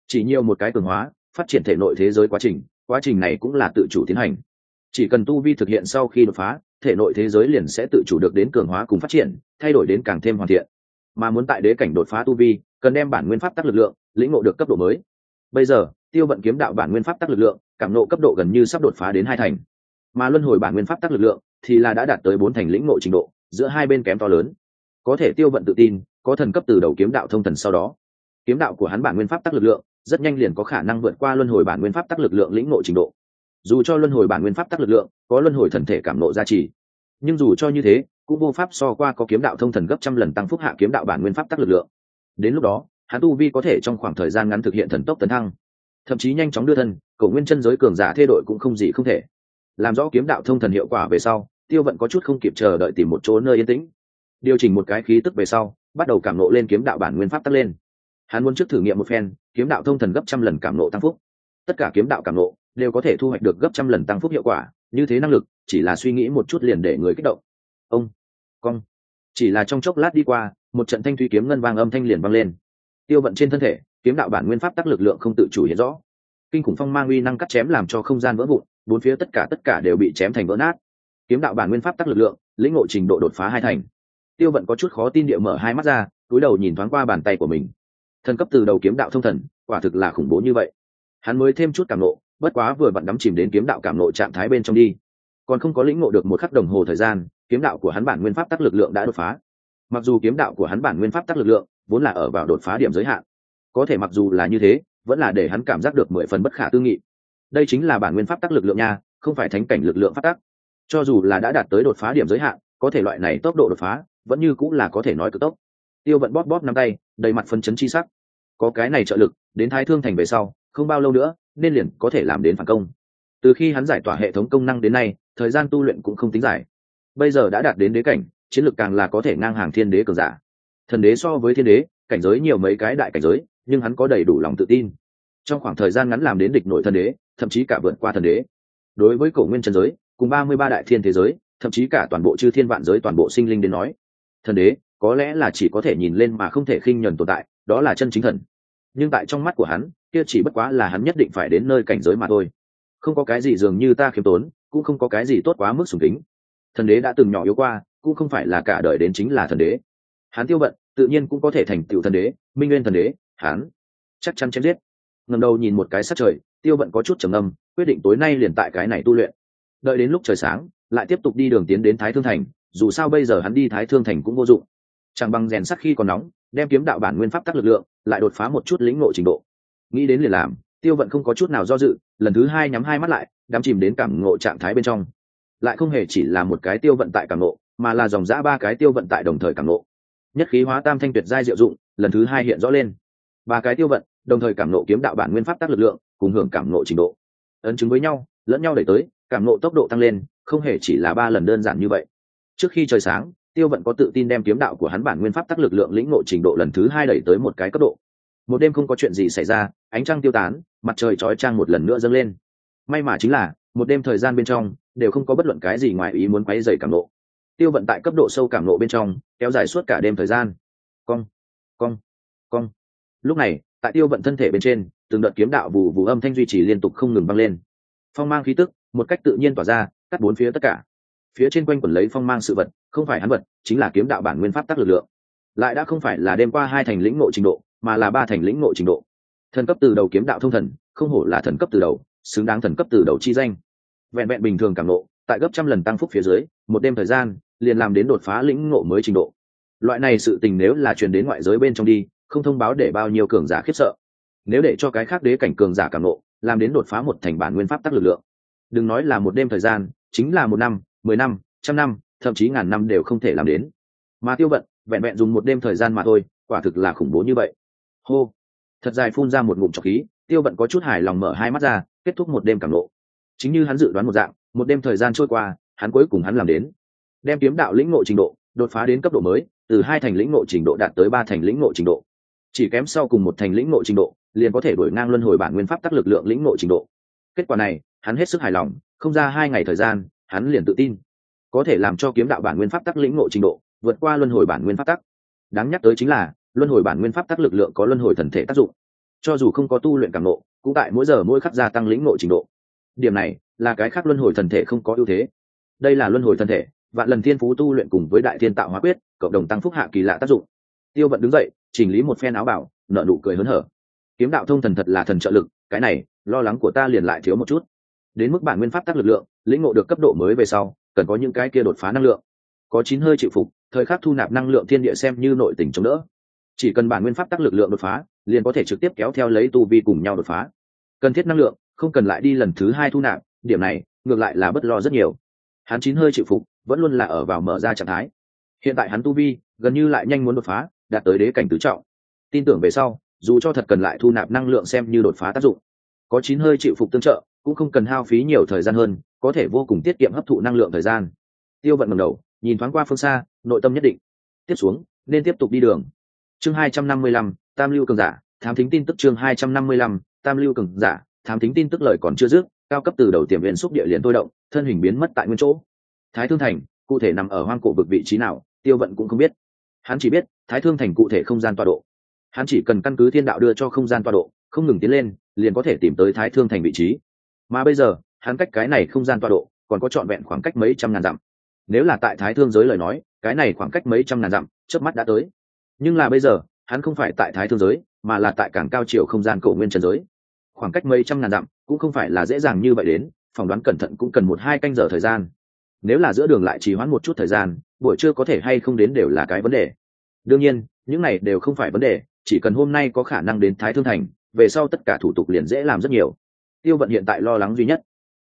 Chỉ nhiều một cái cường hóa phát triển thể nội thế giới quá trình quá trình này cũng là tự chủ tiến hành. Chỉ cần tu vi thực hiện sau khi đột phá thể nội thế giới liền sẽ tự chủ được đến cường hóa cùng phát triển thay đổi đến càng thêm hoàn thiện mà muốn tại đế cảnh đột phá tu vi, cần đem bản nguyên pháp tắc lực lượng, lĩnh ngộ được cấp độ mới. Bây giờ, tiêu vận kiếm đạo bản nguyên pháp tắc lực lượng, cảm nộ cấp độ gần như sắp đột phá đến hai thành. Mà luân hồi bản nguyên pháp tắc lực lượng, thì là đã đạt tới bốn thành lĩnh ngộ trình độ, giữa hai bên kém to lớn. Có thể tiêu vận tự tin, có thần cấp từ đầu kiếm đạo thông thần sau đó. Kiếm đạo của hắn bản nguyên pháp tắc lực lượng, rất nhanh liền có khả năng vượt qua luân hồi bản nguyên pháp tắc lực lượng lĩnh ngộ trình độ. Dù cho luân hồi bản nguyên pháp tắc lực lượng, có luân hồi thần thể cảm nộ gia trì, nhưng dù cho như thế cũng vô pháp so qua có kiếm đạo thông thần gấp trăm lần tăng phúc hạ kiếm đạo bản nguyên pháp tắc lực lượng. Đến lúc đó, hắn tu vi có thể trong khoảng thời gian ngắn thực hiện thần tốc tấn thăng. Thậm chí nhanh chóng đưa thân cầu nguyên chân giới cường giả thê đội cũng không gì không thể. Làm rõ kiếm đạo thông thần hiệu quả về sau, tiêu vận có chút không kịp chờ đợi tìm một chỗ nơi yên tĩnh. Điều chỉnh một cái khí tức về sau, bắt đầu cảm nộ lên kiếm đạo bản nguyên pháp tắc lên. Hắn muốn trước thử nghiệm một phen, kiếm đạo thông thần gấp trăm lần cảm nộ tăng phúc. Tất cả kiếm đạo cảm nộ đều có thể thu hoạch được gấp trăm lần tăng phúc hiệu quả, như thế năng lực, chỉ là suy nghĩ một chút liền để người kích động ông, cong. Chỉ là trong chốc lát đi qua, một trận thanh thủy kiếm ngân vang âm thanh liền vang lên. Tiêu vận trên thân thể, kiếm đạo bản nguyên pháp tắc lực lượng không tự chủ hiện rõ. Kinh khủng phong mang uy năng cắt chém làm cho không gian vỡ vụn, bốn phía tất cả tất cả đều bị chém thành vỡ nát. Kiếm đạo bản nguyên pháp tắc lực lượng, lĩnh ngộ trình độ đột phá hai thành. Tiêu vận có chút khó tin địa mở hai mắt ra, túi đầu nhìn thoáng qua bàn tay của mình. Thần cấp từ đầu kiếm đạo thông thần, quả thực là khủng bố như vậy. Hắn mới thêm chút cảm nộ, bất quá vừa vặn đắm chìm đến kiếm đạo cảm nộ trạng thái bên trong đi. Còn không có lĩnh ngộ được một khắc đồng hồ thời gian kiếm đạo của hắn bản nguyên pháp tắc lực lượng đã đột phá. Mặc dù kiếm đạo của hắn bản nguyên pháp tắc lực lượng vốn là ở vào đột phá điểm giới hạn, có thể mặc dù là như thế, vẫn là để hắn cảm giác được mười phần bất khả tư nghị. Đây chính là bản nguyên pháp tắc lực lượng nha, không phải thánh cảnh lực lượng pháp tắc. Cho dù là đã đạt tới đột phá điểm giới hạn, có thể loại này tốc độ đột phá, vẫn như cũng là có thể nói cực tốc. Tiêu vận bóp bóp năm tay, đầy mặt phân chấn chi sắc. Có cái này trợ lực, đến thái thương thành về sau, không bao lâu nữa, nên liền có thể làm đến phản công. Từ khi hắn giải tỏa hệ thống công năng đến nay, thời gian tu luyện cũng không tính giải bây giờ đã đạt đến đế cảnh, chiến lược càng là có thể ngang hàng thiên đế cường giả. Thần đế so với thiên đế, cảnh giới nhiều mấy cái đại cảnh giới, nhưng hắn có đầy đủ lòng tự tin. Trong khoảng thời gian ngắn làm đến địch nội thần đế, thậm chí cả vượt qua thần đế. Đối với cổ nguyên trần giới, cùng ba mươi ba đại thiên thế giới, thậm chí cả toàn bộ chư thiên vạn giới toàn bộ sinh linh đến nói, thần đế có lẽ là chỉ có thể nhìn lên mà không thể khinh nhuần tồn tại, đó là chân chính thần. Nhưng tại trong mắt của hắn, kia chỉ bất quá là hắn nhất định phải đến nơi cảnh giới mà thôi. Không có cái gì dường như ta khiêm tốn, cũng không có cái gì tốt quá mức sùng kính thần đế đã từng nhỏ yếu qua, cũng không phải là cả đời đến chính là thần đế. Hắn tiêu Bận tự nhiên cũng có thể thành tựu thần đế, minh nguyên thần đế hắn chắc chắn chém giết. Ngầm đầu nhìn một cái sát trời, tiêu Bận có chút trầm âm quyết định tối nay liền tại cái này tu luyện. Đợi đến lúc trời sáng, lại tiếp tục đi đường tiến đến thái thương thành, dù sao bây giờ hắn đi thái thương thành cũng vô dụng. Chẳng bằng rèn sắc khi còn nóng, đem kiếm đạo bản nguyên pháp tắc lực lượng, lại đột phá một chút lĩnh ngộ trình độ. Nghĩ đến liền làm, tiêu vận không có chút nào do dự, lần thứ hai nhắm hai mắt lại, đắm chìm đến cảm ngộ trạng thái bên trong lại không hề chỉ là một cái tiêu vận tại cảm ngộ mà là dòng giã ba cái tiêu vận tại đồng thời cảm ngộ nhất khí hóa tam thanh tuyệt giai diệu dụng, lần thứ hai hiện rõ lên. Ba cái tiêu vận, đồng thời cảm ngộ kiếm đạo bản nguyên pháp tác lực lượng, cùng hưởng cảm ngộ trình độ. Ấn chứng với nhau, lẫn nhau đẩy tới cảm ngộ tốc độ tăng lên, không hề chỉ là ba lần đơn giản như vậy. Trước khi trời sáng, tiêu vận có tự tin đem kiếm đạo của hắn bản nguyên pháp tác lực lượng lĩnh ngộ trình độ lần thứ hai đẩy tới một cái cấp độ. Một đêm không có chuyện gì xảy ra, ánh trăng tiêu tán, mặt trời chói trang một lần nữa dâng lên. May mà chính là, một đêm thời gian bên trong đều không có bất luận cái gì ngoài ý muốn quấy dày cảm nộ. Tiêu vận tại cấp độ sâu cảm nộ bên trong, kéo dài suốt cả đêm thời gian. Cong cong cong. Lúc này, tại tiêu vận thân thể bên trên, từng đợt kiếm đạo vù vù âm thanh duy trì liên tục không ngừng vang lên. Phong mang khí tức, một cách tự nhiên tỏa ra, cắt bốn phía tất cả. Phía trên quanh quẩn lấy phong mang sự vật, không phải hắn vật, chính là kiếm đạo bản nguyên pháp tắc lực lượng. Lại đã không phải là đêm qua hai thành lĩnh ngộ trình độ, mà là ba thành lĩnh ngộ trình độ. Thần cấp từ đầu kiếm đạo thông thần, không hổ là thần cấp từ đầu, xứng đáng thần cấp từ đầu chi danh vẹn vẹn bình thường cảm ngộ tại gấp trăm lần tăng phúc phía dưới, một đêm thời gian, liền làm đến đột phá lĩnh ngộ mới trình độ. Loại này sự tình nếu là truyền đến ngoại giới bên trong đi, không thông báo để bao nhiêu cường giả khiếp sợ. Nếu để cho cái khác đế cảnh cường giả cảm ngộ làm đến đột phá một thành bản nguyên pháp tắc lực lượng. Đừng nói là một đêm thời gian, chính là một năm, mười năm, trăm năm, thậm chí ngàn năm đều không thể làm đến. Mà tiêu vận, vẹn vẹn dùng một đêm thời gian mà thôi, quả thực là khủng bố như vậy. Hô. Thật dài phun ra một ngụm trọc khí, tiêu vận có chút hài lòng mở hai mắt ra, kết thúc một đêm cảm lộ chính như hắn dự đoán một dạng, một đêm thời gian trôi qua, hắn cuối cùng hắn làm đến. Đem kiếm đạo lĩnh ngộ trình độ, đột phá đến cấp độ mới, từ hai thành lĩnh ngộ trình độ đạt tới ba thành lĩnh ngộ trình độ. Chỉ kém sau cùng một thành lĩnh ngộ trình độ, liền có thể đổi ngang luân hồi bản nguyên pháp tắc lực lượng lĩnh ngộ trình độ. Kết quả này, hắn hết sức hài lòng, không ra hai ngày thời gian, hắn liền tự tin. Có thể làm cho kiếm đạo bản nguyên pháp tắc lĩnh ngộ trình độ, vượt qua luân hồi bản nguyên pháp tắc. Đáng nhắc tới chính là, luân hồi bản nguyên pháp tắc lực lượng có luân hồi thần thể tác dụng. Cho dù không có tu luyện càng ngộ, cũng tại mỗi giờ mỗi khắc gia tăng lĩnh ngộ trình độ điểm này là cái khác luân hồi thần thể không có ưu thế. Đây là luân hồi thần thể, vạn lần thiên phú tu luyện cùng với đại thiên tạo hóa quyết, cộng đồng tăng phúc hạ kỳ lạ tác dụng. Tiêu vận đứng dậy, chỉnh lý một phen áo bảo nợ nụ cười hớn hở. Kiếm đạo thông thần thật là thần trợ lực, cái này, lo lắng của ta liền lại thiếu một chút. Đến mức bản nguyên pháp tác lực lượng, lĩnh ngộ được cấp độ mới về sau, cần có những cái kia đột phá năng lượng. Có chín hơi chịu phục, thời khắc thu nạp năng lượng thiên địa xem như nội tình chống đỡ. Chỉ cần bản nguyên pháp tác lực lượng đột phá, liền có thể trực tiếp kéo theo lấy tu vi cùng nhau đột phá. Cần thiết năng lượng không cần lại đi lần thứ hai thu nạp, điểm này, ngược lại là bất lo rất nhiều. Hắn chín hơi chịu phục, vẫn luôn là ở vào mở ra trạng thái. Hiện tại hắn tu vi, gần như lại nhanh muốn đột phá, đạt tới đế cảnh tứ trọng. Tin tưởng về sau, dù cho thật cần lại thu nạp năng lượng xem như đột phá tác dụng, có chín hơi chịu phục tương trợ, cũng không cần hao phí nhiều thời gian hơn, có thể vô cùng tiết kiệm hấp thụ năng lượng thời gian. Tiêu vận ngầm đầu, nhìn thoáng qua phương xa, nội tâm nhất định. Tiếp xuống, nên tiếp tục đi đường. Chương hai trăm năm mươi lăm, tam lưu cường giả, thám thính tin tức chương hai trăm năm mươi lăm, tam lưu cường giả thám tính tin tức lời còn chưa dứt, cao cấp từ đầu tiềm viên xúc địa liền tôi động, thân hình biến mất tại nguyên chỗ. Thái thương thành, cụ thể nằm ở hoang cổ vực vị trí nào, tiêu vận cũng không biết. Hắn chỉ biết, thái thương thành cụ thể không gian tọa độ. Hắn chỉ cần căn cứ thiên đạo đưa cho không gian tọa độ, không ngừng tiến lên, liền có thể tìm tới thái thương thành vị trí. Mà bây giờ, hắn cách cái này không gian tọa độ, còn có trọn vẹn khoảng cách mấy trăm ngàn dặm. Nếu là tại thái thương giới lời nói, cái này khoảng cách mấy trăm ngàn dặm trước mắt đã tới. Nhưng là bây giờ, hắn không phải tại thái thương giới, mà là tại cảng cao chiều không gian cổ nguyên trần giới khoảng cách mấy trăm ngàn dặm cũng không phải là dễ dàng như vậy đến, phỏng đoán cẩn thận cũng cần một hai canh giờ thời gian. Nếu là giữa đường lại trì hoãn một chút thời gian, buổi trưa có thể hay không đến đều là cái vấn đề. Đương nhiên, những này đều không phải vấn đề, chỉ cần hôm nay có khả năng đến thái thương thành, về sau tất cả thủ tục liền dễ làm rất nhiều. Tiêu vận hiện tại lo lắng duy nhất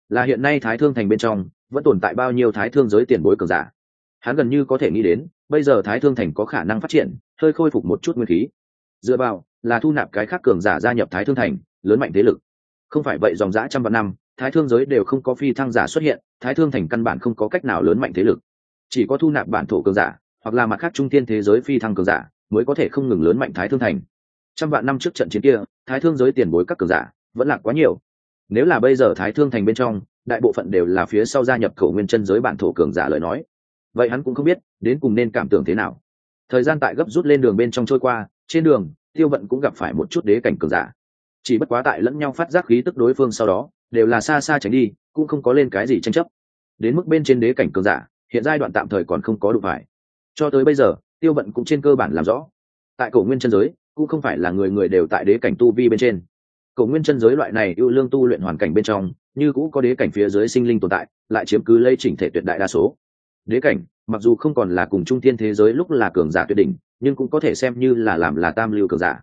là hiện nay thái thương thành bên trong vẫn tồn tại bao nhiêu thái thương giới tiền bối cường giả. Hắn gần như có thể nghĩ đến, bây giờ thái thương thành có khả năng phát triển, hơi khôi phục một chút nguyên khí. Dựa vào là thu nạp cái khác cường giả gia nhập thái thương thành lớn mạnh thế lực. Không phải vậy dòng dã trăm vạn năm, thái thương giới đều không có phi thăng giả xuất hiện, thái thương thành căn bản không có cách nào lớn mạnh thế lực. Chỉ có thu nạp bản thổ cường giả, hoặc là mặt khác trung tiên thế giới phi thăng cường giả, mới có thể không ngừng lớn mạnh thái thương thành. Trăm vạn năm trước trận chiến kia, thái thương giới tiền bối các cường giả vẫn là quá nhiều. Nếu là bây giờ thái thương thành bên trong, đại bộ phận đều là phía sau gia nhập khẩu nguyên chân giới bản thổ cường giả lời nói. Vậy hắn cũng không biết, đến cùng nên cảm tưởng thế nào. Thời gian tại gấp rút lên đường bên trong trôi qua, trên đường, tiêu vận cũng gặp phải một chút đế cảnh cường giả chỉ bất quá tại lẫn nhau phát giác khí tức đối phương sau đó, đều là xa xa tránh đi, cũng không có lên cái gì tranh chấp. Đến mức bên trên đế cảnh cường giả, hiện giai đoạn tạm thời còn không có đủ phải. Cho tới bây giờ, tiêu vận cũng trên cơ bản làm rõ. Tại cổ nguyên chân giới, cũng không phải là người người đều tại đế cảnh tu vi bên trên. Cổ nguyên chân giới loại này ưu lương tu luyện hoàn cảnh bên trong, như cũ có đế cảnh phía dưới sinh linh tồn tại, lại chiếm cứ lây chỉnh thể tuyệt đại đa số. Đế cảnh, mặc dù không còn là cùng trung tiên thế giới lúc là cường giả tuyệt đỉnh, nhưng cũng có thể xem như là làm là tam lưu cường giả.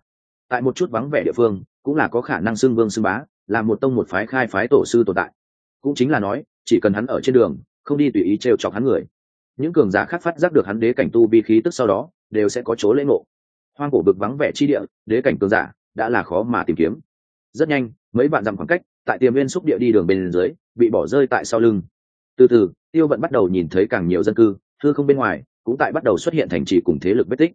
Tại một chút vắng vẻ địa phương cũng là có khả năng xưng vương xưng bá, là một tông một phái khai phái tổ sư tồn tại. Cũng chính là nói, chỉ cần hắn ở trên đường, không đi tùy ý trêu chọc hắn người. Những cường giả khác phát giác được hắn đế cảnh tu vi khí tức sau đó, đều sẽ có chỗ lễ ngộ. Hoang cổ bực vắng vẻ chi địa, đế cảnh cường giả đã là khó mà tìm kiếm. Rất nhanh, mấy bạn dặm khoảng cách, tại tiềm viên xúc địa đi đường bên dưới, bị bỏ rơi tại sau lưng. Từ từ, tiêu vận bắt đầu nhìn thấy càng nhiều dân cư thư không bên ngoài, cũng tại bắt đầu xuất hiện thành trì cùng thế lực vết tích.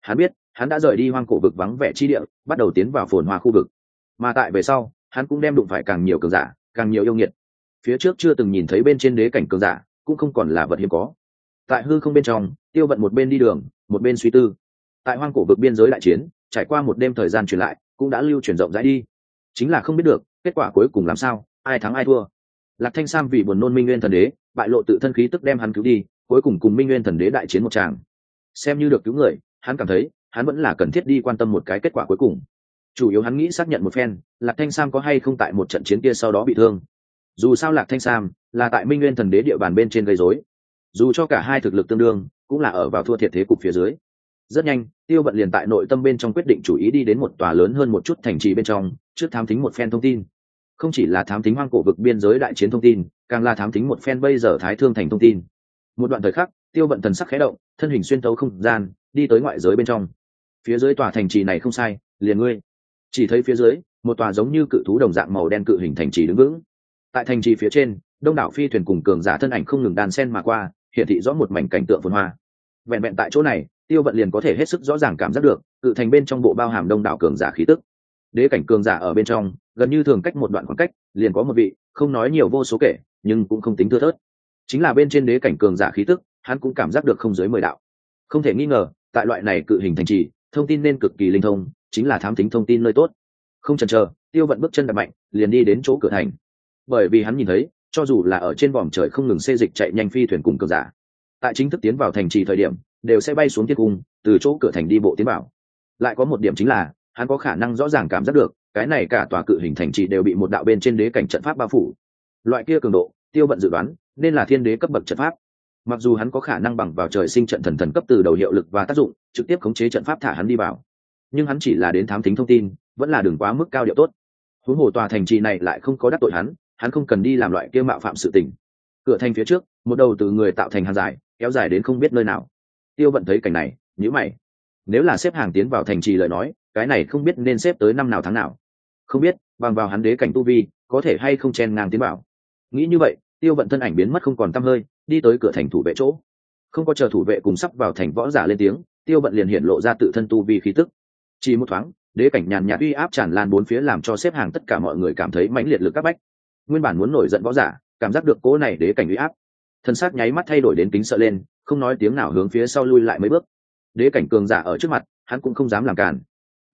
Hắn biết hắn đã rời đi hoang cổ vực vắng vẻ chi địa, bắt đầu tiến vào phồn hoa khu vực. Mà tại về sau, hắn cũng đem đụng phải càng nhiều cường giả, càng nhiều yêu nghiệt. Phía trước chưa từng nhìn thấy bên trên đế cảnh cường giả, cũng không còn là vật hiếm có. Tại hư không bên trong, tiêu vận một bên đi đường, một bên suy tư. Tại hoang cổ vực biên giới đại chiến, trải qua một đêm thời gian truyền lại, cũng đã lưu truyền rộng rãi đi. Chính là không biết được, kết quả cuối cùng làm sao, ai thắng ai thua. Lạc thanh sam vì buồn nôn minh nguyên thần đế, bại lộ tự thân khí tức đem hắn cứu đi, cuối cùng cùng minh nguyên thần đế đại chiến một tràng. Xem như được cứu người, hắn cảm thấy hắn vẫn là cần thiết đi quan tâm một cái kết quả cuối cùng. Chủ yếu hắn nghĩ xác nhận một phen, lạc thanh sam có hay không tại một trận chiến kia sau đó bị thương. Dù sao lạc thanh sam là tại minh nguyên thần đế địa bàn bên trên gây dối dù cho cả hai thực lực tương đương, cũng là ở vào thua thiệt thế cục phía dưới. Rất nhanh, tiêu bận liền tại nội tâm bên trong quyết định chủ ý đi đến một tòa lớn hơn một chút thành trì bên trong, trước thám thính một phen thông tin. Không chỉ là thám thính hoang cổ vực biên giới đại chiến thông tin, càng là thám thính một phen bây giờ thái thương thành thông tin. Một đoạn thời khắc, tiêu bận thần sắc khẽ động thân hình xuyên tấu không gian, đi tới ngoại giới bên trong. Phía dưới tòa thành trì này không sai, liền ngươi. Chỉ thấy phía dưới, một tòa giống như cự thú đồng dạng màu đen cự hình thành trì đứng vững. Tại thành trì phía trên, đông đảo phi thuyền cùng cường giả thân ảnh không ngừng đàn sen mà qua hiện thị rõ một mảnh cảnh tượng phồn hoa. Vẹn vẹn tại chỗ này, tiêu vận liền có thể hết sức rõ ràng cảm giác được, cự thành bên trong bộ bao hàm đông đảo cường giả khí tức. Đế cảnh cường giả ở bên trong, gần như thường cách một đoạn khoảng cách, liền có một vị, không nói nhiều vô số kể, nhưng cũng không tính thưa thớt. Chính là bên trên đế cảnh cường giả khí tức hắn cũng cảm giác được không dưới mười đạo. Không thể nghi ngờ, tại loại này cự hình thành trì, thông tin nên cực kỳ linh thông, chính là thám tính thông tin nơi tốt. Không chần chờ, tiêu vận bước chân đập mạnh, liền đi đến chỗ cửa thành. Bởi vì hắn nhìn thấy, cho dù là ở trên vòm trời không ngừng xê dịch chạy nhanh phi thuyền cùng cường giả, tại chính thức tiến vào thành trì thời điểm, đều sẽ bay xuống tiết cung, từ chỗ cửa thành đi bộ tiến vào. Lại có một điểm chính là, hắn có khả năng rõ ràng cảm giác được, cái này cả tòa cự hình thành trì đều bị một đạo bên trên đế cảnh trận pháp bao phủ. Loại kia cường độ, tiêu vận dự đoán, nên là thiên đế cấp bậc trận pháp mặc dù hắn có khả năng bằng vào trời sinh trận thần thần cấp từ đầu hiệu lực và tác dụng, trực tiếp khống chế trận pháp thả hắn đi vào. Nhưng hắn chỉ là đến thám tính thông tin, vẫn là đường quá mức cao điệu tốt. Huống hồ tòa thành trì này lại không có đắc tội hắn hắn không cần đi làm loại kia mạo phạm sự tình. Cửa thành phía trước, một đầu từ người tạo thành hàng dài, kéo dài đến không biết nơi nào. Tiêu vận thấy cảnh này nhữ mày. Nếu là xếp hàng tiến vào thành trì lời nói, cái này không biết nên xếp tới năm nào tháng nào. Không biết, bằng vào hắn đế cảnh tu vi, có thể hay không chen ngang tiến vào. Nghĩ như vậy, tiêu vận thân ảnh biến mất không còn t hơi đi tới cửa thành thủ vệ chỗ. Không có chờ thủ vệ cùng sắp vào thành võ giả lên tiếng, tiêu bận liền hiện lộ ra tự thân tu vi khí tức. Chỉ một thoáng, đế cảnh nhàn nhạt uy áp tràn lan bốn phía làm cho xếp hàng tất cả mọi người cảm thấy mãnh liệt lực các bách. Nguyên bản muốn nổi giận võ giả, cảm giác được cố này đế cảnh uy áp. Thân xác nháy mắt thay đổi đến kính sợ lên, không nói tiếng nào hướng phía sau lui lại mấy bước. Đế cảnh cường giả ở trước mặt, hắn cũng không dám làm cản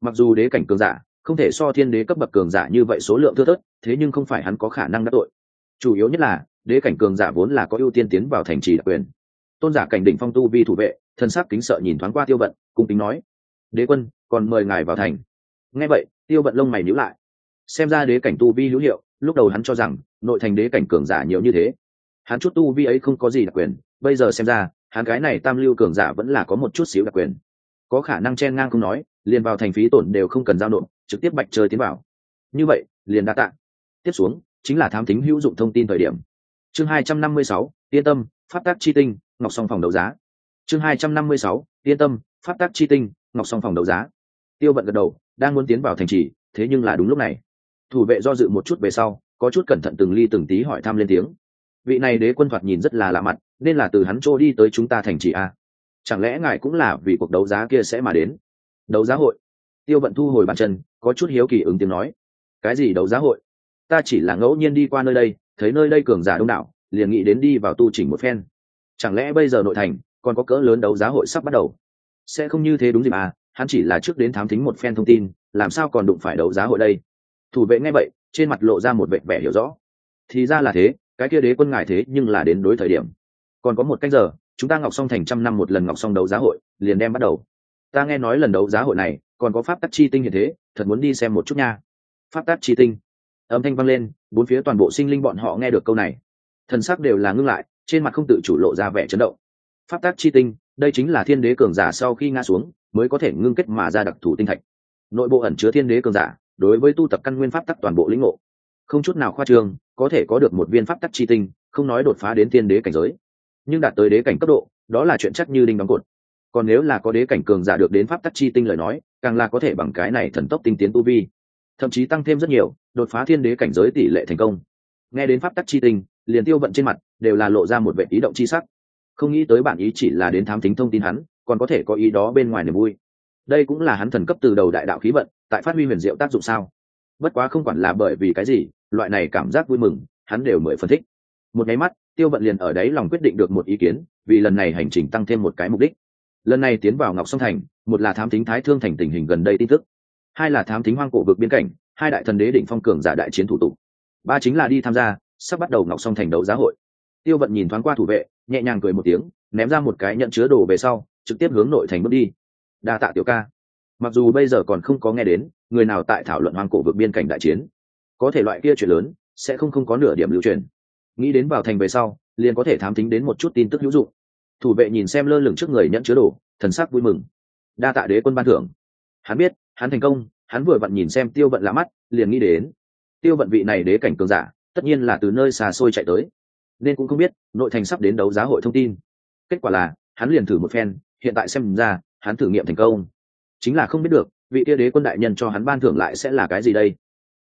mặc dù đế cảnh cường giả, không thể so thiên đế cấp bậc cường giả như vậy số lượng thưa thớt, thế nhưng không phải hắn có khả năng đắc tội. Chủ yếu nhất là đế cảnh cường giả vốn là có ưu tiên tiến vào thành trì đặc quyền. Tôn giả cảnh đỉnh phong tu vi thủ vệ, thân sắc kính sợ nhìn thoáng qua tiêu vận, cung kính nói, đế quân, còn mời ngài vào thành. Nghe vậy, tiêu vận lông mày nhíu lại. Xem ra đế cảnh tu vi hữu hiệu, lúc đầu hắn cho rằng, nội thành đế cảnh cường giả nhiều như thế. Hắn chút tu vi ấy không có gì đặc quyền, bây giờ xem ra, hắn cái này tam lưu cường giả vẫn là có một chút xíu đặc quyền. Có khả năng chen ngang không nói, liền vào thành phí tổn đều không cần giao nộp, trực tiếp bạch chơi tiến vào. Như vậy, liền đã tạ. Tiếp xuống, chính là thám tính hữu dụng thông tin thời điểm chương hai trăm năm mươi sáu, yên tâm phát tác chi tinh, ngọc song phòng đấu giá. Chương hai trăm năm mươi sáu, yên tâm phát tác chi tinh, ngọc song phòng đấu giá. Tiêu vận gật đầu, đang muốn tiến vào thành trì, thế nhưng là đúng lúc này. Thủ vệ do dự một chút về sau, có chút cẩn thận từng ly từng tí hỏi thăm lên tiếng. Vị này đế quân thoạt nhìn rất là lạ mặt, nên là từ hắn trôi đi tới chúng ta thành trì a. Chẳng lẽ ngài cũng là vì cuộc đấu giá kia sẽ mà đến? Đấu giá hội. Tiêu vận thu hồi bàn chân, có chút hiếu kỳ ứng tiếng nói. Cái gì đấu giá hội? Ta chỉ là ngẫu nhiên đi qua nơi đây thấy nơi đây cường giả đông đảo, liền nghĩ đến đi vào tu chỉnh một phen. Chẳng lẽ bây giờ nội thành còn có cỡ lớn đấu giá hội sắp bắt đầu? Sẽ không như thế đúng dịp à hắn chỉ là trước đến thám thính một phen thông tin, làm sao còn đụng phải đấu giá hội đây? Thủ vệ nghe vậy, trên mặt lộ ra một vệ vẻ hiểu rõ. Thì ra là thế, cái kia đế quân ngài thế nhưng là đến đối thời điểm. Còn có một cách giờ, chúng ta ngọc song thành trăm năm một lần ngọc song đấu giá hội, liền đem bắt đầu. Ta nghe nói lần đấu giá hội này, còn có pháp tắc chi tinh như thế, thật muốn đi xem một chút nha. Pháp tắc chi tinh âm thanh vang lên, bốn phía toàn bộ sinh linh bọn họ nghe được câu này. Thần sắc đều là ngưng lại, trên mặt không tự chủ lộ ra vẻ chấn động. Pháp tắc chi tinh, đây chính là thiên đế cường giả sau khi ngã xuống, mới có thể ngưng kết mà ra đặc thù tinh thạch. Nội bộ ẩn chứa thiên đế cường giả, đối với tu tập căn nguyên pháp tắc toàn bộ lĩnh ngộ. Không chút nào khoa trương, có thể có được một viên pháp tắc chi tinh, không nói đột phá đến thiên đế cảnh giới. Nhưng đạt tới đế cảnh cấp độ, đó là chuyện chắc như đinh đóng cột. Còn nếu là có đế cảnh cường giả được đến pháp tắc chi tinh lời nói, càng là có thể bằng cái này thần tốc tinh tiến tu vi thậm chí tăng thêm rất nhiều, đột phá thiên đế cảnh giới tỷ lệ thành công. Nghe đến pháp tắc chi tinh, liền tiêu vận trên mặt, đều là lộ ra một vệ ý động chi sắc. Không nghĩ tới bản ý chỉ là đến thám tính thông tin hắn, còn có thể có ý đó bên ngoài niềm vui. Đây cũng là hắn thần cấp từ đầu đại đạo khí vận, tại phát huy huyền diệu tác dụng sao. Bất quá không quản là bởi vì cái gì, loại này cảm giác vui mừng, hắn đều mười phân thích. Một nháy mắt, tiêu vận liền ở đấy lòng quyết định được một ý kiến, vì lần này hành trình tăng thêm một cái mục đích. Lần này tiến vào ngọc sông thành, một là thám tính thái thương thành tình hình gần đây tin tức hai là thám tính hoang cổ vực biên cảnh, hai đại thần đế định phong cường giả đại chiến thủ tục ba chính là đi tham gia, sắp bắt đầu ngọc song thành đấu giá hội. Tiêu vận nhìn thoáng qua thủ vệ, nhẹ nhàng cười một tiếng, ném ra một cái nhận chứa đồ về sau, trực tiếp hướng nội thành bước đi. Đa tạ tiểu ca. Mặc dù bây giờ còn không có nghe đến, người nào tại thảo luận hoang cổ vực biên cảnh đại chiến, có thể loại kia chuyện lớn, sẽ không không có nửa điểm lưu truyền. Nghĩ đến vào thành về sau, liền có thể thám tính đến một chút tin tức hữu dụng. Thủ vệ nhìn xem lơ lửng trước người nhận chứa đồ, thần sắc vui mừng. Đa tạ đế quân ban thưởng. Hắn biết hắn thành công, hắn vừa vặn nhìn xem tiêu vận lạ mắt, liền nghĩ đến, tiêu vận vị này đế cảnh cường giả, tất nhiên là từ nơi xa xôi chạy tới. Nên cũng không biết, nội thành sắp đến đấu giá hội thông tin. Kết quả là, hắn liền thử một phen, hiện tại xem ra, hắn thử nghiệm thành công. Chính là không biết được, vị tia đế quân đại nhân cho hắn ban thưởng lại sẽ là cái gì đây?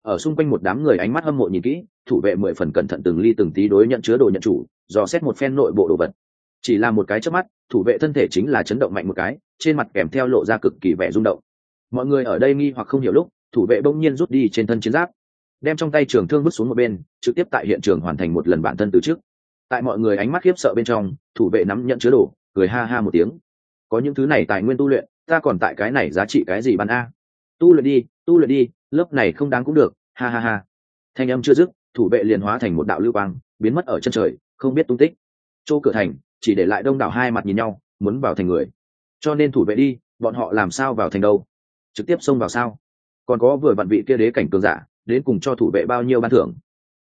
Ở xung quanh một đám người ánh mắt hâm mộ nhìn kỹ, thủ vệ mười phần cẩn thận từng ly từng tí đối nhận chứa đồ nhận chủ, dò xét một phen nội bộ đồ vật. Chỉ là một cái trước mắt, thủ vệ thân thể chính là chấn động mạnh một cái, trên mặt kèm theo lộ ra cực kỳ vẻ rung động mọi người ở đây nghi hoặc không hiểu lúc, thủ vệ bỗng nhiên rút đi trên thân chiến giáp, đem trong tay trường thương vứt xuống một bên, trực tiếp tại hiện trường hoàn thành một lần bản thân từ trước. Tại mọi người ánh mắt khiếp sợ bên trong, thủ vệ nắm nhận chứa đồ, cười ha ha một tiếng. Có những thứ này tài nguyên tu luyện, ta còn tại cái này giá trị cái gì ban a? Tu luyện đi, tu luyện đi, lớp này không đáng cũng được, ha ha ha. Thanh âm chưa dứt, thủ vệ liền hóa thành một đạo lưu quang, biến mất ở chân trời, không biết tung tích. Chỗ cửa thành, chỉ để lại đông đảo hai mặt nhìn nhau, muốn vào thành người. Cho nên thủ vệ đi, bọn họ làm sao vào thành đâu? Trực tiếp xông vào sao? Còn có vừa vặn vị kia đế cảnh cường giả, đến cùng cho thủ vệ bao nhiêu ban thưởng?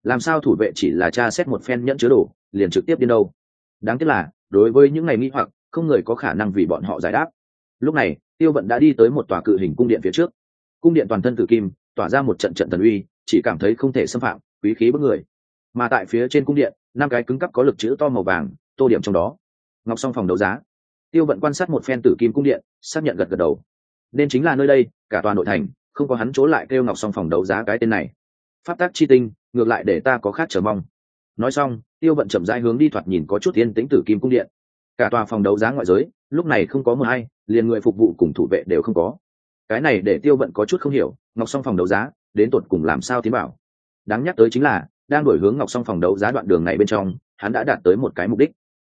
Làm sao thủ vệ chỉ là tra xét một phen nhẫn chứa đồ, liền trực tiếp đi đâu? Đáng tiếc là, đối với những ngày nghi hoặc, không người có khả năng vì bọn họ giải đáp. Lúc này, tiêu vận đã đi tới một tòa cự hình cung điện phía trước. Cung điện toàn thân tử kim, tỏa ra một trận trận thần uy, chỉ cảm thấy không thể xâm phạm, quý khí bất người. Mà tại phía trên cung điện, năm cái cứng cắp có lực chữ to màu vàng, tô điểm trong đó. Ngọc song phòng đấu giá. Tiêu vận quan sát một phen tử kim cung điện, xác nhận gật gật đầu nên chính là nơi đây, cả toàn nội thành, không có hắn chỗ lại kêu ngọc song phòng đấu giá cái tên này. Pháp tác chi tinh, ngược lại để ta có khác chờ mong. Nói xong, tiêu vận chậm rãi hướng đi thoạt nhìn có chút yên tĩnh tử kim cung điện. Cả tòa phòng đấu giá ngoại giới, lúc này không có mờ hay, liền người phục vụ cùng thủ vệ đều không có. Cái này để tiêu vận có chút không hiểu, ngọc song phòng đấu giá, đến tột cùng làm sao tiến bảo? Đáng nhắc tới chính là, đang đổi hướng ngọc song phòng đấu giá đoạn đường này bên trong, hắn đã đạt tới một cái mục đích.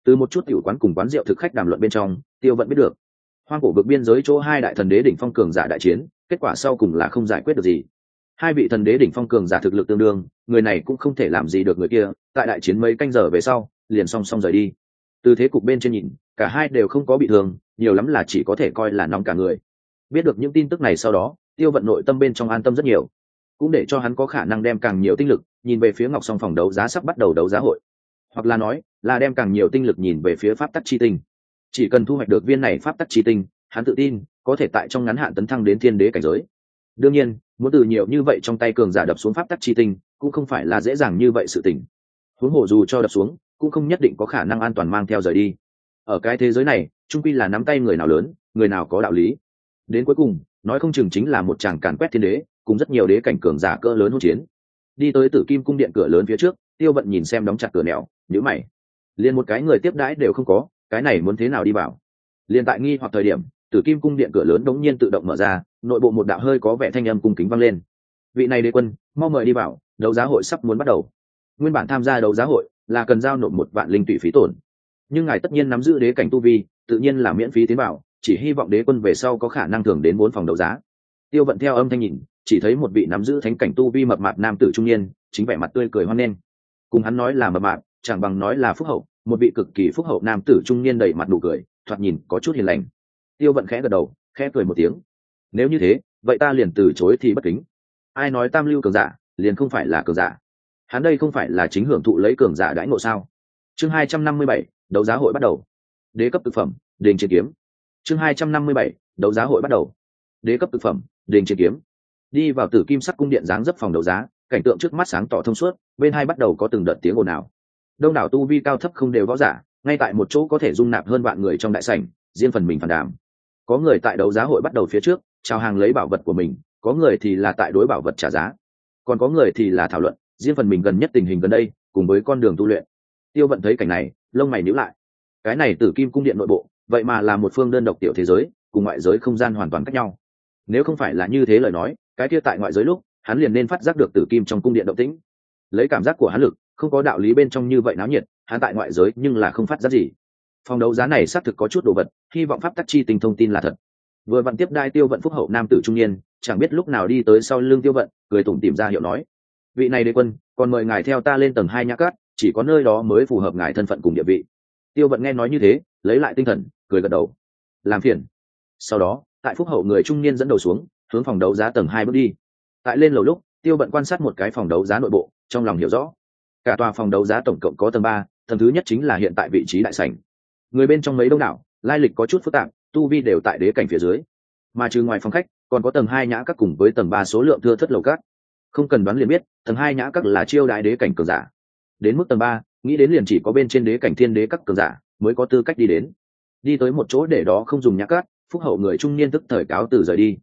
Từ một chút tiểu quán cùng quán rượu thực khách đàm luận bên trong, tiêu vận biết được hoang cổ vực biên giới chỗ hai đại thần đế đỉnh phong cường giả đại chiến, kết quả sau cùng là không giải quyết được gì. Hai vị thần đế đỉnh phong cường giả thực lực tương đương, người này cũng không thể làm gì được người kia, tại đại chiến mấy canh giờ về sau, liền song song rời đi. Từ thế cục bên trên nhìn, cả hai đều không có bị thương, nhiều lắm là chỉ có thể coi là nóng cả người. Biết được những tin tức này sau đó, tiêu vận nội tâm bên trong an tâm rất nhiều. Cũng để cho hắn có khả năng đem càng nhiều tinh lực nhìn về phía ngọc song phòng đấu giá sắp bắt đầu đấu giá hội. Hoặc là nói, là đem càng nhiều tinh lực nhìn về phía pháp tắc chi tinh chỉ cần thu hoạch được viên này pháp tắc chi tinh, hắn tự tin, có thể tại trong ngắn hạn tấn thăng đến thiên đế cảnh giới. Đương nhiên, muốn từ nhiều như vậy trong tay cường giả đập xuống pháp tắc chi tinh, cũng không phải là dễ dàng như vậy sự tình. Huống hồ dù cho đập xuống, cũng không nhất định có khả năng an toàn mang theo rời đi. Ở cái thế giới này, trung pi là nắm tay người nào lớn, người nào có đạo lý. Đến cuối cùng, nói không chừng chính là một chàng càn quét thiên đế, cùng rất nhiều đế cảnh cường giả cỡ lớn hỗn chiến. Đi tới tử kim cung điện cửa lớn phía trước, tiêu vận nhìn xem đóng chặt cửa nẻo nhữ mày. Liền một cái người tiếp đãi đều không có cái này muốn thế nào đi vào liền tại nghi hoặc thời điểm, tử kim cung điện cửa lớn đống nhiên tự động mở ra, nội bộ một đạo hơi có vẻ thanh âm cung kính vang lên. Vị này đế quân, mau mời đi vào đấu giá hội sắp muốn bắt đầu. Nguyên bản tham gia đấu giá hội là cần giao nộp một vạn linh tụy phí tổn. Nhưng ngài tất nhiên nắm giữ đế cảnh tu vi, tự nhiên là miễn phí tiến bảo, chỉ hy vọng đế quân về sau có khả năng thường đến bốn phòng đấu giá. Tiêu vận theo âm thanh nhìn, chỉ thấy một vị nắm giữ thánh cảnh tu vi mập mạp nam tử trung niên, chính vẻ mặt tươi cười hoan nghênh. Cùng hắn nói là mập mạp, chẳng bằng nói là phúc hậu một vị cực kỳ phúc hậu nam tử trung niên đầy mặt đủ cười, thoạt nhìn có chút hiền lành. Tiêu vận khẽ gật đầu, khẽ cười một tiếng. Nếu như thế, vậy ta liền từ chối thì bất kính. Ai nói tam lưu cường giả, liền không phải là cường giả? Hắn đây không phải là chính hưởng thụ lấy cường giả đãi ngộ sao? Chương hai trăm năm mươi bảy, đấu giá hội bắt đầu. Đế cấp thực phẩm, đền chiến kiếm. Chương hai trăm năm mươi bảy, đấu giá hội bắt đầu. Đế cấp thực phẩm, đền chiến kiếm. Đi vào tử kim sắc cung điện dáng dấp phòng đấu giá, cảnh tượng trước mắt sáng tỏ thông suốt, bên hai bắt đầu có từng đợt tiếng ồn ào đông đảo tu vi cao thấp không đều võ giả, ngay tại một chỗ có thể dung nạp hơn vạn người trong đại sảnh, riêng phần mình phản đàm. Có người tại đấu giá hội bắt đầu phía trước trao hàng lấy bảo vật của mình, có người thì là tại đối bảo vật trả giá. Còn có người thì là thảo luận, riêng phần mình gần nhất tình hình gần đây, cùng với con đường tu luyện. Tiêu vận thấy cảnh này, lông mày nhíu lại. Cái này tử kim cung điện nội bộ, vậy mà là một phương đơn độc tiểu thế giới, cùng ngoại giới không gian hoàn toàn khác nhau. Nếu không phải là như thế lời nói, cái kia tại ngoại giới lúc, hắn liền nên phát giác được tử kim trong cung điện động tĩnh. Lấy cảm giác của hắn lực không có đạo lý bên trong như vậy náo nhiệt, hắn tại ngoại giới nhưng là không phát giác gì. Phòng đấu giá này xác thực có chút đồ vật, hy vọng pháp tắc chi tình thông tin là thật. Vừa vặn tiếp đai tiêu vận phúc hậu nam tử trung niên, chẳng biết lúc nào đi tới sau lưng tiêu vận, cười tủm tìm ra hiệu nói, vị này đế quân, còn mời ngài theo ta lên tầng hai nhã cát, chỉ có nơi đó mới phù hợp ngài thân phận cùng địa vị. Tiêu vận nghe nói như thế, lấy lại tinh thần, cười gật đầu. Làm phiền. Sau đó, tại phúc hậu người trung niên dẫn đầu xuống, hướng phòng đấu giá tầng hai bước đi. Tại lên lầu lúc, tiêu vận quan sát một cái phòng đấu giá nội bộ, trong lòng hiểu rõ cả tòa phòng đấu giá tổng cộng có tầng ba, tầng thứ nhất chính là hiện tại vị trí đại sảnh. Người bên trong mấy đông đảo, lai lịch có chút phức tạp, tu vi đều tại đế cảnh phía dưới. Mà trừ ngoài phòng khách, còn có tầng hai nhã các cùng với tầng ba số lượng thưa thất lầu các. Không cần đoán liền biết, tầng hai nhã các là chiêu đại đế cảnh cường giả. Đến mức tầng ba, nghĩ đến liền chỉ có bên trên đế cảnh thiên đế các cường giả mới có tư cách đi đến. Đi tới một chỗ để đó không dùng nhã cát phúc hậu người trung niên tức thời cáo từ rời đi.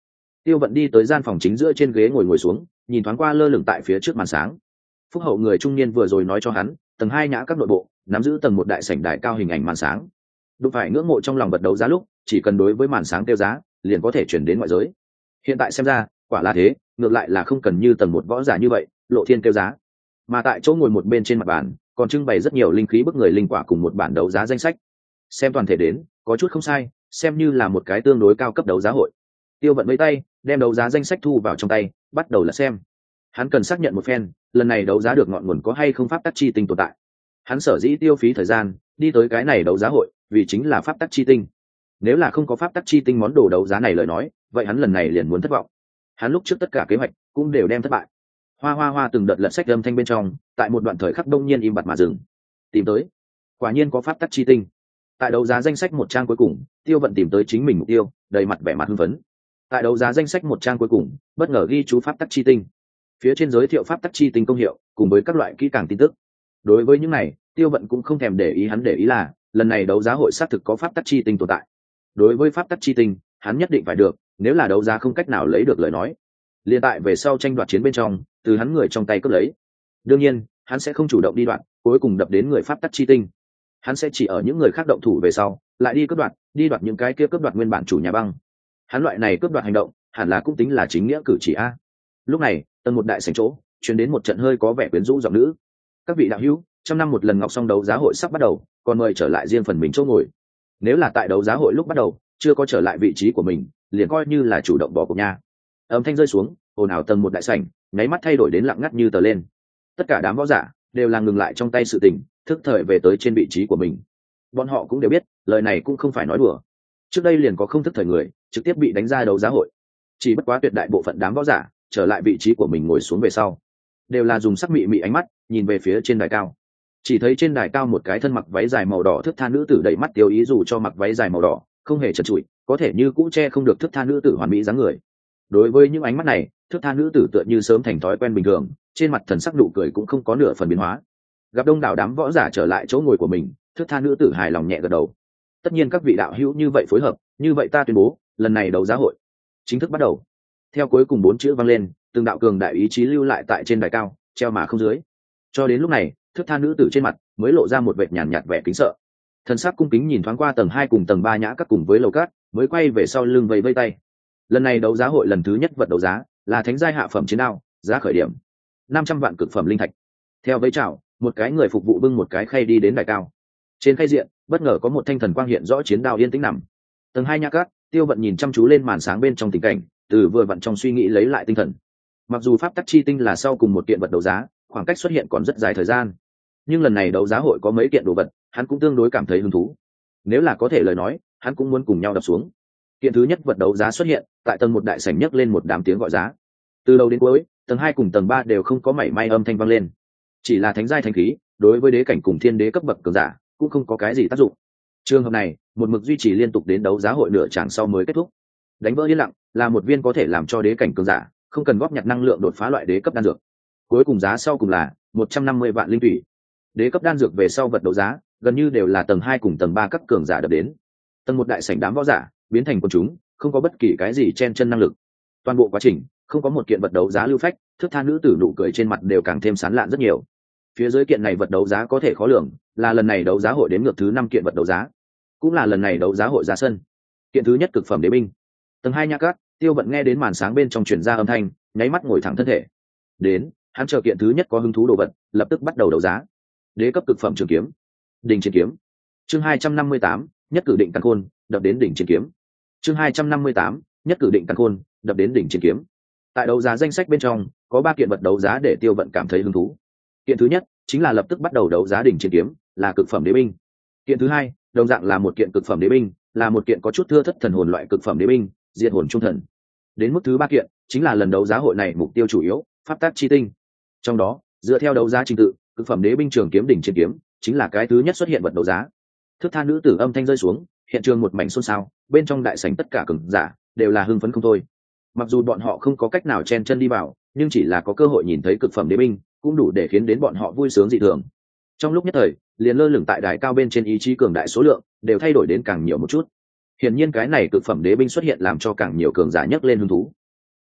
Tiêu vận đi tới gian phòng chính giữa trên ghế ngồi ngồi xuống, nhìn thoáng qua lơ lửng tại phía trước màn sáng phúc hậu người trung niên vừa rồi nói cho hắn, tầng hai nhã các nội bộ, nắm giữ tầng một đại sảnh đại cao hình ảnh màn sáng. Đụng phải ngưỡng mộ trong lòng vật đấu giá lúc, chỉ cần đối với màn sáng tiêu giá, liền có thể chuyển đến ngoại giới. Hiện tại xem ra, quả là thế, ngược lại là không cần như tầng một võ giả như vậy, lộ thiên tiêu giá. Mà tại chỗ ngồi một bên trên mặt bàn, còn trưng bày rất nhiều linh khí bức người linh quả cùng một bản đấu giá danh sách. Xem toàn thể đến, có chút không sai, xem như là một cái tương đối cao cấp đấu giá hội. Tiêu vận mấy tay, đem đấu giá danh sách thu vào trong tay, bắt đầu là xem hắn cần xác nhận một phen, lần này đấu giá được ngọn nguồn có hay không pháp tắc chi tinh tồn tại. Hắn sở dĩ tiêu phí thời gian, đi tới cái này đấu giá hội, vì chính là pháp tắc chi tinh. Nếu là không có pháp tắc chi tinh món đồ đấu giá này lời nói, vậy hắn lần này liền muốn thất vọng. Hắn lúc trước tất cả kế hoạch cũng đều đem thất bại. Hoa hoa hoa từng đợt lật sách âm thanh bên trong, tại một đoạn thời khắc đông nhiên im bặt mà dừng. Tìm tới. Quả nhiên có pháp tắc chi tinh. Tại đấu giá danh sách một trang cuối cùng, tiêu vận tìm tới chính mình mục tiêu, đầy mặt vẻ mặt hưng phấn. Tại đấu giá danh sách một trang cuối cùng, bất ngờ ghi chú pháp tắc chi tinh phía trên giới thiệu pháp tắc chi tinh công hiệu, cùng với các loại kỹ càng tin tức. Đối với những này, tiêu vận cũng không thèm để ý hắn để ý là, lần này đấu giá hội xác thực có pháp tắc chi tinh tồn tại. Đối với pháp tắc chi tinh, hắn nhất định phải được, nếu là đấu giá không cách nào lấy được lời nói. Liên tại về sau tranh đoạt chiến bên trong, từ hắn người trong tay cướp lấy. Đương nhiên, hắn sẽ không chủ động đi đoạn cuối cùng đập đến người pháp tắc chi tinh. Hắn sẽ chỉ ở những người khác động thủ về sau, lại đi cướp đoạt, đi đoạt những cái kia cướp đoạt nguyên bản chủ nhà băng. Hắn loại này cướp đoạt hành động, hẳn là cũng tính là chính nghĩa cử chỉ a. Lúc này tầng một đại sảnh chỗ chuyển đến một trận hơi có vẻ quyến rũ giọng nữ. Các vị đạo hữu trong năm một lần ngọc song đấu giá hội sắp bắt đầu, còn mời trở lại riêng phần mình chỗ ngồi. Nếu là tại đấu giá hội lúc bắt đầu, chưa có trở lại vị trí của mình, liền coi như là chủ động bỏ cuộc nha. Âm thanh rơi xuống, ồn ào tầng một đại sảnh, nháy mắt thay đổi đến lặng ngắt như tờ lên. Tất cả đám võ giả đều là ngừng lại trong tay sự tình, thức thời về tới trên vị trí của mình. Bọn họ cũng đều biết, lời này cũng không phải nói đùa. Trước đây liền có không thức thời người, trực tiếp bị đánh ra đấu giá hội. Chỉ bất quá tuyệt đại bộ phận đám võ giả trở lại vị trí của mình ngồi xuống về sau. Đều là dùng sắc mị mị ánh mắt, nhìn về phía trên đài cao. Chỉ thấy trên đài cao một cái thân mặc váy dài màu đỏ thức tha nữ tử đẩy mắt tiêu ý dù cho mặc váy dài màu đỏ, không hề chật trụi có thể như cũ che không được thức tha nữ tử hoàn mỹ dáng người. Đối với những ánh mắt này thức tha nữ tử tựa như sớm thành thói quen bình thường, trên mặt thần sắc nụ cười cũng không có nửa phần biến hóa. Gặp đông đảo đám võ giả trở lại chỗ ngồi của mình thức tha nữ tử hài lòng nhẹ gật đầu. Tất nhiên các vị đạo hữu như vậy phối hợp, như vậy ta tuyên bố, lần này đấu giá hội chính thức bắt đầu theo cuối cùng bốn chữ vang lên, từng đạo cường đại ý chí lưu lại tại trên đài cao, treo mà không dưới. Cho đến lúc này thức tha nữ tử trên mặt mới lộ ra một vệt nhàn nhạt vẻ kính sợ. Thần sắc cung kính nhìn thoáng qua tầng hai cùng tầng ba nhã các cùng với lầu cát, mới quay về sau lưng vẫy vây tay. Lần này đấu giá hội lần thứ nhất vật đấu giá là thánh giai hạ phẩm chiến đao, giá khởi điểm, năm trăm vạn cực phẩm linh thạch. Theo với chào, một cái người phục vụ bưng một cái khay đi đến đài cao. Trên khay diện, bất ngờ có một thanh thần quang hiện rõ chiến đao yên tĩnh nằm. Tầng hai nhã cát tiêu vận nhìn chăm chú lên màn sáng bên trong tình cảnh từ vừa vặn trong suy nghĩ lấy lại tinh thần. Mặc dù pháp tắc chi tinh là sau cùng một kiện vật đấu giá, khoảng cách xuất hiện còn rất dài thời gian. Nhưng lần này đấu giá hội có mấy kiện đồ vật, hắn cũng tương đối cảm thấy hứng thú. Nếu là có thể lời nói, hắn cũng muốn cùng nhau đập xuống. Kiện thứ nhất vật đấu giá xuất hiện, tại tầng một đại sảnh nhấc lên một đám tiếng gọi giá. Từ đầu đến cuối, tầng hai cùng tầng ba đều không có mảy may âm thanh vang lên. Chỉ là thánh giai thanh khí, đối với đế cảnh cùng thiên đế cấp bậc cường giả, cũng không có cái gì tác dụng. Trường hợp này, một mực duy trì liên tục đến đấu giá hội nửa tràng sau mới kết thúc đánh vỡ yên lặng, là một viên có thể làm cho đế cảnh cường giả, không cần góp nhặt năng lượng đột phá loại đế cấp đan dược. Cuối cùng giá sau cùng là một trăm năm mươi vạn linh thủy. Đế cấp đan dược về sau vật đấu giá, gần như đều là tầng hai cùng tầng ba các cường giả đập đến. Tầng một đại sảnh đám võ giả, biến thành quần chúng, không có bất kỳ cái gì chen chân năng lực. Toàn bộ quá trình, không có một kiện vật đấu giá lưu phách thức tha nữ tử nụ cười trên mặt đều càng thêm sán lạn rất nhiều. Phía dưới kiện này vật đấu giá có thể khó lường, là lần này đấu giá hội đến ngược thứ năm kiện vật đấu giá. Cũng là lần này đấu giá hội ra sân. Kiện thứ nhất cực phẩm đế binh tầng hai nhà cát, tiêu vận nghe đến màn sáng bên trong chuyển ra âm thanh, nháy mắt ngồi thẳng thân thể. Đến, hắn chờ kiện thứ nhất có hứng thú đồ vật, lập tức bắt đầu đấu giá. Đế cấp cực phẩm trường kiếm. Đỉnh chiến kiếm. Chương hai trăm năm mươi tám, nhất cử định căn khôn, đập đến đỉnh chiến kiếm. Chương hai trăm năm mươi tám, nhất cử định căn khôn, đập đến đỉnh chiến kiếm. Tại đấu giá danh sách bên trong, có ba kiện vật đấu giá để tiêu vận cảm thấy hứng thú. Kiện thứ nhất, chính là lập tức bắt đầu đấu giá đỉnh chiến kiếm, là cực phẩm đế binh. Kiện thứ hai, đồng dạng là một kiện cực phẩm đế binh, là một kiện có chút thưa thất thần hồn loại cực phẩm đế binh diệt hồn trung thần. Đến mức thứ ba kiện, chính là lần đấu giá hội này mục tiêu chủ yếu, pháp tác chi tinh. Trong đó, dựa theo đấu giá trình tự, cực phẩm đế binh trường kiếm đỉnh trên kiếm, chính là cái thứ nhất xuất hiện vật đấu giá. Thức tha nữ tử âm thanh rơi xuống, hiện trường một mảnh xôn xao, bên trong đại sảnh tất cả cường giả đều là hưng phấn không thôi. Mặc dù bọn họ không có cách nào chen chân đi vào, nhưng chỉ là có cơ hội nhìn thấy cực phẩm đế binh, cũng đủ để khiến đến bọn họ vui sướng dị thường. Trong lúc nhất thời, liền lơ lửng tại đài cao bên trên ý chí cường đại số lượng, đều thay đổi đến càng nhiều một chút hiển nhiên cái này cực phẩm đế binh xuất hiện làm cho càng nhiều cường giả nhấc lên hứng thú.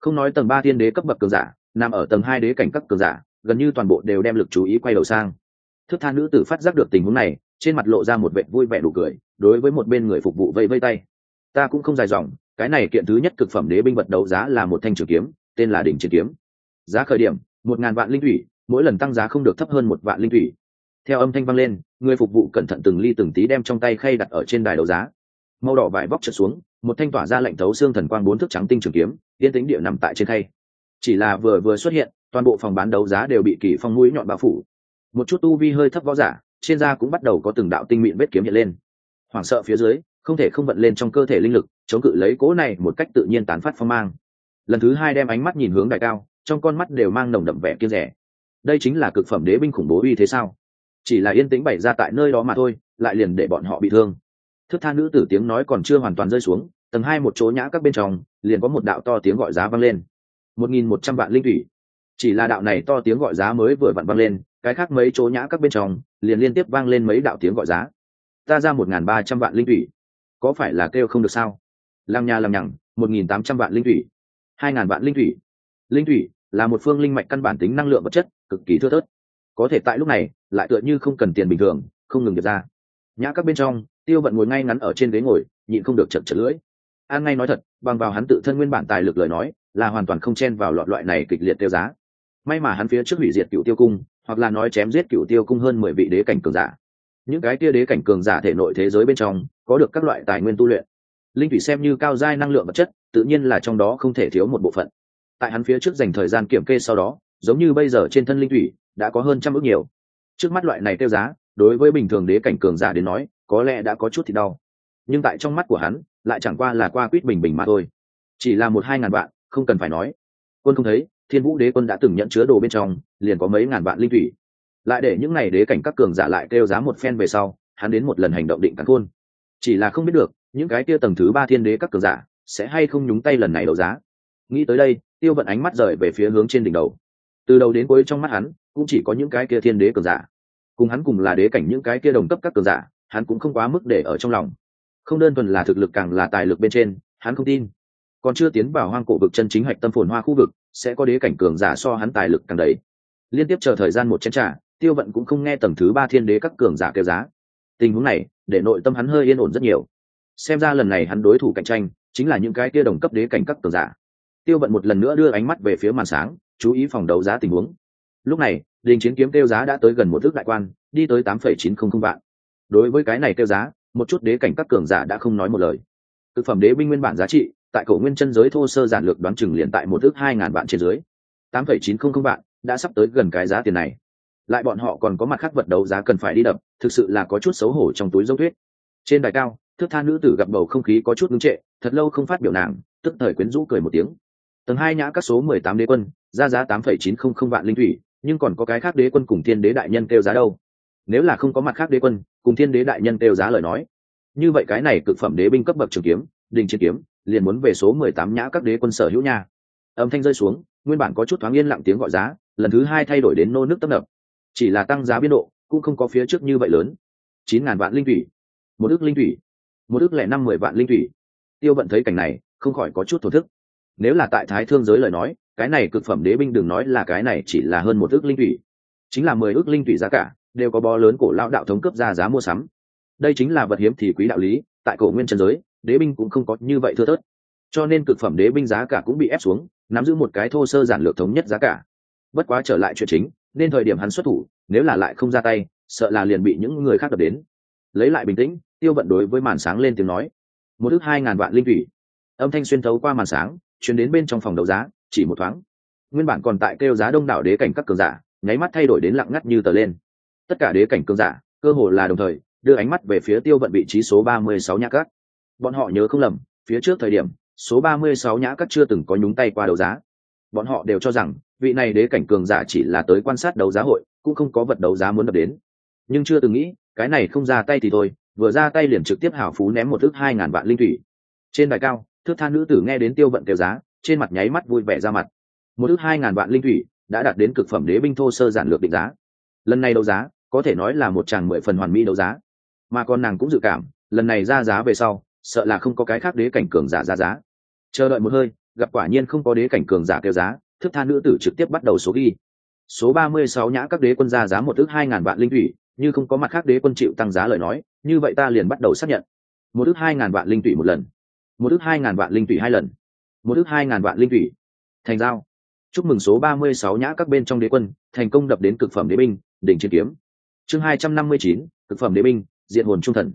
Không nói tầng ba tiên đế cấp bậc cường giả, nằm ở tầng hai đế cảnh cấp cường giả, gần như toàn bộ đều đem lực chú ý quay đầu sang. Thức than nữ tử phát giác được tình huống này, trên mặt lộ ra một vệ vui vẻ đủ cười, đối với một bên người phục vụ vây vây tay. Ta cũng không dài dòng, cái này kiện thứ nhất cực phẩm đế binh vật đấu giá là một thanh trường kiếm, tên là đỉnh chiến kiếm. Giá khởi điểm, một ngàn vạn linh thủy, mỗi lần tăng giá không được thấp hơn một vạn linh thủy. Theo âm thanh vang lên, người phục vụ cẩn thận từng ly từng tí đem trong tay khay đặt ở trên đài đấu giá màu đỏ vải vóc trượt xuống, một thanh tỏa ra lệnh thấu xương thần quang bốn thước trắng tinh trường kiếm, yên tĩnh địa nằm tại trên khay. Chỉ là vừa vừa xuất hiện, toàn bộ phòng bán đấu giá đều bị kỳ phong mũi nhọn bao phủ. Một chút tu vi hơi thấp võ giả, trên da cũng bắt đầu có từng đạo tinh mịn vết kiếm hiện lên. Hoảng sợ phía dưới, không thể không vận lên trong cơ thể linh lực, chống cự lấy cố này một cách tự nhiên tán phát phong mang. Lần thứ hai đem ánh mắt nhìn hướng đại cao, trong con mắt đều mang nồng đậm vẻ kiên rẻ. Đây chính là cực phẩm đế binh khủng bố uy thế sao? Chỉ là yên tĩnh bày ra tại nơi đó mà thôi, lại liền để bọn họ bị thương thức tha nữ tử tiếng nói còn chưa hoàn toàn rơi xuống, tầng hai một chỗ nhã các bên trong, liền có một đạo to tiếng gọi giá vang lên. Một nghìn một trăm vạn linh thủy. Chỉ là đạo này to tiếng gọi giá mới vừa vặn vang lên, cái khác mấy chỗ nhã các bên trong, liền liên tiếp vang lên mấy đạo tiếng gọi giá. Ta ra một nghìn ba trăm vạn linh thủy. Có phải là kêu không được sao? Làm nhà làm nhằng, một nghìn tám trăm vạn linh thủy. hai ngàn vạn linh thủy. Linh thủy là một phương linh mạch căn bản tính năng lượng vật chất, cực kỳ thưa thớt. Có thể tại lúc này, lại tựa như không cần tiền bình thường, không ngừng được ra. Nhã các bên trong tiêu vận ngồi ngay ngắn ở trên ghế ngồi, nhịn không được chật chật lưỡi. An ngay nói thật, bằng vào hắn tự thân nguyên bản tài lực lời nói, là hoàn toàn không chen vào loại loại này kịch liệt tiêu giá. May mà hắn phía trước hủy diệt cựu tiêu cung, hoặc là nói chém giết cựu tiêu cung hơn mười vị đế cảnh cường giả. Những cái tia đế cảnh cường giả thể nội thế giới bên trong, có được các loại tài nguyên tu luyện. Linh thủy xem như cao giai năng lượng vật chất, tự nhiên là trong đó không thể thiếu một bộ phận. Tại hắn phía trước dành thời gian kiểm kê sau đó, giống như bây giờ trên thân linh thủy, đã có hơn trăm ước nhiều. Trước mắt loại này tiêu giá đối với bình thường đế cảnh cường giả đến nói, có lẽ đã có chút thì đau. Nhưng tại trong mắt của hắn, lại chẳng qua là qua quýt bình bình mà thôi. Chỉ là một hai ngàn vạn, không cần phải nói. Quân không thấy, thiên vũ đế quân đã từng nhận chứa đồ bên trong, liền có mấy ngàn vạn linh thủy. Lại để những n à y đế cảnh các cường giả lại kêu giá một phen về sau, hắn đến một lần hành động định cắn khôn. Chỉ là không biết được, những cái kia tầng thứ ba thiên đế các cường giả, sẽ hay không nhúng tay lần này đấu giá. Nghĩ tới đây, tiêu vận ánh mắt rời về phía hướng trên đỉnh đầu. Từ đầu đến cuối trong mắt hắn, cũng chỉ có những cái kia thiên đế cường giả cùng hắn cùng là đế cảnh những cái kia đồng cấp các cường giả, hắn cũng không quá mức để ở trong lòng. Không đơn thuần là thực lực càng là tài lực bên trên, hắn không tin. Còn chưa tiến vào hoang cổ vực chân chính hạch tâm phồn hoa khu vực, sẽ có đế cảnh cường giả so hắn tài lực càng đấy liên tiếp chờ thời gian một chén trả tiêu vận cũng không nghe tầng thứ ba thiên đế các cường giả kêu giá. Tình huống này, để nội tâm hắn hơi yên ổn rất nhiều. Xem ra lần này hắn đối thủ cạnh tranh, chính là những cái kia đồng cấp đế cảnh các cường giả. Tiêu vận một lần nữa đưa ánh mắt về phía màn sáng, chú ý phòng đấu giá tình huống. Lúc này đình chiến kiếm kêu giá đã tới gần một thước đại quan, đi tới tám phẩy chín không không vạn. Đối với cái này kêu giá, một chút đế cảnh các cường giả đã không nói một lời. Thực phẩm đế binh nguyên bản giá trị, tại cổ nguyên chân giới thô sơ giản lược đoán chừng liền tại một thước hai ngàn vạn trên dưới. Tám phẩy chín không không vạn, đã sắp tới gần cái giá tiền này. Lại bọn họ còn có mặt khác vật đấu giá cần phải đi đập, thực sự là có chút xấu hổ trong túi dấu thuyết trên đài cao, thước tha nữ tử gặp bầu không khí có chút ngưng trệ, thật lâu không phát biểu nàng, tức thời quyến rũ cười một tiếng. Tầng hai nhã các số mười tám đế quân, ra giá tám phẩy chín không không vạn linh thủy nhưng còn có cái khác đế quân cùng thiên đế đại nhân kêu giá đâu. Nếu là không có mặt khác đế quân, cùng thiên đế đại nhân kêu giá lời nói. Như vậy cái này cực phẩm đế binh cấp bậc trường kiếm, đình chiến kiếm, liền muốn về số mười tám nhã các đế quân sở hữu nha. Âm thanh rơi xuống, nguyên bản có chút thoáng yên lặng tiếng gọi giá, lần thứ hai thay đổi đến nô nước tấp nập. Chỉ là tăng giá biên độ, cũng không có phía trước như vậy lớn. chín ngàn vạn linh thủy. Một ước linh thủy. Một ước lẻ năm mười vạn linh thủy. Tiêu vận thấy cảnh này, không khỏi có chút thổ thức. Nếu là tại thái thương giới lời nói cái này cực phẩm đế binh đừng nói là cái này chỉ là hơn một ước linh thủy. Chính là mười ước linh thủy giá cả, đều có bó lớn cổ lão đạo thống cấp ra giá mua sắm. Đây chính là vật hiếm thì quý đạo lý, tại cổ nguyên trần giới, đế binh cũng không có như vậy thưa thớt. Cho nên cực phẩm đế binh giá cả cũng bị ép xuống, nắm giữ một cái thô sơ giản lược thống nhất giá cả. Bất quá trở lại chuyện chính, nên thời điểm hắn xuất thủ, nếu là lại không ra tay, sợ là liền bị những người khác đập đến. Lấy lại bình tĩnh, tiêu vận đối với màn sáng lên tiếng nói, một ước hai ngàn vạn linh thủy. Âm thanh xuyên thấu qua màn sáng, chuyển đến bên trong phòng đấu giá chỉ một thoáng. Nguyên bản còn tại kêu giá đông đảo đế cảnh các cường giả, nháy mắt thay đổi đến lặng ngắt như tờ lên. Tất cả đế cảnh cường giả, cơ hồ là đồng thời, đưa ánh mắt về phía tiêu vận vị trí số ba mươi sáu nhã cát. bọn họ nhớ không lầm, phía trước thời điểm, số ba mươi sáu nhã cát chưa từng có nhúng tay qua đấu giá. Bọn họ đều cho rằng, vị này đế cảnh cường giả chỉ là tới quan sát đấu giá hội, cũng không có vật đấu giá muốn đập đến. Nhưng chưa từng nghĩ, cái này không ra tay thì thôi, vừa ra tay liền trực tiếp hảo phú ném một thước hai ngàn vạn linh thủy. Trên đài cao, thước tha nữ tử nghe đến tiêu vận kêu giá trên mặt nháy mắt vui vẻ ra mặt. Một ước hai ngàn vạn linh thủy đã đạt đến cực phẩm đế binh thô sơ giản lược định giá. Lần này đấu giá, có thể nói là một tràng mười phần hoàn mỹ đấu giá. Mà còn nàng cũng dự cảm, lần này ra giá về sau, sợ là không có cái khác đế cảnh cường giả ra giá. Chờ đợi một hơi, gặp quả nhiên không có đế cảnh cường giả kêu giá, thức tha nữ tử trực tiếp bắt đầu số ghi. Số ba mươi sáu nhã các đế quân ra giá một ước hai ngàn vạn linh thủy, như không có mặt khác đế quân chịu tăng giá lời nói, như vậy ta liền bắt đầu xác nhận. Một ước hai ngàn vạn linh thủy một lần. Một ước hai ngàn vạn linh thủy hai lần một ước hai ngàn vạn linh thủy. Thành giao. Chúc mừng số ba mươi sáu nhã các bên trong đế quân, thành công đập đến cực phẩm đế binh, đỉnh chiến kiếm. Chương hai trăm năm mươi chín, cực phẩm đế binh diện hồn trung thần.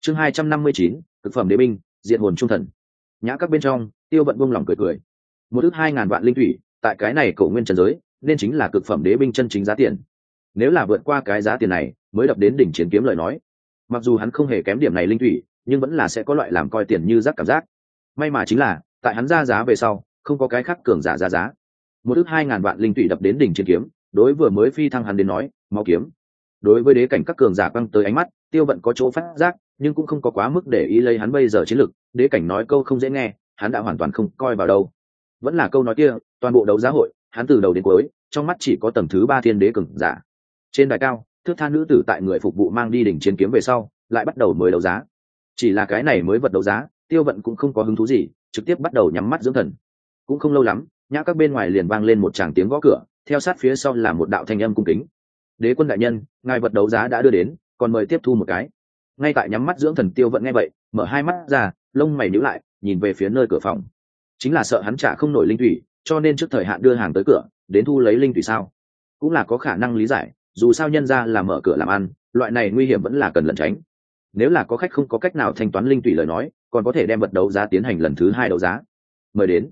Chương hai trăm năm mươi chín, cực phẩm đế binh diện hồn trung thần. Nhã các bên trong, tiêu vận buông lỏng cười cười. Một ước hai ngàn vạn linh thủy, tại cái này cổ nguyên trần giới, nên chính là cực phẩm đế binh chân chính giá tiền. Nếu là vượt qua cái giá tiền này, mới đập đến đỉnh chiến kiếm lời nói. Mặc dù hắn không hề kém điểm này linh thủy, nhưng vẫn là sẽ có loại làm coi tiền như rác cảm giác. May mà chính là tại hắn ra giá về sau, không có cái khác cường giả ra giá. Một ước hai ngàn vạn linh thủy đập đến đỉnh chiến kiếm, đối vừa mới phi thăng hắn đến nói mau kiếm. Đối với đế cảnh các cường giả quăng tới ánh mắt, tiêu vận có chỗ phát giác, nhưng cũng không có quá mức để ý lấy hắn bây giờ chiến lực, đế cảnh nói câu không dễ nghe, hắn đã hoàn toàn không coi vào đâu. Vẫn là câu nói kia, toàn bộ đấu giá hội, hắn từ đầu đến cuối, trong mắt chỉ có tầng thứ ba thiên đế cường giả. Trên đài cao, thước tha nữ tử tại người phục vụ mang đi đỉnh chiến kiếm về sau, lại bắt đầu mới đấu giá. Chỉ là cái này mới vật đấu giá, tiêu vận cũng không có hứng thú gì trực tiếp bắt đầu nhắm mắt dưỡng thần. Cũng không lâu lắm, nhã các bên ngoài liền vang lên một tràng tiếng gõ cửa, theo sát phía sau là một đạo thanh âm cung kính. Đế quân đại nhân, ngài vật đấu giá đã đưa đến, còn mời tiếp thu một cái. Ngay tại nhắm mắt dưỡng thần tiêu vẫn nghe vậy, mở hai mắt ra, lông mày nhíu lại, nhìn về phía nơi cửa phòng. Chính là sợ hắn trả không nổi linh thủy, cho nên trước thời hạn đưa hàng tới cửa, đến thu lấy linh thủy sao? Cũng là có khả năng lý giải, dù sao nhân ra là mở cửa làm ăn, loại này nguy hiểm vẫn là cần lẩn tránh. Nếu là có khách không có cách nào thanh toán linh thủy lời nói còn có thể đem vật đấu giá tiến hành lần thứ hai đấu giá. Mời đến.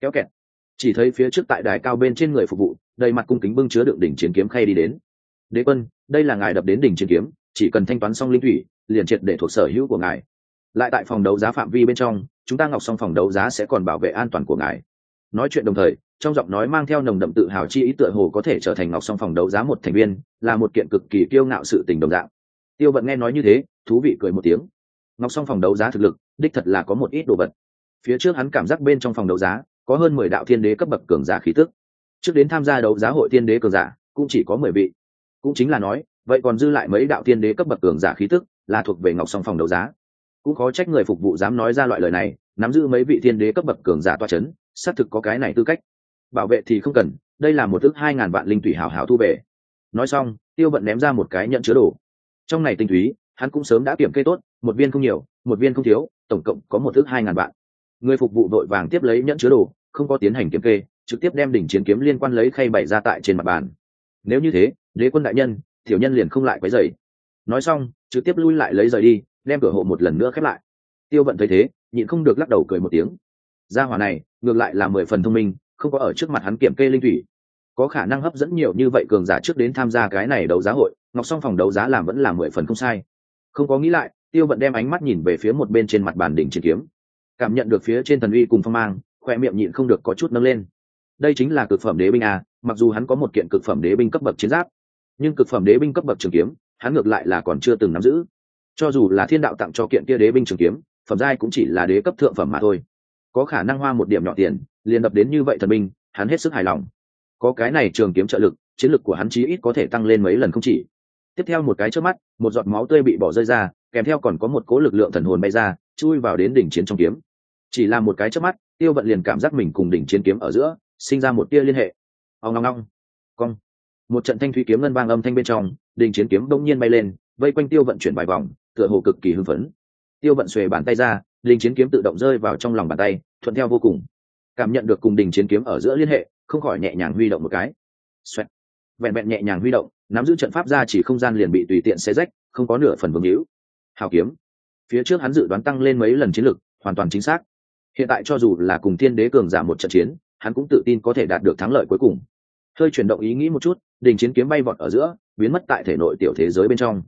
Kéo kẹt. Chỉ thấy phía trước tại đài cao bên trên người phục vụ, đầy mặt cung kính bưng chứa đựng đỉnh chiến kiếm khay đi đến. Đế quân, đây là ngài đập đến đỉnh chiến kiếm, chỉ cần thanh toán xong linh thủy, liền triệt để thuộc sở hữu của ngài. Lại tại phòng đấu giá phạm vi bên trong, chúng ta ngọc xong phòng đấu giá sẽ còn bảo vệ an toàn của ngài. Nói chuyện đồng thời, trong giọng nói mang theo nồng đậm tự hào chi ý tựa hồ có thể trở thành ngọc song phòng đấu giá một thành viên, là một kiện cực kỳ kiêu ngạo sự tình đồng dạng. Tiêu vận nghe nói như thế, thú vị cười một tiếng. Ngọc song phòng đấu giá thực lực đích thật là có một ít đồ vật. Phía trước hắn cảm giác bên trong phòng đấu giá, có hơn mười đạo thiên đế cấp bậc cường giả khí tức. Trước đến tham gia đấu giá hội thiên đế cường giả, cũng chỉ có mười vị. Cũng chính là nói, vậy còn dư lại mấy đạo thiên đế cấp bậc cường giả khí tức, là thuộc về ngọc song phòng đấu giá. Cũng khó trách người phục vụ dám nói ra loại lời này, nắm giữ mấy vị thiên đế cấp bậc cường giả toa c h ấ n xác thực có cái này tư cách. Bảo vệ thì không cần, đây là một ước hai ngàn vạn linh thủy hào hào thu về. Nói xong, tiêu vận ném ra một cái nhận chứa đồ. Trong này tinh túy hắn cũng sớm đã kiểm kê tốt, một viên không nhiều, một viên không thiếu, tổng cộng có một thước hai ngàn vạn. Người phục vụ đội vàng tiếp lấy nhận chứa đồ, không có tiến hành kiểm kê, trực tiếp đem đỉnh chiến kiếm liên quan lấy khay bày ra tại trên mặt bàn. Nếu như thế, đế quân đại nhân, tiểu nhân liền không lại quấy dày nói xong, trực tiếp lui lại lấy rời đi, đem cửa hộ một lần nữa khép lại. Tiêu vận thấy thế, nhịn không được lắc đầu cười một tiếng. Gia hỏa này, ngược lại là mười phần thông minh, không có ở trước mặt hắn kiểm kê linh thủy. Có khả năng hấp dẫn nhiều như vậy cường giả trước đến tham gia cái này đấu giá hội, ngọc song phòng đấu giá làm vẫn là mười phần không sai không có nghĩ lại, tiêu vận đem ánh mắt nhìn về phía một bên trên mặt bàn đỉnh chiến kiếm. Cảm nhận được phía trên thần uy cùng phong mang, khoe miệng nhịn không được có chút nâng lên. Đây chính là cực phẩm đế binh à mặc dù hắn có một kiện cực phẩm đế binh cấp bậc chiến giáp, nhưng cực phẩm đế binh cấp bậc trường kiếm, hắn ngược lại là còn chưa từng nắm giữ. Cho dù là thiên đạo tặng cho kiện kia đế binh trường kiếm, phẩm giai cũng chỉ là đế cấp thượng phẩm mà thôi. Có khả năng hoa một điểm nhỏ tiền, liền đập đến như vậy thần binh, hắn hết sức hài lòng. Có cái này trường kiếm trợ lực, chiến lực của hắn chí ít có thể tăng lên mấy lần không chỉ tiếp theo một cái trước mắt, một giọt máu tươi bị bỏ rơi ra, kèm theo còn có một cố lực lượng thần hồn bay ra, chui vào đến đỉnh chiến trong kiếm. Chỉ là một cái trước mắt, tiêu vận liền cảm giác mình cùng đỉnh chiến kiếm ở giữa, sinh ra một tia liên hệ. Ông ngong ngong cong. Một trận thanh thủy kiếm ngân vang âm thanh bên trong, đỉnh chiến kiếm đông nhiên bay lên, vây quanh tiêu vận chuyển vài vòng, tựa hồ cực kỳ hưng phấn. Tiêu vận xuề bàn tay ra, đỉnh chiến kiếm tự động rơi vào trong lòng bàn tay, thuận theo vô cùng. Cảm nhận được cùng đỉnh chiến kiếm ở giữa liên hệ, không khỏi nhẹ nhàng huy động một cái. Xoẹt vẹn vẹn nhẹ nhàng huy động, nắm giữ trận pháp ra chỉ không gian liền bị tùy tiện xé rách, không có nửa phần vương hữu. Hào kiếm. Phía trước hắn dự đoán tăng lên mấy lần chiến lực, hoàn toàn chính xác. Hiện tại cho dù là cùng thiên đế cường giả một trận chiến, hắn cũng tự tin có thể đạt được thắng lợi cuối cùng. Hơi chuyển động ý nghĩ một chút, đình chiến kiếm bay vọt ở giữa, biến mất tại thể nội tiểu thế giới bên trong.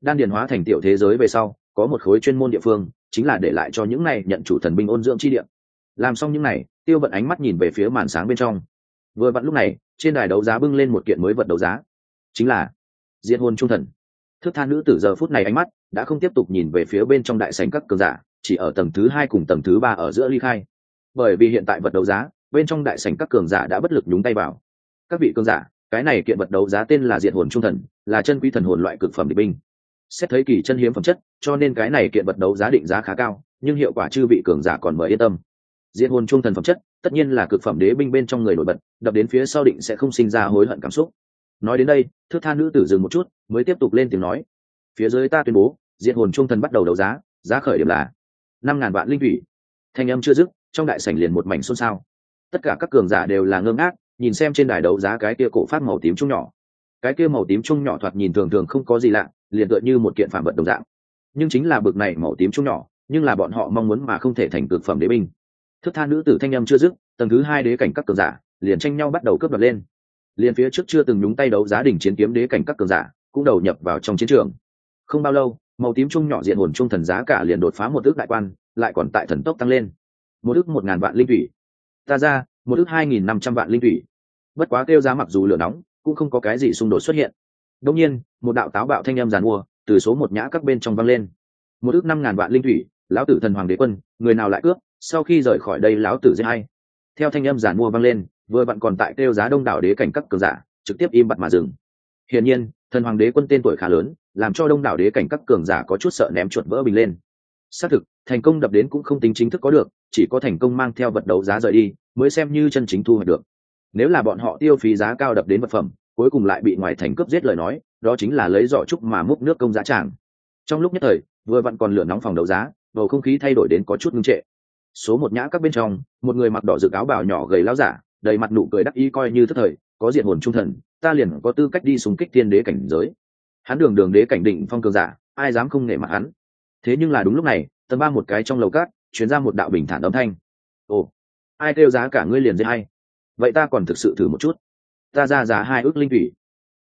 Đan điền hóa thành tiểu thế giới về sau, có một khối chuyên môn địa phương, chính là để lại cho những này nhận chủ thần binh ôn dưỡng chi địa. Làm xong những này, tiêu vận ánh mắt nhìn về phía màn sáng bên trong. Vừa vặn lúc này trên đài đấu giá bưng lên một kiện mới vật đấu giá. Chính là diện hôn trung thần. Thức tha nữ từ giờ phút này ánh mắt đã không tiếp tục nhìn về phía bên trong đại sành các cường giả, chỉ ở tầng thứ hai cùng tầng thứ ba ở giữa ly khai. Bởi vì hiện tại vật đấu giá, bên trong đại sảnh các cường giả đã bất lực nhúng tay vào. Các vị cường giả, cái này kiện vật đấu giá tên là diện hồn trung thần, là chân quý thần hồn loại cực phẩm địch binh. Xét thấy kỳ chân hiếm phẩm chất, cho nên cái này kiện vật đấu giá định giá khá cao, nhưng hiệu quả chư vị cường giả còn mời yên tâm. Diện hồn trung thần phẩm chất tất nhiên là cực phẩm đế binh bên trong người nổi bật, đập đến phía sau định sẽ không sinh ra hối hận cảm xúc. Nói đến đây, thước tha nữ tử dừng một chút, mới tiếp tục lên tiếng nói. Phía dưới ta tuyên bố diện hồn trung thần bắt đầu đấu giá giá khởi điểm là năm ngàn vạn linh thủy. Thanh âm chưa dứt, trong đại sảnh liền một mảnh xôn xao. Tất cả các cường giả đều là ngơ ngác, nhìn xem trên đài đấu giá cái kia cổ phát màu tím trung nhỏ. Cái kia màu tím trung nhỏ thoạt nhìn thường thường không có gì lạ, liền tựa như một kiện phản vật đồng dạng. Nhưng chính là bực này màu tím trung nhỏ, nhưng là bọn họ mong muốn mà không thể thành cực phẩm đế binh thức tha nữ tử thanh âm chưa dứt, tầng thứ hai đế cảnh các cường giả liền tranh nhau bắt đầu cướp đoạt lên. Liền phía trước chưa từng nhúng tay đấu giá đỉnh chiến kiếm đế cảnh các cường giả cũng đầu nhập vào trong chiến trường. Không bao lâu, màu tím trung nhỏ diện hồn trung thần giá cả liền đột phá một ước đại quan, lại còn tại thần tốc tăng lên. Một ước một ngàn vạn linh thủy. Ta ra, một ước hai nghìn năm trăm vạn linh thủy. Bất quá kêu giá mặc dù lửa nóng, cũng không có cái gì xung đột xuất hiện. Đông nhiên, một đạo táo bạo thanh âm giàn mua từ số một nhã các bên trong văng lên. Một ước năm ngàn vạn linh thủy, lão tử thần hoàng đế quân, người nào lại cướp? Sau khi rời khỏi đây, lão tử dễ hay theo thanh âm giản mua vang lên, vừa vặn còn tại kêu giá đông đảo đế cảnh các cường giả, trực tiếp im bặt mà dừng. Hiển nhiên, thần hoàng đế quân tên tuổi khá lớn, làm cho đông đảo đế cảnh các cường giả có chút sợ ném chuột vỡ bình lên. Xác thực, thành công đập đến cũng không tính chính thức có được, chỉ có thành công mang theo vật đấu giá rời đi, mới xem như chân chính thu hoạch được. Nếu là bọn họ tiêu phí giá cao đập đến vật phẩm, cuối cùng lại bị ngoài thành cướp giết lời nói, đó chính là lấy giỏ trúc mà múc nước công giá tràng. Trong lúc nhất thời, vừa vặn còn lửa nóng phòng đấu giá, bầu không khí thay đổi đến có chút ngưng trệ số một nhã các bên trong, một người mặc đỏ dự áo bào nhỏ gầy lao giả, đầy mặt nụ cười đắc ý coi như thất thời, có diện hồn trung thần, ta liền có tư cách đi xung kích thiên đế cảnh giới. Hắn đường đường đế cảnh định phong cường giả, ai dám không nể mặt hắn? Thế nhưng là đúng lúc này, tầng ba một cái trong lầu cát chuyến ra một đạo bình thản âm thanh. Ồ, ai kêu giá cả ngươi liền dễ hay vậy ta còn thực sự thử một chút. Ta ra giá hai ước linh thủy.